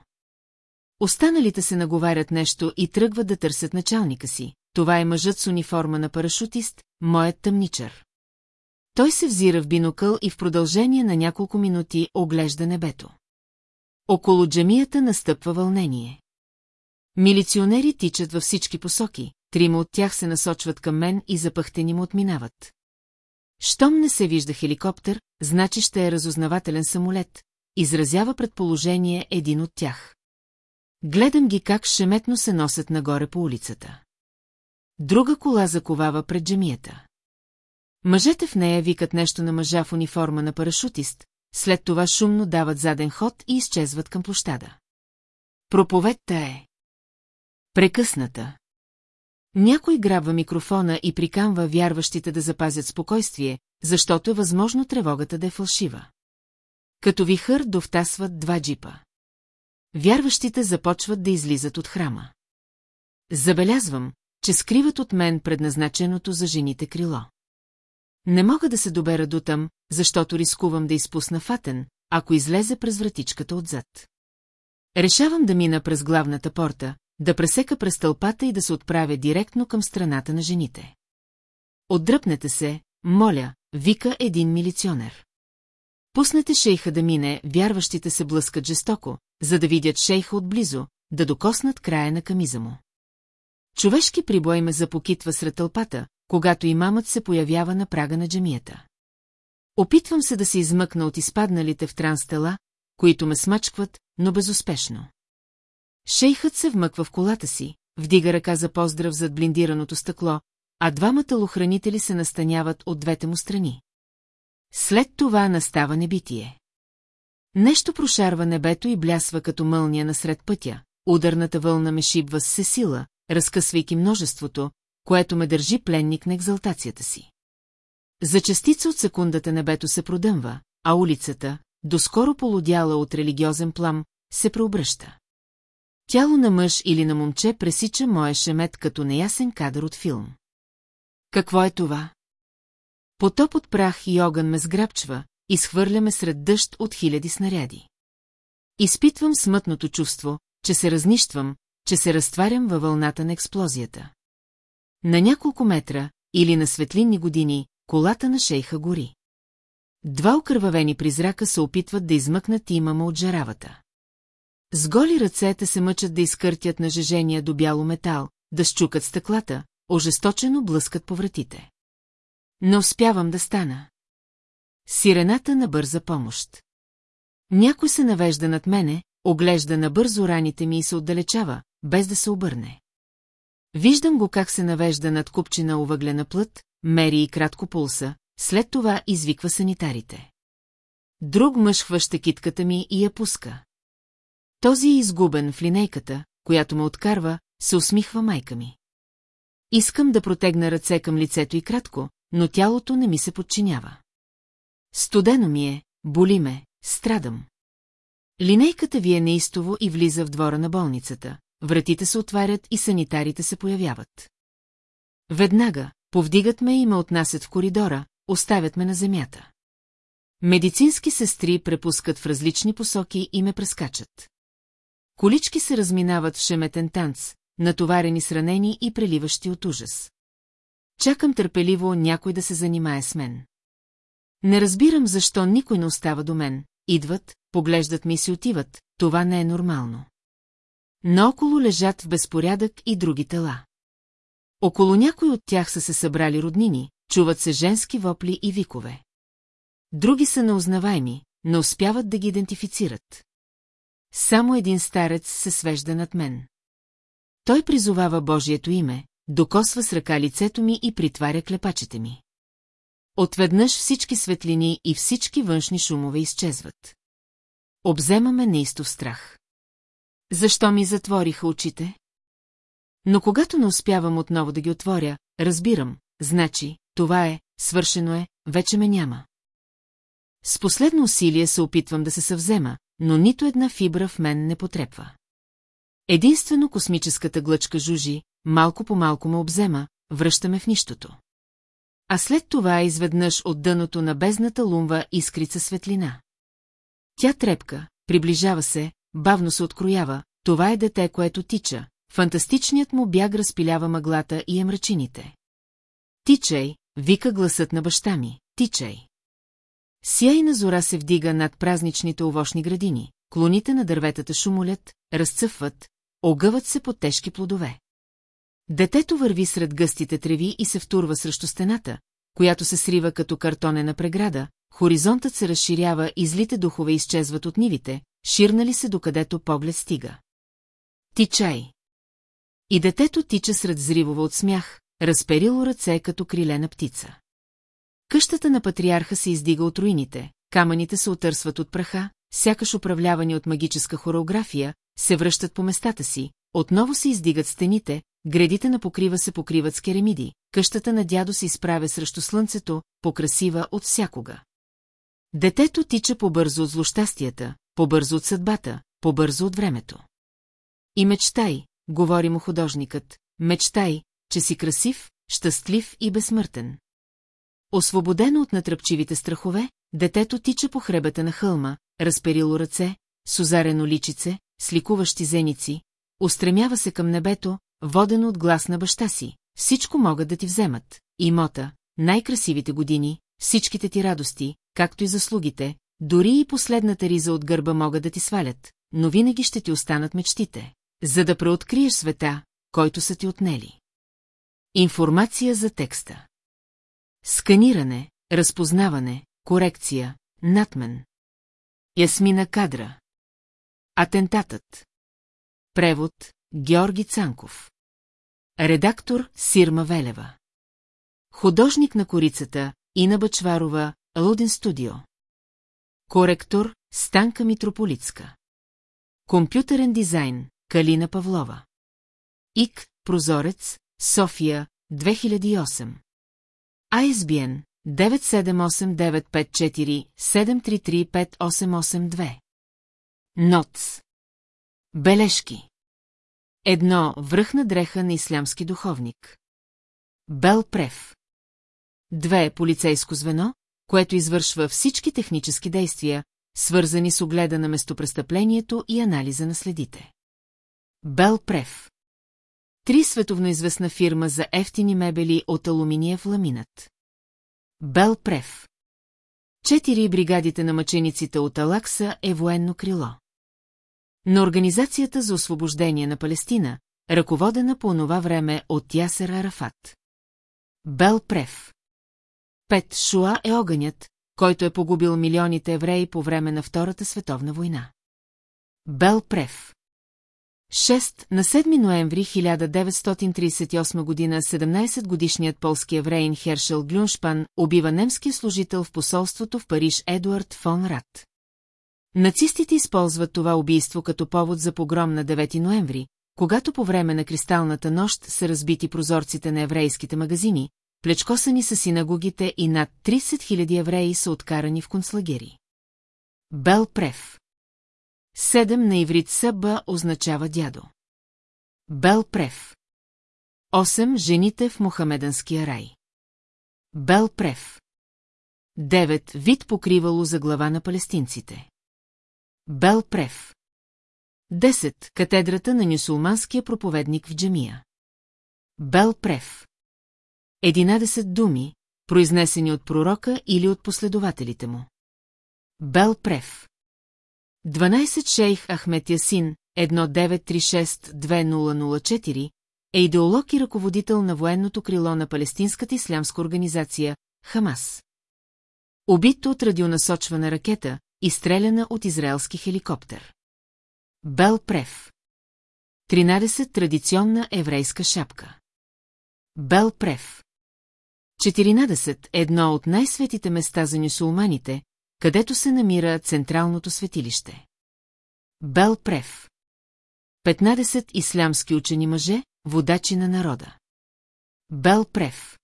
Останалите се наговарят нещо и тръгват да търсят началника си. Това е мъжът с униформа на парашутист, моят тъмничър. Той се взира в бинокъл и в продължение на няколко минути оглежда небето. Около джамията настъпва вълнение. Милиционери тичат във всички посоки, трима от тях се насочват към мен и запъхтени му отминават. Щом не се вижда хеликоптер, значи ще е разузнавателен самолет, изразява предположение един от тях. Гледам ги как шеметно се носят нагоре по улицата. Друга кола заковава пред джамията. Мъжете в нея викат нещо на мъжа в униформа на парашутист, след това шумно дават заден ход и изчезват към площада. Проповедта е прекъсната. Някой грабва микрофона и приканва вярващите да запазят спокойствие, защото е възможно тревогата да е фалшива. Като вихър довтасват два джипа. Вярващите започват да излизат от храма. Забелязвам, че скриват от мен предназначеното за жените крило. Не мога да се добера до там, защото рискувам да изпусна фатен, ако излезе през вратичката отзад. Решавам да мина през главната порта, да пресека през тълпата и да се отправя директно към страната на жените. Отдръпнете се, моля, вика един милиционер. Пуснете шейха да мине, вярващите се блъскат жестоко, за да видят шейха отблизо, да докоснат края на камиза му. Човешки прибой ме запокитва сред тълпата, когато имамът се появява на прага на джамията. Опитвам се да се измъкна от изпадналите в транс тела, които ме смачкват, но безуспешно. Шейхът се вмъква в колата си, вдига ръка за поздрав зад блиндираното стъкло, а двамата телохранители се настаняват от двете му страни. След това настава небитие. Нещо прошарва небето и блясва като мълния насред пътя, ударната вълна ме шибва с сила, разкъсвайки множеството, което ме държи пленник на екзалтацията си. За частица от секундата небето се продъмва, а улицата, доскоро полудяла от религиозен плам, се преобръща. Тяло на мъж или на момче пресича моя шемет като неясен кадър от филм. Какво е това? Потоп от прах и огън ме сграбчва, изхвърляме сред дъжд от хиляди снаряди. Изпитвам смътното чувство, че се разнищвам, че се разтварям във вълната на експлозията. На няколко метра, или на светлинни години, колата на шейха гори. Два окървавени призрака се опитват да измъкнат имама от жаравата. С голи ръцете се мъчат да изкъртят нажежения до бяло метал, да щукат стъклата, ожесточено блъскат по вратите. Не успявам да стана. Сирената на бърза помощ. Някой се навежда над мене, оглежда набързо раните ми и се отдалечава, без да се обърне. Виждам го как се навежда над купчина овъглена плът, мери и кратко пулса, след това извиква санитарите. Друг мъж хваща китката ми и я пуска. Този изгубен в линейката, която ме откарва, се усмихва майка ми. Искам да протегна ръце към лицето и кратко, но тялото не ми се подчинява. Студено ми е, боли ме, страдам. Линейката ви е неистово и влиза в двора на болницата. Вратите се отварят и санитарите се появяват. Веднага, повдигат ме и ме отнасят в коридора, оставят ме на земята. Медицински сестри препускат в различни посоки и ме прескачат. Колички се разминават в шеметен танц, натоварени с ранени и преливащи от ужас. Чакам търпеливо някой да се занимае с мен. Не разбирам защо никой не остава до мен. Идват, поглеждат ми и си отиват, това не е нормално. Наоколо лежат в безпорядък и други тела. Около някой от тях са се събрали роднини, чуват се женски вопли и викове. Други са неузнаваеми, не успяват да ги идентифицират. Само един старец се свежда над мен. Той призовава Божието име, докосва с ръка лицето ми и притваря клепачите ми. Отведнъж всички светлини и всички външни шумове изчезват. Обземаме неистов страх. Защо ми затвориха очите? Но когато не успявам отново да ги отворя, разбирам, значи, това е, свършено е, вече ме няма. С последно усилие се опитвам да се съвзема, но нито една фибра в мен не потрепва. Единствено космическата глъчка жужи, малко по малко ме обзема, връщаме в нищото. А след това изведнъж от дъното на бездната лумва искрица светлина. Тя трепка, приближава се, бавно се откроява, това е дете, което тича. Фантастичният му бяг разпилява мъглата и емрачините. Тичай, вика гласът на баща ми, тичай. Сияйна зора се вдига над празничните овощни градини, клоните на дърветата шумолят, разцъфват, огъват се под тежки плодове. Детето върви сред гъстите треви и се втурва срещу стената, която се срива като картонена преграда, хоризонтът се разширява и злите духове изчезват от нивите, ширнали се докъдето поглед стига. Тичай! И детето тича сред зривова от смях, разперило ръце като крилена птица. Къщата на патриарха се издига от руините, камъните се отърсват от праха, сякаш управлявани от магическа хореография, се връщат по местата си, отново се издигат стените, гредите на покрива се покриват с керамиди, къщата на дядо се изправя срещу слънцето, покрасива от всякога. Детето тича по-бързо от злощастията, по-бързо от съдбата, по-бързо от времето. И мечтай, говори му художникът, мечтай, че си красив, щастлив и безсмъртен. Освободено от натръпчивите страхове, детето тича по хребета на хълма, разперило ръце, с озарено личице, с ликуващи зеници, устремява се към небето, водено от глас на баща си. Всичко могат да ти вземат. Имота, най-красивите години, всичките ти радости, както и заслугите, дори и последната риза от гърба могат да ти свалят, но винаги ще ти останат мечтите, за да преоткриеш света, който са ти отнели. Информация за текста Сканиране, разпознаване, корекция, надмен. Ясмина Кадра. Атентатът. Превод Георги Цанков. Редактор Сирма Велева. Художник на корицата Ина Бачварова, Луден студио. Коректор Станка Митрополитска. Компютърен дизайн Калина Павлова. ИК Прозорец София 2008 ISBN 9789547335882 Ноц Бележки Едно връхна дреха на ислямски духовник. Бел Прев. Две полицейско звено, което извършва всички технически действия, свързани с огледа на местопрестъплението и анализа на следите. Бел Прев. Три световно известна фирма за ефтини мебели от алуминиев ламинат. Бел Прев. Четири бригадите на мъчениците от Алакса е военно крило. На Организацията за освобождение на Палестина, ръководена по онова време от Ясер Арафат. Бел Прев. Пет Шуа е огънят, който е погубил милионите евреи по време на Втората световна война. Бел Прев. 6. На 7 ноември 1938 година 17-годишният полски евреин Хершел Глюншпан убива немския служител в посолството в Париж Едуард фон Рат. Нацистите използват това убийство като повод за погром на 9 ноември, когато по време на кристалната нощ са разбити прозорците на еврейските магазини, плечкосани са синагогите и над 30 000 евреи са откарани в концлагери. Бел Прев Седем на иврит Съба означава дядо. Бел Прев. Осем жените в Мохамеданския рай. Бел Прев. Девет вид покривало за глава на палестинците. Бел Прев. Десет катедрата на нюсулманския проповедник в джамия. Бел Прев. Единадесет думи, произнесени от пророка или от последователите му. Бел Прев. 12 шейх Ахмет Ясин, 1936-2004, е идеолог и ръководител на военното крило на Палестинската ислямска организация Хамас. Убит от радионасочвана ракета, изстреляна от израелски хеликоптер. Бел Прев 13 традиционна еврейска шапка. Бел Прев 14 едно от най-светите места за нюсулманите, където се намира Централното светилище. Бел Прев 15 ислямски учени мъже, водачи на народа. Бел Прев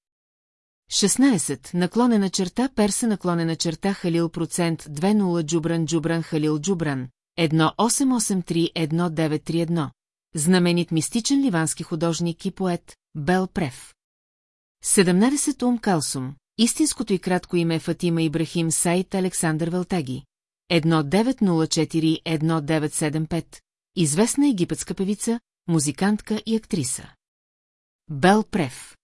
16. Наклонена черта Перса наклонена черта Халил процент 20 Джубран Джубран Халил Джубран 1883-1931. Знаменит мистичен ливански художник и поет Бел Прев. 17. Ум Калсум Истинското и кратко име е Фатима Ибрахим Сайт Александър Валтаги. 1904-1975. Известна египетска певица, музикантка и актриса. Бел Прев.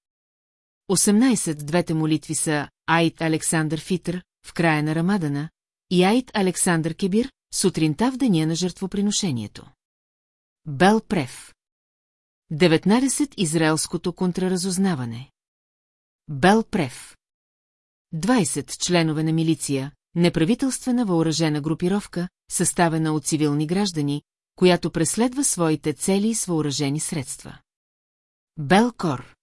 18. Двете молитви са Айт Александър Фитър, в края на Рамадана, и Айт Александър Кебир, сутринта в деня на жертвоприношението. Бел Прев. 19. Израелското контраразузнаване. Бел Прев. 20 членове на милиция, неправителствена въоръжена групировка, съставена от цивилни граждани, която преследва своите цели с въоръжени средства. Белкор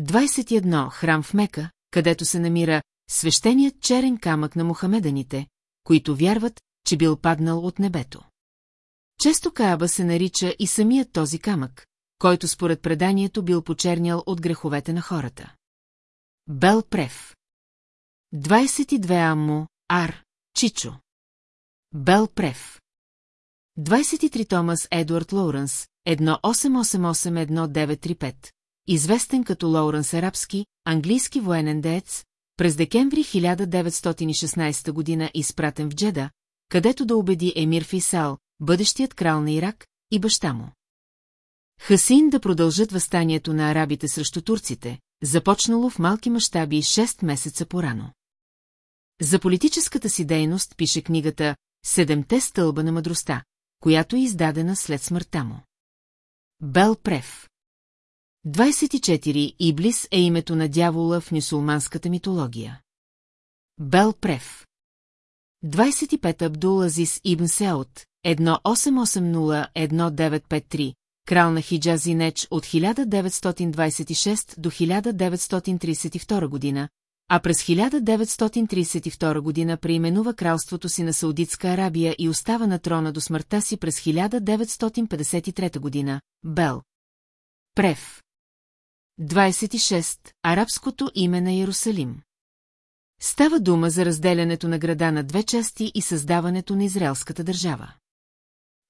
21 храм в Мека, където се намира свещеният черен камък на мухамеданите, които вярват, че бил паднал от небето. Често Кааба се нарича и самият този камък, който според преданието бил почернял от греховете на хората. Бел Прев 22 Аммо, Ар, Чичо. Бел Прев. 23 Томас Едуард Лоуренс, 1888-1935, известен като Лоуренс Арабски, английски военен деец, през декември 1916 година изпратен в Джеда, където да убеди Емир Фейсал, бъдещият крал на Ирак, и баща му. Хасин да продължат възстанието на арабите срещу турците, започнало в малки мащаби 6 месеца порано. За политическата си дейност пише книгата «Седемте стълба на мъдростта», която е издадена след смъртта му. Бел Прев 24 Иблис е името на дявола в нюсулманската митология. Бел Прев 25 Абдул Азис Ибн Сеот, 1880-1953, крал на Хиджази Неч от 1926 до 1932 година, а през 1932 година преименува кралството си на Саудитска Арабия и остава на трона до смъртта си през 1953 година. Бел. Прев. 26. Арабското име на Иерусалим. Става дума за разделянето на града на две части и създаването на израелската държава.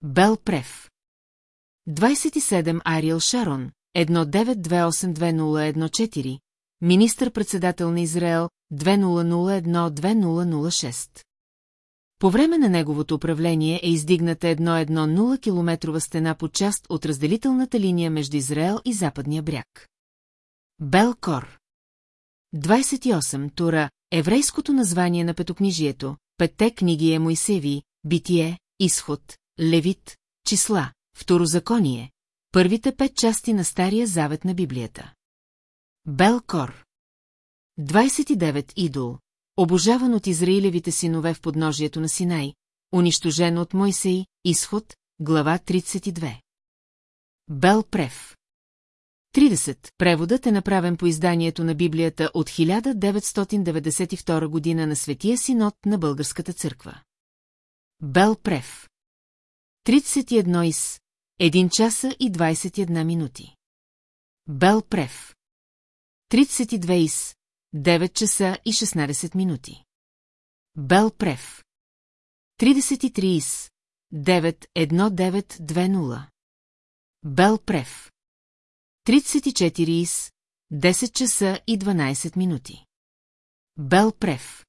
Бел Прев. 27. Ариел Шарон, 19282014, министър-председател на Израел 2001-2006. По време на неговото управление е издигната 1-1-0 километрова стена по част от разделителната линия между Израел и Западния бряг. Белкор 28 Тура, еврейското название на петокнижието, петте книги е Моисеви, Битие, Изход, Левит, Числа, Второзаконие, първите пет части на Стария завет на Библията. Белкор 29 Идол, обожаван от Израилевите синове в подножието на Синай, унищожен от Мойсей, Изход, глава 32. Белпрев 30. Преводът е направен по изданието на Библията от 1992 година на Светия Синод на Българската църква. Белпрев 31 из 1 часа и 21 минути. Белпрев 32 из 9 часа и 16 минути. Белпрев 33 из 91920. Белпрев 34 из 10 часа и 12 минути. Белпрев